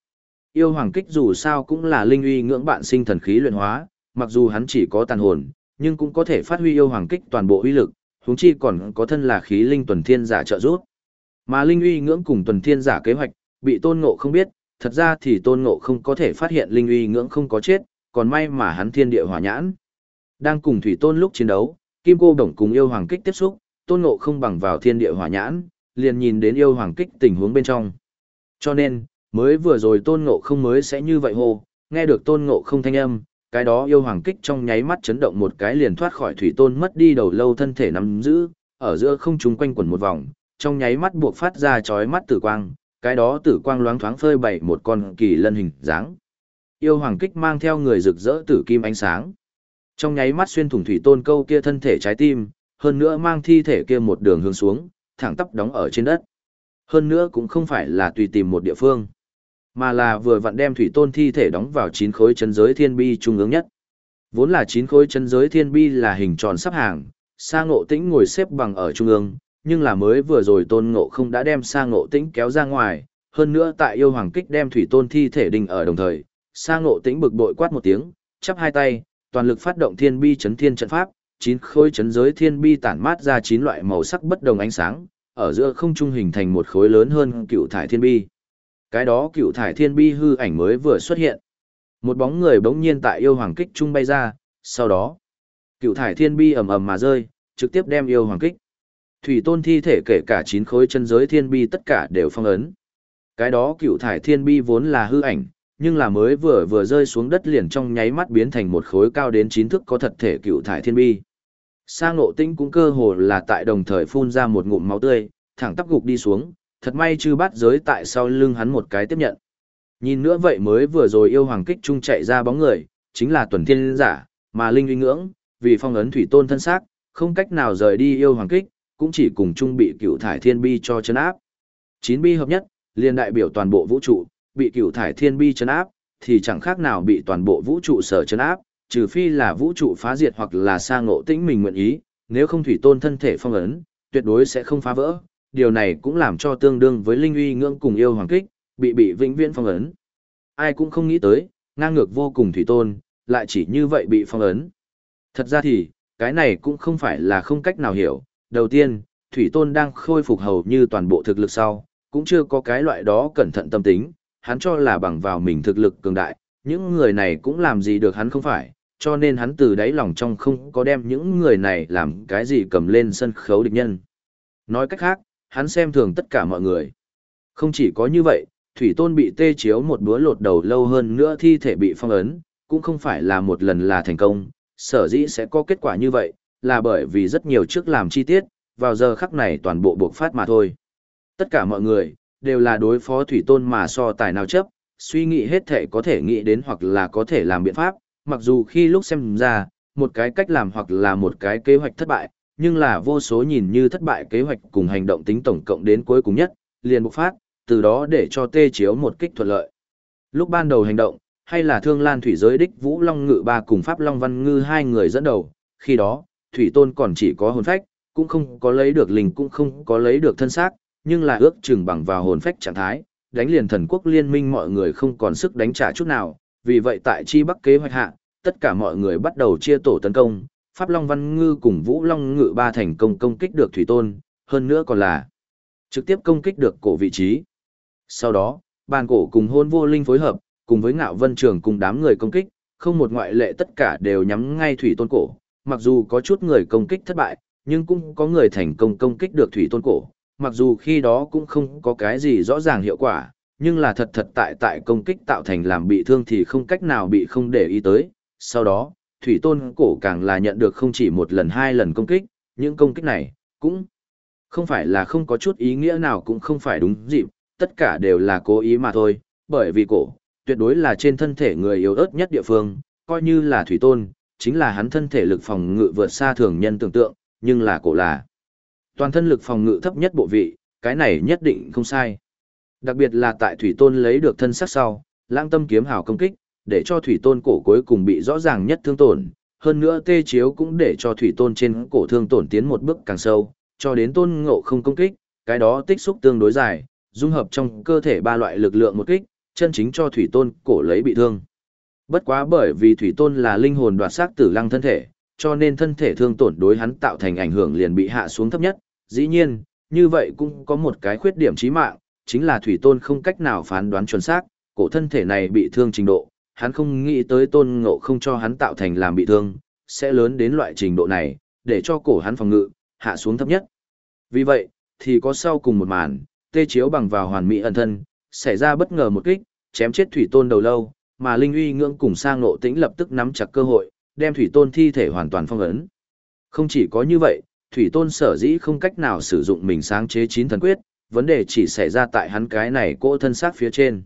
Yêu hoàng kích dù sao cũng là linh uy ngưỡng bạn sinh thần khí luyện hóa, mặc dù hắn chỉ có tàn hồn, nhưng cũng có thể phát huy yêu hoàng kích toàn bộ uy lực, huống chi còn có thân là khí linh tuần thiên giả trợ giúp. Mà linh uy ngưỡng cùng tuần thiên giả kế hoạch, bị tôn ngộ không biết, thật ra thì tôn ngộ không có thể phát hiện linh uy ngưỡng không có chết, còn may mà hắn thiên địa hỏa nhãn. Đang cùng thủy tôn lúc chiến đấu, kim cô đồng cùng yêu hoàng kích tiếp xúc, tôn ngộ không bằng vào thiên địa hỏa nhãn, liền nhìn đến yêu hoàng kích tình huống bên trong. Cho nên, mới vừa rồi tôn ngộ không mới sẽ như vậy hồ nghe được tôn ngộ không thanh âm, cái đó yêu hoàng kích trong nháy mắt chấn động một cái liền thoát khỏi thủy tôn mất đi đầu lâu thân thể nắm giữ, ở giữa không trung quanh quẩn một vòng, trong nháy mắt buộc phát ra chói mắt tử quang, cái đó tử quang loáng thoáng phơi bày một con kỳ lân hình dáng. Yêu hoàng kích mang theo người rực rỡ tử kim ánh sáng. Trong nháy mắt xuyên thủng thủy tôn câu kia thân thể trái tim, hơn nữa mang thi thể kia một đường hướng xuống, thẳng tắp đóng ở trên đất. Hơn nữa cũng không phải là tùy tìm một địa phương, mà là vừa vặn đem thủy tôn thi thể đóng vào chín khối chân giới thiên bi trung ương nhất. Vốn là chín khối chân giới thiên bi là hình tròn sắp hàng, sa ngộ tĩnh ngồi xếp bằng ở trung ương, nhưng là mới vừa rồi tôn ngộ không đã đem sang ngộ tĩnh kéo ra ngoài, hơn nữa tại yêu hoàng kích đem thủy tôn thi thể đình ở đồng thời, sang ngộ tĩnh bực bội quát một tiếng, chắp hai tay, toàn lực phát động thiên bi chấn thiên trận pháp, chín khối chấn giới thiên bi tản mát ra chín loại màu sắc bất đồng ánh sáng, ở giữa không trung hình thành một khối lớn hơn cựu thải thiên bi. Cái đó cựu thải thiên bi hư ảnh mới vừa xuất hiện. Một bóng người bỗng nhiên tại yêu hoàng kích trung bay ra, sau đó, cựu thải thiên bi ầm ầm mà rơi, trực tiếp đem yêu hoàng kích. Thủy tôn thi thể kể cả chín khối chân giới thiên bi tất cả đều phong ấn. Cái đó cựu thải thiên bi vốn là hư ảnh, nhưng là mới vừa vừa rơi xuống đất liền trong nháy mắt biến thành một khối cao đến chín thước có thật thể cựu thải thiên bi. Sang Nộ tinh cũng cơ hồ là tại đồng thời phun ra một ngụm máu tươi, thẳng tắp gục đi xuống, thật may chư bắt giới tại sau lưng hắn một cái tiếp nhận. Nhìn nữa vậy mới vừa rồi yêu hoàng kích trung chạy ra bóng người, chính là tuần thiên giả, mà linh uy ngưỡng, vì phong ấn thủy tôn thân xác, không cách nào rời đi yêu hoàng kích, cũng chỉ cùng chung bị cựu thải thiên bi cho chấn áp. Chín bi hợp nhất, liền đại biểu toàn bộ vũ trụ, bị cựu thải thiên bi chấn áp, thì chẳng khác nào bị toàn bộ vũ trụ sở chấn áp, trừ phi là vũ trụ phá diệt hoặc là sa ngộ tĩnh mình nguyện ý, nếu không thủy tôn thân thể phong ấn, tuyệt đối sẽ không phá vỡ. Điều này cũng làm cho tương đương với linh uy ngưỡng cùng yêu hoàng kích, bị bị vĩnh viễn phong ấn. Ai cũng không nghĩ tới, ngang ngược vô cùng thủy tôn, lại chỉ như vậy bị phong ấn. Thật ra thì, cái này cũng không phải là không cách nào hiểu. Đầu tiên, thủy tôn đang khôi phục hầu như toàn bộ thực lực sau, cũng chưa có cái loại đó cẩn thận tâm tính, hắn cho là bằng vào mình thực lực cường đại, những người này cũng làm gì được hắn không phải, cho nên hắn từ đáy lòng trong không có đem những người này làm cái gì cầm lên sân khấu địch nhân. Nói cách khác, hắn xem thường tất cả mọi người. Không chỉ có như vậy, Thủy Tôn bị tê chiếu một búa lột đầu lâu hơn nữa thi thể bị phong ấn, cũng không phải là một lần là thành công, sở dĩ sẽ có kết quả như vậy, là bởi vì rất nhiều trước làm chi tiết, vào giờ khắc này toàn bộ buộc phát mà thôi. Tất cả mọi người, đều là đối phó Thủy Tôn mà so tài nào chấp, suy nghĩ hết thể có thể nghĩ đến hoặc là có thể làm biện pháp, mặc dù khi lúc xem ra, một cái cách làm hoặc là một cái kế hoạch thất bại, nhưng là vô số nhìn như thất bại kế hoạch cùng hành động tính tổng cộng đến cuối cùng nhất, liền bộc phát, từ đó để cho tê chiếu một kích thuận lợi. Lúc ban đầu hành động, hay là thương lan thủy giới đích Vũ Long Ngự ba cùng Pháp Long Văn Ngư hai người dẫn đầu, khi đó, Thủy Tôn còn chỉ có hồn phách, cũng không có lấy được linh cũng không có lấy được thân xác, nhưng là ước chừng bằng vào hồn phách trạng thái, đánh liền thần quốc liên minh mọi người không còn sức đánh trả chút nào, vì vậy tại chi bắc kế hoạch hạ, tất cả mọi người bắt đầu chia tổ tấn công, Pháp Long Văn Ngư cùng Vũ Long Ngự ba thành công công kích được Thủy Tôn, hơn nữa còn là trực tiếp công kích được cổ vị trí. Sau đó, bàn cổ cùng hôn vô linh phối hợp, cùng với ngạo vân trường cùng đám người công kích, không một ngoại lệ tất cả đều nhắm ngay Thủy Tôn cổ, mặc dù có chút người công kích thất bại, nhưng cũng có người thành công công kích được Thủy Tôn cổ, mặc dù khi đó cũng không có cái gì rõ ràng hiệu quả, nhưng là thật thật tại tại công kích tạo thành làm bị thương thì không cách nào bị không để ý tới. Sau đó, Thủy Tôn cổ càng là nhận được không chỉ một lần hai lần công kích, những công kích này cũng không phải là không có chút ý nghĩa nào cũng không phải đúng dịp, tất cả đều là cố ý mà thôi, bởi vì cổ, tuyệt đối là trên thân thể người yếu ớt nhất địa phương, coi như là Thủy Tôn, chính là hắn thân thể lực phòng ngự vượt xa thường nhân tưởng tượng, nhưng là cổ là toàn thân lực phòng ngự thấp nhất bộ vị, cái này nhất định không sai. Đặc biệt là tại Thủy Tôn lấy được thân sắc sau, lãng tâm kiếm hào công kích, để cho Thủy Tôn cổ cuối cùng bị rõ ràng nhất thương tổn, hơn nữa tê chiếu cũng để cho Thủy Tôn trên cổ thương tổn tiến một bước càng sâu, cho đến Tôn Ngộ không công kích, cái đó tích xúc tương đối dài, dung hợp trong cơ thể ba loại lực lượng một kích, chân chính cho Thủy Tôn cổ lấy bị thương. Bất quá bởi vì Thủy Tôn là linh hồn đoạt xác tử lăng thân thể, cho nên thân thể thương tổn đối hắn tạo thành ảnh hưởng liền bị hạ xuống thấp nhất, dĩ nhiên, như vậy cũng có một cái khuyết điểm chí mạng, chính là thủy tôn không cách nào phán đoán chuẩn xác, cổ thân thể này bị thương trình độ, hắn không nghĩ tới tôn ngộ không cho hắn tạo thành làm bị thương, sẽ lớn đến loại trình độ này, để cho cổ hắn phòng ngự, hạ xuống thấp nhất. Vì vậy, thì có sau cùng một màn, tê chiếu bằng vào hoàn mỹ ẩn thân, xảy ra bất ngờ một kích, chém chết thủy tôn đầu lâu, mà Linh uy ngưỡng cùng sang ngộ tĩnh lập tức nắm chặt cơ hội, đem thủy tôn thi thể hoàn toàn phong ấn. Không chỉ có như vậy, thủy tôn sở dĩ không cách nào sử dụng mình sáng chế chín thần quyết, vấn đề chỉ xảy ra tại hắn cái này cỗ thân xác phía trên.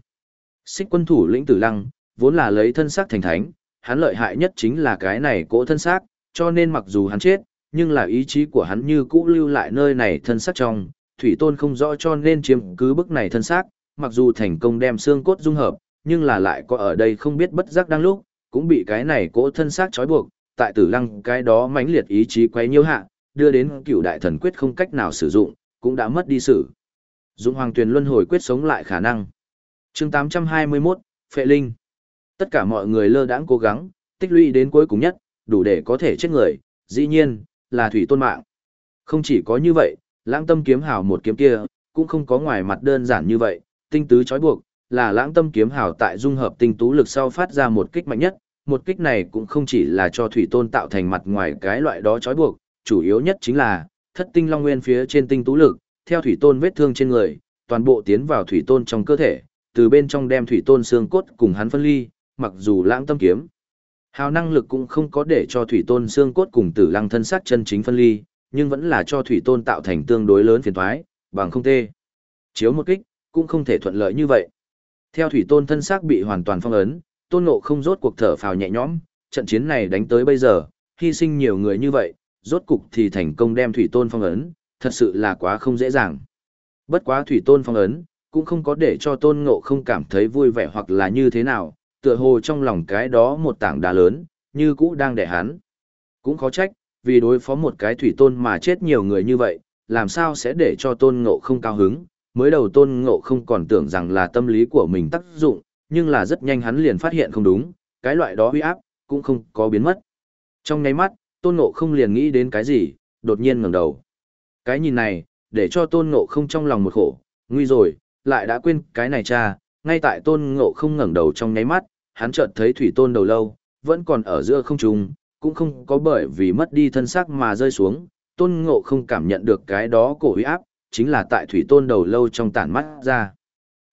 Xích quân thủ lĩnh tử lăng, vốn là lấy thân xác thành thánh, hắn lợi hại nhất chính là cái này cỗ thân xác, cho nên mặc dù hắn chết, nhưng là ý chí của hắn như cũ lưu lại nơi này thân xác trong, thủy tôn không rõ cho nên chiếm cứ bức này thân xác, mặc dù thành công đem xương cốt dung hợp, nhưng là lại có ở đây không biết bất giác đang lúc, cũng bị cái này cỗ thân xác trói buộc, tại tử lăng cái đó mãnh liệt ý chí quấy nhiêu hạ, đưa đến cựu đại thần quyết không cách nào sử dụng, cũng đã mất đi sự. Dũng Hoàng Tuyền luân hồi quyết sống lại khả năng. Chương 821, Phệ Linh. Tất cả mọi người lơ đãng cố gắng, tích lũy đến cuối cùng nhất, đủ để có thể chết người, dĩ nhiên, là thủy tôn mạng. Không chỉ có như vậy, lãng tâm kiếm hào một kiếm kia, cũng không có ngoài mặt đơn giản như vậy, tinh tứ trói buộc, là lãng tâm kiếm hào tại dung hợp tinh tú lực sau phát ra một kích mạnh nhất, một kích này cũng không chỉ là cho thủy tôn tạo thành mặt ngoài cái loại đó trói buộc, chủ yếu nhất chính là thất tinh long nguyên phía trên tinh tú lực, theo thủy tôn vết thương trên người, toàn bộ tiến vào thủy tôn trong cơ thể, từ bên trong đem thủy tôn xương cốt cùng hắn phân ly, mặc dù lãng tâm kiếm. Hào năng lực cũng không có để cho thủy tôn xương cốt cùng tử lăng thân xác chân chính phân ly, nhưng vẫn là cho thủy tôn tạo thành tương đối lớn phiền thoái, bằng không tê. Chiếu một kích, cũng không thể thuận lợi như vậy. Theo thủy tôn thân xác bị hoàn toàn phong ấn, tôn ngộ không rốt cuộc thở phào nhẹ nhõm, trận chiến này đánh tới bây giờ, hy sinh nhiều người như vậy, rốt cục thì thành công đem thủy tôn phong ấn, thật sự là quá không dễ dàng. Bất quá thủy tôn phong ấn, cũng không có để cho tôn ngộ không cảm thấy vui vẻ hoặc là như thế nào, tựa hồ trong lòng cái đó một tảng đá lớn, như cũ đang đẻ hắn. Cũng khó trách, vì đối phó một cái thủy tôn mà chết nhiều người như vậy, làm sao sẽ để cho tôn ngộ không cao hứng, mới đầu tôn ngộ không còn tưởng rằng là tâm lý của mình tác dụng, nhưng là rất nhanh hắn liền phát hiện không đúng, cái loại đó huy áp, cũng không có biến mất. Trong nháy mắt, tôn ngộ không liền nghĩ đến cái gì, đột nhiên ngẩng đầu. Cái nhìn này, để cho tôn ngộ không trong lòng một khổ, nguy rồi, lại đã quên cái này cha, ngay tại tôn ngộ không ngẩng đầu trong nháy mắt, hắn chợt thấy thủy tôn đầu lâu, vẫn còn ở giữa không trung, cũng không có bởi vì mất đi thân xác mà rơi xuống, tôn ngộ không cảm nhận được cái đó cổ huy áp, chính là tại thủy tôn đầu lâu trong tản mắt ra.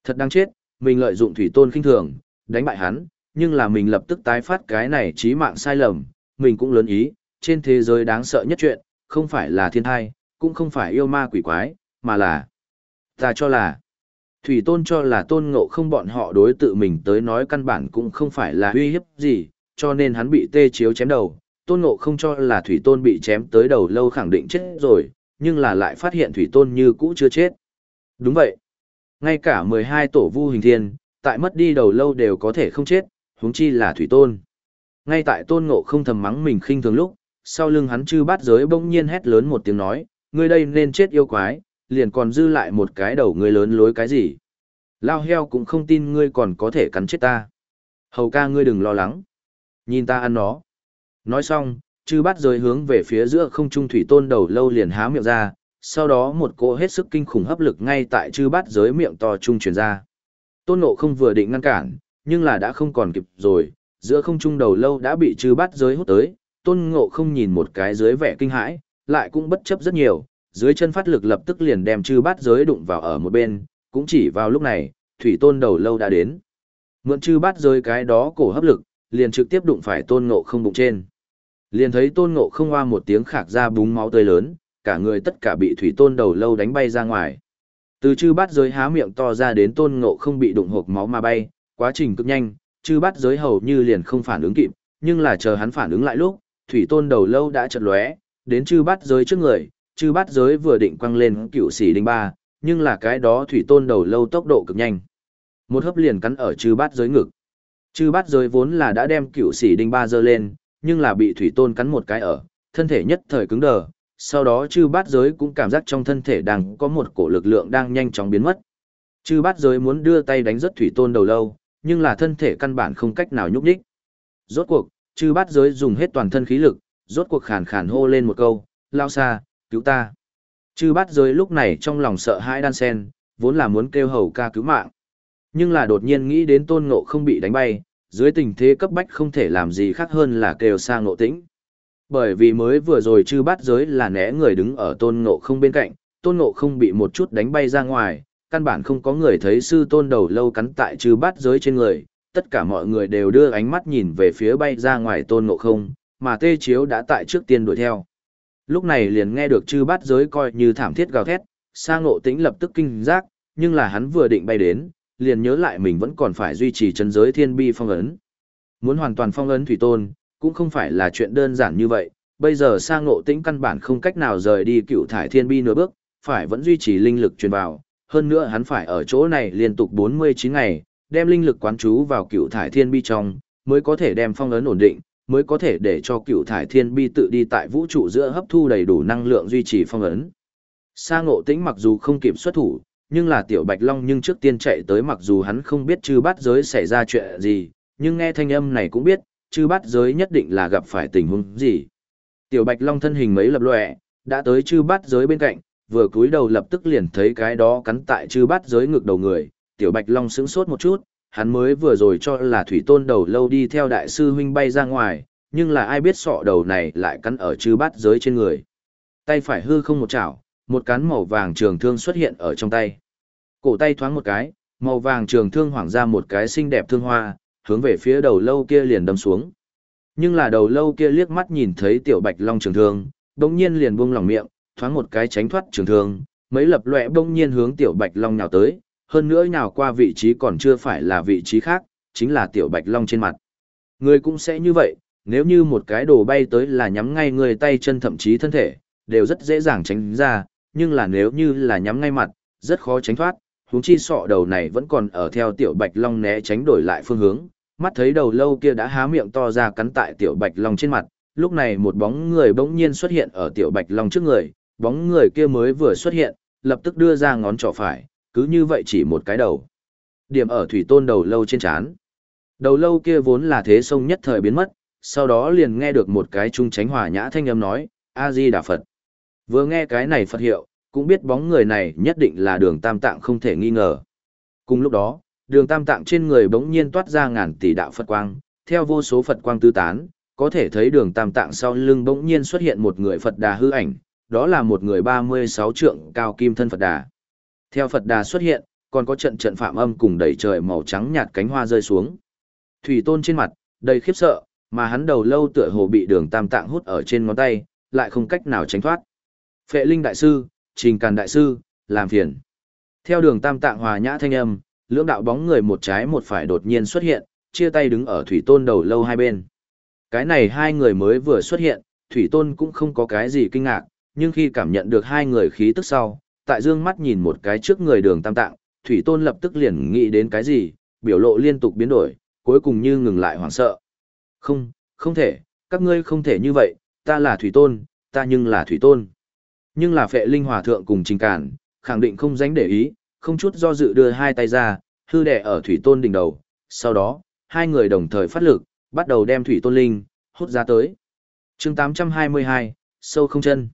Thật đáng chết, mình lợi dụng thủy tôn khinh thường, đánh bại hắn, nhưng là mình lập tức tái phát cái này chí mạng sai lầm, mình cũng lớn ý, trên thế giới đáng sợ nhất chuyện, không phải là thiên thai, cũng không phải yêu ma quỷ quái, mà là ta cho là thủy tôn cho là tôn ngộ không bọn họ đối tự mình tới nói căn bản cũng không phải là uy hiếp gì, cho nên hắn bị tê chiếu chém đầu, tôn ngộ không cho là thủy tôn bị chém tới đầu lâu khẳng định chết rồi, nhưng là lại phát hiện thủy tôn như cũ chưa chết. Đúng vậy. Ngay cả 12 tổ vu hình thiên, tại mất đi đầu lâu đều có thể không chết, huống chi là thủy tôn. Ngay tại tôn ngộ không thầm mắng mình khinh thường lúc, sau lưng hắn chư bát giới bỗng nhiên hét lớn một tiếng nói, ngươi đây nên chết yêu quái, liền còn dư lại một cái đầu ngươi lớn lối cái gì. Lao heo cũng không tin ngươi còn có thể cắn chết ta. Hầu ca ngươi đừng lo lắng. Nhìn ta ăn nó. Nói xong, chư bát giới hướng về phía giữa không trung thủy tôn đầu lâu liền há miệng ra, sau đó một cỗ hết sức kinh khủng hấp lực ngay tại chư bát giới miệng to trung truyền ra. Tôn nộ không vừa định ngăn cản, nhưng là đã không còn kịp rồi, giữa không trung đầu lâu đã bị chư bát giới hút tới, tôn ngộ không nhìn một cái dưới vẻ kinh hãi, lại cũng bất chấp rất nhiều, dưới chân phát lực lập tức liền đem chư bát giới đụng vào ở một bên, cũng chỉ vào lúc này, thủy tôn đầu lâu đã đến. Mượn chư bát giới cái đó cổ hấp lực, liền trực tiếp đụng phải tôn ngộ không bụng trên. Liền thấy tôn ngộ không hoa một tiếng khạc ra búng máu tươi lớn, cả người tất cả bị thủy tôn đầu lâu đánh bay ra ngoài. Từ chư bát giới há miệng to ra đến tôn ngộ không bị đụng hộp máu mà bay, quá trình cực nhanh, chư bát giới hầu như liền không phản ứng kịp, nhưng là chờ hắn phản ứng lại lúc, thủy tôn đầu lâu đã chật lóe, đến chư bát giới trước người, chư bát giới vừa định quăng lên cựu sĩ đinh ba, nhưng là cái đó thủy tôn đầu lâu tốc độ cực nhanh. Một hấp liền cắn ở chư bát giới ngực. Chư bát giới vốn là đã đem cựu sĩ đinh ba giơ lên, nhưng là bị thủy tôn cắn một cái ở, thân thể nhất thời cứng đờ, sau đó chư bát giới cũng cảm giác trong thân thể đang có một cổ lực lượng đang nhanh chóng biến mất. Chư bát giới muốn đưa tay đánh rất thủy tôn đầu lâu, nhưng là thân thể căn bản không cách nào nhúc nhích. Rốt cuộc, chư bát giới dùng hết toàn thân khí lực, rốt cuộc khàn khàn hô lên một câu, lao xa, cứu ta. Chư bát giới lúc này trong lòng sợ hãi đan sen, vốn là muốn kêu hầu ca cứu mạng. Nhưng là đột nhiên nghĩ đến tôn ngộ không bị đánh bay, dưới tình thế cấp bách không thể làm gì khác hơn là kêu sang ngộ tĩnh. Bởi vì mới vừa rồi chư bát giới là né người đứng ở tôn ngộ không bên cạnh, tôn ngộ không bị một chút đánh bay ra ngoài, căn bản không có người thấy sư tôn đầu lâu cắn tại chư bát giới trên người, tất cả mọi người đều đưa ánh mắt nhìn về phía bay ra ngoài tôn ngộ không, mà tê chiếu đã tại trước tiên đuổi theo. Lúc này liền nghe được chư bát giới coi như thảm thiết gào thét, sang ngộ tĩnh lập tức kinh giác, nhưng là hắn vừa định bay đến, liền nhớ lại mình vẫn còn phải duy trì chân giới thiên bi phong ấn. Muốn hoàn toàn phong ấn thủy tôn, cũng không phải là chuyện đơn giản như vậy, bây giờ sang ngộ tĩnh căn bản không cách nào rời đi cựu thải thiên bi nửa bước, phải vẫn duy trì linh lực truyền vào, hơn nữa hắn phải ở chỗ này liên tục 49 ngày, đem linh lực quán trú vào cựu thải thiên bi trong, mới có thể đem phong ấn ổn định, mới có thể để cho cựu thải thiên bi tự đi tại vũ trụ giữa hấp thu đầy đủ năng lượng duy trì phong ấn. Sa ngộ tĩnh mặc dù không kịp xuất thủ, nhưng là tiểu bạch long nhưng trước tiên chạy tới mặc dù hắn không biết chư bát giới xảy ra chuyện gì, nhưng nghe thanh âm này cũng biết, chư bát giới nhất định là gặp phải tình huống gì. Tiểu bạch long thân hình mấy lập lòe, đã tới chư bát giới bên cạnh, vừa cúi đầu lập tức liền thấy cái đó cắn tại chư bát giới ngực đầu người, tiểu bạch long sững sốt một chút, hắn mới vừa rồi cho là thủy tôn đầu lâu đi theo đại sư huynh bay ra ngoài, nhưng là ai biết sọ đầu này lại cắn ở chư bát giới trên người. Tay phải hư không một chảo, một cán màu vàng trường thương xuất hiện ở trong tay. Cổ tay thoáng một cái, màu vàng trường thương hoảng ra một cái xinh đẹp thương hoa, hướng về phía đầu lâu kia liền đâm xuống. Nhưng là đầu lâu kia liếc mắt nhìn thấy tiểu bạch long trường thương, bỗng nhiên liền buông lỏng miệng, thoáng một cái tránh thoát trường thương, mấy lập loè bỗng nhiên hướng tiểu bạch long nhào tới, hơn nữa nhào qua vị trí còn chưa phải là vị trí khác, chính là tiểu bạch long trên mặt. Người cũng sẽ như vậy, nếu như một cái đồ bay tới là nhắm ngay người tay chân thậm chí thân thể, đều rất dễ dàng tránh ra, nhưng là nếu như là nhắm ngay mặt, rất khó tránh thoát, huống chi sọ đầu này vẫn còn ở theo tiểu bạch long né tránh đổi lại phương hướng, mắt thấy đầu lâu kia đã há miệng to ra cắn tại tiểu bạch long trên mặt, lúc này một bóng người bỗng nhiên xuất hiện ở tiểu bạch long trước người, bóng người kia mới vừa xuất hiện, lập tức đưa ra ngón trỏ phải, cứ như vậy chỉ một cái đầu. Điểm ở thủy tôn đầu lâu trên chán. Đầu lâu kia vốn là thế sông nhất thời biến mất, sau đó liền nghe được một cái trung tránh hòa nhã thanh âm nói, A-di Đà Phật. Vừa nghe cái này Phật hiệu, cũng biết bóng người này nhất định là đường tam tạng không thể nghi ngờ. Cùng lúc đó, đường tam tạng trên người bỗng nhiên toát ra ngàn tỷ đạo Phật quang, theo vô số Phật quang tư tán, có thể thấy đường tam tạng sau lưng bỗng nhiên xuất hiện một người Phật đà hư ảnh, đó là một người 36 trượng cao kim thân Phật đà. Theo Phật đà xuất hiện, còn có trận trận phạm âm cùng đầy trời màu trắng nhạt cánh hoa rơi xuống. Thủy tôn trên mặt, đầy khiếp sợ, mà hắn đầu lâu tựa hồ bị đường tam tạng hút ở trên ngón tay, lại không cách nào tránh thoát. Phệ Linh Đại Sư, Trình Càn Đại Sư, làm phiền. Theo đường tam tạng hòa nhã thanh âm, lưỡng đạo bóng người một trái một phải đột nhiên xuất hiện, chia tay đứng ở thủy tôn đầu lâu hai bên. Cái này hai người mới vừa xuất hiện, thủy tôn cũng không có cái gì kinh ngạc, nhưng khi cảm nhận được hai người khí tức sau, tại dương mắt nhìn một cái trước người đường tam tạng, thủy tôn lập tức liền nghĩ đến cái gì, biểu lộ liên tục biến đổi, cuối cùng như ngừng lại hoảng sợ. Không, không thể, các ngươi không thể như vậy, ta là thủy tôn, ta nhưng là thủy tôn. Nhưng là phệ linh hòa thượng cùng trình cản, khẳng định không dánh để ý, không chút do dự đưa hai tay ra, hư đẻ ở thủy tôn đỉnh đầu. Sau đó, hai người đồng thời phát lực, bắt đầu đem thủy tôn linh, hút ra tới. chương 822, sâu không chân.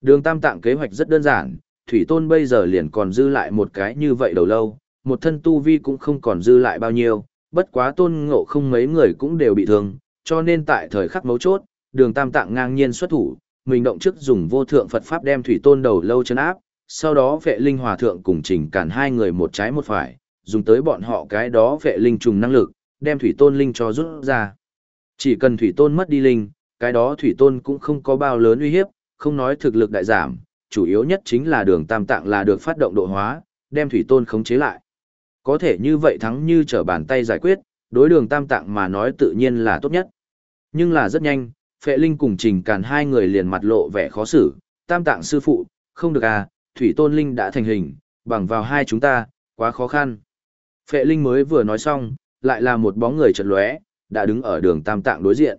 Đường tam tạng kế hoạch rất đơn giản, thủy tôn bây giờ liền còn dư lại một cái như vậy đầu lâu, một thân tu vi cũng không còn dư lại bao nhiêu, bất quá tôn ngộ không mấy người cũng đều bị thương, cho nên tại thời khắc mấu chốt, đường tam tạng ngang nhiên xuất thủ, mình động trước dùng vô thượng Phật Pháp đem thủy tôn đầu lâu chân áp, sau đó vệ linh hòa thượng cùng trình cản hai người một trái một phải, dùng tới bọn họ cái đó vệ linh trùng năng lực, đem thủy tôn linh cho rút ra. Chỉ cần thủy tôn mất đi linh, cái đó thủy tôn cũng không có bao lớn uy hiếp, không nói thực lực đại giảm, chủ yếu nhất chính là đường tam tạng là được phát động độ hóa, đem thủy tôn khống chế lại. Có thể như vậy thắng như trở bàn tay giải quyết, đối đường tam tạng mà nói tự nhiên là tốt nhất. Nhưng là rất nhanh, Phệ Linh cùng Trình Càn hai người liền mặt lộ vẻ khó xử, tam tạng sư phụ, không được à, Thủy Tôn Linh đã thành hình, bằng vào hai chúng ta, quá khó khăn. Phệ Linh mới vừa nói xong, lại là một bóng người chật lóe, đã đứng ở đường tam tạng đối diện.